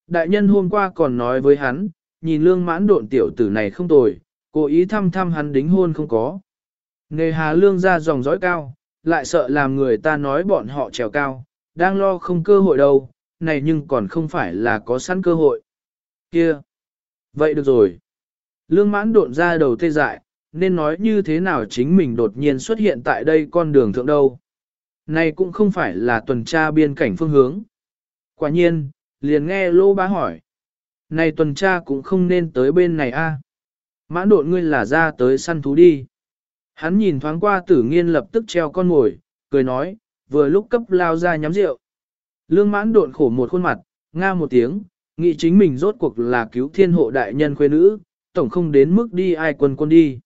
Đại nhân hôm qua còn nói với hắn, nhìn lương mãn độn tiểu tử này không tồi, cố ý thăm thăm hắn đính hôn không có. Nghề hà lương ra dòng dõi cao, lại sợ làm người ta nói bọn họ trèo cao, đang lo không cơ hội đâu, này nhưng còn không phải là có sẵn cơ hội. Kia! Vậy được rồi. Lương mãn độn ra đầu tê dại, nên nói như thế nào chính mình đột nhiên xuất hiện tại đây con đường thượng đâu. Này cũng không phải là tuần tra biên cảnh phương hướng. Quả nhiên, liền nghe lô bá hỏi. Này tuần tra cũng không nên tới bên này a. Mãn độn ngươi là ra tới săn thú đi. Hắn nhìn thoáng qua tử nghiên lập tức treo con ngồi, cười nói, vừa lúc cấp lao ra nhắm rượu. Lương mãn độn khổ một khuôn mặt, nga một tiếng, nghĩ chính mình rốt cuộc là cứu thiên hộ đại nhân khuê nữ, tổng không đến mức đi ai quân quân đi.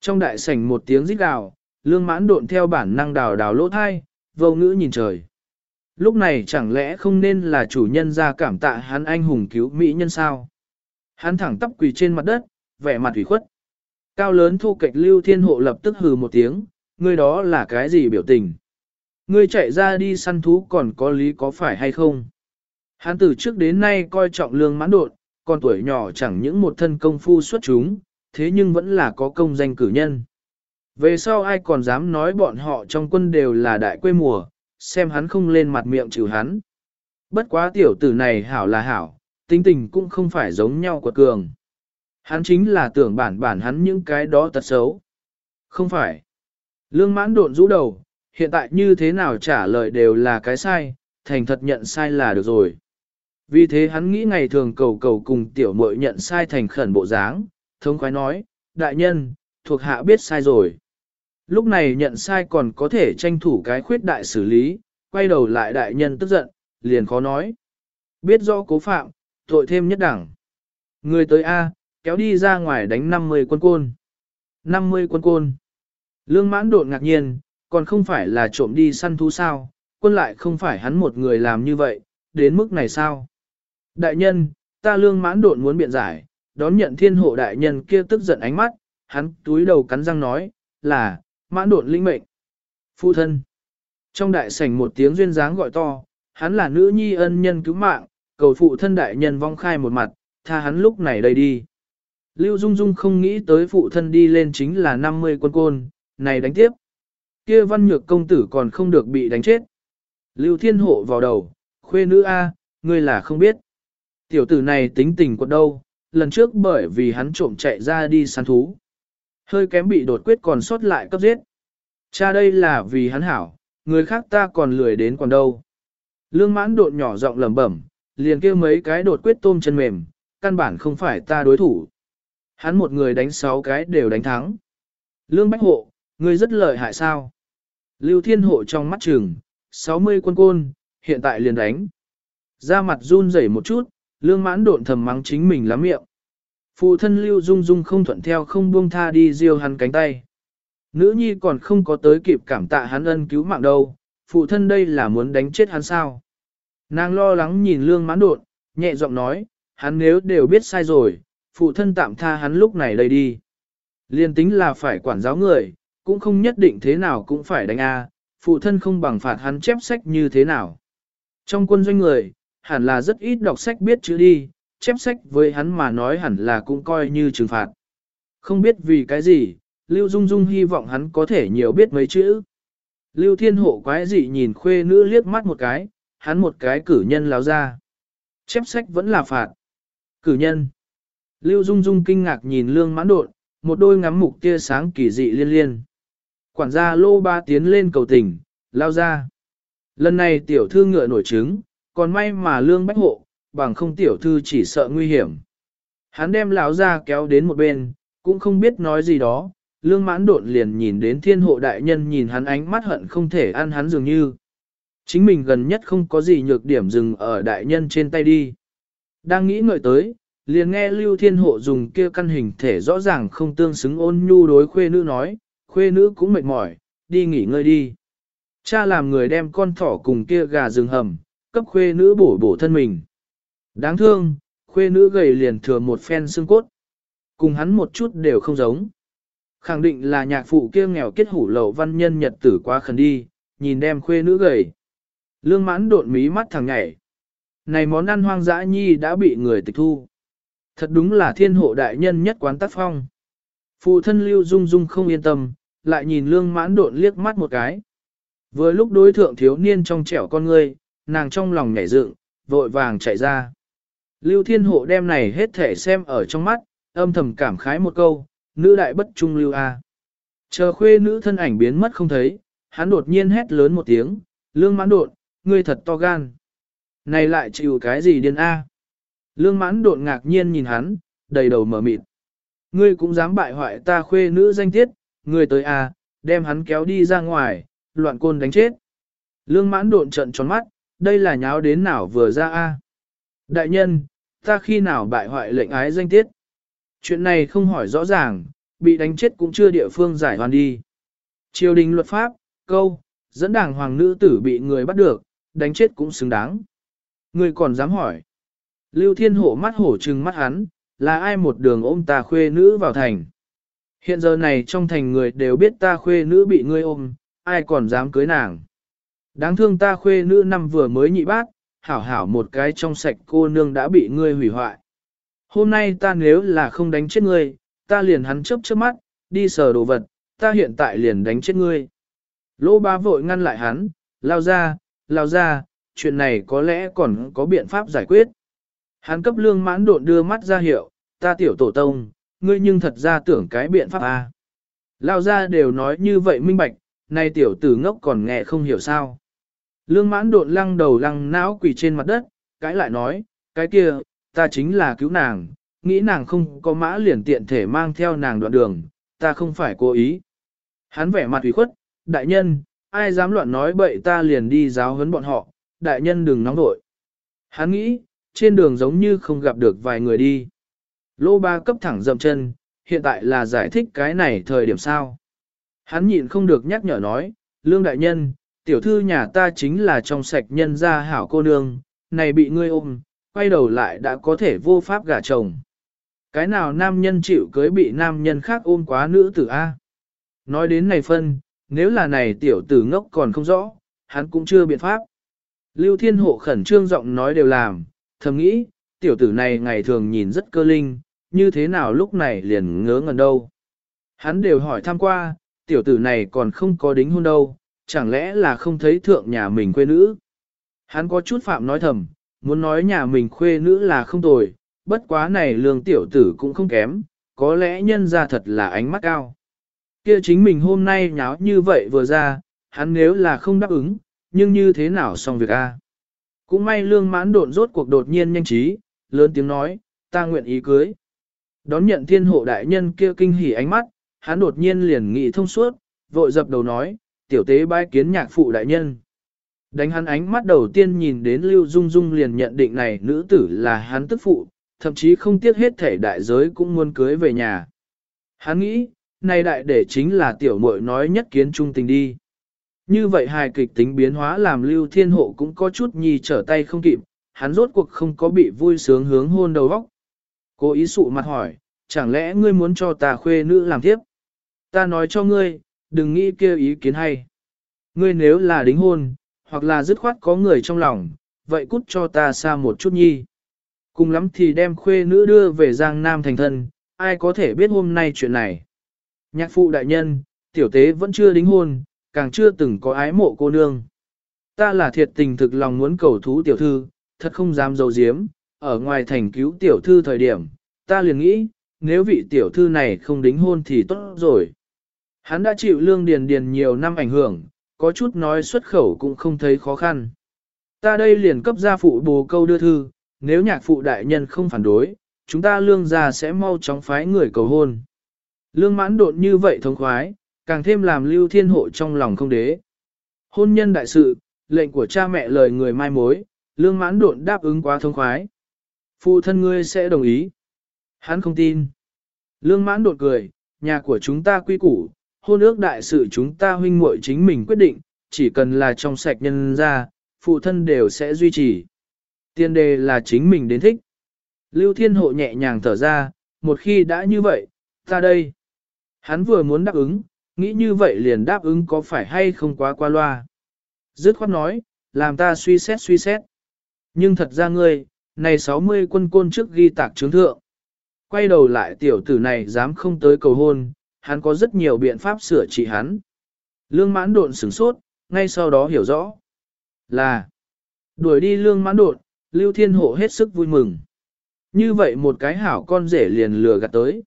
Trong đại sảnh một tiếng rít gào, lương mãn độn theo bản năng đào đào lỗ thai, vô ngữ nhìn trời. Lúc này chẳng lẽ không nên là chủ nhân ra cảm tạ hắn anh hùng cứu mỹ nhân sao? Hắn thẳng tắp quỳ trên mặt đất, vẻ mặt ủy khuất. Cao lớn thu kịch lưu thiên hộ lập tức hừ một tiếng, ngươi đó là cái gì biểu tình? Ngươi chạy ra đi săn thú còn có lý có phải hay không? Hắn từ trước đến nay coi trọng lương mãn đột, còn tuổi nhỏ chẳng những một thân công phu xuất chúng, thế nhưng vẫn là có công danh cử nhân. Về sau ai còn dám nói bọn họ trong quân đều là đại quê mùa, xem hắn không lên mặt miệng chịu hắn. Bất quá tiểu tử này hảo là hảo, tính tình cũng không phải giống nhau của cường. Hắn chính là tưởng bản bản hắn những cái đó tật xấu. Không phải. Lương mãn độn rũ đầu, hiện tại như thế nào trả lời đều là cái sai, thành thật nhận sai là được rồi. Vì thế hắn nghĩ ngày thường cầu cầu cùng tiểu muội nhận sai thành khẩn bộ dáng, thống khoái nói, đại nhân, thuộc hạ biết sai rồi. Lúc này nhận sai còn có thể tranh thủ cái khuyết đại xử lý, quay đầu lại đại nhân tức giận, liền khó nói. Biết rõ cố phạm, tội thêm nhất đẳng. Người tới A, kéo đi ra ngoài đánh 50 quân côn. 50 quân côn. Lương mãn độn ngạc nhiên, còn không phải là trộm đi săn thú sao, quân lại không phải hắn một người làm như vậy, đến mức này sao? Đại nhân, ta lương mãn độn muốn biện giải, đón nhận thiên hộ đại nhân kia tức giận ánh mắt, hắn túi đầu cắn răng nói, là, mãn độn linh mệnh. Phụ thân. Trong đại sảnh một tiếng duyên dáng gọi to, hắn là nữ nhi ân nhân cứu mạng, cầu phụ thân đại nhân vong khai một mặt, tha hắn lúc này đây đi. Lưu Dung Dung không nghĩ tới phụ thân đi lên chính là 50 quân côn, này đánh tiếp. Kia văn nhược công tử còn không được bị đánh chết. Lưu Thiên Hộ vào đầu, khuê nữ A, ngươi là không biết. Tiểu tử này tính tình quật đâu, lần trước bởi vì hắn trộm chạy ra đi săn thú. Hơi kém bị đột quyết còn sót lại cấp giết. Cha đây là vì hắn hảo, người khác ta còn lười đến còn đâu. Lương mãn đột nhỏ giọng lẩm bẩm, liền kêu mấy cái đột quyết tôm chân mềm, căn bản không phải ta đối thủ. Hắn một người đánh sáu cái đều đánh thắng. Lương Bách Hộ, ngươi rất lợi hại sao? Lưu Thiên Hộ trong mắt trường, 60 quân côn, hiện tại liền đánh. Ra mặt run rẩy một chút, lương mãn độn thầm mắng chính mình lắm miệng. Phụ thân Lưu Dung Dung không thuận theo không buông tha đi diêu hắn cánh tay. Nữ nhi còn không có tới kịp cảm tạ hắn ân cứu mạng đâu, phụ thân đây là muốn đánh chết hắn sao. Nàng lo lắng nhìn lương mãn đột, nhẹ giọng nói, hắn nếu đều biết sai rồi, phụ thân tạm tha hắn lúc này đây đi. Liên tính là phải quản giáo người, cũng không nhất định thế nào cũng phải đánh A, phụ thân không bằng phạt hắn chép sách như thế nào. Trong quân doanh người, hẳn là rất ít đọc sách biết chữ đi, chép sách với hắn mà nói hẳn là cũng coi như trừng phạt. Không biết vì cái gì, Lưu Dung Dung hy vọng hắn có thể nhiều biết mấy chữ. Lưu Thiên Hộ quái dị nhìn khuê nữ liếc mắt một cái, hắn một cái cử nhân láo ra. Chép sách vẫn là phạt. Cử nhân. Lưu Dung Dung kinh ngạc nhìn lương mãn đột, một đôi ngắm mục tia sáng kỳ dị liên liên. Quản gia lô ba tiến lên cầu tình, lao ra. Lần này tiểu thư ngựa nổi trứng, còn may mà lương bách hộ, bằng không tiểu thư chỉ sợ nguy hiểm. Hắn đem lão ra kéo đến một bên, cũng không biết nói gì đó, lương mãn đột liền nhìn đến thiên hộ đại nhân nhìn hắn ánh mắt hận không thể ăn hắn dường như. Chính mình gần nhất không có gì nhược điểm dừng ở đại nhân trên tay đi. Đang nghĩ ngợi tới, liền nghe Lưu Thiên Hộ dùng kia căn hình thể rõ ràng không tương xứng ôn nhu đối khuê nữ nói, khuê nữ cũng mệt mỏi, đi nghỉ ngơi đi. Cha làm người đem con thỏ cùng kia gà rừng hầm, cấp khuê nữ bổ bổ thân mình. Đáng thương, khuê nữ gầy liền thừa một phen xương cốt. Cùng hắn một chút đều không giống. Khẳng định là nhạc phụ kia nghèo kết hủ lậu văn nhân nhật tử quá khẩn đi, nhìn đem khuê nữ gầy. Lương mãn độn mí mắt thằng nhảy. Này món ăn hoang dã nhi đã bị người tịch thu. Thật đúng là thiên hộ đại nhân nhất quán tác phong. Phụ thân lưu dung dung không yên tâm, lại nhìn lương mãn độn liếc mắt một cái. Vừa lúc đối thượng thiếu niên trong trẻo con ngươi, nàng trong lòng nhảy dựng, vội vàng chạy ra. Lưu thiên hộ đem này hết thể xem ở trong mắt, âm thầm cảm khái một câu, nữ đại bất trung lưu a. Chờ khuê nữ thân ảnh biến mất không thấy, hắn đột nhiên hét lớn một tiếng, lương mãn Đột, ngươi thật to gan. Này lại chịu cái gì điên a? Lương mãn Đột ngạc nhiên nhìn hắn, đầy đầu mở mịt. Ngươi cũng dám bại hoại ta khuê nữ danh tiết, ngươi tới a, đem hắn kéo đi ra ngoài, loạn côn đánh chết. Lương mãn Đột trận tròn mắt, đây là nháo đến nào vừa ra a? Đại nhân, ta khi nào bại hoại lệnh ái danh tiết? Chuyện này không hỏi rõ ràng, bị đánh chết cũng chưa địa phương giải hoàn đi. Triều đình luật pháp, câu, dẫn đảng hoàng nữ tử bị người bắt được, đánh chết cũng xứng đáng. Người còn dám hỏi. Lưu Thiên Hổ mắt hổ trừng mắt hắn, là ai một đường ôm ta khuê nữ vào thành. Hiện giờ này trong thành người đều biết ta khuê nữ bị ngươi ôm, ai còn dám cưới nàng. Đáng thương ta khuê nữ năm vừa mới nhị bát, hảo hảo một cái trong sạch cô nương đã bị ngươi hủy hoại. Hôm nay ta nếu là không đánh chết ngươi, ta liền hắn chớp chớp mắt, đi sờ đồ vật, ta hiện tại liền đánh chết ngươi. Lô ba vội ngăn lại hắn, lao ra, lao ra, chuyện này có lẽ còn có biện pháp giải quyết. Hắn cấp lương mãn độn đưa mắt ra hiệu, ta tiểu tổ tông, ngươi nhưng thật ra tưởng cái biện pháp a. Lao ra đều nói như vậy minh bạch, nay tiểu tử ngốc còn nghe không hiểu sao. Lương mãn độn lăng đầu lăng não quỳ trên mặt đất, cãi lại nói, cái kia, ta chính là cứu nàng, nghĩ nàng không có mã liền tiện thể mang theo nàng đoạn đường, ta không phải cố ý. Hắn vẻ mặt ủy khuất, đại nhân, ai dám loạn nói bậy ta liền đi giáo huấn bọn họ, đại nhân đừng nóng vội. Hắn nghĩ, trên đường giống như không gặp được vài người đi. Lô ba cấp thẳng dậm chân, hiện tại là giải thích cái này thời điểm sao. Hắn nhịn không được nhắc nhở nói, lương đại nhân, tiểu thư nhà ta chính là trong sạch nhân gia hảo cô nương, này bị ngươi ôm, quay đầu lại đã có thể vô pháp gả chồng. Cái nào nam nhân chịu cưới bị nam nhân khác ôm quá nữ tử A. Nói đến này phân, nếu là này tiểu tử ngốc còn không rõ, hắn cũng chưa biện pháp. Lưu Thiên Hộ khẩn trương giọng nói đều làm, thầm nghĩ, tiểu tử này ngày thường nhìn rất cơ linh, như thế nào lúc này liền ngớ ngẩn đâu. Hắn đều hỏi thăm qua, tiểu tử này còn không có đính hôn đâu, chẳng lẽ là không thấy thượng nhà mình quê nữ. Hắn có chút phạm nói thầm, muốn nói nhà mình khuê nữ là không tồi, bất quá này lương tiểu tử cũng không kém, có lẽ nhân ra thật là ánh mắt cao. Kia chính mình hôm nay nháo như vậy vừa ra, hắn nếu là không đáp ứng, nhưng như thế nào xong việc a? Cũng may lương mãn độn rốt cuộc đột nhiên nhanh trí, lớn tiếng nói, ta nguyện ý cưới. Đón nhận thiên hộ đại nhân kia kinh hỉ ánh mắt, hắn đột nhiên liền nghị thông suốt, vội dập đầu nói, tiểu tế bái kiến nhạc phụ đại nhân. Đánh hắn ánh mắt đầu tiên nhìn đến Lưu Dung Dung liền nhận định này nữ tử là hắn tức phụ, thậm chí không tiếc hết thể đại giới cũng muốn cưới về nhà. Hắn nghĩ, này đại để chính là tiểu muội nói nhất kiến trung tình đi. Như vậy hài kịch tính biến hóa làm Lưu Thiên Hộ cũng có chút nhì trở tay không kịp, hắn rốt cuộc không có bị vui sướng hướng hôn đầu vóc. Cô ý sụ mặt hỏi, chẳng lẽ ngươi muốn cho ta khuê nữ làm tiếp? Ta nói cho ngươi, đừng nghĩ kêu ý kiến hay. Ngươi nếu là đính hôn, hoặc là dứt khoát có người trong lòng, vậy cút cho ta xa một chút nhi. Cùng lắm thì đem khuê nữ đưa về Giang Nam thành thân, ai có thể biết hôm nay chuyện này. Nhạc phụ đại nhân, tiểu tế vẫn chưa đính hôn, càng chưa từng có ái mộ cô nương. Ta là thiệt tình thực lòng muốn cầu thú tiểu thư, thật không dám dầu diếm, ở ngoài thành cứu tiểu thư thời điểm, ta liền nghĩ, nếu vị tiểu thư này không đính hôn thì tốt rồi. Hắn đã chịu lương điền điền nhiều năm ảnh hưởng, có chút nói xuất khẩu cũng không thấy khó khăn. Ta đây liền cấp gia phụ bồ câu đưa thư, nếu nhạc phụ đại nhân không phản đối, chúng ta lương gia sẽ mau chóng phái người cầu hôn. Lương mãn độn như vậy thống khoái, càng thêm làm lưu thiên hộ trong lòng không đế. Hôn nhân đại sự, lệnh của cha mẹ lời người mai mối, lương mãn độn đáp ứng quá thống khoái. Phụ thân ngươi sẽ đồng ý. Hắn không tin. Lương mãn đột cười, nhà của chúng ta quy củ, hôn ước đại sự chúng ta huynh muội chính mình quyết định, chỉ cần là trong sạch nhân ra, phụ thân đều sẽ duy trì. Tiên đề là chính mình đến thích. Lưu Thiên Hộ nhẹ nhàng thở ra, một khi đã như vậy, ta đây. Hắn vừa muốn đáp ứng, nghĩ như vậy liền đáp ứng có phải hay không quá qua loa. Dứt khoát nói, làm ta suy xét suy xét. Nhưng thật ra ngươi, này 60 quân côn trước ghi tạc chứng thượng. Quay đầu lại tiểu tử này dám không tới cầu hôn, hắn có rất nhiều biện pháp sửa trị hắn. Lương mãn độn sửng sốt, ngay sau đó hiểu rõ. Là, đuổi đi lương mãn độn, Lưu Thiên Hộ hết sức vui mừng. Như vậy một cái hảo con rể liền lừa gạt tới.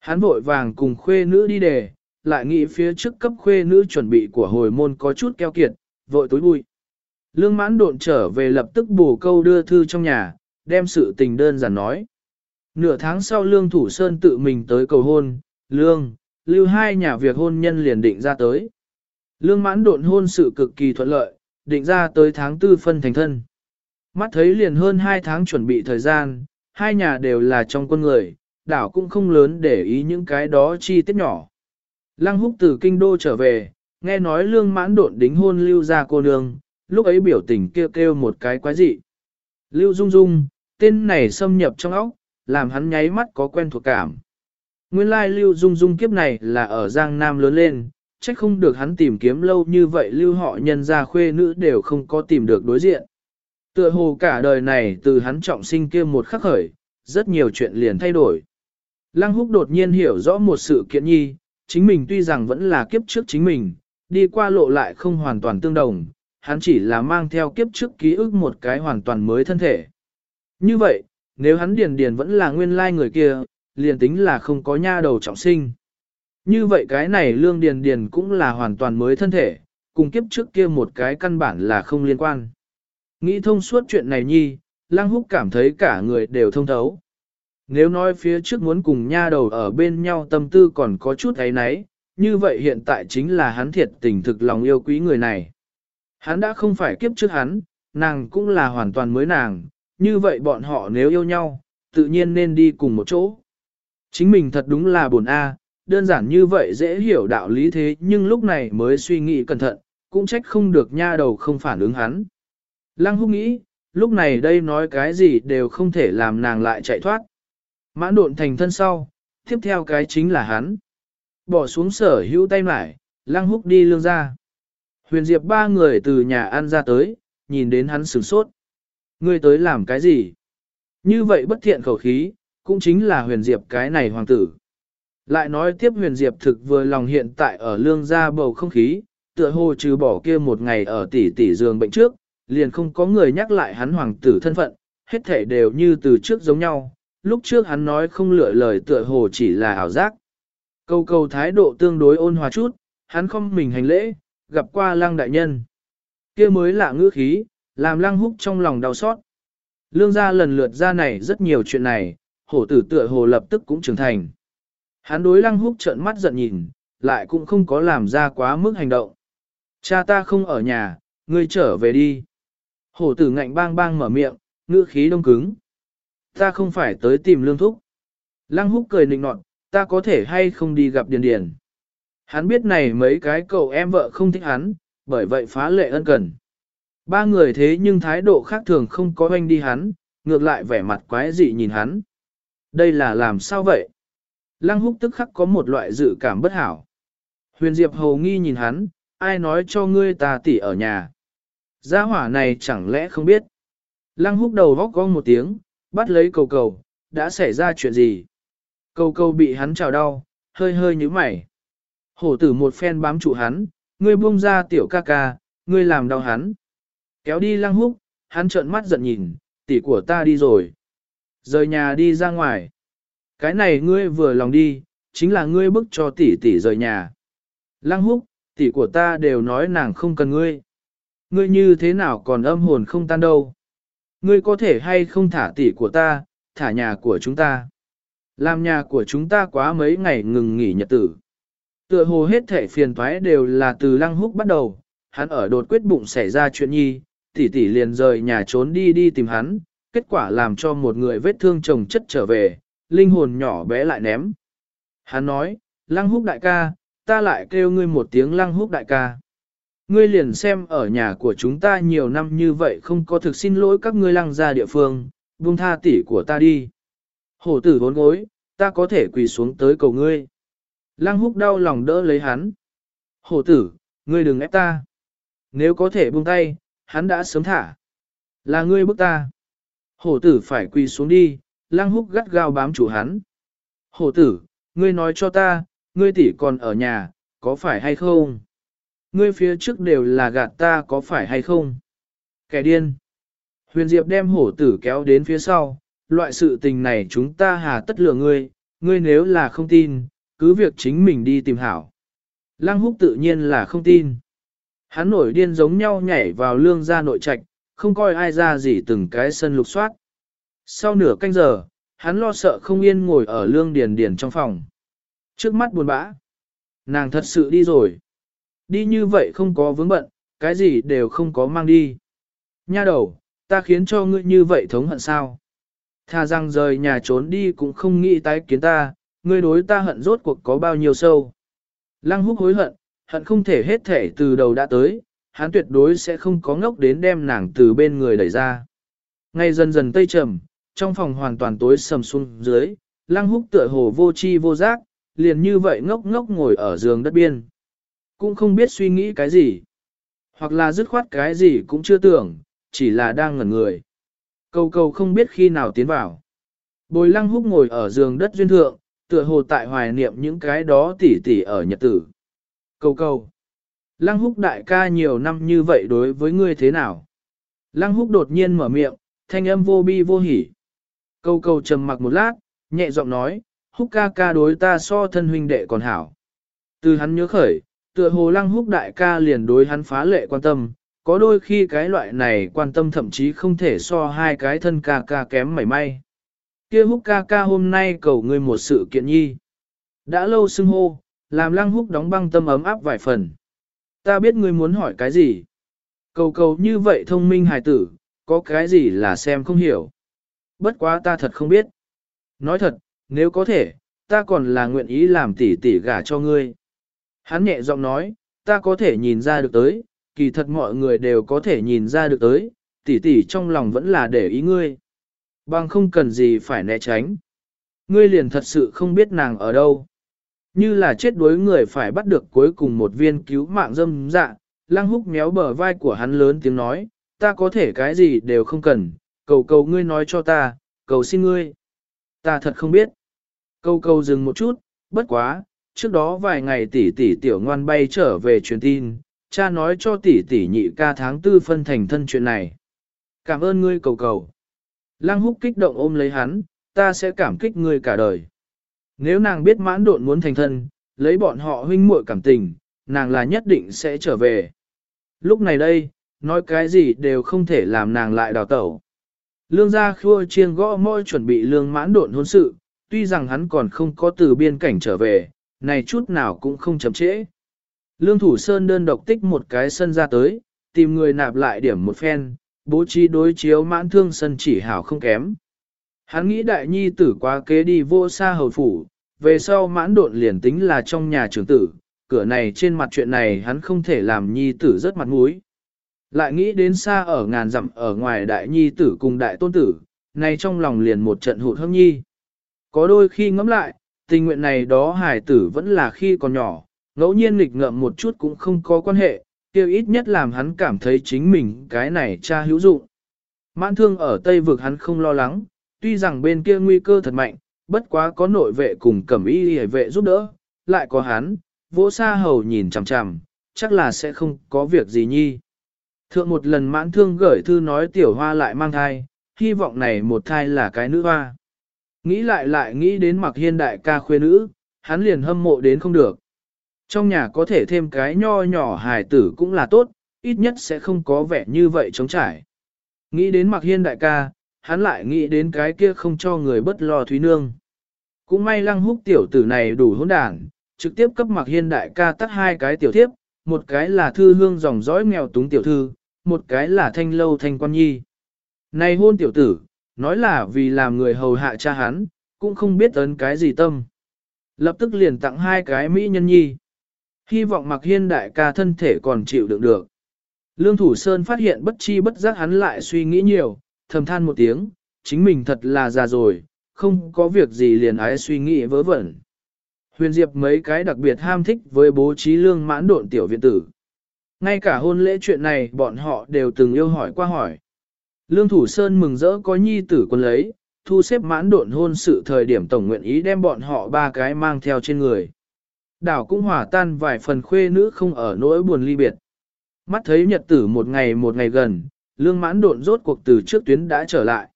Hắn vội vàng cùng khuê nữ đi đề, lại nghĩ phía trước cấp khuê nữ chuẩn bị của hồi môn có chút keo kiệt, vội tối bụi. Lương mãn độn trở về lập tức bù câu đưa thư trong nhà, đem sự tình đơn giản nói. Nửa tháng sau Lương Thủ Sơn tự mình tới cầu hôn, Lương, lưu hai nhà việc hôn nhân liền định ra tới. Lương mãn độn hôn sự cực kỳ thuận lợi, định ra tới tháng tư phân thành thân. Mắt thấy liền hơn hai tháng chuẩn bị thời gian, hai nhà đều là trong quân người, đảo cũng không lớn để ý những cái đó chi tiết nhỏ. Lăng húc từ kinh đô trở về, nghe nói lương mãn độn đính hôn lưu ra cô nương, lúc ấy biểu tình kêu kêu một cái quái dị. Lưu Dung Dung, tên này xâm nhập trong óc, làm hắn nháy mắt có quen thuộc cảm. Nguyên lai Lưu Dung Dung kiếp này là ở Giang Nam lớn lên, trách không được hắn tìm kiếm lâu như vậy Lưu họ nhân gia khuê nữ đều không có tìm được đối diện. Tựa hồ cả đời này từ hắn trọng sinh kia một khắc khởi, rất nhiều chuyện liền thay đổi. Lăng húc đột nhiên hiểu rõ một sự kiện nhi, chính mình tuy rằng vẫn là kiếp trước chính mình, đi qua lộ lại không hoàn toàn tương đồng, hắn chỉ là mang theo kiếp trước ký ức một cái hoàn toàn mới thân thể. Như vậy, nếu hắn điền điền vẫn là nguyên lai người kia, liền tính là không có nha đầu trọng sinh. Như vậy cái này lương điền điền cũng là hoàn toàn mới thân thể, cùng kiếp trước kia một cái căn bản là không liên quan. Nghĩ thông suốt chuyện này nhi, lang Húc cảm thấy cả người đều thông thấu. Nếu nói phía trước muốn cùng nha đầu ở bên nhau tâm tư còn có chút ấy nấy, như vậy hiện tại chính là hắn thiệt tình thực lòng yêu quý người này. Hắn đã không phải kiếp trước hắn, nàng cũng là hoàn toàn mới nàng, như vậy bọn họ nếu yêu nhau, tự nhiên nên đi cùng một chỗ. Chính mình thật đúng là buồn a, đơn giản như vậy dễ hiểu đạo lý thế nhưng lúc này mới suy nghĩ cẩn thận, cũng trách không được nha đầu không phản ứng hắn. Lăng húc nghĩ, lúc này đây nói cái gì đều không thể làm nàng lại chạy thoát. Mãn độn thành thân sau, tiếp theo cái chính là hắn. Bỏ xuống sở hữu tay lại, lăng húc đi lương ra. Huyền Diệp ba người từ nhà ăn ra tới, nhìn đến hắn sửng sốt. Ngươi tới làm cái gì? Như vậy bất thiện khẩu khí, cũng chính là huyền Diệp cái này hoàng tử. Lại nói tiếp huyền Diệp thực vừa lòng hiện tại ở lương gia bầu không khí, tựa hồ trừ bỏ kia một ngày ở tỷ tỷ giường bệnh trước, liền không có người nhắc lại hắn hoàng tử thân phận, hết thể đều như từ trước giống nhau. Lúc trước hắn nói không lựa lời tựa hồ chỉ là ảo giác. Câu câu thái độ tương đối ôn hòa chút, hắn không mình hành lễ, gặp qua lăng đại nhân. kia mới lạ ngữ khí, làm lăng húc trong lòng đau xót. Lương gia lần lượt ra này rất nhiều chuyện này, hổ tử tựa hồ lập tức cũng trưởng thành. Hắn đối lăng húc trợn mắt giận nhìn, lại cũng không có làm ra quá mức hành động. Cha ta không ở nhà, ngươi trở về đi. Hổ tử ngạnh bang bang mở miệng, ngữ khí đông cứng. Ta không phải tới tìm lương thúc. Lăng húc cười nịnh nọt, ta có thể hay không đi gặp điền điền. Hắn biết này mấy cái cậu em vợ không thích hắn, bởi vậy phá lệ ân cần. Ba người thế nhưng thái độ khác thường không có hoanh đi hắn, ngược lại vẻ mặt quái dị nhìn hắn. Đây là làm sao vậy? Lăng húc tức khắc có một loại dự cảm bất hảo. Huyền Diệp hầu nghi nhìn hắn, ai nói cho ngươi ta tỷ ở nhà. Gia hỏa này chẳng lẽ không biết. Lăng húc đầu vóc gong một tiếng, bắt lấy cầu cầu, đã xảy ra chuyện gì? Cầu cầu bị hắn chào đau, hơi hơi như mày. Hổ tử một phen bám trụ hắn, ngươi buông ra tiểu ca ca, ngươi làm đau hắn. Kéo đi lăng húc, hắn trợn mắt giận nhìn, tỷ của ta đi rồi. Rời nhà đi ra ngoài. Cái này ngươi vừa lòng đi, chính là ngươi bức cho tỷ tỷ rời nhà. Lăng húc, tỷ của ta đều nói nàng không cần ngươi. Ngươi như thế nào còn âm hồn không tan đâu. Ngươi có thể hay không thả tỷ của ta, thả nhà của chúng ta. Làm nhà của chúng ta quá mấy ngày ngừng nghỉ nhật tử. Tựa hồ hết thể phiền toái đều là từ lăng húc bắt đầu, hắn ở đột quyết bụng xảy ra chuyện nhi, tỷ tỷ liền rời nhà trốn đi đi tìm hắn, kết quả làm cho một người vết thương chồng chất trở về, linh hồn nhỏ bé lại ném. Hắn nói, lăng húc đại ca, ta lại kêu ngươi một tiếng lăng húc đại ca. Ngươi liền xem ở nhà của chúng ta nhiều năm như vậy không có thực xin lỗi các ngươi lăng ra địa phương, buông tha tỷ của ta đi. Hổ tử vốn gối, ta có thể quỳ xuống tới cầu ngươi. Lăng húc đau lòng đỡ lấy hắn. Hổ tử, ngươi đừng ép ta. Nếu có thể buông tay, hắn đã sớm thả. Là ngươi bức ta. Hổ tử phải quỳ xuống đi, Lang húc gắt gao bám chủ hắn. Hổ tử, ngươi nói cho ta, ngươi tỷ còn ở nhà, có phải hay không? Ngươi phía trước đều là gạt ta có phải hay không? Kẻ điên. Huyền Diệp đem hổ tử kéo đến phía sau, loại sự tình này chúng ta hà tất lừa ngươi, ngươi nếu là không tin, cứ việc chính mình đi tìm hảo. Lăng húc tự nhiên là không tin. Hắn nổi điên giống nhau nhảy vào lương gia nội trạch, không coi ai ra gì từng cái sân lục soát. Sau nửa canh giờ, hắn lo sợ không yên ngồi ở lương điền điền trong phòng. Trước mắt buồn bã. Nàng thật sự đi rồi. Đi như vậy không có vướng bận, cái gì đều không có mang đi. Nha đầu, ta khiến cho ngươi như vậy thống hận sao? Tha rằng rời nhà trốn đi cũng không nghĩ tái kiến ta, ngươi đối ta hận rốt cuộc có bao nhiêu sâu. Lăng húc hối hận, hận không thể hết thể từ đầu đã tới, hắn tuyệt đối sẽ không có ngốc đến đem nàng từ bên người đẩy ra. Ngay dần dần tây trầm, trong phòng hoàn toàn tối sầm xuống dưới, lăng húc tựa hồ vô chi vô giác, liền như vậy ngốc ngốc ngồi ở giường đất biên. Cũng không biết suy nghĩ cái gì. Hoặc là dứt khoát cái gì cũng chưa tưởng, chỉ là đang ngẩn người. Cầu cầu không biết khi nào tiến vào. Bồi lăng húc ngồi ở giường đất duyên thượng, tựa hồ tại hoài niệm những cái đó tỉ tỉ ở nhật tử. Cầu cầu. Lăng húc đại ca nhiều năm như vậy đối với ngươi thế nào? Lăng húc đột nhiên mở miệng, thanh âm vô bi vô hỉ. câu câu trầm mặc một lát, nhẹ giọng nói, húc ca ca đối ta so thân huynh đệ còn hảo. Từ hắn nhớ khởi, tựa hồ lăng húc đại ca liền đối hắn phá lệ quan tâm, có đôi khi cái loại này quan tâm thậm chí không thể so hai cái thân ca ca kém mảy may. Kia húc ca ca hôm nay cầu ngươi một sự kiện nhi. Đã lâu xưng hô, làm lăng húc đóng băng tâm ấm áp vài phần. Ta biết ngươi muốn hỏi cái gì. Cầu cầu như vậy thông minh hài tử, có cái gì là xem không hiểu. Bất quá ta thật không biết. Nói thật, nếu có thể, ta còn là nguyện ý làm tỷ tỷ gả cho ngươi. Hắn nhẹ giọng nói, ta có thể nhìn ra được tới, kỳ thật mọi người đều có thể nhìn ra được tới, tỷ tỷ trong lòng vẫn là để ý ngươi. Bằng không cần gì phải né tránh. Ngươi liền thật sự không biết nàng ở đâu. Như là chết đuối người phải bắt được cuối cùng một viên cứu mạng dâm dạ, lăng húc méo bờ vai của hắn lớn tiếng nói, ta có thể cái gì đều không cần, cầu cầu ngươi nói cho ta, cầu xin ngươi. Ta thật không biết. Cầu cầu dừng một chút, bất quá, trước đó vài ngày tỷ tỷ tiểu ngoan bay trở về truyền tin, cha nói cho tỷ tỷ nhị ca tháng tư phân thành thân chuyện này. Cảm ơn ngươi cầu cầu. Lăng húc kích động ôm lấy hắn, ta sẽ cảm kích ngươi cả đời. Nếu nàng biết mãn độn muốn thành thân, lấy bọn họ huynh muội cảm tình, nàng là nhất định sẽ trở về. Lúc này đây, nói cái gì đều không thể làm nàng lại đào tẩu. Lương gia khua chiêng gõ môi chuẩn bị lương mãn độn hôn sự, tuy rằng hắn còn không có từ biên cảnh trở về, này chút nào cũng không chậm trễ. Lương Thủ Sơn đơn độc tích một cái sân ra tới, tìm người nạp lại điểm một phen, bố trí đối chiếu mãn thương sân chỉ hảo không kém. Hắn nghĩ đại nhi tử quá kế đi vô xa hầu phủ, về sau mãn độn liền tính là trong nhà trưởng tử, cửa này trên mặt chuyện này hắn không thể làm nhi tử rất mặt mũi. Lại nghĩ đến xa ở ngàn dặm ở ngoài đại nhi tử cùng đại tôn tử, nay trong lòng liền một trận hụt hâm nhi. Có đôi khi ngẫm lại, tình nguyện này đó hải tử vẫn là khi còn nhỏ, ngẫu nhiên nghịch ngợm một chút cũng không có quan hệ, kêu ít nhất làm hắn cảm thấy chính mình cái này cha hữu dụng. Mãn thương ở Tây vực hắn không lo lắng, tuy rằng bên kia nguy cơ thật mạnh, bất quá có nội vệ cùng cẩm y hề vệ giúp đỡ, lại có hắn, vỗ sa hầu nhìn chằm chằm, chắc là sẽ không có việc gì nhi. Thượng một lần mãn thương gửi thư nói tiểu hoa lại mang thai, hy vọng này một thai là cái nữ hoa. Nghĩ lại lại nghĩ đến mặc hiên đại ca khuê nữ, hắn liền hâm mộ đến không được. Trong nhà có thể thêm cái nho nhỏ hài tử cũng là tốt, ít nhất sẽ không có vẻ như vậy trống trải. Nghĩ đến mặc hiên đại ca, hắn lại nghĩ đến cái kia không cho người bất lo thúy nương. Cũng may lăng húc tiểu tử này đủ hỗn đản, trực tiếp cấp mặc hiên đại ca tắt hai cái tiểu thiếp, một cái là thư hương dòng dõi nghèo túng tiểu thư, một cái là thanh lâu thanh quan nhi. Này hôn tiểu tử, nói là vì làm người hầu hạ cha hắn, cũng không biết ấn cái gì tâm. Lập tức liền tặng hai cái mỹ nhân nhi. Hy vọng mặc hiên đại ca thân thể còn chịu đựng được. Lương Thủ Sơn phát hiện bất chi bất giác hắn lại suy nghĩ nhiều, thầm than một tiếng, chính mình thật là già rồi, không có việc gì liền ái suy nghĩ vớ vẩn. Huyền Diệp mấy cái đặc biệt ham thích với bố trí lương mãn độn tiểu viện tử. Ngay cả hôn lễ chuyện này bọn họ đều từng yêu hỏi qua hỏi. Lương Thủ Sơn mừng rỡ có nhi tử quân lấy, thu xếp mãn độn hôn sự thời điểm tổng nguyện ý đem bọn họ ba cái mang theo trên người. Đảo cũng hòa tan vài phần khuê nữ không ở nỗi buồn ly biệt. Mắt thấy nhật tử một ngày một ngày gần, lương mãn độn rốt cuộc từ trước tuyến đã trở lại.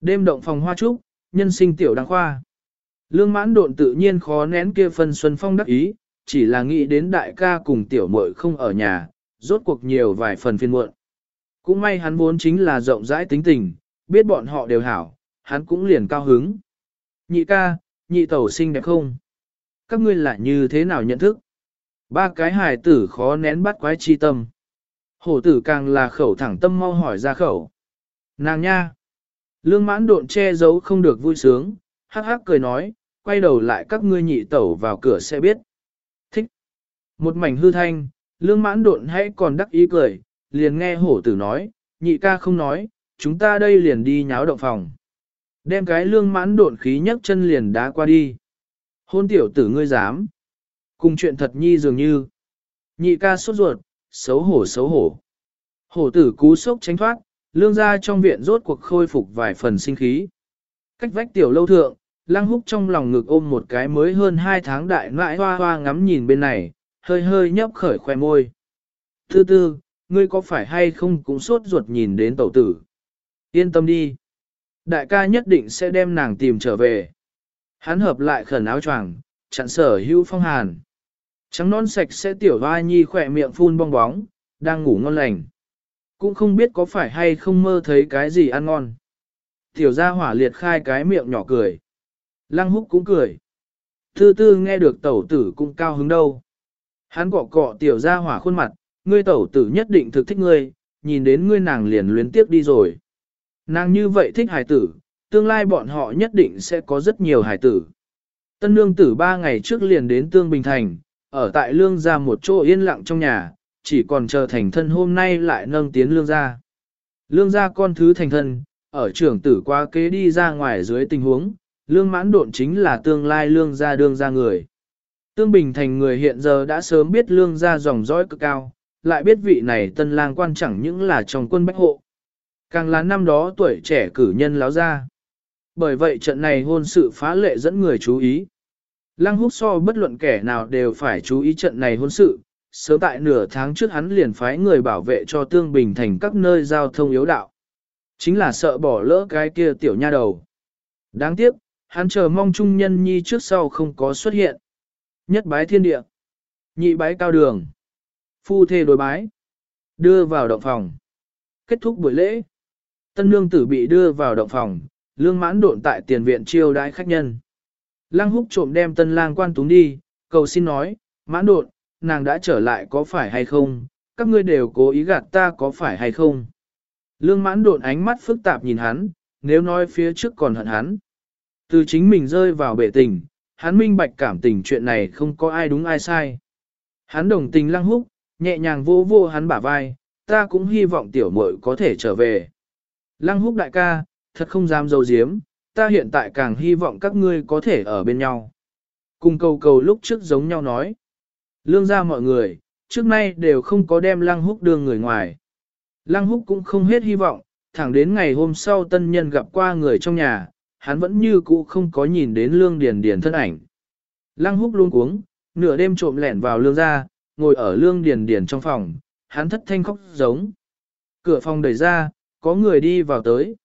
Đêm động phòng hoa trúc, nhân sinh tiểu đăng khoa. Lương mãn độn tự nhiên khó nén kia phân xuân phong đắc ý, chỉ là nghĩ đến đại ca cùng tiểu muội không ở nhà, rốt cuộc nhiều vài phần phiên muộn. Cũng may hắn vốn chính là rộng rãi tính tình, biết bọn họ đều hảo, hắn cũng liền cao hứng. Nhị ca, nhị tẩu sinh đẹp không? Các ngươi lại như thế nào nhận thức? Ba cái hài tử khó nén bắt quái chi tâm. Hổ tử càng là khẩu thẳng tâm mau hỏi ra khẩu. Nàng nha! Lương mãn độn che giấu không được vui sướng, hắc hắc cười nói, quay đầu lại các ngươi nhị tẩu vào cửa sẽ biết. Thích! Một mảnh hư thanh, lương mãn độn hãy còn đắc ý cười, liền nghe hổ tử nói, nhị ca không nói, chúng ta đây liền đi nháo động phòng. Đem cái lương mãn độn khí nhấc chân liền đá qua đi. Hôn tiểu tử ngươi dám. Cùng chuyện thật nhi dường như. Nhị ca sốt ruột, xấu hổ xấu hổ. Hổ tử cú sốc tránh thoát, lương gia trong viện rốt cuộc khôi phục vài phần sinh khí. Cách vách tiểu lâu thượng, lăng húc trong lòng ngực ôm một cái mới hơn hai tháng đại nãi hoa hoa ngắm nhìn bên này, hơi hơi nhấp khởi khoe môi. Thư tư, ngươi có phải hay không cũng sốt ruột nhìn đến tẩu tử. Yên tâm đi. Đại ca nhất định sẽ đem nàng tìm trở về. Hắn hợp lại khẩn áo choàng, chặn sở hữu phong hàn. Trắng non sạch sẽ tiểu hoa nhi khỏe miệng phun bong bóng, đang ngủ ngon lành. Cũng không biết có phải hay không mơ thấy cái gì ăn ngon. Tiểu gia hỏa liệt khai cái miệng nhỏ cười. Lăng húc cũng cười. Thư tư nghe được tẩu tử cũng cao hứng đâu. Hắn cọ cọ tiểu gia hỏa khuôn mặt, ngươi tẩu tử nhất định thực thích ngươi, nhìn đến ngươi nàng liền luyến tiếc đi rồi. Nàng như vậy thích hài tử, tương lai bọn họ nhất định sẽ có rất nhiều hài tử. Tân nương tử ba ngày trước liền đến Tương Bình Thành, ở tại lương gia một chỗ yên lặng trong nhà, chỉ còn chờ thành thân hôm nay lại nâng tiến lương gia. Lương gia con thứ thành thân, ở trưởng tử qua kế đi ra ngoài dưới tình huống, lương mãn độn chính là tương lai lương gia đương gia người. Tương Bình thành người hiện giờ đã sớm biết lương gia dòng dõi cực cao, lại biết vị này tân lang quan chẳng những là trong quân bách hộ. Càng là năm đó tuổi trẻ cử nhân láo ra. Bởi vậy trận này hôn sự phá lệ dẫn người chú ý. Lăng húc so bất luận kẻ nào đều phải chú ý trận này hôn sự, sớm tại nửa tháng trước hắn liền phái người bảo vệ cho Tương Bình thành các nơi giao thông yếu đạo. Chính là sợ bỏ lỡ cái kia tiểu nha đầu. Đáng tiếc, hắn chờ mong trung nhân nhi trước sau không có xuất hiện. Nhất bái thiên địa. Nhị bái cao đường. Phu thê đối bái. Đưa vào động phòng. Kết thúc buổi lễ. Tân nương tử bị đưa vào động phòng, lương mãn độn tại tiền viện chiêu đãi khách nhân. Lăng húc trộm đem tân lang quan túng đi, cầu xin nói, mãn đột, nàng đã trở lại có phải hay không, các ngươi đều cố ý gạt ta có phải hay không. Lương mãn đột ánh mắt phức tạp nhìn hắn, nếu nói phía trước còn hận hắn. Từ chính mình rơi vào bể tình, hắn minh bạch cảm tình chuyện này không có ai đúng ai sai. Hắn đồng tình lăng húc, nhẹ nhàng vô vô hắn bả vai, ta cũng hy vọng tiểu muội có thể trở về. Lăng húc đại ca, thật không dám dầu diếm, ta hiện tại càng hy vọng các ngươi có thể ở bên nhau. Cùng cầu cầu lúc trước giống nhau nói. Lương ra mọi người, trước nay đều không có đem lăng húc đưa người ngoài. Lăng húc cũng không hết hy vọng, thẳng đến ngày hôm sau tân nhân gặp qua người trong nhà, hắn vẫn như cũ không có nhìn đến lương điền điền thân ảnh. Lăng húc luôn cuống, nửa đêm trộm lẻn vào lương ra, ngồi ở lương điền điền trong phòng, hắn thất thanh khóc giống. Cửa phòng đẩy ra, có người đi vào tới.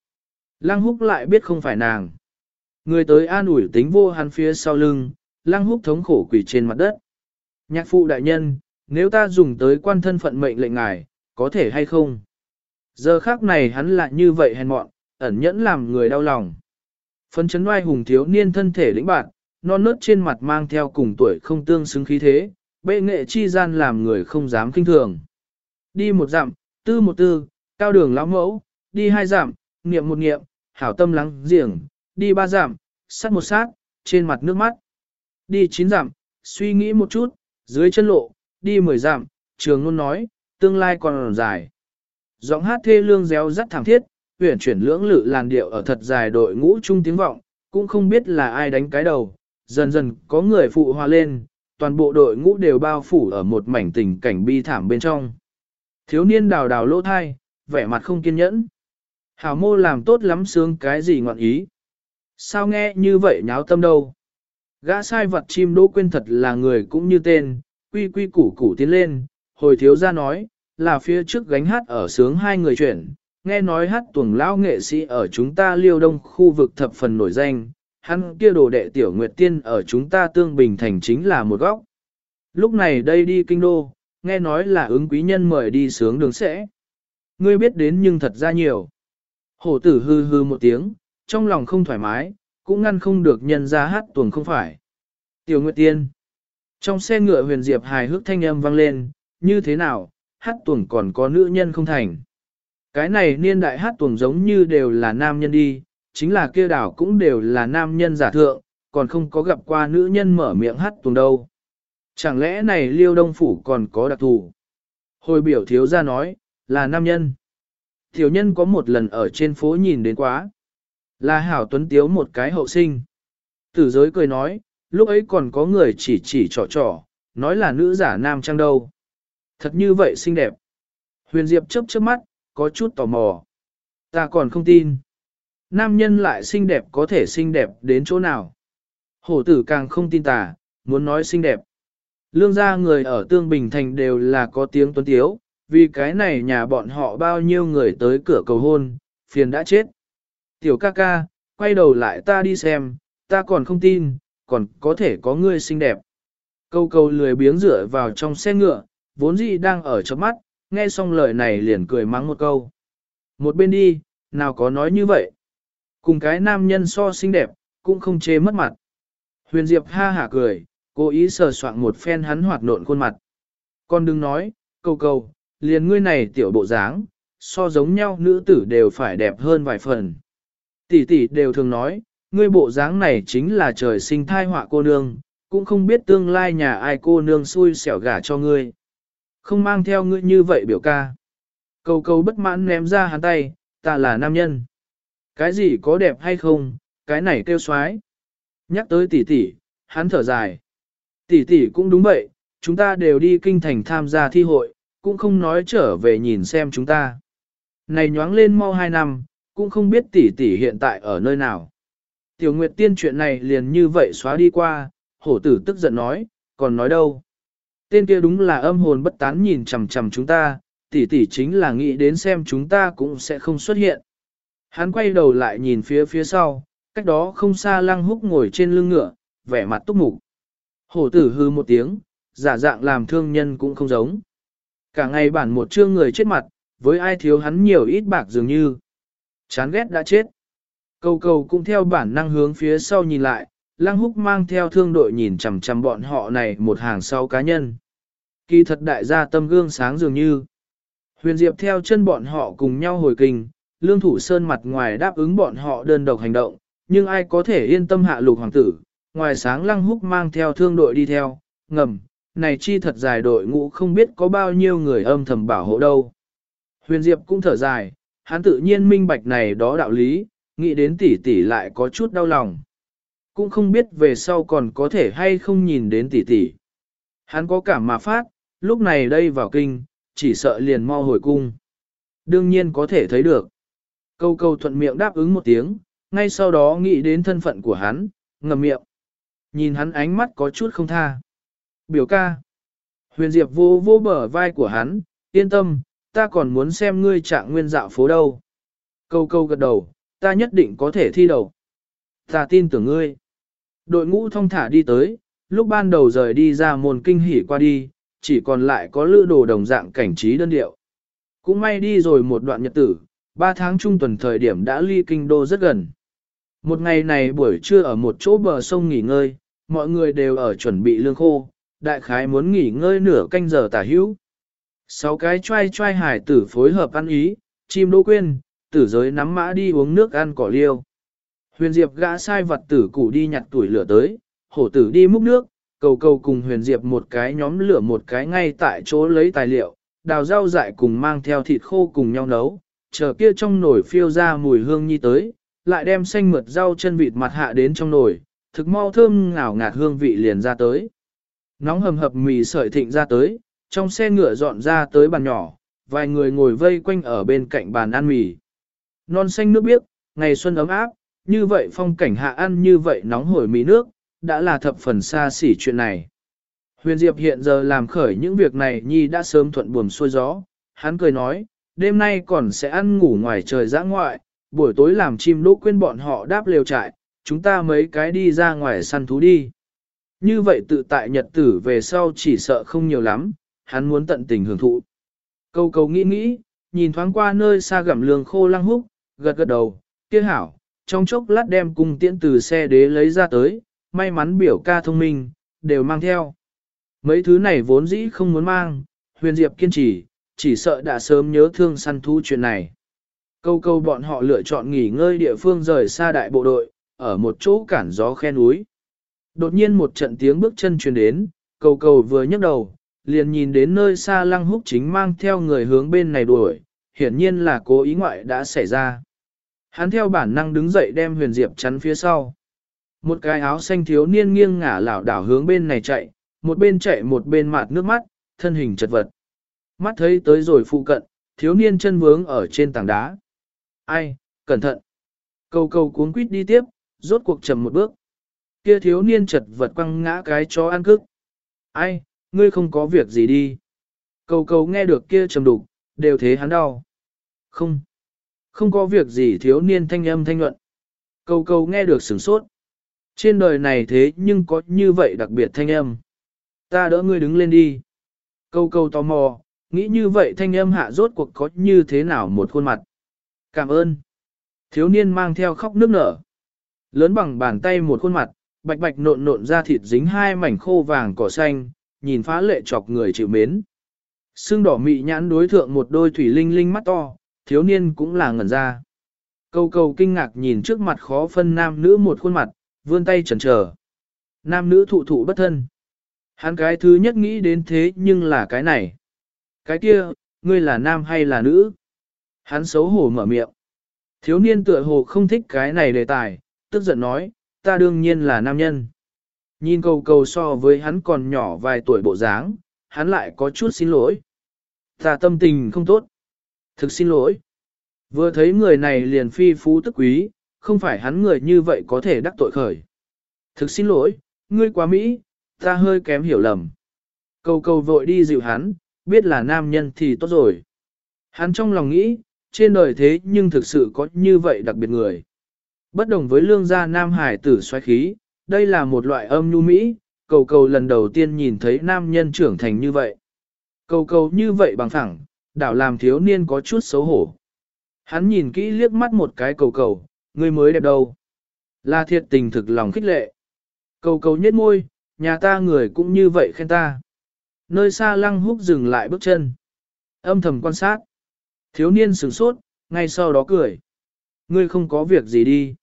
Lăng húc lại biết không phải nàng. Người tới an ủi tính vô hắn phía sau lưng, lăng húc thống khổ quỷ trên mặt đất. Nhạc phụ đại nhân, nếu ta dùng tới quan thân phận mệnh lệnh ngài, có thể hay không? Giờ khác này hắn lại như vậy hèn mọn, ẩn nhẫn làm người đau lòng. Phấn chấn oai hùng thiếu niên thân thể lĩnh bạn, non nớt trên mặt mang theo cùng tuổi không tương xứng khí thế, bệ nghệ chi gian làm người không dám kinh thường. Đi một dặm, tư một tư, cao đường lão mẫu, đi hai dặm, niệm một niệm, hảo tâm lắng giềng, đi ba giảm sát một sát, trên mặt nước mắt. Đi chín giảm suy nghĩ một chút, dưới chân lộ, đi mười giảm trường luôn nói, tương lai còn dài. Giọng hát thê lương réo rắt thảm thiết, huyển chuyển lưỡng lự làn điệu ở thật dài đội ngũ trung tiếng vọng, cũng không biết là ai đánh cái đầu, dần dần có người phụ hòa lên, toàn bộ đội ngũ đều bao phủ ở một mảnh tình cảnh bi thảm bên trong. Thiếu niên đào đào lỗ thai, vẻ mặt không kiên nhẫn. Hảo mô làm tốt lắm sướng cái gì ngọn ý. Sao nghe như vậy nháo tâm đâu. Gã sai vật chim đỗ quên thật là người cũng như tên, quy quy củ củ tiến lên, hồi thiếu ra nói, là phía trước gánh hát ở sướng hai người chuyển, nghe nói hát tuồng lão nghệ sĩ ở chúng ta liêu đông khu vực thập phần nổi danh, hắn kia đồ đệ tiểu nguyệt tiên ở chúng ta tương bình thành chính là một góc. Lúc này đây đi kinh đô, nghe nói là ứng quý nhân mời đi sướng đường sẽ. Ngươi biết đến nhưng thật ra nhiều. Hổ tử hư hư một tiếng, trong lòng không thoải mái, cũng ngăn không được nhân ra hát tuồng không phải. Tiểu Nguyệt Tiên. Trong xe ngựa huyền diệp hài hước thanh âm vang lên, như thế nào, hát tuồng còn có nữ nhân không thành. Cái này niên đại hát tuồng giống như đều là nam nhân đi, chính là kia đảo cũng đều là nam nhân giả thượng, còn không có gặp qua nữ nhân mở miệng hát tuồng đâu. Chẳng lẽ này liêu đông phủ còn có đặc thù? Hồi biểu thiếu ra nói, là nam nhân. Thiếu nhân có một lần ở trên phố nhìn đến quá. Là hảo tuấn tiếu một cái hậu sinh. Tử giới cười nói, lúc ấy còn có người chỉ chỉ trò trò, nói là nữ giả nam trang đâu. Thật như vậy xinh đẹp. Huyền Diệp chớp chớp mắt, có chút tò mò. Ta còn không tin. Nam nhân lại xinh đẹp có thể xinh đẹp đến chỗ nào. Hổ tử càng không tin tà, muốn nói xinh đẹp. Lương gia người ở Tương Bình Thành đều là có tiếng tuấn tiếu, vì cái này nhà bọn họ bao nhiêu người tới cửa cầu hôn, phiền đã chết. Tiểu ca ca, quay đầu lại ta đi xem, ta còn không tin, còn có thể có ngươi xinh đẹp. Câu câu lười biếng rửa vào trong xe ngựa, vốn dĩ đang ở trong mắt, nghe xong lời này liền cười mắng một câu. Một bên đi, nào có nói như vậy. Cùng cái nam nhân so xinh đẹp, cũng không chê mất mặt. Huyền Diệp ha hả cười, cố ý sờ soạn một phen hắn hoạt nộn khuôn mặt. Con đừng nói, câu câu, liền ngươi này tiểu bộ dáng, so giống nhau nữ tử đều phải đẹp hơn vài phần. Tỷ tỷ đều thường nói, ngươi bộ dáng này chính là trời sinh thai họa cô nương, cũng không biết tương lai nhà ai cô nương xui xẻo gả cho ngươi. Không mang theo ngươi như vậy biểu ca. Cầu cầu bất mãn ném ra hắn tay, ta là nam nhân. Cái gì có đẹp hay không, cái này kêu xoái. Nhắc tới tỷ tỷ, hắn thở dài. Tỷ tỷ cũng đúng vậy, chúng ta đều đi kinh thành tham gia thi hội, cũng không nói trở về nhìn xem chúng ta. Này nhoáng lên mau hai năm, cũng không biết tỷ tỷ hiện tại ở nơi nào. Tiểu Nguyệt Tiên chuyện này liền như vậy xóa đi qua, hổ tử tức giận nói, còn nói đâu. Tên kia đúng là âm hồn bất tán nhìn chằm chằm chúng ta, tỷ tỷ chính là nghĩ đến xem chúng ta cũng sẽ không xuất hiện. Hắn quay đầu lại nhìn phía phía sau, cách đó không xa lăng húc ngồi trên lưng ngựa, vẻ mặt túc mục. Hổ tử hư một tiếng, giả dạng làm thương nhân cũng không giống. Cả ngày bản một chương người chết mặt, với ai thiếu hắn nhiều ít bạc dường như. Chán ghét đã chết. Cầu cầu cũng theo bản năng hướng phía sau nhìn lại, lăng húc mang theo thương đội nhìn chằm chằm bọn họ này một hàng sau cá nhân. Kỳ thật đại gia tâm gương sáng dường như. Huyền Diệp theo chân bọn họ cùng nhau hồi kinh, lương thủ sơn mặt ngoài đáp ứng bọn họ đơn độc hành động, nhưng ai có thể yên tâm hạ lục hoàng tử, ngoài sáng lăng húc mang theo thương đội đi theo, ngầm, này chi thật dài đội ngũ không biết có bao nhiêu người âm thầm bảo hộ đâu. Huyền Diệp cũng thở dài, hắn tự nhiên minh bạch này đó đạo lý, nghĩ đến tỷ tỷ lại có chút đau lòng. Cũng không biết về sau còn có thể hay không nhìn đến tỷ tỷ. Hắn có cảm mà phát, lúc này đây vào kinh, chỉ sợ liền mau hồi cung. Đương nhiên có thể thấy được. Câu câu thuận miệng đáp ứng một tiếng, ngay sau đó nghĩ đến thân phận của hắn, ngầm miệng. Nhìn hắn ánh mắt có chút không tha. Biểu ca. Huyền Diệp vô vô bờ vai của hắn, yên tâm, ta còn muốn xem ngươi trạng nguyên dạo phố đâu. Câu câu gật đầu, ta nhất định có thể thi đầu. Ta tin tưởng ngươi. Đội ngũ thông thả đi tới, lúc ban đầu rời đi ra môn kinh hỉ qua đi, chỉ còn lại có lữ đồ đồng dạng cảnh trí đơn điệu. Cũng may đi rồi một đoạn nhật tử, ba tháng trung tuần thời điểm đã ly kinh đô rất gần. Một ngày này buổi trưa ở một chỗ bờ sông nghỉ ngơi, mọi người đều ở chuẩn bị lương khô, đại khái muốn nghỉ ngơi nửa canh giờ tả hữu. Sáu cái trai trai hải tử phối hợp ăn ý, chim đỗ quên, tử giới nắm mã đi uống nước ăn cỏ liêu. Huyền Diệp gã sai vật tử cụ đi nhặt tuổi lửa tới, hổ tử đi múc nước, cầu cầu cùng Huyền Diệp một cái nhóm lửa một cái ngay tại chỗ lấy tài liệu, đào rau dại cùng mang theo thịt khô cùng nhau nấu, chờ kia trong nồi phiêu ra mùi hương nhi tới, lại đem xanh mượt rau chân vịt mặt hạ đến trong nồi, thực mau thơm ngào ngạt hương vị liền ra tới. Nóng hầm hập mì sợi thịnh ra tới, trong xe ngựa dọn ra tới bàn nhỏ, vài người ngồi vây quanh ở bên cạnh bàn ăn mì. Non xanh nước biếc, ngày xuân ấm áp, như vậy phong cảnh hạ ăn như vậy nóng hổi mì nước, đã là thập phần xa xỉ chuyện này. Huyền Diệp hiện giờ làm khởi những việc này Nhi đã sớm thuận buồm xuôi gió, hắn cười nói, đêm nay còn sẽ ăn ngủ ngoài trời giã ngoại, buổi tối làm chim lỗ quên bọn họ đáp lều trại, chúng ta mấy cái đi ra ngoài săn thú đi. Như vậy tự tại nhật tử về sau chỉ sợ không nhiều lắm, hắn muốn tận tình hưởng thụ. Câu cầu nghĩ nghĩ, nhìn thoáng qua nơi xa gặm lương khô lăng húc, gật gật đầu, kia hảo, trong chốc lát đem cung tiễn từ xe đế lấy ra tới, may mắn biểu ca thông minh, đều mang theo. Mấy thứ này vốn dĩ không muốn mang, huyền diệp kiên trì, chỉ sợ đã sớm nhớ thương săn thú chuyện này. Câu câu bọn họ lựa chọn nghỉ ngơi địa phương rời xa đại bộ đội, ở một chỗ cản gió khe núi. Đột nhiên một trận tiếng bước chân truyền đến, cầu cầu vừa nhấc đầu, liền nhìn đến nơi xa lăng húc chính mang theo người hướng bên này đuổi, hiển nhiên là cố ý ngoại đã xảy ra. Hắn theo bản năng đứng dậy đem huyền diệp chắn phía sau. Một cái áo xanh thiếu niên nghiêng ngả lảo đảo hướng bên này chạy, một bên chạy một bên mạt nước mắt, thân hình chật vật. Mắt thấy tới rồi phụ cận, thiếu niên chân vướng ở trên tảng đá. Ai, cẩn thận. Cầu cầu cuốn quýt đi tiếp, rốt cuộc chậm một bước. Kia thiếu niên chật vật quăng ngã cái chó ăn cức. Ai, ngươi không có việc gì đi. Cầu cầu nghe được kia trầm đục, đều thế hắn đau. Không, không có việc gì thiếu niên thanh âm thanh luận. Cầu cầu nghe được sửng sốt. Trên đời này thế nhưng có như vậy đặc biệt thanh âm. Ta đỡ ngươi đứng lên đi. Cầu cầu tò mò, nghĩ như vậy thanh âm hạ rốt cuộc có như thế nào một khuôn mặt. Cảm ơn. Thiếu niên mang theo khóc nước nở. Lớn bằng bàn tay một khuôn mặt, bạch bạch nộn nộn ra thịt dính hai mảnh khô vàng cỏ xanh, nhìn phá lệ chọc người chịu mến. Sương đỏ mị nhãn đối thượng một đôi thủy linh linh mắt to, thiếu niên cũng là ngẩn ra. Câu câu kinh ngạc nhìn trước mặt khó phân nam nữ một khuôn mặt, vươn tay chần chờ. Nam nữ thụ thụ bất thân. Hắn cái thứ nhất nghĩ đến thế nhưng là cái này. Cái kia, ngươi là nam hay là nữ? Hắn xấu hổ mở miệng. Thiếu niên tựa hồ không thích cái này đề tài, tức giận nói, ta đương nhiên là nam nhân. Nhìn cầu cầu so với hắn còn nhỏ vài tuổi bộ dáng, hắn lại có chút xin lỗi. Ta tâm tình không tốt. Thực xin lỗi. Vừa thấy người này liền phi phú tức quý, không phải hắn người như vậy có thể đắc tội khởi. Thực xin lỗi, ngươi quá Mỹ, ta hơi kém hiểu lầm. Cầu cầu vội đi dịu hắn, biết là nam nhân thì tốt rồi. Hắn trong lòng nghĩ, trên đời thế nhưng thực sự có như vậy đặc biệt người. Bất đồng với lương gia nam hải tử xoáy khí, đây là một loại âm nhu Mỹ, cầu cầu lần đầu tiên nhìn thấy nam nhân trưởng thành như vậy. Cầu cầu như vậy bằng thẳng, đảo làm thiếu niên có chút xấu hổ. Hắn nhìn kỹ liếc mắt một cái cầu cầu, người mới đẹp đâu. Là thiệt tình thực lòng khích lệ. Cầu cầu nhếch môi, nhà ta người cũng như vậy khen ta. Nơi xa lăng húc dừng lại bước chân. Âm thầm quan sát. Thiếu niên sửng sốt, ngay sau đó cười. Ngươi không có việc gì đi.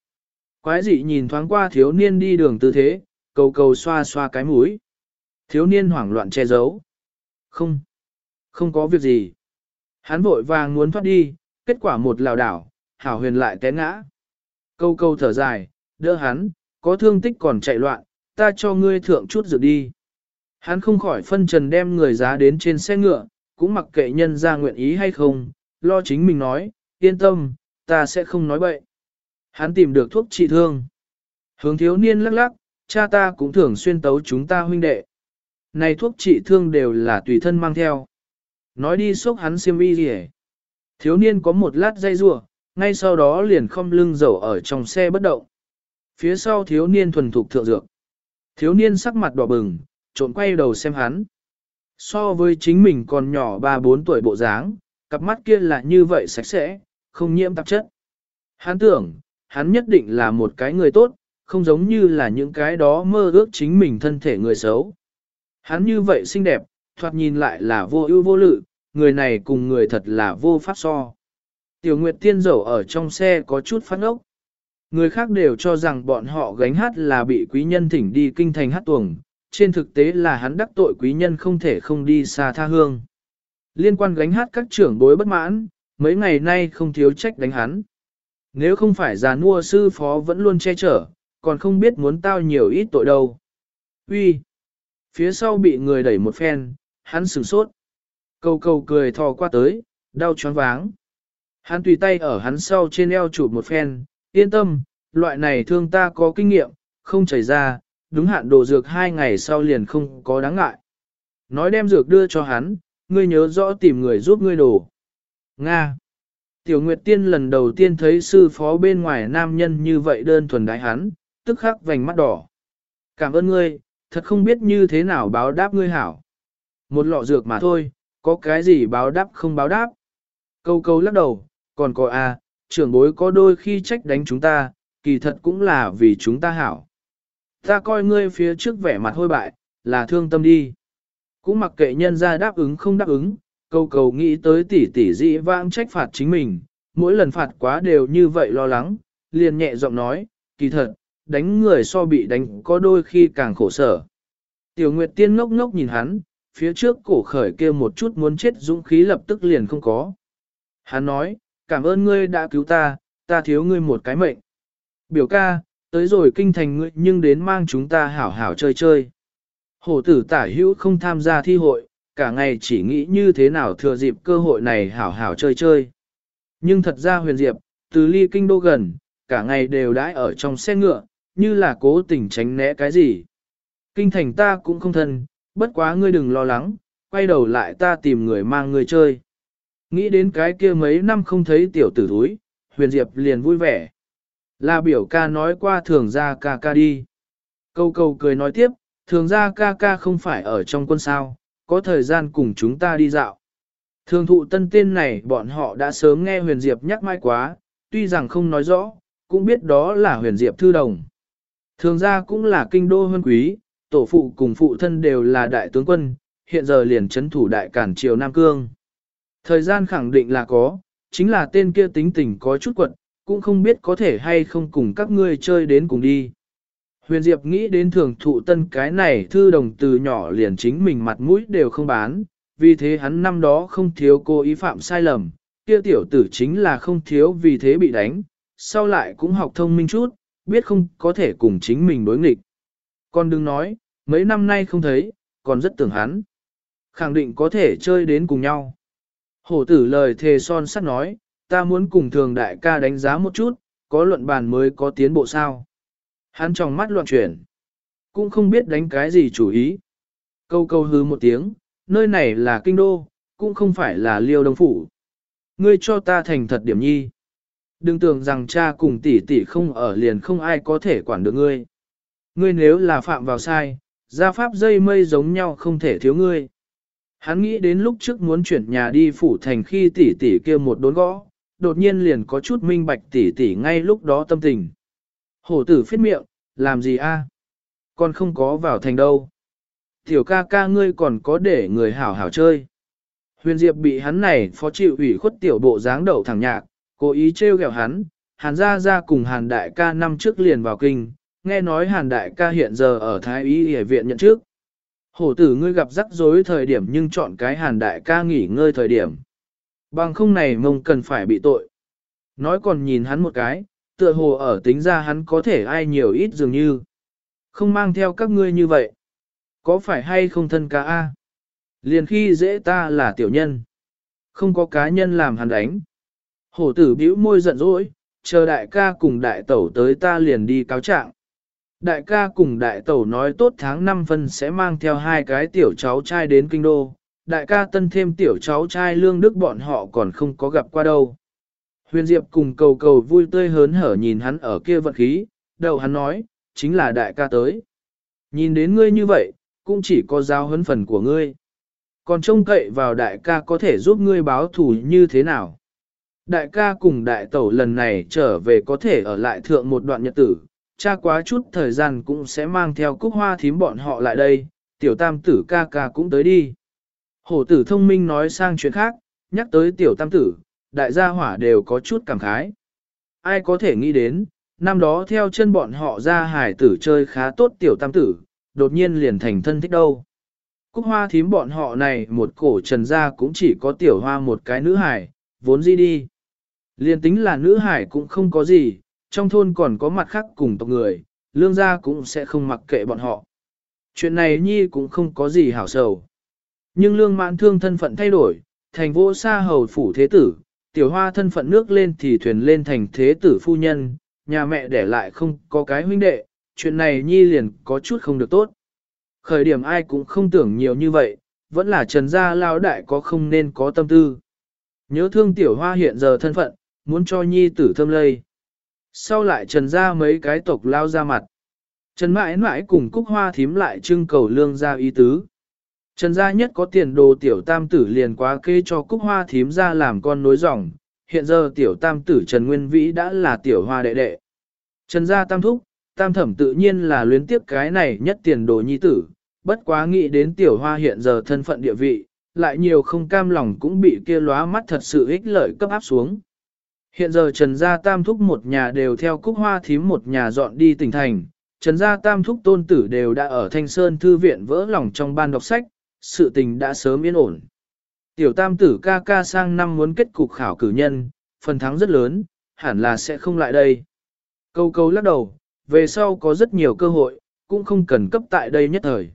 Quái dị nhìn thoáng qua thiếu niên đi đường tư thế, cầu cầu xoa xoa cái mũi. Thiếu niên hoảng loạn che giấu. Không, không có việc gì. Hắn vội vàng muốn thoát đi, kết quả một lào đảo, hảo huyền lại té ngã. Câu câu thở dài, đỡ hắn, có thương tích còn chạy loạn, ta cho ngươi thượng chút dược đi. Hắn không khỏi phân trần đem người giá đến trên xe ngựa, cũng mặc kệ nhân ra nguyện ý hay không, lo chính mình nói, yên tâm, ta sẽ không nói bậy. Hắn tìm được thuốc trị thương. Hướng thiếu niên lắc lắc, cha ta cũng thường xuyên tấu chúng ta huynh đệ. Này thuốc trị thương đều là tùy thân mang theo. Nói đi xúc hắn xiêm y gì Thiếu niên có một lát dây rủa ngay sau đó liền không lưng dầu ở trong xe bất động. Phía sau thiếu niên thuần thục thượng dược. Thiếu niên sắc mặt đỏ bừng, trộn quay đầu xem hắn. So với chính mình còn nhỏ 3-4 tuổi bộ dáng, cặp mắt kia là như vậy sạch sẽ, không nhiễm tạp chất. Hắn tưởng, hắn nhất định là một cái người tốt, không giống như là những cái đó mơ ước chính mình thân thể người xấu. Hắn như vậy xinh đẹp, thoạt nhìn lại là vô ưu vô lự, người này cùng người thật là vô pháp so. Tiểu Nguyệt Tiên dầu ở trong xe có chút phát ốc. Người khác đều cho rằng bọn họ gánh hát là bị quý nhân thỉnh đi kinh thành hát tuồng, trên thực tế là hắn đắc tội quý nhân không thể không đi xa tha hương. Liên quan gánh hát các trưởng bối bất mãn, mấy ngày nay không thiếu trách đánh hắn. Nếu không phải già nua sư phó vẫn luôn che chở, còn không biết muốn tao nhiều ít tội đâu. Uy, Phía sau bị người đẩy một phen, hắn sửng sốt. Cầu cầu cười thò qua tới, đau choáng váng. Hắn tùy tay ở hắn sau trên eo chụp một phen, yên tâm, loại này thương ta có kinh nghiệm, không chảy ra, đúng hạn đồ dược hai ngày sau liền không có đáng ngại. Nói đem dược đưa cho hắn, ngươi nhớ rõ tìm người giúp ngươi đổ. Nga. Tiểu Nguyệt Tiên lần đầu tiên thấy sư phó bên ngoài nam nhân như vậy đơn thuần đái hắn, tức khắc vành mắt đỏ. Cảm ơn ngươi, thật không biết như thế nào báo đáp ngươi hảo. Một lọ dược mà thôi, có cái gì báo đáp không báo đáp. Câu câu lắc đầu, còn có a, à, trưởng bối có đôi khi trách đánh chúng ta, kỳ thật cũng là vì chúng ta hảo. Ta coi ngươi phía trước vẻ mặt hôi bại, là thương tâm đi. Cũng mặc kệ nhân ra đáp ứng không đáp ứng, câu cầu nghĩ tới tỷ tỷ dĩ vãng trách phạt chính mình, mỗi lần phạt quá đều như vậy lo lắng, liền nhẹ giọng nói, kỳ thật, đánh người so bị đánh có đôi khi càng khổ sở. Tiểu Nguyệt Tiên ngốc ngốc nhìn hắn, phía trước cổ khởi kia một chút muốn chết dũng khí lập tức liền không có. Hắn nói, cảm ơn ngươi đã cứu ta, ta thiếu ngươi một cái mệnh. Biểu ca, tới rồi kinh thành ngươi nhưng đến mang chúng ta hảo hảo chơi chơi. Hổ tử tả hữu không tham gia thi hội, cả ngày chỉ nghĩ như thế nào thừa dịp cơ hội này hảo hảo chơi chơi. Nhưng thật ra huyền diệp, từ ly kinh đô gần, cả ngày đều đãi ở trong xe ngựa, như là cố tình tránh né cái gì. Kinh thành ta cũng không thân, bất quá ngươi đừng lo lắng, quay đầu lại ta tìm người mang ngươi chơi. Nghĩ đến cái kia mấy năm không thấy tiểu tử thúi, huyền diệp liền vui vẻ. Là biểu ca nói qua thường ra ca ca đi. Câu câu cười nói tiếp, thường ra ca ca không phải ở trong quân sao, có thời gian cùng chúng ta đi dạo. Thường thụ tân tên này bọn họ đã sớm nghe huyền diệp nhắc mai quá, tuy rằng không nói rõ, cũng biết đó là huyền diệp thư đồng. Thường ra cũng là kinh đô hơn quý, tổ phụ cùng phụ thân đều là đại tướng quân, hiện giờ liền chấn thủ đại cản triều Nam Cương. Thời gian khẳng định là có, chính là tên kia tính tình có chút quật, cũng không biết có thể hay không cùng các ngươi chơi đến cùng đi. Huyền Diệp nghĩ đến thường thụ tân cái này thư đồng từ nhỏ liền chính mình mặt mũi đều không bán, vì thế hắn năm đó không thiếu cố ý phạm sai lầm, kia tiểu tử chính là không thiếu vì thế bị đánh, sau lại cũng học thông minh chút, biết không có thể cùng chính mình đối nghịch. Con đừng nói, mấy năm nay không thấy, còn rất tưởng hắn. Khẳng định có thể chơi đến cùng nhau. Hổ tử lời thề son sắt nói, ta muốn cùng thường đại ca đánh giá một chút, có luận bàn mới có tiến bộ sao. Hắn trong mắt loạn chuyển, cũng không biết đánh cái gì chủ ý. Câu câu hứ một tiếng, nơi này là kinh đô, cũng không phải là liêu đông phủ. Ngươi cho ta thành thật điểm nhi. Đừng tưởng rằng cha cùng tỷ tỷ không ở liền không ai có thể quản được ngươi. Ngươi nếu là phạm vào sai, gia pháp dây mây giống nhau không thể thiếu ngươi. Hắn nghĩ đến lúc trước muốn chuyển nhà đi phủ thành khi tỷ tỷ kia một đốn gõ, đột nhiên liền có chút minh bạch tỷ tỷ ngay lúc đó tâm tình. Hổ tử phiết miệng, làm gì a? Con không có vào thành đâu. Tiểu ca ca ngươi còn có để người hảo hảo chơi. Huyền Diệp bị hắn này phó chịu ủy khuất tiểu bộ dáng đầu thẳng nhạc, cố ý trêu ghẹo hắn, hàn ra ra cùng hàn đại ca năm trước liền vào kinh, nghe nói hàn đại ca hiện giờ ở Thái Y Y viện nhận trước. Hổ tử ngươi gặp rắc rối thời điểm nhưng chọn cái hàn đại ca nghỉ ngơi thời điểm. Bằng không này mông cần phải bị tội. Nói còn nhìn hắn một cái, tựa hồ ở tính ra hắn có thể ai nhiều ít dường như. Không mang theo các ngươi như vậy. Có phải hay không thân ca A? Liền khi dễ ta là tiểu nhân. Không có cá nhân làm hắn đánh. Hổ tử bĩu môi giận dỗi, chờ đại ca cùng đại tẩu tới ta liền đi cáo trạng. Đại ca cùng đại tẩu nói tốt tháng 5 phân sẽ mang theo hai cái tiểu cháu trai đến kinh đô, đại ca tân thêm tiểu cháu trai lương đức bọn họ còn không có gặp qua đâu. Huyền Diệp cùng cầu cầu vui tươi hớn hở nhìn hắn ở kia vận khí, đầu hắn nói, chính là đại ca tới. Nhìn đến ngươi như vậy, cũng chỉ có giao hấn phần của ngươi. Còn trông cậy vào đại ca có thể giúp ngươi báo thù như thế nào. Đại ca cùng đại tẩu lần này trở về có thể ở lại thượng một đoạn nhật tử, cha quá chút thời gian cũng sẽ mang theo cúc hoa thím bọn họ lại đây, tiểu tam tử ca ca cũng tới đi. Hổ tử thông minh nói sang chuyện khác, nhắc tới tiểu tam tử, đại gia hỏa đều có chút cảm khái. Ai có thể nghĩ đến, năm đó theo chân bọn họ ra hải tử chơi khá tốt tiểu tam tử, đột nhiên liền thành thân thích đâu. Cúc hoa thím bọn họ này một cổ trần gia cũng chỉ có tiểu hoa một cái nữ hải, vốn gì đi. Liên tính là nữ hải cũng không có gì, trong thôn còn có mặt khác cùng tộc người, lương gia cũng sẽ không mặc kệ bọn họ. Chuyện này nhi cũng không có gì hảo sầu. Nhưng lương mãn thương thân phận thay đổi, thành vô sa hầu phủ thế tử, tiểu hoa thân phận nước lên thì thuyền lên thành thế tử phu nhân, nhà mẹ để lại không có cái huynh đệ, chuyện này nhi liền có chút không được tốt. Khởi điểm ai cũng không tưởng nhiều như vậy, vẫn là trần gia lao đại có không nên có tâm tư. Nhớ thương tiểu hoa hiện giờ thân phận, muốn cho nhi tử thâm lây. Sau lại trần gia mấy cái tộc lao ra mặt. Trần mãi mãi cùng cúc hoa thím lại trưng cầu lương gia ý tứ. Trần gia nhất có tiền đồ tiểu tam tử liền quá kê cho cúc hoa thím ra làm con nối dòng. Hiện giờ tiểu tam tử Trần Nguyên Vĩ đã là tiểu hoa đệ đệ. Trần gia tam thúc, tam thẩm tự nhiên là luyến tiếp cái này nhất tiền đồ nhi tử. Bất quá nghĩ đến tiểu hoa hiện giờ thân phận địa vị, lại nhiều không cam lòng cũng bị kia lóa mắt thật sự ích lợi cấp áp xuống. Hiện giờ Trần Gia Tam Thúc một nhà đều theo Cúc Hoa Thím một nhà dọn đi tỉnh thành, Trần Gia Tam Thúc tôn tử đều đã ở Thanh Sơn Thư viện vỡ lòng trong ban đọc sách, sự tình đã sớm yên ổn. Tiểu Tam tử ca ca sang năm muốn kết cục khảo cử nhân, phần thắng rất lớn, hẳn là sẽ không lại đây. Câu câu lắc đầu, về sau có rất nhiều cơ hội, cũng không cần cấp tại đây nhất thời.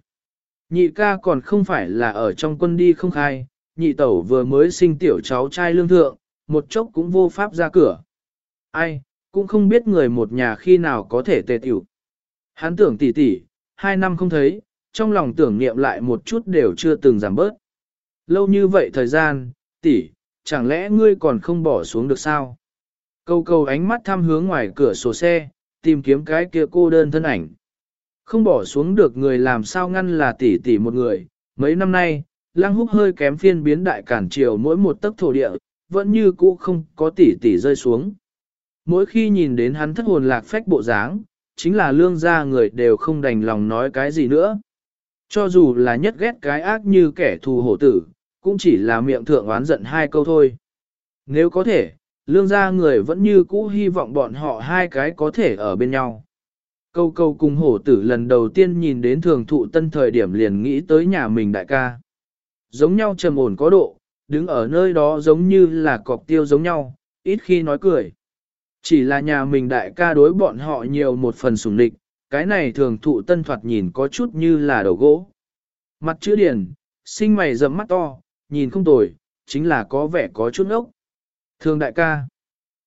Nhị ca còn không phải là ở trong quân đi không khai, nhị tẩu vừa mới sinh tiểu cháu trai lương thượng, một chốc cũng vô pháp ra cửa. Ai, cũng không biết người một nhà khi nào có thể tề tiểu. Hắn tưởng tỉ tỉ, hai năm không thấy, trong lòng tưởng niệm lại một chút đều chưa từng giảm bớt. Lâu như vậy thời gian, tỷ, chẳng lẽ ngươi còn không bỏ xuống được sao? Câu câu ánh mắt thăm hướng ngoài cửa sổ xe, tìm kiếm cái kia cô đơn thân ảnh. Không bỏ xuống được người làm sao ngăn là tỷ tỷ một người. Mấy năm nay, lăng húc hơi kém phiên biến đại cản triều mỗi một tấc thổ địa, vẫn như cũ không có tỷ tỷ rơi xuống. Mỗi khi nhìn đến hắn thất hồn lạc phách bộ dáng, chính là lương gia người đều không đành lòng nói cái gì nữa. Cho dù là nhất ghét cái ác như kẻ thù hổ tử, cũng chỉ là miệng thượng oán giận hai câu thôi. Nếu có thể, lương gia người vẫn như cũ hy vọng bọn họ hai cái có thể ở bên nhau. Câu câu cùng hổ tử lần đầu tiên nhìn đến thường thụ tân thời điểm liền nghĩ tới nhà mình đại ca. giống nhau trầm ổn có độ, đứng ở nơi đó giống như là cọc tiêu giống nhau, ít khi nói cười. Chỉ là nhà mình đại ca đối bọn họ nhiều một phần sủng địch, cái này thường thụ tân thoạt nhìn có chút như là đầu gỗ. Mặt chữ điển, sinh mày rậm mắt to, nhìn không tồi, chính là có vẻ có chút ốc. Thường đại ca,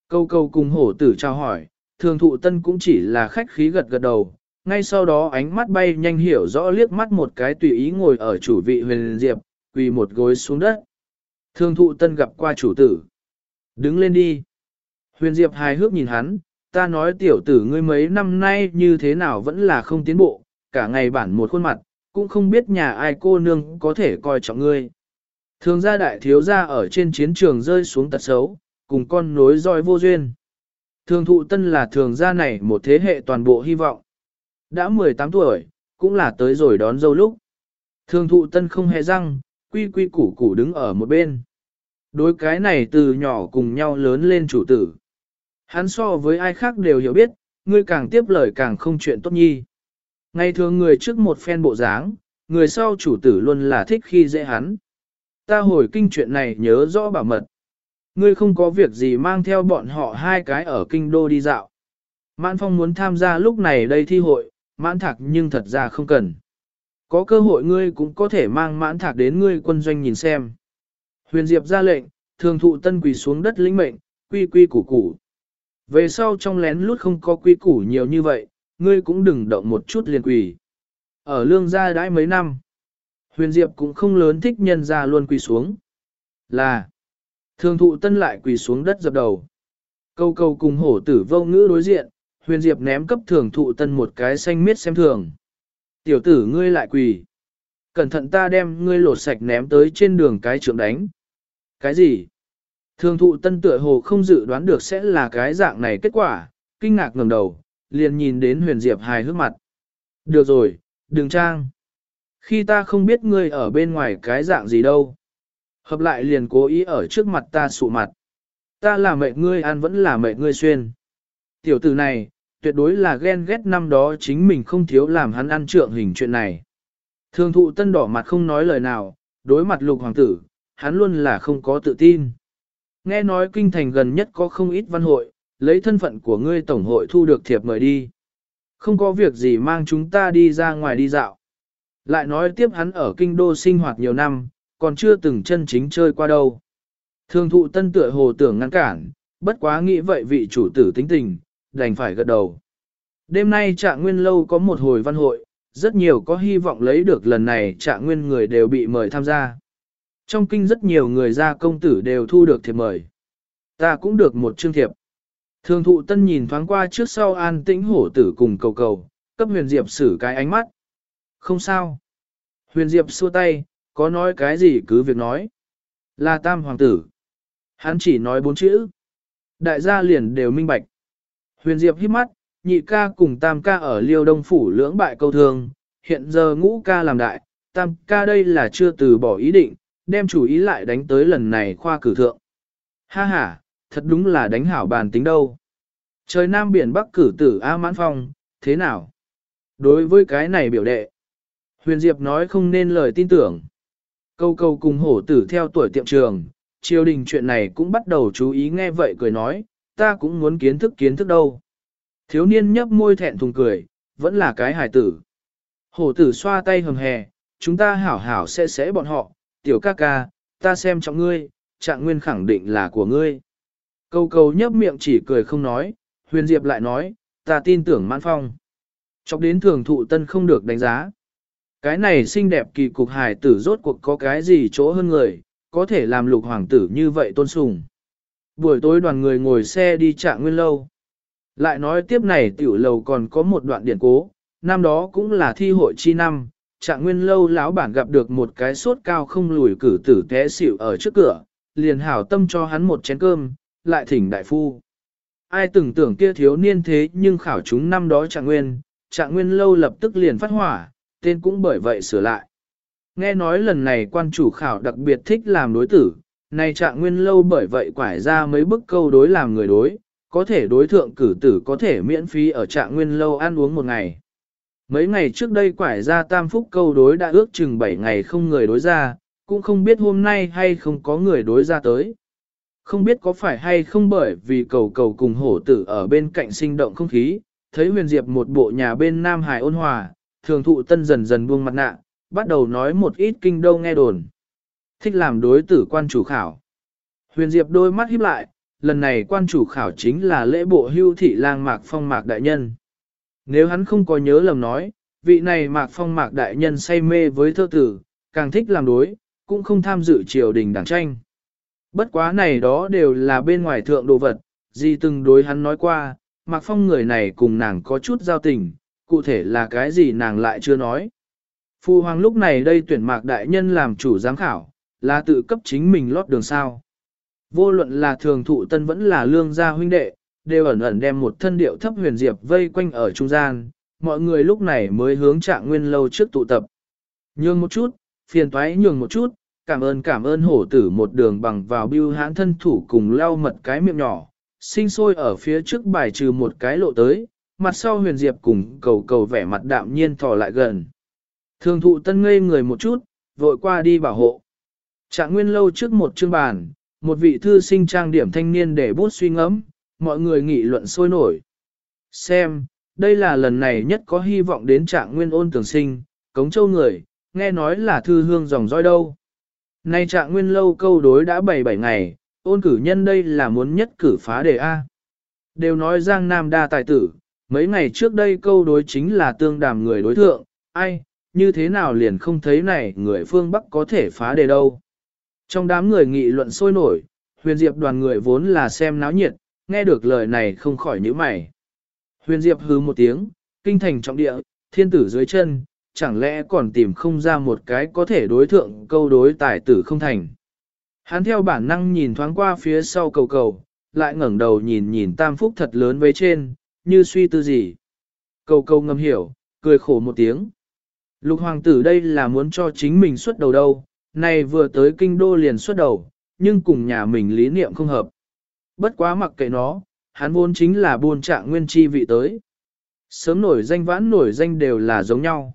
câu câu cùng hổ tử trao hỏi, thường thụ tân cũng chỉ là khách khí gật gật đầu, ngay sau đó ánh mắt bay nhanh hiểu rõ liếc mắt một cái tùy ý ngồi ở chủ vị huyền diệp, quỳ một gối xuống đất. Thường thụ tân gặp qua chủ tử. Đứng lên đi. Huyền diệp hài hước nhìn hắn, ta nói tiểu tử ngươi mấy năm nay như thế nào vẫn là không tiến bộ, cả ngày bản một khuôn mặt, cũng không biết nhà ai cô nương có thể coi trọng ngươi. Thường gia đại thiếu gia ở trên chiến trường rơi xuống tật xấu, cùng con nối roi vô duyên. Thường thụ tân là thường gia này một thế hệ toàn bộ hy vọng. Đã 18 tuổi, cũng là tới rồi đón dâu lúc. Thường thụ tân không hề răng, quy quy củ củ đứng ở một bên. Đối cái này từ nhỏ cùng nhau lớn lên chủ tử. Hắn so với ai khác đều hiểu biết, ngươi càng tiếp lời càng không chuyện tốt nhi. Ngày thường người trước một phen bộ dáng, người sau chủ tử luôn là thích khi dễ hắn. Ta hồi kinh chuyện này nhớ rõ bảo mật. Ngươi không có việc gì mang theo bọn họ hai cái ở kinh đô đi dạo. Mãn Phong muốn tham gia lúc này đây thi hội, mãn thạc nhưng thật ra không cần. Có cơ hội ngươi cũng có thể mang mãn thạc đến ngươi quân doanh nhìn xem. Huyền Diệp ra lệnh, thường thụ tân quỳ xuống đất lĩnh mệnh, quy quy củ củ. Về sau trong lén lút không có quy củ nhiều như vậy, ngươi cũng đừng động một chút liền quỳ. Ở lương gia đãi mấy năm, huyền diệp cũng không lớn thích nhân ra luôn quỳ xuống. Là, thường thụ tân lại quỳ xuống đất dập đầu. Câu câu cùng hổ tử vô ngữ đối diện, huyền diệp ném cấp thường thụ tân một cái xanh miết xem thường. Tiểu tử ngươi lại quỳ. Cẩn thận ta đem ngươi lột sạch ném tới trên đường cái trượng đánh. Cái gì? Thường thụ tân tựa hồ không dự đoán được sẽ là cái dạng này kết quả, kinh ngạc ngẩng đầu, liền nhìn đến huyền diệp hài hước mặt. Được rồi, đừng trang. Khi ta không biết ngươi ở bên ngoài cái dạng gì đâu. Hợp lại liền cố ý ở trước mặt ta sụ mặt. Ta là mẹ ngươi ăn vẫn là mẹ ngươi xuyên. Tiểu tử này, tuyệt đối là ghen ghét năm đó chính mình không thiếu làm hắn ăn trượng hình chuyện này. Thường thụ tân đỏ mặt không nói lời nào, đối mặt lục hoàng tử, hắn luôn là không có tự tin. Nghe nói kinh thành gần nhất có không ít văn hội, lấy thân phận của ngươi tổng hội thu được thiệp mời đi. Không có việc gì mang chúng ta đi ra ngoài đi dạo. Lại nói tiếp hắn ở kinh đô sinh hoạt nhiều năm, còn chưa từng chân chính chơi qua đâu. Thường thụ tân tựa hồ tưởng ngăn cản, bất quá nghĩ vậy vị chủ tử tính tình, đành phải gật đầu. Đêm nay trạng nguyên lâu có một hồi văn hội, rất nhiều có hy vọng lấy được lần này trạng nguyên người đều bị mời tham gia. Trong kinh rất nhiều người ra công tử đều thu được thiệp mời. Ta cũng được một chương thiệp. Thường thụ tân nhìn thoáng qua trước sau an tĩnh hổ tử cùng cầu cầu, cấp huyền diệp xử cái ánh mắt. Không sao. Huyền diệp xua tay, có nói cái gì cứ việc nói. Là tam hoàng tử. Hắn chỉ nói bốn chữ. Đại gia liền đều minh bạch. Huyền diệp hít mắt, nhị ca cùng tam ca ở liêu đông phủ lưỡng bại câu thương, hiện giờ ngũ ca làm đại, tam ca đây là chưa từ bỏ ý định, đem chủ ý lại đánh tới lần này khoa cử thượng. Ha ha, thật đúng là đánh hảo bàn tính đâu. Trời Nam biển Bắc cử tử A Mãn Phong, thế nào? Đối với cái này biểu đệ, Huyền Diệp nói không nên lời tin tưởng. Câu câu cùng hổ tử theo tuổi tiệm trường, triều đình chuyện này cũng bắt đầu chú ý nghe vậy cười nói, ta cũng muốn kiến thức kiến thức đâu. Thiếu niên nhấp môi thẹn thùng cười, vẫn là cái hài tử. Hổ tử xoa tay hầm hè, chúng ta hảo hảo sẽ sẽ bọn họ, tiểu ca ca, ta xem trọng ngươi, trạng nguyên khẳng định là của ngươi. Câu câu nhấp miệng chỉ cười không nói, huyền diệp lại nói, ta tin tưởng mãn phong. Chọc đến thường thụ tân không được đánh giá. Cái này xinh đẹp kỳ cục hài tử rốt cuộc có cái gì chỗ hơn người, có thể làm lục hoàng tử như vậy tôn sùng. Buổi tối đoàn người ngồi xe đi trạng nguyên lâu. Lại nói tiếp này tiểu lầu còn có một đoạn điển cố, năm đó cũng là thi hội chi năm, trạng nguyên lâu lão bản gặp được một cái sốt cao không lùi cử tử té xỉu ở trước cửa, liền hảo tâm cho hắn một chén cơm, lại thỉnh đại phu. Ai từng tưởng kia thiếu niên thế nhưng khảo chúng năm đó trạng nguyên, trạng nguyên lâu lập tức liền phát hỏa, tên cũng bởi vậy sửa lại. Nghe nói lần này quan chủ khảo đặc biệt thích làm đối tử, này trạng nguyên lâu bởi vậy quải ra mấy bức câu đối làm người đối, có thể đối thượng cử tử có thể miễn phí ở trạng nguyên lâu ăn uống một ngày. Mấy ngày trước đây quải ra tam phúc câu đối đã ước chừng 7 ngày không người đối ra, cũng không biết hôm nay hay không có người đối ra tới. Không biết có phải hay không bởi vì cầu cầu cùng hổ tử ở bên cạnh sinh động không khí, thấy huyền diệp một bộ nhà bên Nam Hải ôn hòa, thường thụ tân dần dần buông mặt nạ, bắt đầu nói một ít kinh đô nghe đồn. Thích làm đối tử quan chủ khảo. Huyền diệp đôi mắt híp lại, lần này quan chủ khảo chính là lễ bộ hưu thị lang mạc phong mạc đại nhân. Nếu hắn không có nhớ lầm nói, vị này mạc phong mạc đại nhân say mê với thơ tử, càng thích làm đối, cũng không tham dự triều đình đảng tranh. Bất quá này đó đều là bên ngoài thượng đồ vật, gì từng đối hắn nói qua, Mạc Phong người này cùng nàng có chút giao tình, cụ thể là cái gì nàng lại chưa nói. Phu hoàng lúc này đây tuyển Mạc Đại Nhân làm chủ giám khảo, là tự cấp chính mình lót đường sao. Vô luận là thường thụ tân vẫn là lương gia huynh đệ, đều ẩn ẩn đem một thân điệu thấp huyền diệp vây quanh ở trung gian, mọi người lúc này mới hướng trạng nguyên lâu trước tụ tập. Nhường một chút, phiền toái nhường một chút, cảm ơn cảm ơn hổ tử một đường bằng vào bưu hãn thân thủ cùng leo mật cái miệng nhỏ, sinh sôi ở phía trước bài trừ một cái lộ tới, mặt sau huyền diệp cùng cầu cầu vẻ mặt đạm nhiên thò lại gần. Thường thụ tân ngây người một chút, vội qua đi bảo hộ. Trạng nguyên lâu trước một chương bàn, một vị thư sinh trang điểm thanh niên để bút suy ngẫm, mọi người nghị luận sôi nổi. Xem, đây là lần này nhất có hy vọng đến trạng nguyên ôn tường sinh, cống châu người, nghe nói là thư hương dòng dõi đâu. Nay trạng nguyên lâu câu đối đã 7-7 ngày, ôn cử nhân đây là muốn nhất cử phá đề A. Đều nói Giang Nam đa tài tử, mấy ngày trước đây câu đối chính là tương đàm người đối thượng, ai, như thế nào liền không thấy này người phương Bắc có thể phá đề đâu. Trong đám người nghị luận sôi nổi, huyền diệp đoàn người vốn là xem náo nhiệt, nghe được lời này không khỏi nhíu mày. Huyền diệp hừ một tiếng, kinh thành trọng địa, thiên tử dưới chân, chẳng lẽ còn tìm không ra một cái có thể đối thượng câu đối tài tử không thành. Hắn theo bản năng nhìn thoáng qua phía sau cầu cầu, lại ngẩng đầu nhìn nhìn tam phúc thật lớn với trên, như suy tư gì. Cầu cầu ngầm hiểu, cười khổ một tiếng. Lục hoàng tử đây là muốn cho chính mình xuất đầu đâu, này vừa tới kinh đô liền xuất đầu, nhưng cùng nhà mình lý niệm không hợp. Bất quá mặc kệ nó, hắn vốn chính là buôn trạng nguyên chi vị tới. Sớm nổi danh vãn nổi danh đều là giống nhau.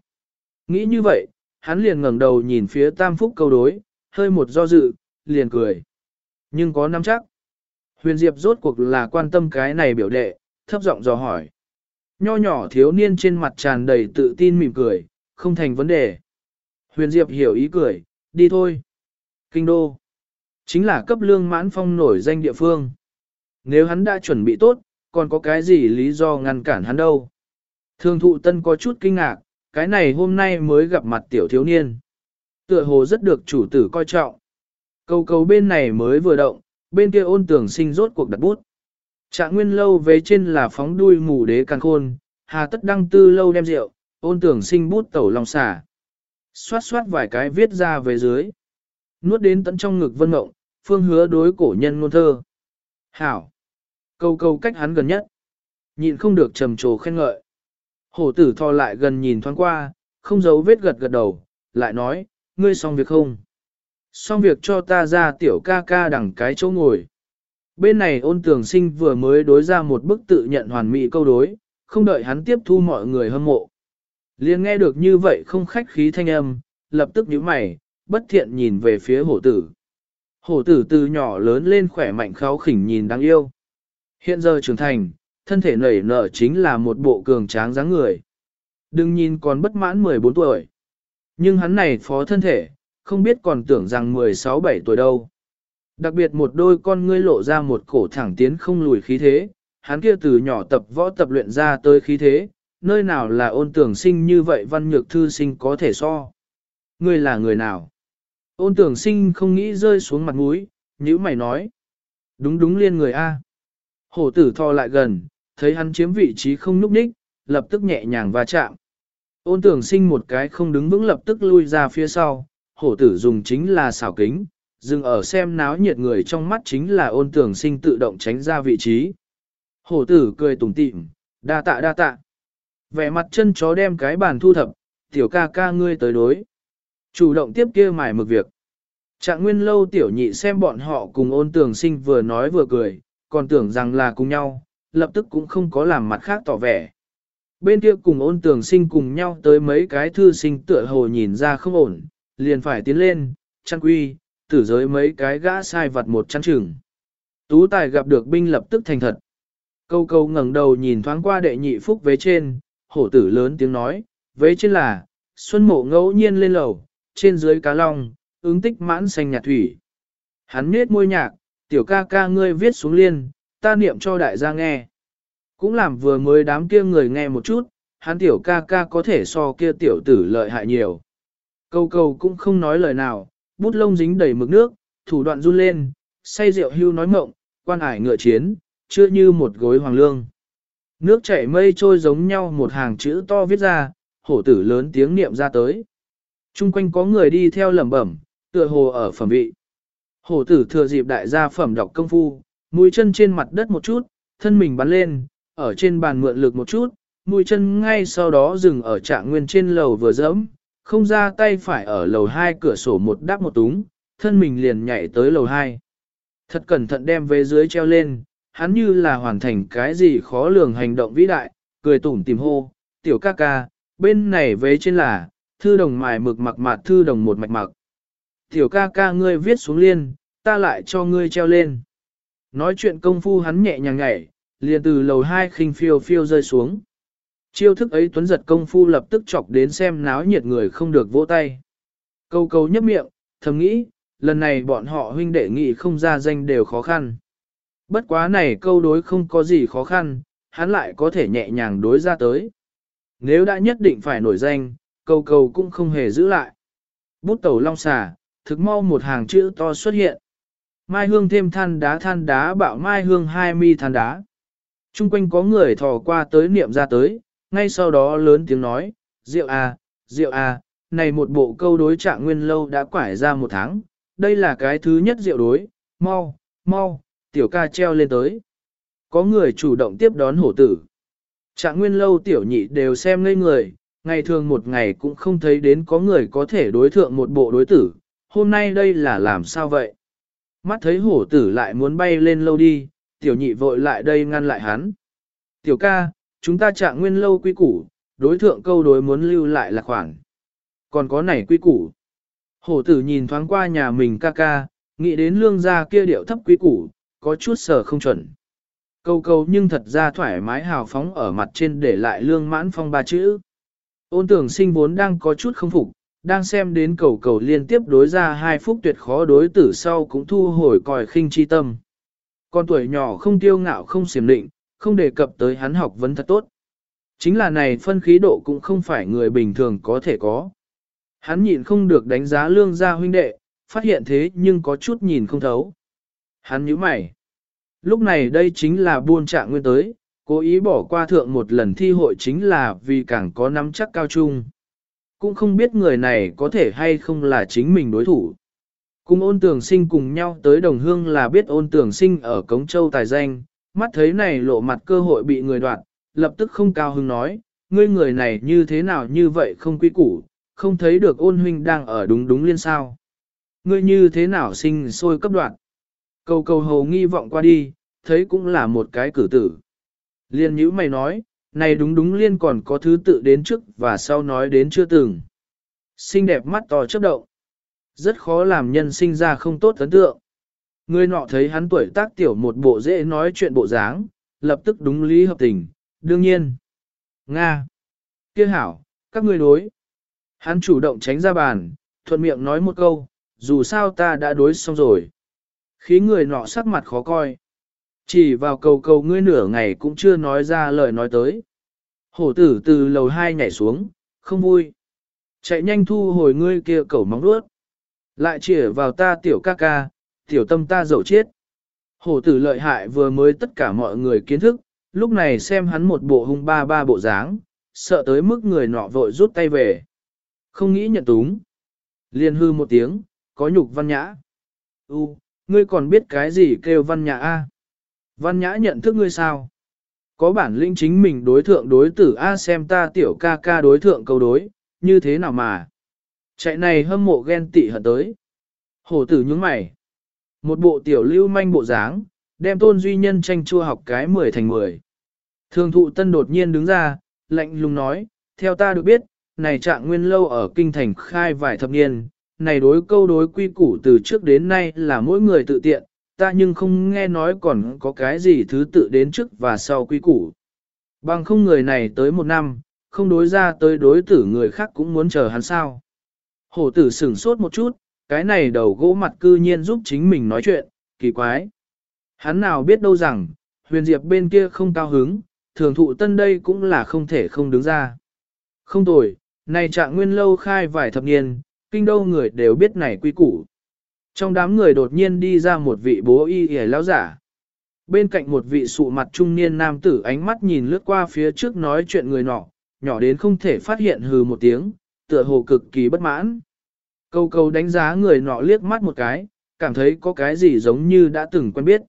Nghĩ như vậy, hắn liền ngẩng đầu nhìn phía tam phúc câu đối, hơi một do dự, liền cười. Nhưng có nắm chắc. Huyền Diệp rốt cuộc là quan tâm cái này biểu đệ, thấp giọng dò hỏi. Nho nhỏ thiếu niên trên mặt tràn đầy tự tin mỉm cười, không thành vấn đề. Huyền Diệp hiểu ý cười, đi thôi. Kinh đô. Chính là cấp lương mãn phong nổi danh địa phương. Nếu hắn đã chuẩn bị tốt, còn có cái gì lý do ngăn cản hắn đâu. Thường thụ tân có chút kinh ngạc, cái này hôm nay mới gặp mặt tiểu thiếu niên. Tựa hồ rất được chủ tử coi trọng. Cầu cầu bên này mới vừa động, bên kia ôn tưởng sinh rốt cuộc đặt bút. Trạng nguyên lâu về trên là phóng đuôi mù đế càng khôn, hà tất đăng tư lâu đem rượu, ôn tưởng sinh bút tẩu lòng xả. Xoát xoát vài cái viết ra về dưới. Nuốt đến tận trong ngực vân mộng, phương hứa đối cổ nhân ngôn thơ. Hảo! Câu câu cách hắn gần nhất. Nhịn không được trầm trồ khen ngợi. Hổ tử thò lại gần nhìn thoáng qua, không giấu vết gật gật đầu, lại nói, ngươi xong việc không? Xong việc cho ta ra tiểu ca ca đằng cái chỗ ngồi. Bên này ôn tường sinh vừa mới đối ra một bức tự nhận hoàn mỹ câu đối, không đợi hắn tiếp thu mọi người hâm mộ. liền nghe được như vậy không khách khí thanh âm, lập tức nhíu mày, bất thiện nhìn về phía hổ tử. Hổ tử từ nhỏ lớn lên khỏe mạnh kháo khỉnh nhìn đáng yêu. Hiện giờ trưởng thành, thân thể nảy nở chính là một bộ cường tráng dáng người. Đừng nhìn còn bất mãn 14 tuổi. Nhưng hắn này phó thân thể, không biết còn tưởng rằng 16-17 tuổi đâu. Đặc biệt một đôi con ngươi lộ ra một cổ thẳng tiến không lùi khí thế, hắn kia từ nhỏ tập võ tập luyện ra tới khí thế, nơi nào là ôn tưởng sinh như vậy văn nhược thư sinh có thể so. Ngươi là người nào? Ôn tưởng sinh không nghĩ rơi xuống mặt mũi, như mày nói. Đúng đúng liên người A. Hổ tử thò lại gần, thấy hắn chiếm vị trí không núp ních, lập tức nhẹ nhàng va chạm. Ôn tưởng sinh một cái không đứng vững lập tức lui ra phía sau, hổ tử dùng chính là xảo kính, dừng ở xem náo nhiệt người trong mắt chính là ôn tưởng sinh tự động tránh ra vị trí. Hổ tử cười tủm tỉm, đa tạ đa tạ. Vẻ mặt chân chó đem cái bàn thu thập, tiểu ca ca ngươi tới đối. Chủ động tiếp kia mài mực việc. Trạng nguyên lâu tiểu nhị xem bọn họ cùng ôn tưởng sinh vừa nói vừa cười, còn tưởng rằng là cùng nhau, lập tức cũng không có làm mặt khác tỏ vẻ. Bên kia cùng ôn tường sinh cùng nhau tới mấy cái thư sinh tựa hồ nhìn ra không ổn, liền phải tiến lên, chăn quy, tử giới mấy cái gã sai vặt một chăn chừng. Tú tài gặp được binh lập tức thành thật. Câu câu ngẩng đầu nhìn thoáng qua đệ nhị phúc vế trên, hổ tử lớn tiếng nói, vế trên là, xuân mộ ngẫu nhiên lên lầu, trên dưới cá long, ứng tích mãn xanh nhạt thủy. Hắn nết môi nhạc, tiểu ca ca ngươi viết xuống liên, ta niệm cho đại gia nghe. Cũng làm vừa mới đám kia người nghe một chút, hắn tiểu ca ca có thể so kia tiểu tử lợi hại nhiều. Câu câu cũng không nói lời nào, bút lông dính đầy mực nước, thủ đoạn run lên, say rượu hưu nói mộng, quan ải ngựa chiến, chưa như một gối hoàng lương. Nước chảy mây trôi giống nhau một hàng chữ to viết ra, hổ tử lớn tiếng niệm ra tới. Trung quanh có người đi theo lẩm bẩm, tựa hồ ở phẩm vị. Hổ tử thừa dịp đại gia phẩm đọc công phu, mũi chân trên mặt đất một chút, thân mình bắn lên, ở trên bàn mượn lực một chút, mũi chân ngay sau đó dừng ở trạng nguyên trên lầu vừa dẫm, không ra tay phải ở lầu hai cửa sổ một đáp một túng, thân mình liền nhảy tới lầu hai. Thật cẩn thận đem về dưới treo lên, hắn như là hoàn thành cái gì khó lường hành động vĩ đại, cười tủm tìm hô, tiểu ca ca, bên này vế trên là, thư đồng mài mực mặc mặt thư đồng một mạch mặc. Tiểu ca ca ngươi viết xuống liên, ta lại cho ngươi treo lên. Nói chuyện công phu hắn nhẹ nhàng nhảy, liền từ lầu hai khinh phiêu phiêu rơi xuống. Chiêu thức ấy tuấn giật công phu lập tức chọc đến xem náo nhiệt người không được vỗ tay. Câu câu nhấp miệng, thầm nghĩ, lần này bọn họ huynh đệ nghị không ra danh đều khó khăn. Bất quá này câu đối không có gì khó khăn, hắn lại có thể nhẹ nhàng đối ra tới. Nếu đã nhất định phải nổi danh, câu câu cũng không hề giữ lại. Bút tẩu long xà, thực mau một hàng chữ to xuất hiện. Mai hương thêm than đá than đá bạo mai hương hai mi than đá. Trung quanh có người thò qua tới niệm ra tới, ngay sau đó lớn tiếng nói, rượu à, rượu à, này một bộ câu đối trạng nguyên lâu đã quải ra một tháng, đây là cái thứ nhất rượu đối, mau, mau, tiểu ca treo lên tới. Có người chủ động tiếp đón hổ tử. Trạng nguyên lâu tiểu nhị đều xem ngây người, ngày thường một ngày cũng không thấy đến có người có thể đối thượng một bộ đối tử, hôm nay đây là làm sao vậy? Mắt thấy hổ tử lại muốn bay lên lâu đi, tiểu nhị vội lại đây ngăn lại hắn. Tiểu ca, chúng ta trạng nguyên lâu quy củ, đối thượng câu đối muốn lưu lại là khoản. Còn có này quy củ. Hổ tử nhìn thoáng qua nhà mình ca ca, nghĩ đến lương gia kia điệu thấp quy củ, có chút sở không chuẩn. Câu câu nhưng thật ra thoải mái hào phóng ở mặt trên để lại lương mãn phong ba chữ. Ôn tưởng sinh vốn đang có chút không phục, đang xem đến cầu cầu liên tiếp đối ra hai phút tuyệt khó đối tử sau cũng thu hồi còi khinh chi tâm. Con tuổi nhỏ không tiêu ngạo không xiểm định, không đề cập tới hắn học vấn thật tốt. Chính là này phân khí độ cũng không phải người bình thường có thể có. Hắn nhịn không được đánh giá lương gia huynh đệ, phát hiện thế nhưng có chút nhìn không thấu. Hắn nhíu mày. Lúc này đây chính là buôn trạng nguyên tới, cố ý bỏ qua thượng một lần thi hội chính là vì càng có nắm chắc cao trung. Cũng không biết người này có thể hay không là chính mình đối thủ. Cùng ôn tường sinh cùng nhau tới đồng hương là biết ôn tường sinh ở Cống Châu tài danh, mắt thấy này lộ mặt cơ hội bị người đoạt, lập tức không cao hứng nói, ngươi người này như thế nào như vậy không quý củ, không thấy được ôn huynh đang ở đúng đúng liên sao. Ngươi như thế nào sinh sôi cấp đoạn. Cầu cầu hầu nghi vọng qua đi, thấy cũng là một cái cử tử. Liên nhữ mày nói, này đúng đúng liên còn có thứ tự đến trước và sau nói đến chưa từng. Xinh đẹp mắt to chớp động. Rất khó làm nhân sinh ra không tốt ấn tượng. Người nọ thấy hắn tuổi tác tiểu một bộ dễ nói chuyện bộ dáng, lập tức đúng lý hợp tình, đương nhiên. Nga. Kia hảo, các ngươi đối. Hắn chủ động tránh ra bàn, thuận miệng nói một câu, dù sao ta đã đối xong rồi. Khí người nọ sắc mặt khó coi. Chỉ vào cầu cầu ngươi nửa ngày cũng chưa nói ra lời nói tới. Hổ tử từ lầu hai nhảy xuống, không vui. Chạy nhanh thu hồi ngươi kia cầu móng đuốt. Lại chỉ vào ta tiểu ca ca, tiểu tâm ta dậu chết. Hổ tử lợi hại vừa mới tất cả mọi người kiến thức, lúc này xem hắn một bộ hung ba ba bộ dáng, sợ tới mức người nọ vội rút tay về. Không nghĩ nhận túng. Liên hư một tiếng, có nhục văn nhã. U, ngươi còn biết cái gì kêu văn nhã A? Văn nhã nhận thức ngươi sao? Có bản lĩnh chính mình đối thượng đối tử A xem ta tiểu ca ca đối thượng câu đối, như thế nào mà? Chạy này hâm mộ ghen tị hận tới. Hổ tử nhướng mày. Một bộ tiểu lưu manh bộ dáng, đem tôn duy nhân tranh chua học cái 10 thành 10. Thường thụ tân đột nhiên đứng ra, lạnh lùng nói, theo ta được biết, này trạng nguyên lâu ở kinh thành khai vài thập niên, này đối câu đối quy củ từ trước đến nay là mỗi người tự tiện, ta nhưng không nghe nói còn có cái gì thứ tự đến trước và sau quy củ. Bằng không người này tới một năm, không đối ra tới đối tử người khác cũng muốn chờ hắn sao. Hổ tử sửng sốt một chút, cái này đầu gỗ mặt cư nhiên giúp chính mình nói chuyện, kỳ quái. Hắn nào biết đâu rằng, huyền diệp bên kia không cao hứng, thường thụ tân đây cũng là không thể không đứng ra. Không tồi, này trạng nguyên lâu khai vài thập niên, kinh đô người đều biết này quy củ. Trong đám người đột nhiên đi ra một vị bố y hề lão giả. Bên cạnh một vị sụ mặt trung niên nam tử ánh mắt nhìn lướt qua phía trước nói chuyện người nọ, nhỏ đến không thể phát hiện hừ một tiếng, tựa hồ cực kỳ bất mãn. Câu câu đánh giá người nọ liếc mắt một cái, cảm thấy có cái gì giống như đã từng quen biết.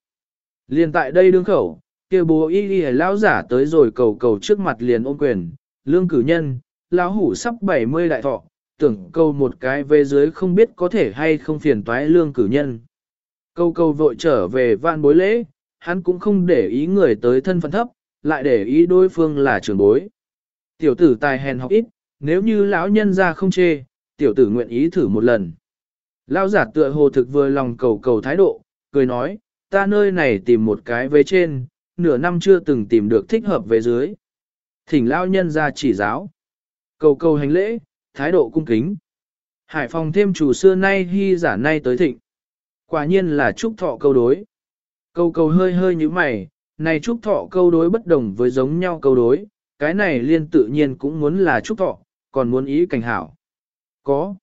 Liền tại đây đương khẩu, kia bố y y lão giả tới rồi cầu cầu trước mặt liền ôm quyền, lương cử nhân, lão hủ sắp 70 đại thọ, tưởng câu một cái về dưới không biết có thể hay không phiền toái lương cử nhân. Câu câu vội trở về van bối lễ, hắn cũng không để ý người tới thân phận thấp, lại để ý đối phương là trưởng bối. Tiểu tử tài hèn học ít, nếu như lão nhân ra không chê, tiểu tử nguyện ý thử một lần. Lão giả tựa hồ thực vừa lòng cầu cầu thái độ, cười nói, ta nơi này tìm một cái về trên, nửa năm chưa từng tìm được thích hợp về dưới. Thỉnh lão nhân ra chỉ giáo. Cầu cầu hành lễ, thái độ cung kính. Hải phòng thêm chủ xưa nay hy giả nay tới thịnh. Quả nhiên là trúc thọ câu đối. Câu câu hơi hơi như mày, này trúc thọ câu đối bất đồng với giống nhau câu đối, cái này liên tự nhiên cũng muốn là trúc thọ, còn muốn ý cảnh hảo. Có.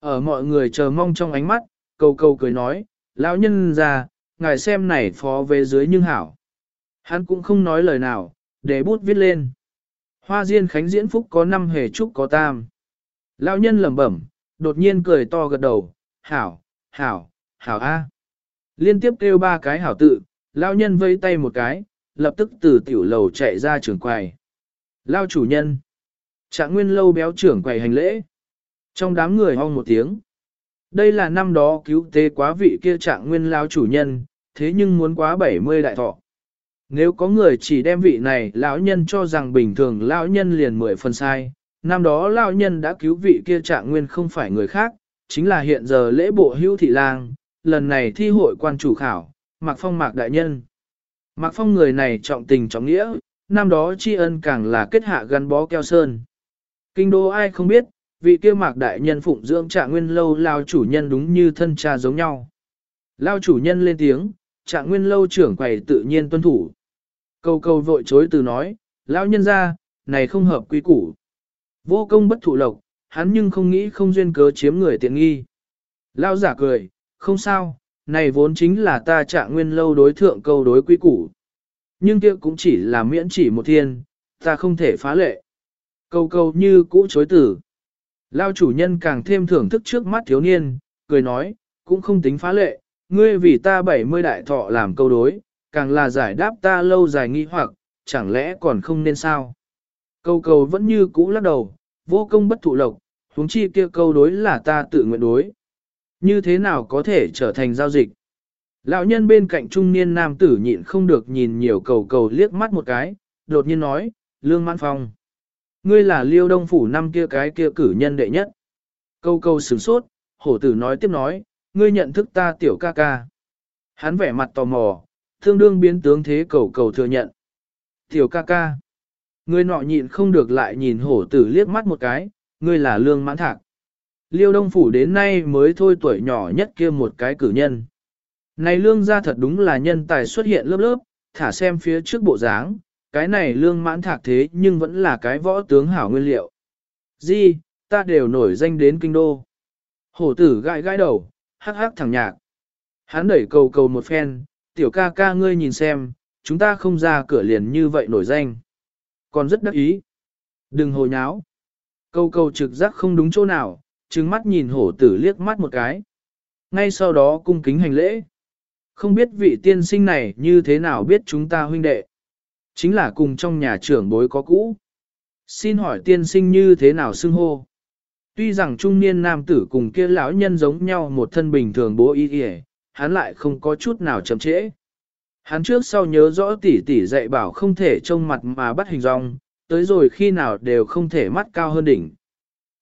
Ở mọi người chờ mong trong ánh mắt, câu câu cười nói, lão nhân ra, ngài xem này phó về dưới nhưng hảo. Hắn cũng không nói lời nào, để bút viết lên. Hoa diên khánh diễn phúc có năm hề trúc có tam. Lão nhân lẩm bẩm, đột nhiên cười to gật đầu, hảo, hảo, hảo A. Liên tiếp kêu ba cái hảo tự, lão nhân vây tay một cái, lập tức từ tiểu lầu chạy ra trường quầy. Lao chủ nhân. Trạng nguyên lâu béo trưởng quầy hành lễ. Trong đám người hong một tiếng. Đây là năm đó cứu tế quá vị kia trạng nguyên lao chủ nhân, thế nhưng muốn quá 70 đại thọ. Nếu có người chỉ đem vị này lão nhân cho rằng bình thường lão nhân liền mười phần sai, năm đó lão nhân đã cứu vị kia trạng nguyên không phải người khác, chính là hiện giờ lễ bộ hưu thị lang, lần này thi hội quan chủ khảo, Mạc Phong Mạc Đại Nhân. Mạc Phong người này trọng tình trọng nghĩa, năm đó tri ân càng là kết hạ gắn bó keo sơn. Kinh đô ai không biết, vị kia Mạc Đại Nhân phụng dưỡng trạng nguyên lâu lao chủ nhân đúng như thân cha giống nhau. Lao chủ nhân lên tiếng, trạng nguyên lâu trưởng quầy tự nhiên tuân thủ. Câu câu vội chối từ nói, lão nhân ra, này không hợp quy củ. Vô công bất thụ lộc, hắn nhưng không nghĩ không duyên cớ chiếm người tiện nghi. Lão giả cười, không sao, này vốn chính là ta trạng nguyên lâu đối thượng câu đối quy củ. Nhưng kia cũng chỉ là miễn chỉ một thiên, ta không thể phá lệ. Câu câu như cũ chối tử. Lao chủ nhân càng thêm thưởng thức trước mắt thiếu niên, cười nói, cũng không tính phá lệ, ngươi vì ta 70 đại thọ làm câu đối, càng là giải đáp ta lâu dài nghi hoặc, chẳng lẽ còn không nên sao? Câu cầu vẫn như cũ lắc đầu, vô công bất thụ lộc, huống chi kia câu đối là ta tự nguyện đối. Như thế nào có thể trở thành giao dịch? Lão nhân bên cạnh trung niên nam tử nhịn không được nhìn nhiều cầu cầu liếc mắt một cái, đột nhiên nói, Lương Mãn Phong. Ngươi là liêu đông phủ năm kia cái kia cử nhân đệ nhất. Câu câu sửng sốt, hổ tử nói tiếp nói, ngươi nhận thức ta tiểu ca ca. Hắn vẻ mặt tò mò, tương đương biến tướng thế cầu cầu thừa nhận. Tiểu ca ca. Ngươi nọ nhịn không được lại nhìn hổ tử liếc mắt một cái, ngươi là lương mãn thạc. Liêu đông phủ đến nay mới thôi tuổi nhỏ nhất kia một cái cử nhân. Này lương gia thật đúng là nhân tài xuất hiện lớp lớp, thả xem phía trước bộ dáng, cái này lương mãn thạc thế nhưng vẫn là cái võ tướng hảo nguyên liệu. Di, ta đều nổi danh đến kinh đô. Hổ tử gãi gãi đầu, hắc hắc thẳng nhạc. Hắn đẩy cầu cầu một phen, tiểu ca ca ngươi nhìn xem, chúng ta không ra cửa liền như vậy nổi danh. Còn rất đắc ý. Đừng hồ nháo. Câu câu trực giác không đúng chỗ nào, trừng mắt nhìn hổ tử liếc mắt một cái. Ngay sau đó cung kính hành lễ. Không biết vị tiên sinh này như thế nào biết chúng ta huynh đệ. Chính là cùng trong nhà trưởng bối có cũ. Xin hỏi tiên sinh như thế nào xưng hô. Tuy rằng trung niên nam tử cùng kia lão nhân giống nhau một thân bình thường bố y y, hắn lại không có chút nào chậm trễ. Hắn trước sau nhớ rõ tỷ tỷ dạy bảo không thể trông mặt mà bắt hình dong, tới rồi khi nào đều không thể mắt cao hơn đỉnh.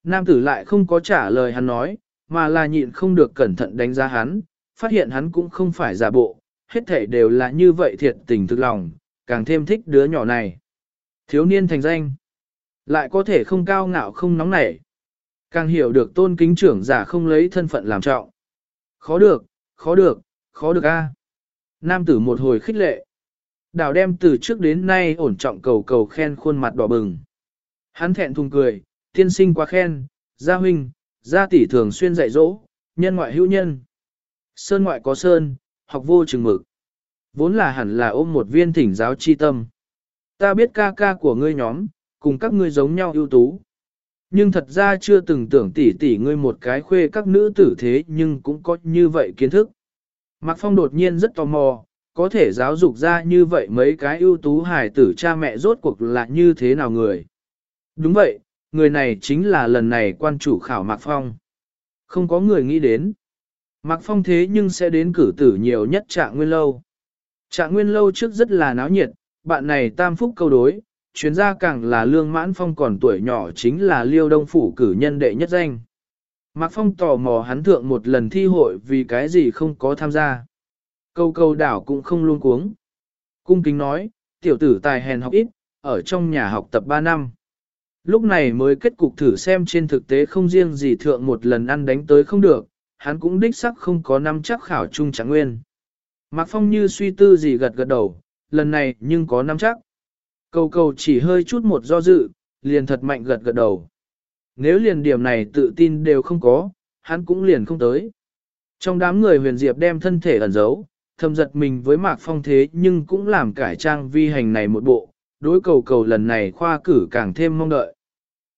Nam tử lại không có trả lời hắn nói, mà là nhịn không được cẩn thận đánh giá hắn, phát hiện hắn cũng không phải giả bộ, hết thể đều là như vậy thiệt tình thực lòng, càng thêm thích đứa nhỏ này. Thiếu niên thành danh, lại có thể không cao ngạo không nóng nảy, càng hiểu được tôn kính trưởng giả không lấy thân phận làm trọng. Khó được, khó được, khó được a. Nam tử một hồi khích lệ. Đào đem từ trước đến nay ổn trọng cầu cầu khen khuôn mặt đỏ bừng. Hắn thẹn thùng cười, tiên sinh quá khen, gia huynh, gia tỷ thường xuyên dạy dỗ, nhân ngoại hữu nhân. Sơn ngoại có sơn, học vô chừng mực. Vốn là hẳn là ôm một viên thỉnh giáo chi tâm. Ta biết ca ca của ngươi nhóm, cùng các ngươi giống nhau ưu tú. Nhưng thật ra chưa từng tưởng tỉ tỉ ngươi một cái khuê các nữ tử thế nhưng cũng có như vậy kiến thức. Mạc Phong đột nhiên rất tò mò, có thể giáo dục ra như vậy mấy cái ưu tú hài tử cha mẹ rốt cuộc là như thế nào người. Đúng vậy, người này chính là lần này quan chủ khảo Mạc Phong. Không có người nghĩ đến. Mạc Phong thế nhưng sẽ đến cử tử nhiều nhất trạng nguyên lâu. Trạng nguyên lâu trước rất là náo nhiệt, bạn này tam phúc câu đối, chuyến gia càng là lương mãn phong còn tuổi nhỏ chính là liêu đông phủ cử nhân đệ nhất danh. Mạc Phong tò mò hắn thượng một lần thi hội vì cái gì không có tham gia. Câu câu đảo cũng không luôn cuống. Cung kính nói, tiểu tử tài hèn học ít, ở trong nhà học tập 3 năm. Lúc này mới kết cục thử xem trên thực tế không riêng gì thượng một lần ăn đánh tới không được, hắn cũng đích sắc không có năm chắc khảo trung chẳng nguyên. Mạc Phong như suy tư gì gật gật đầu, lần này nhưng có năm chắc. Cầu cầu chỉ hơi chút một do dự, liền thật mạnh gật gật đầu. Nếu liền điểm này tự tin đều không có, hắn cũng liền không tới. Trong đám người huyền diệp đem thân thể ẩn giấu, thầm giật mình với Mạc Phong thế nhưng cũng làm cải trang vi hành này một bộ, đối cầu cầu lần này khoa cử càng thêm mong đợi.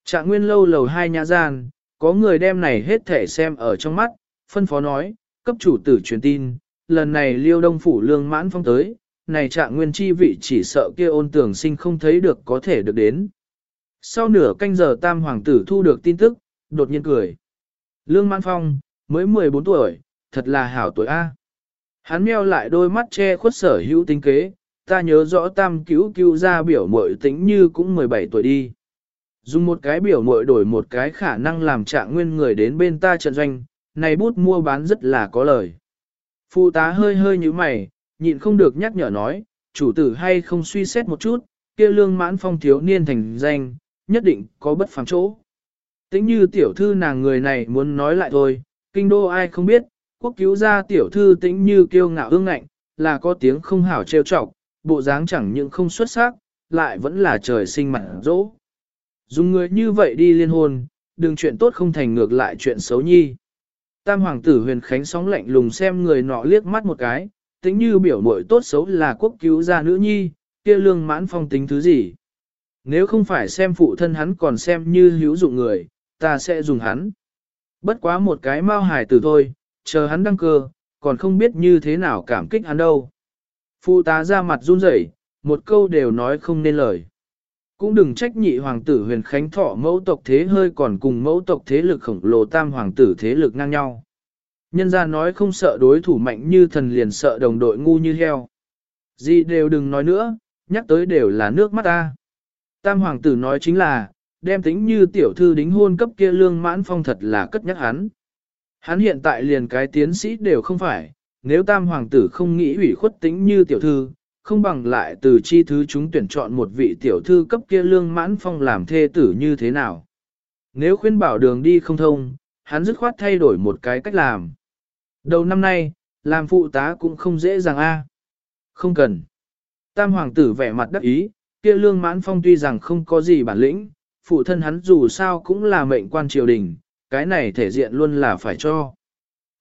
Trạng nguyên lâu lầu hai nhã gian, có người đem này hết thể xem ở trong mắt, phân phó nói, cấp chủ tử truyền tin, lần này liêu đông phủ lương mãn phong tới, này trạng nguyên chi vị chỉ sợ kia ôn tưởng sinh không thấy được có thể được đến. Sau nửa canh giờ tam hoàng tử thu được tin tức, đột nhiên cười. Lương mãn phong, mới 14 tuổi, thật là hảo tuổi A. Hắn meo lại đôi mắt che khuất sở hữu tính kế, ta nhớ rõ tam cứu cứu ra biểu mội tính như cũng 17 tuổi đi. Dùng một cái biểu mội đổi một cái khả năng làm trạng nguyên người đến bên ta trận doanh, này bút mua bán rất là có lời. Phụ tá hơi hơi như mày, nhịn không được nhắc nhở nói, chủ tử hay không suy xét một chút, kia lương mãn phong thiếu niên thành danh, nhất định có bất phàm chỗ. Tính như tiểu thư nàng người này muốn nói lại thôi, kinh đô ai không biết, quốc cứu ra tiểu thư tính như kiêu ngạo ương ngạnh, là có tiếng không hảo trêu chọc, bộ dáng chẳng những không xuất sắc, lại vẫn là trời sinh mặt dỗ. Dùng người như vậy đi liên hôn, đừng chuyện tốt không thành ngược lại chuyện xấu nhi. Tam hoàng tử huyền khánh sóng lạnh lùng xem người nọ liếc mắt một cái, tính như biểu mội tốt xấu là quốc cứu gia nữ nhi, kia lương mãn phong tính thứ gì. Nếu không phải xem phụ thân hắn còn xem như hữu dụng người, ta sẽ dùng hắn. Bất quá một cái mau hài tử thôi, chờ hắn đăng cơ, còn không biết như thế nào cảm kích hắn đâu. Phụ tá ra mặt run rẩy, một câu đều nói không nên lời. Cũng đừng trách nhị hoàng tử huyền khánh thọ mẫu tộc thế hơi còn cùng mẫu tộc thế lực khổng lồ tam hoàng tử thế lực ngang nhau. Nhân ra nói không sợ đối thủ mạnh như thần liền sợ đồng đội ngu như heo. Gì đều đừng nói nữa, nhắc tới đều là nước mắt ta. Tam hoàng tử nói chính là, đem tính như tiểu thư đính hôn cấp kia lương mãn phong thật là cất nhắc hắn. Hắn hiện tại liền cái tiến sĩ đều không phải, nếu tam hoàng tử không nghĩ ủy khuất tính như tiểu thư, không bằng lại từ chi thứ chúng tuyển chọn một vị tiểu thư cấp kia lương mãn phong làm thê tử như thế nào. Nếu khuyên bảo đường đi không thông, hắn dứt khoát thay đổi một cái cách làm. Đầu năm nay, làm phụ tá cũng không dễ dàng a. Không cần. Tam hoàng tử vẻ mặt đắc ý, kia lương mãn phong tuy rằng không có gì bản lĩnh, phụ thân hắn dù sao cũng là mệnh quan triều đình, cái này thể diện luôn là phải cho.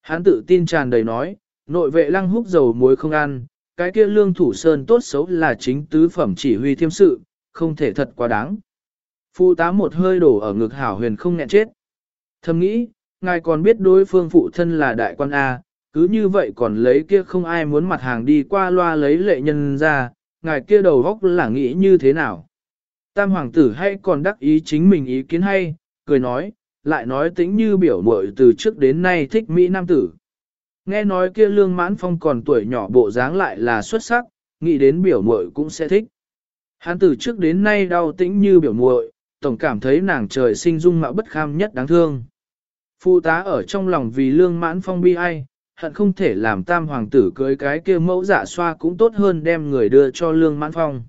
Hắn tự tin tràn đầy nói, nội vệ lăng húc dầu muối không ăn, cái kia lương thủ sơn tốt xấu là chính tứ phẩm chỉ huy thiêm sự, không thể thật quá đáng. Phụ tá một hơi đổ ở ngực hảo huyền không nghẹn chết. Thầm nghĩ, ngài còn biết đối phương phụ thân là đại quan A, cứ như vậy còn lấy kia không ai muốn mặt hàng đi qua loa lấy lệ nhân ra, ngài kia đầu góc là nghĩ như thế nào. Tam hoàng tử hay còn đắc ý chính mình ý kiến hay, cười nói, lại nói tính như biểu muội từ trước đến nay thích Mỹ Nam tử. Nghe nói kia lương mãn phong còn tuổi nhỏ bộ dáng lại là xuất sắc, nghĩ đến biểu muội cũng sẽ thích. Hắn từ trước đến nay đau tĩnh như biểu muội, tổng cảm thấy nàng trời sinh dung mạo bất kham nhất đáng thương. Phụ tá ở trong lòng vì lương mãn phong bi ai, hận không thể làm tam hoàng tử cưới cái kia mẫu dạ xoa cũng tốt hơn đem người đưa cho lương mãn phong.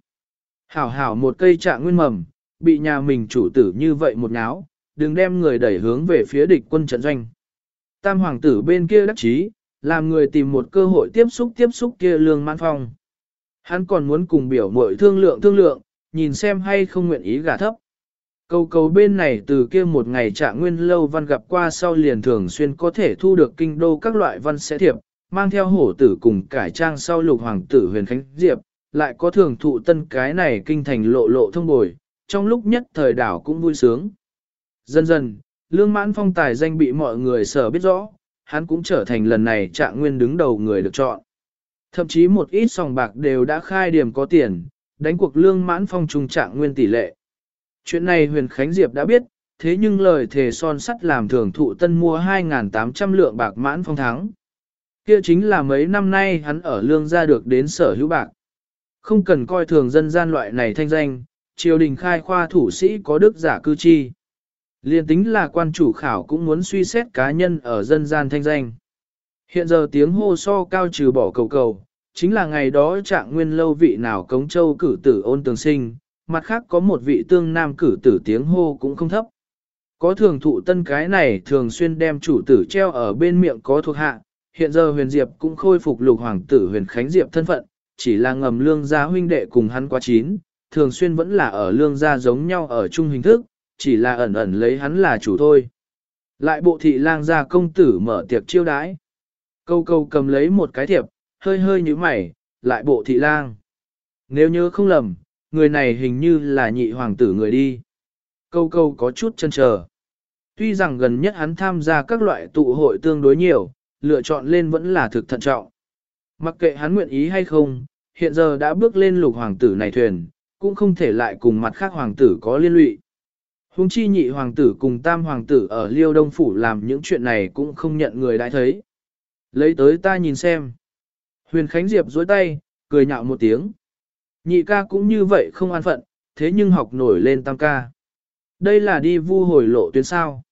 Hảo hảo một cây trạng nguyên mầm, bị nhà mình chủ tử như vậy một náo, đừng đem người đẩy hướng về phía địch quân trận doanh. Tam hoàng tử bên kia đắc chí, làm người tìm một cơ hội tiếp xúc tiếp xúc kia lương mãn phong. Hắn còn muốn cùng biểu mội thương lượng thương lượng, nhìn xem hay không nguyện ý gả thấp câu cầu bên này từ kia một ngày trạng nguyên lâu văn gặp qua sau liền thường xuyên có thể thu được kinh đô các loại văn sẽ thiệp, mang theo hổ tử cùng cải trang sau lục hoàng tử huyền khánh diệp, lại có thường thụ tân cái này kinh thành lộ lộ thông bồi, trong lúc nhất thời đảo cũng vui sướng. Dần dần, lương mãn phong tài danh bị mọi người sở biết rõ, hắn cũng trở thành lần này trạng nguyên đứng đầu người được chọn. Thậm chí một ít sòng bạc đều đã khai điểm có tiền, đánh cuộc lương mãn phong trung trạng nguyên tỷ lệ. Chuyện này huyền Khánh Diệp đã biết, thế nhưng lời thề son sắt làm thường thụ tân mua 2.800 lượng bạc mãn phong thắng. Kia chính là mấy năm nay hắn ở lương gia được đến sở hữu bạc. Không cần coi thường dân gian loại này thanh danh, triều đình khai khoa thủ sĩ có đức giả cư chi. Liên tính là quan chủ khảo cũng muốn suy xét cá nhân ở dân gian thanh danh. Hiện giờ tiếng hô so cao trừ bỏ cầu cầu, chính là ngày đó trạng nguyên lâu vị nào cống châu cử tử ôn tường sinh, mặt khác có một vị tương nam cử tử tiếng hô cũng không thấp. Có thường thụ tân cái này thường xuyên đem chủ tử treo ở bên miệng có thuộc hạ, hiện giờ huyền diệp cũng khôi phục lục hoàng tử huyền khánh diệp thân phận, chỉ là ngầm lương gia huynh đệ cùng hắn quá chín, thường xuyên vẫn là ở lương gia giống nhau ở chung hình thức, chỉ là ẩn ẩn lấy hắn là chủ thôi. Lại bộ thị lang gia công tử mở tiệc chiêu đãi. Câu câu cầm lấy một cái thiệp, hơi hơi như mày, lại bộ thị lang. Nếu nhớ không lầm, người này hình như là nhị hoàng tử người đi. Câu câu có chút chân chờ. Tuy rằng gần nhất hắn tham gia các loại tụ hội tương đối nhiều, lựa chọn lên vẫn là thực thận trọng. Mặc kệ hắn nguyện ý hay không, hiện giờ đã bước lên lục hoàng tử này thuyền, cũng không thể lại cùng mặt khác hoàng tử có liên lụy. Hùng chi nhị hoàng tử cùng tam hoàng tử ở Liêu Đông Phủ làm những chuyện này cũng không nhận người đã thấy. Lấy tới ta nhìn xem. Huyền Khánh Diệp dối tay, cười nhạo một tiếng. Nhị ca cũng như vậy không an phận, thế nhưng học nổi lên tam ca. Đây là đi vu hồi lộ tuyến sao.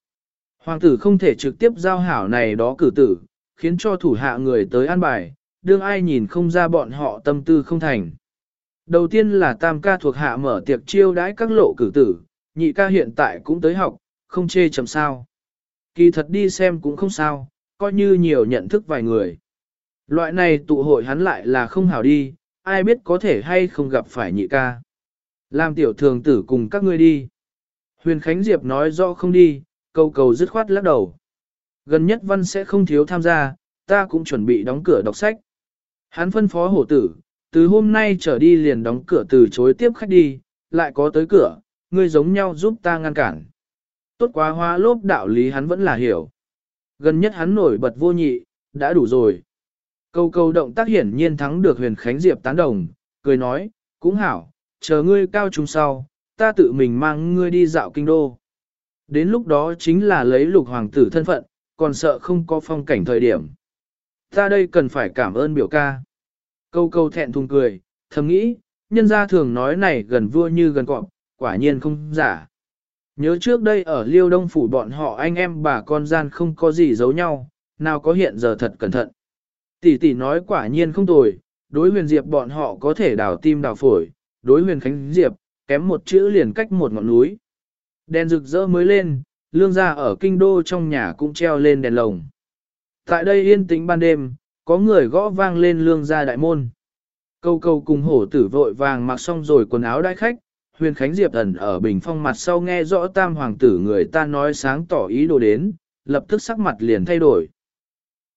Hoàng tử không thể trực tiếp giao hảo này đó cử tử, khiến cho thủ hạ người tới an bài, đương ai nhìn không ra bọn họ tâm tư không thành. Đầu tiên là tam ca thuộc hạ mở tiệc chiêu đãi các lộ cử tử, nhị ca hiện tại cũng tới học, không chê chầm sao. Kỳ thật đi xem cũng không sao, coi như nhiều nhận thức vài người. Loại này tụ hội hắn lại là không hảo đi, ai biết có thể hay không gặp phải nhị ca. Làm tiểu thường tử cùng các ngươi đi. Huyền Khánh Diệp nói rõ không đi, câu cầu dứt khoát lắc đầu. Gần nhất văn sẽ không thiếu tham gia, ta cũng chuẩn bị đóng cửa đọc sách. Hắn phân phó hổ tử, từ hôm nay trở đi liền đóng cửa từ chối tiếp khách đi, lại có tới cửa, ngươi giống nhau giúp ta ngăn cản. Tốt quá hóa lốp đạo lý hắn vẫn là hiểu. Gần nhất hắn nổi bật vô nhị, đã đủ rồi. Câu câu động tác hiển nhiên thắng được huyền khánh diệp tán đồng, cười nói, cũng hảo, chờ ngươi cao chúng sau, ta tự mình mang ngươi đi dạo kinh đô. Đến lúc đó chính là lấy lục hoàng tử thân phận, còn sợ không có phong cảnh thời điểm. Ta đây cần phải cảm ơn biểu ca. Câu câu thẹn thùng cười, thầm nghĩ, nhân gia thường nói này gần vua như gần cọp, quả nhiên không giả. Nhớ trước đây ở Liêu Đông Phủ bọn họ anh em bà con gian không có gì giấu nhau, nào có hiện giờ thật cẩn thận. Tỷ tỷ nói quả nhiên không tồi, đối huyền diệp bọn họ có thể đào tim đào phổi, đối huyền khánh diệp, kém một chữ liền cách một ngọn núi. Đèn rực rỡ mới lên, lương gia ở kinh đô trong nhà cũng treo lên đèn lồng. Tại đây yên tĩnh ban đêm, có người gõ vang lên lương gia đại môn. Câu câu cùng hổ tử vội vàng mặc xong rồi quần áo đại khách, huyền khánh diệp ẩn ở bình phong mặt sau nghe rõ tam hoàng tử người ta nói sáng tỏ ý đồ đến, lập tức sắc mặt liền thay đổi.